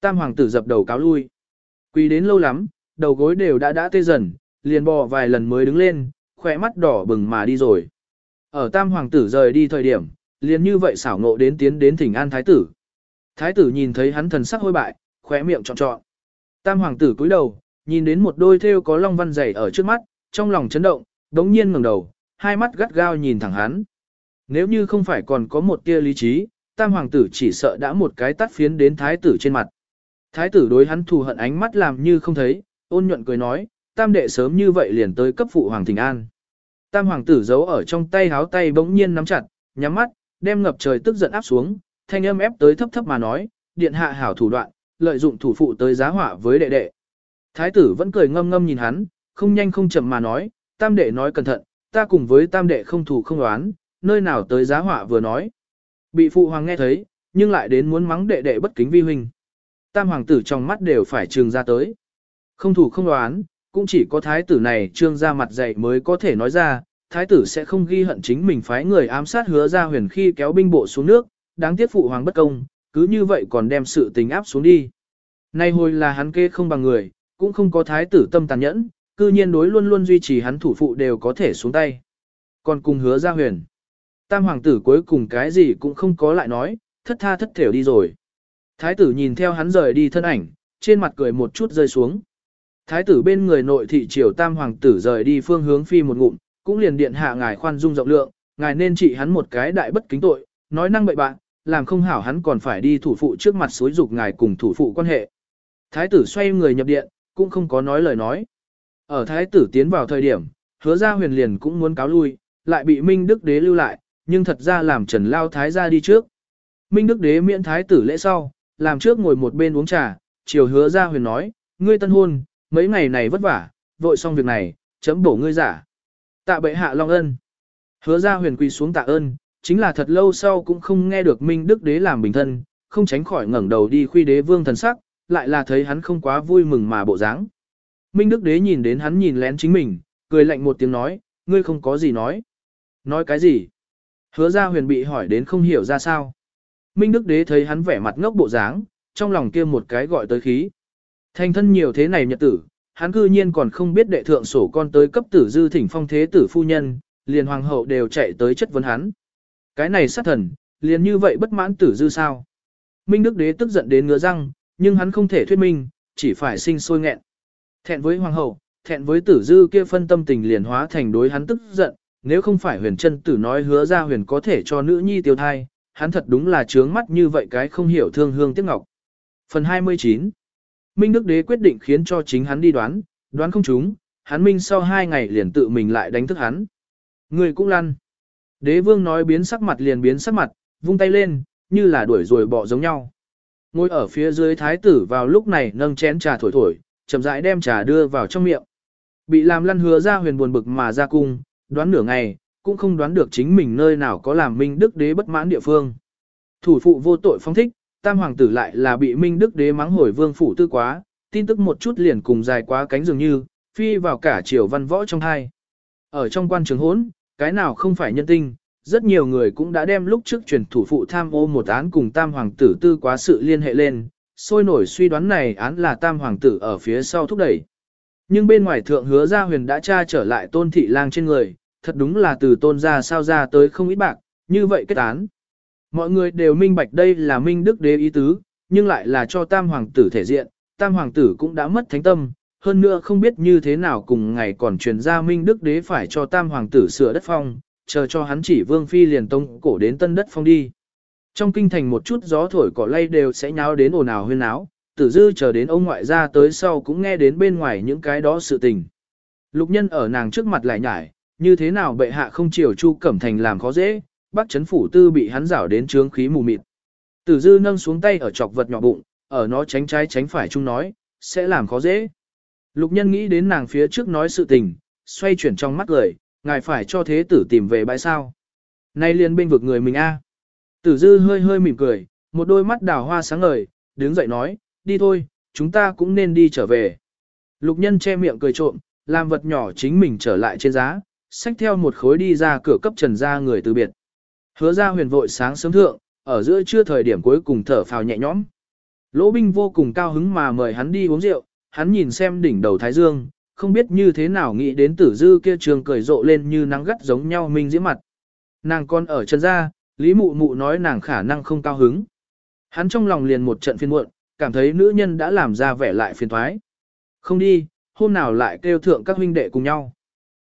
Tam hoàng tử dập đầu cáo lui. Quỳ đến lâu lắm, đầu gối đều đã đã tê dần, liền bò vài lần mới đứng lên, khỏe mắt đỏ bừng mà đi rồi. Ở tam hoàng tử rời đi thời điểm, liền như vậy xảo ngộ đến tiến đến thỉnh an thái tử. Thái tử nhìn thấy hắn thần sắc hôi bại, khóe miệng trọn trọn. Tam hoàng tử cúi đầu, nhìn đến một đôi thêu có long văn dày ở trước mắt, trong lòng chấn động, đống nhiên ngẩng đầu, hai mắt gắt gao nhìn thẳng hắn. Nếu như không phải còn có một tia lý trí, tam hoàng tử chỉ sợ đã một cái tắt phiến đến thái tử trên mặt. Thái tử đối hắn thù hận ánh mắt làm như không thấy, ôn nhuận cười nói, tam đệ sớm như vậy liền tới cấp phụ hoàng thỉnh an. Tam hoàng tử giấu ở trong tay háo tay bỗng nhiên nắm chặt, nhắm mắt, đem ngập trời tức giận áp xuống, thanh âm ép tới thấp thấp mà nói, điện hạ hảo thủ đoạn, lợi dụng thủ phụ tới giá họa với đệ đệ. Thái tử vẫn cười ngâm ngâm nhìn hắn, không nhanh không chậm mà nói, tam đệ nói cẩn thận, ta cùng với tam đệ không thủ không đoán, nơi nào tới giá họa vừa nói. Bị phụ hoàng nghe thấy, nhưng lại đến muốn mắng đệ đệ bất kính vi huynh. Tam hoàng tử trong mắt đều phải trường ra tới. Không thủ không đoán, cũng chỉ có thái tử này trương ra mặt dạy mới có thể nói ra, thái tử sẽ không ghi hận chính mình phái người ám sát hứa ra huyền khi kéo binh bộ xuống nước, đáng tiếc phụ hoàng bất công, cứ như vậy còn đem sự tình áp xuống đi. Nay hồi là hắn kê không bằng người, cũng không có thái tử tâm tàn nhẫn, cư nhiên đối luôn luôn duy trì hắn thủ phụ đều có thể xuống tay. Còn cùng hứa ra huyền. Tam hoàng tử cuối cùng cái gì cũng không có lại nói, thất tha thất thểu đi rồi. Thái tử nhìn theo hắn rời đi thân ảnh, trên mặt cười một chút rơi xuống. Thái tử bên người nội thị triều tam hoàng tử rời đi phương hướng phi một ngụm, cũng liền điện hạ ngài khoan dung rộng lượng, ngài nên trị hắn một cái đại bất kính tội, nói năng bậy bạn, làm không hảo hắn còn phải đi thủ phụ trước mặt xối dục ngài cùng thủ phụ quan hệ. Thái tử xoay người nhập điện, cũng không có nói lời nói. Ở thái tử tiến vào thời điểm, hứa ra huyền liền cũng muốn cáo lui, lại bị Minh Đức Đế lưu lại, nhưng thật ra làm Trần Lao Thái ra đi trước. Minh Đức Đế miễn thái tử lễ sau, làm trước ngồi một bên uống trà, chiều hứa ra huyền nói, ngươi tân hôn, mấy ngày này vất vả, vội xong việc này, chấm bổ ngươi giả. Tạ bệ hạ long ân. Hứa ra huyền quỳ xuống tạ ơn, chính là thật lâu sau cũng không nghe được Minh Đức Đế làm bình thân, không tránh khỏi ngẩng đầu đi khuy đế vương thần sắc, lại là thấy hắn không quá vui mừng mà bộ dáng. Minh Đức Đế nhìn đến hắn nhìn lén chính mình, cười lạnh một tiếng nói, ngươi không có gì nói. Nói cái gì? Hứa ra huyền bị hỏi đến không hiểu ra sao. Minh Đức Đế thấy hắn vẻ mặt ngốc bộ dáng, trong lòng kia một cái gọi tới khí. Thành thân nhiều thế này nhật tử, hắn cư nhiên còn không biết đệ thượng sổ con tới cấp tử dư thỉnh phong thế tử phu nhân, liền hoàng hậu đều chạy tới chất vấn hắn. Cái này sát thần, liền như vậy bất mãn tử dư sao. Minh Đức Đế tức giận đến ngứa răng, nhưng hắn không thể thuyết minh, chỉ phải sinh sôi nghẹn. Thẹn với hoàng hậu, thẹn với tử dư kia phân tâm tình liền hóa thành đối hắn tức giận, nếu không phải huyền chân tử nói hứa ra huyền có thể cho nữ nhi tiêu thai, hắn thật đúng là trướng mắt như vậy cái không hiểu thương hương tiếc ngọc. Phần 29 Minh Đức Đế quyết định khiến cho chính hắn đi đoán, đoán không chúng, hắn minh sau hai ngày liền tự mình lại đánh thức hắn. Người cũng lăn. Đế vương nói biến sắc mặt liền biến sắc mặt, vung tay lên, như là đuổi rồi bỏ giống nhau. Ngồi ở phía dưới thái tử vào lúc này nâng chén trà thổi thổi, chậm rãi đem trà đưa vào trong miệng. Bị làm lăn hứa ra huyền buồn bực mà ra cung, đoán nửa ngày, cũng không đoán được chính mình nơi nào có làm Minh Đức Đế bất mãn địa phương. Thủ phụ vô tội phong thích, tam hoàng tử lại là bị Minh Đức Đế mắng hồi vương phủ tư quá, tin tức một chút liền cùng dài quá cánh dường như, phi vào cả triều văn võ trong hai. Ở trong quan trường hỗn, cái nào không phải nhân tinh, rất nhiều người cũng đã đem lúc trước truyền thủ phụ tham ô một án cùng tam hoàng tử tư quá sự liên hệ lên, sôi nổi suy đoán này án là tam hoàng tử ở phía sau thúc đẩy. Nhưng bên ngoài thượng hứa gia huyền đã tra trở lại tôn thị lang trên người, thật đúng là từ tôn ra sao ra tới không ít bạc, như vậy kết án. Mọi người đều minh bạch đây là minh đức đế ý tứ, nhưng lại là cho tam hoàng tử thể diện, tam hoàng tử cũng đã mất thánh tâm, hơn nữa không biết như thế nào cùng ngày còn truyền ra minh đức đế phải cho tam hoàng tử sửa đất phong, chờ cho hắn chỉ vương phi liền tông cổ đến tân đất phong đi. Trong kinh thành một chút gió thổi cỏ lay đều sẽ nháo đến ồn ào huyên náo, tử dư chờ đến ông ngoại ra tới sau cũng nghe đến bên ngoài những cái đó sự tình. Lục nhân ở nàng trước mặt lại nhải, như thế nào bệ hạ không chiều chu cẩm thành làm khó dễ, bác chấn phủ tư bị hắn rảo đến trướng khí mù mịt. Tử dư nâng xuống tay ở chọc vật nhỏ bụng, ở nó tránh trái tránh phải chung nói, sẽ làm khó dễ. Lục nhân nghĩ đến nàng phía trước nói sự tình, xoay chuyển trong mắt lời, ngài phải cho thế tử tìm về bãi sao. Nay liền bên vực người mình a. Tử dư hơi hơi mỉm cười, một đôi mắt đào hoa sáng ngời, đứng dậy nói, đi thôi, chúng ta cũng nên đi trở về. Lục nhân che miệng cười trộm, làm vật nhỏ chính mình trở lại trên giá, xách theo một khối đi ra cửa cấp trần ra người từ biệt. Hứa ra huyền vội sáng sớm thượng, ở giữa trưa thời điểm cuối cùng thở phào nhẹ nhõm. Lỗ binh vô cùng cao hứng mà mời hắn đi uống rượu, hắn nhìn xem đỉnh đầu Thái Dương, không biết như thế nào nghĩ đến tử dư kia trường cười rộ lên như nắng gắt giống nhau mình diễm mặt. Nàng con ở chân ra, Lý mụ mụ nói nàng khả năng không cao hứng. Hắn trong lòng liền một trận phiền muộn, cảm thấy nữ nhân đã làm ra vẻ lại phiền thoái. Không đi, hôm nào lại kêu thượng các huynh đệ cùng nhau.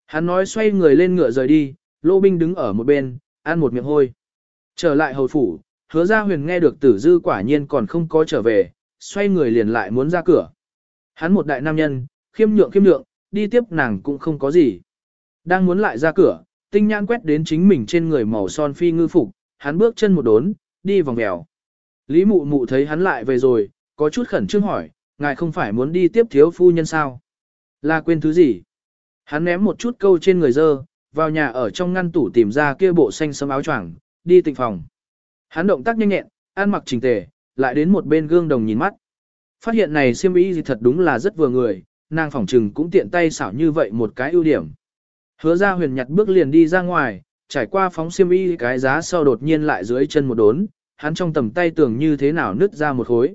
Hắn nói xoay người lên ngựa rời đi, lô binh đứng ở một bên, ăn một miệng hôi. Trở lại hầu phủ, hứa ra huyền nghe được tử dư quả nhiên còn không có trở về, xoay người liền lại muốn ra cửa. Hắn một đại nam nhân, khiêm nhượng khiêm nhượng, đi tiếp nàng cũng không có gì. Đang muốn lại ra cửa, tinh nhãn quét đến chính mình trên người màu son phi ngư phục, hắn bước chân một đốn, đi vòng vèo. Lý mụ mụ thấy hắn lại về rồi, có chút khẩn trương hỏi, ngài không phải muốn đi tiếp thiếu phu nhân sao? Là quên thứ gì? Hắn ném một chút câu trên người dơ, vào nhà ở trong ngăn tủ tìm ra kia bộ xanh sẫm áo choàng, đi tịnh phòng. Hắn động tác nhanh nhẹn, ăn mặc chỉnh tề, lại đến một bên gương đồng nhìn mắt. Phát hiện này siêm ý gì thật đúng là rất vừa người, nàng phỏng trừng cũng tiện tay xảo như vậy một cái ưu điểm. Hứa ra huyền nhặt bước liền đi ra ngoài, trải qua phóng siêm y cái giá sau đột nhiên lại dưới chân một đốn, hắn trong tầm tay tưởng như thế nào nứt ra một khối.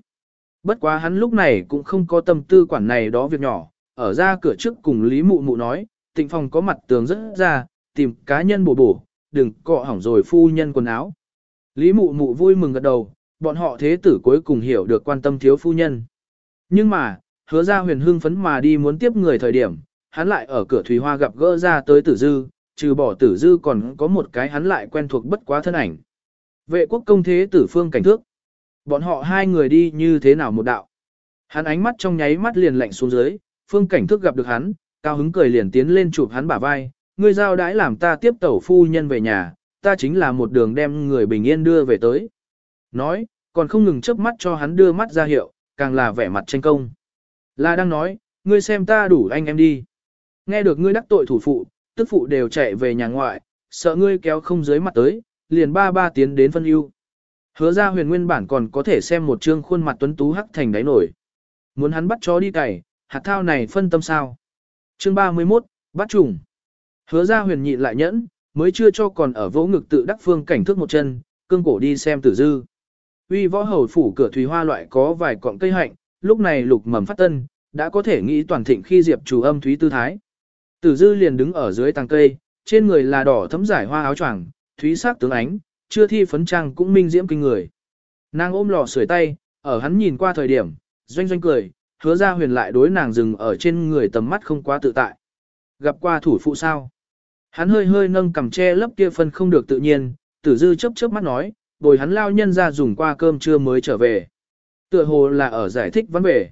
Bất quá hắn lúc này cũng không có tâm tư quản này đó việc nhỏ, ở ra cửa trước cùng Lý Mụ Mụ nói, tịnh phòng có mặt tường rất ra, tìm cá nhân bổ bổ, đừng cọ hỏng rồi phu nhân quần áo. Lý Mụ Mụ vui mừng gật đầu, bọn họ thế tử cuối cùng hiểu được quan tâm thiếu phu nhân. Nhưng mà, hứa ra huyền hưng phấn mà đi muốn tiếp người thời điểm, hắn lại ở cửa Thủy Hoa gặp gỡ ra tới tử dư, trừ bỏ tử dư còn có một cái hắn lại quen thuộc bất quá thân ảnh. Vệ quốc công thế tử phương cảnh thước. Bọn họ hai người đi như thế nào một đạo. Hắn ánh mắt trong nháy mắt liền lạnh xuống dưới, phương cảnh thước gặp được hắn, cao hứng cười liền tiến lên chụp hắn bả vai, ngươi giao đãi làm ta tiếp tẩu phu nhân về nhà, ta chính là một đường đem người bình yên đưa về tới. Nói, còn không ngừng chớp mắt cho hắn đưa mắt ra hiệu, càng là vẻ mặt tranh công. Là đang nói, ngươi xem ta đủ anh em đi. Nghe được ngươi đắc tội thủ phụ, tức phụ đều chạy về nhà ngoại, sợ ngươi kéo không dưới mặt tới, liền ba ba tiến đến phân ưu. Hứa ra huyền nguyên bản còn có thể xem một trương khuôn mặt tuấn tú hắc thành đáy nổi. Muốn hắn bắt chó đi cày, hạt thao này phân tâm sao. Chương 31, bắt trùng. Hứa ra huyền nhịn lại nhẫn, mới chưa cho còn ở vỗ ngực tự đắc phương cảnh thước một chân, cương cổ đi xem tử dư. Uy võ hầu phủ cửa thủy hoa loại có vài cọng cây hạnh, lúc này lục mầm phát tân, đã có thể nghĩ toàn thịnh khi diệp chủ âm thúy tư thái. Tử dư liền đứng ở dưới tàng cây, trên người là đỏ thấm giải hoa áo choàng, thúy sắc tướng ánh, chưa thi phấn trang cũng minh diễm kinh người. Nàng ôm lò sưởi tay, ở hắn nhìn qua thời điểm, doanh doanh cười, hứa ra huyền lại đối nàng dừng ở trên người tầm mắt không quá tự tại. Gặp qua thủ phụ sao? Hắn hơi hơi nâng cầm che lấp kia phân không được tự nhiên, tử dư chớp chớp mắt nói, bồi hắn lao nhân ra dùng qua cơm trưa mới trở về. Tựa hồ là ở giải thích vấn về.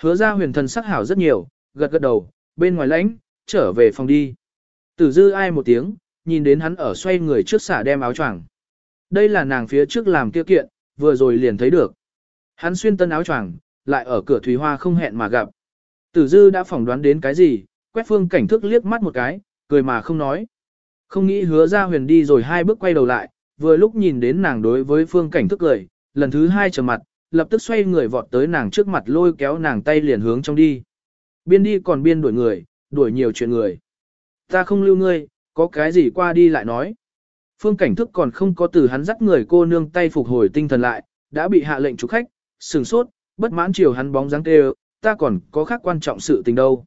Hứa ra huyền thần sắc hảo rất nhiều, gật gật đầu, bên ngoài lãnh, trở về phòng đi. Tử dư ai một tiếng, nhìn đến hắn ở xoay người trước xả đem áo choàng. Đây là nàng phía trước làm kia kiện, vừa rồi liền thấy được. Hắn xuyên tân áo choàng, lại ở cửa thủy hoa không hẹn mà gặp. Tử dư đã phỏng đoán đến cái gì, quét phương cảnh thức liếc mắt một cái, cười mà không nói. Không nghĩ hứa ra huyền đi rồi hai bước quay đầu lại, vừa lúc nhìn đến nàng đối với phương cảnh thức cười, lần thứ hai trở mặt, lập tức xoay người vọt tới nàng trước mặt lôi kéo nàng tay liền hướng trong đi. Biên đi còn biên đuổi người, đuổi nhiều chuyện người. Ta không lưu ngươi, có cái gì qua đi lại nói. Phương cảnh thức còn không có từ hắn dắt người cô nương tay phục hồi tinh thần lại, đã bị hạ lệnh chủ khách, sừng sốt, bất mãn chiều hắn bóng dáng kêu, ta còn có khác quan trọng sự tình đâu.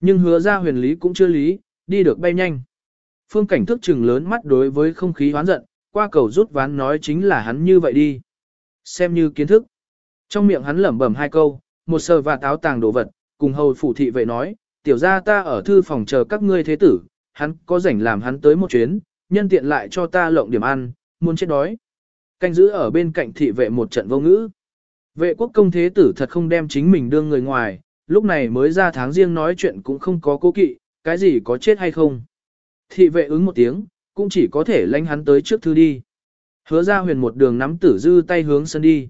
Nhưng hứa ra huyền lý cũng chưa lý, đi được bay nhanh. Phương cảnh thức chừng lớn mắt đối với không khí hoán giận, qua cầu rút ván nói chính là hắn như vậy đi. Xem như kiến thức. Trong miệng hắn lẩm bẩm hai câu, một sờ và táo tàng đồ vật, cùng hầu phủ thị vệ nói, tiểu ra ta ở thư phòng chờ các ngươi thế tử, hắn có rảnh làm hắn tới một chuyến, nhân tiện lại cho ta lộng điểm ăn, muốn chết đói. Canh giữ ở bên cạnh thị vệ một trận vô ngữ. Vệ quốc công thế tử thật không đem chính mình đương người ngoài, lúc này mới ra tháng riêng nói chuyện cũng không có cố kỵ, cái gì có chết hay không. Thị vệ ứng một tiếng, cũng chỉ có thể lánh hắn tới trước thư đi. Hứa ra huyền một đường nắm tử dư tay hướng sân đi.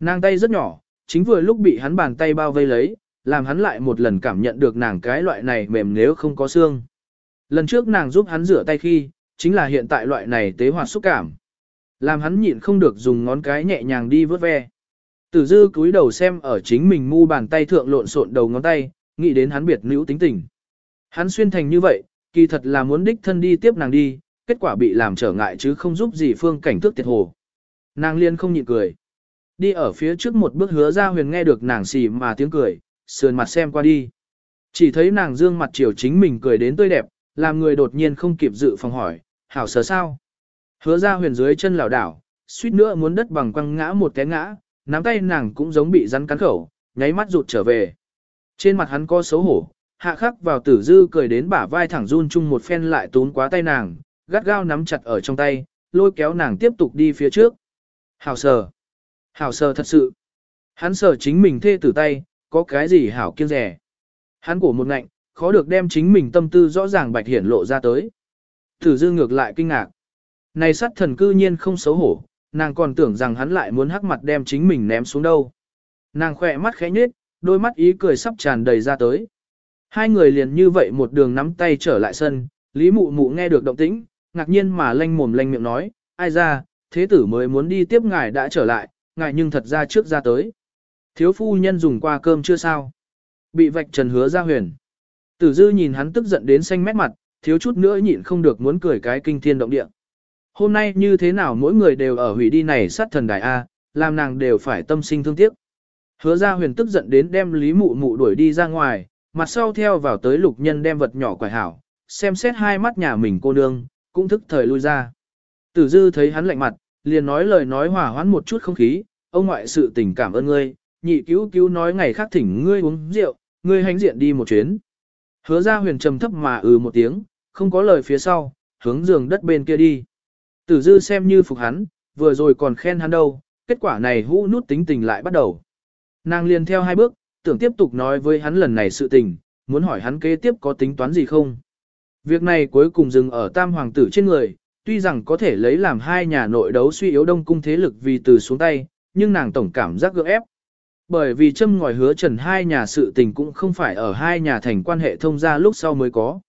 Nàng tay rất nhỏ, chính vừa lúc bị hắn bàn tay bao vây lấy, làm hắn lại một lần cảm nhận được nàng cái loại này mềm nếu không có xương. Lần trước nàng giúp hắn rửa tay khi, chính là hiện tại loại này tế hoạt xúc cảm. Làm hắn nhịn không được dùng ngón cái nhẹ nhàng đi vớt ve. Tử dư cúi đầu xem ở chính mình mu bàn tay thượng lộn xộn đầu ngón tay, nghĩ đến hắn biệt nữ tính tình. Hắn xuyên thành như vậy, kỳ thật là muốn đích thân đi tiếp nàng đi, kết quả bị làm trở ngại chứ không giúp gì phương cảnh thức tiệt hồ. Nàng liên không nhịn cười. Đi ở phía trước một bước hứa ra huyền nghe được nàng xì mà tiếng cười, sườn mặt xem qua đi. Chỉ thấy nàng dương mặt chiều chính mình cười đến tươi đẹp, làm người đột nhiên không kịp dự phòng hỏi, hảo sở sao. Hứa ra huyền dưới chân lảo đảo, suýt nữa muốn đất bằng quăng ngã một cái ngã, nắm tay nàng cũng giống bị rắn cắn khẩu, nháy mắt rụt trở về. Trên mặt hắn có xấu hổ, hạ khắc vào tử dư cười đến bả vai thẳng run chung một phen lại tốn quá tay nàng, gắt gao nắm chặt ở trong tay, lôi kéo nàng tiếp tục đi phía trước. Hảo sờ. Hảo sờ thật sự. Hắn sờ chính mình thê tử tay, có cái gì hảo kiêng rẻ. Hắn cổ một ngạnh, khó được đem chính mình tâm tư rõ ràng bạch hiển lộ ra tới. Tử dư ngược lại kinh ngạc. Này sát thần cư nhiên không xấu hổ, nàng còn tưởng rằng hắn lại muốn hắc mặt đem chính mình ném xuống đâu. Nàng khỏe mắt khẽ nhếch, đôi mắt ý cười sắp tràn đầy ra tới. Hai người liền như vậy một đường nắm tay trở lại sân, Lý Mụ Mụ nghe được động tĩnh, ngạc nhiên mà lanh mồm lanh miệng nói, ai ra, thế tử mới muốn đi tiếp ngài đã trở lại, ngài nhưng thật ra trước ra tới. Thiếu phu nhân dùng qua cơm chưa sao? Bị vạch trần hứa ra huyền. Tử dư nhìn hắn tức giận đến xanh mét mặt, thiếu chút nữa nhịn không được muốn cười cái kinh thiên động địa. Hôm nay như thế nào mỗi người đều ở hủy đi này sát thần đại A, làm nàng đều phải tâm sinh thương tiếc. Hứa ra huyền tức giận đến đem lý mụ mụ đuổi đi ra ngoài, mặt sau theo vào tới lục nhân đem vật nhỏ quải hảo, xem xét hai mắt nhà mình cô nương, cũng thức thời lui ra. Tử dư thấy hắn lạnh mặt, liền nói lời nói hòa hoãn một chút không khí, ông ngoại sự tình cảm ơn ngươi, nhị cứu cứu nói ngày khác thỉnh ngươi uống rượu, ngươi hành diện đi một chuyến. Hứa ra huyền trầm thấp mà ừ một tiếng, không có lời phía sau, hướng giường đất bên kia đi. Tử dư xem như phục hắn, vừa rồi còn khen hắn đâu, kết quả này hũ nút tính tình lại bắt đầu. Nàng liền theo hai bước, tưởng tiếp tục nói với hắn lần này sự tình, muốn hỏi hắn kế tiếp có tính toán gì không. Việc này cuối cùng dừng ở tam hoàng tử trên người, tuy rằng có thể lấy làm hai nhà nội đấu suy yếu đông cung thế lực vì từ xuống tay, nhưng nàng tổng cảm giác gượng ép. Bởi vì châm ngòi hứa trần hai nhà sự tình cũng không phải ở hai nhà thành quan hệ thông gia lúc sau mới có.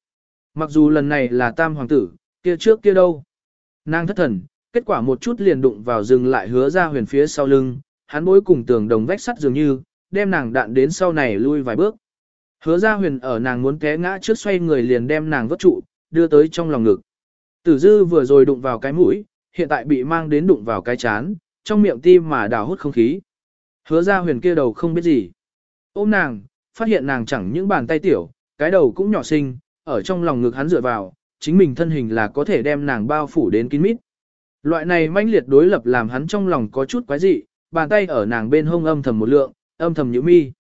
Mặc dù lần này là tam hoàng tử, kia trước kia đâu. Nàng thất thần, kết quả một chút liền đụng vào rừng lại hứa ra huyền phía sau lưng, hắn bối cùng tường đồng vách sắt dường như, đem nàng đạn đến sau này lui vài bước. Hứa ra huyền ở nàng muốn té ngã trước xoay người liền đem nàng vất trụ, đưa tới trong lòng ngực. Tử dư vừa rồi đụng vào cái mũi, hiện tại bị mang đến đụng vào cái chán, trong miệng tim mà đào hút không khí. Hứa ra huyền kia đầu không biết gì. Ôm nàng, phát hiện nàng chẳng những bàn tay tiểu, cái đầu cũng nhỏ xinh, ở trong lòng ngực hắn dựa vào, chính mình thân hình là có thể đem nàng bao phủ đến kín mít. Loại này manh liệt đối lập làm hắn trong lòng có chút quái dị, bàn tay ở nàng bên hông âm thầm một lượng, âm thầm nhíu mi.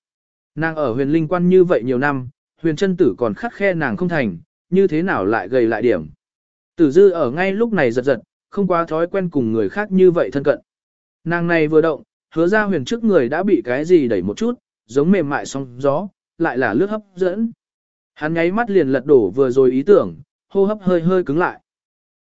Nàng ở huyền linh quan như vậy nhiều năm, huyền chân tử còn khắc khe nàng không thành, như thế nào lại gầy lại điểm. Tử dư ở ngay lúc này giật giật, không quá thói quen cùng người khác như vậy thân cận. Nàng này vừa động, hứa ra huyền trước người đã bị cái gì đẩy một chút, giống mềm mại sóng gió, lại là lướt hấp dẫn. Hắn nháy mắt liền lật đổ vừa rồi ý tưởng, hô hấp hơi hơi cứng lại.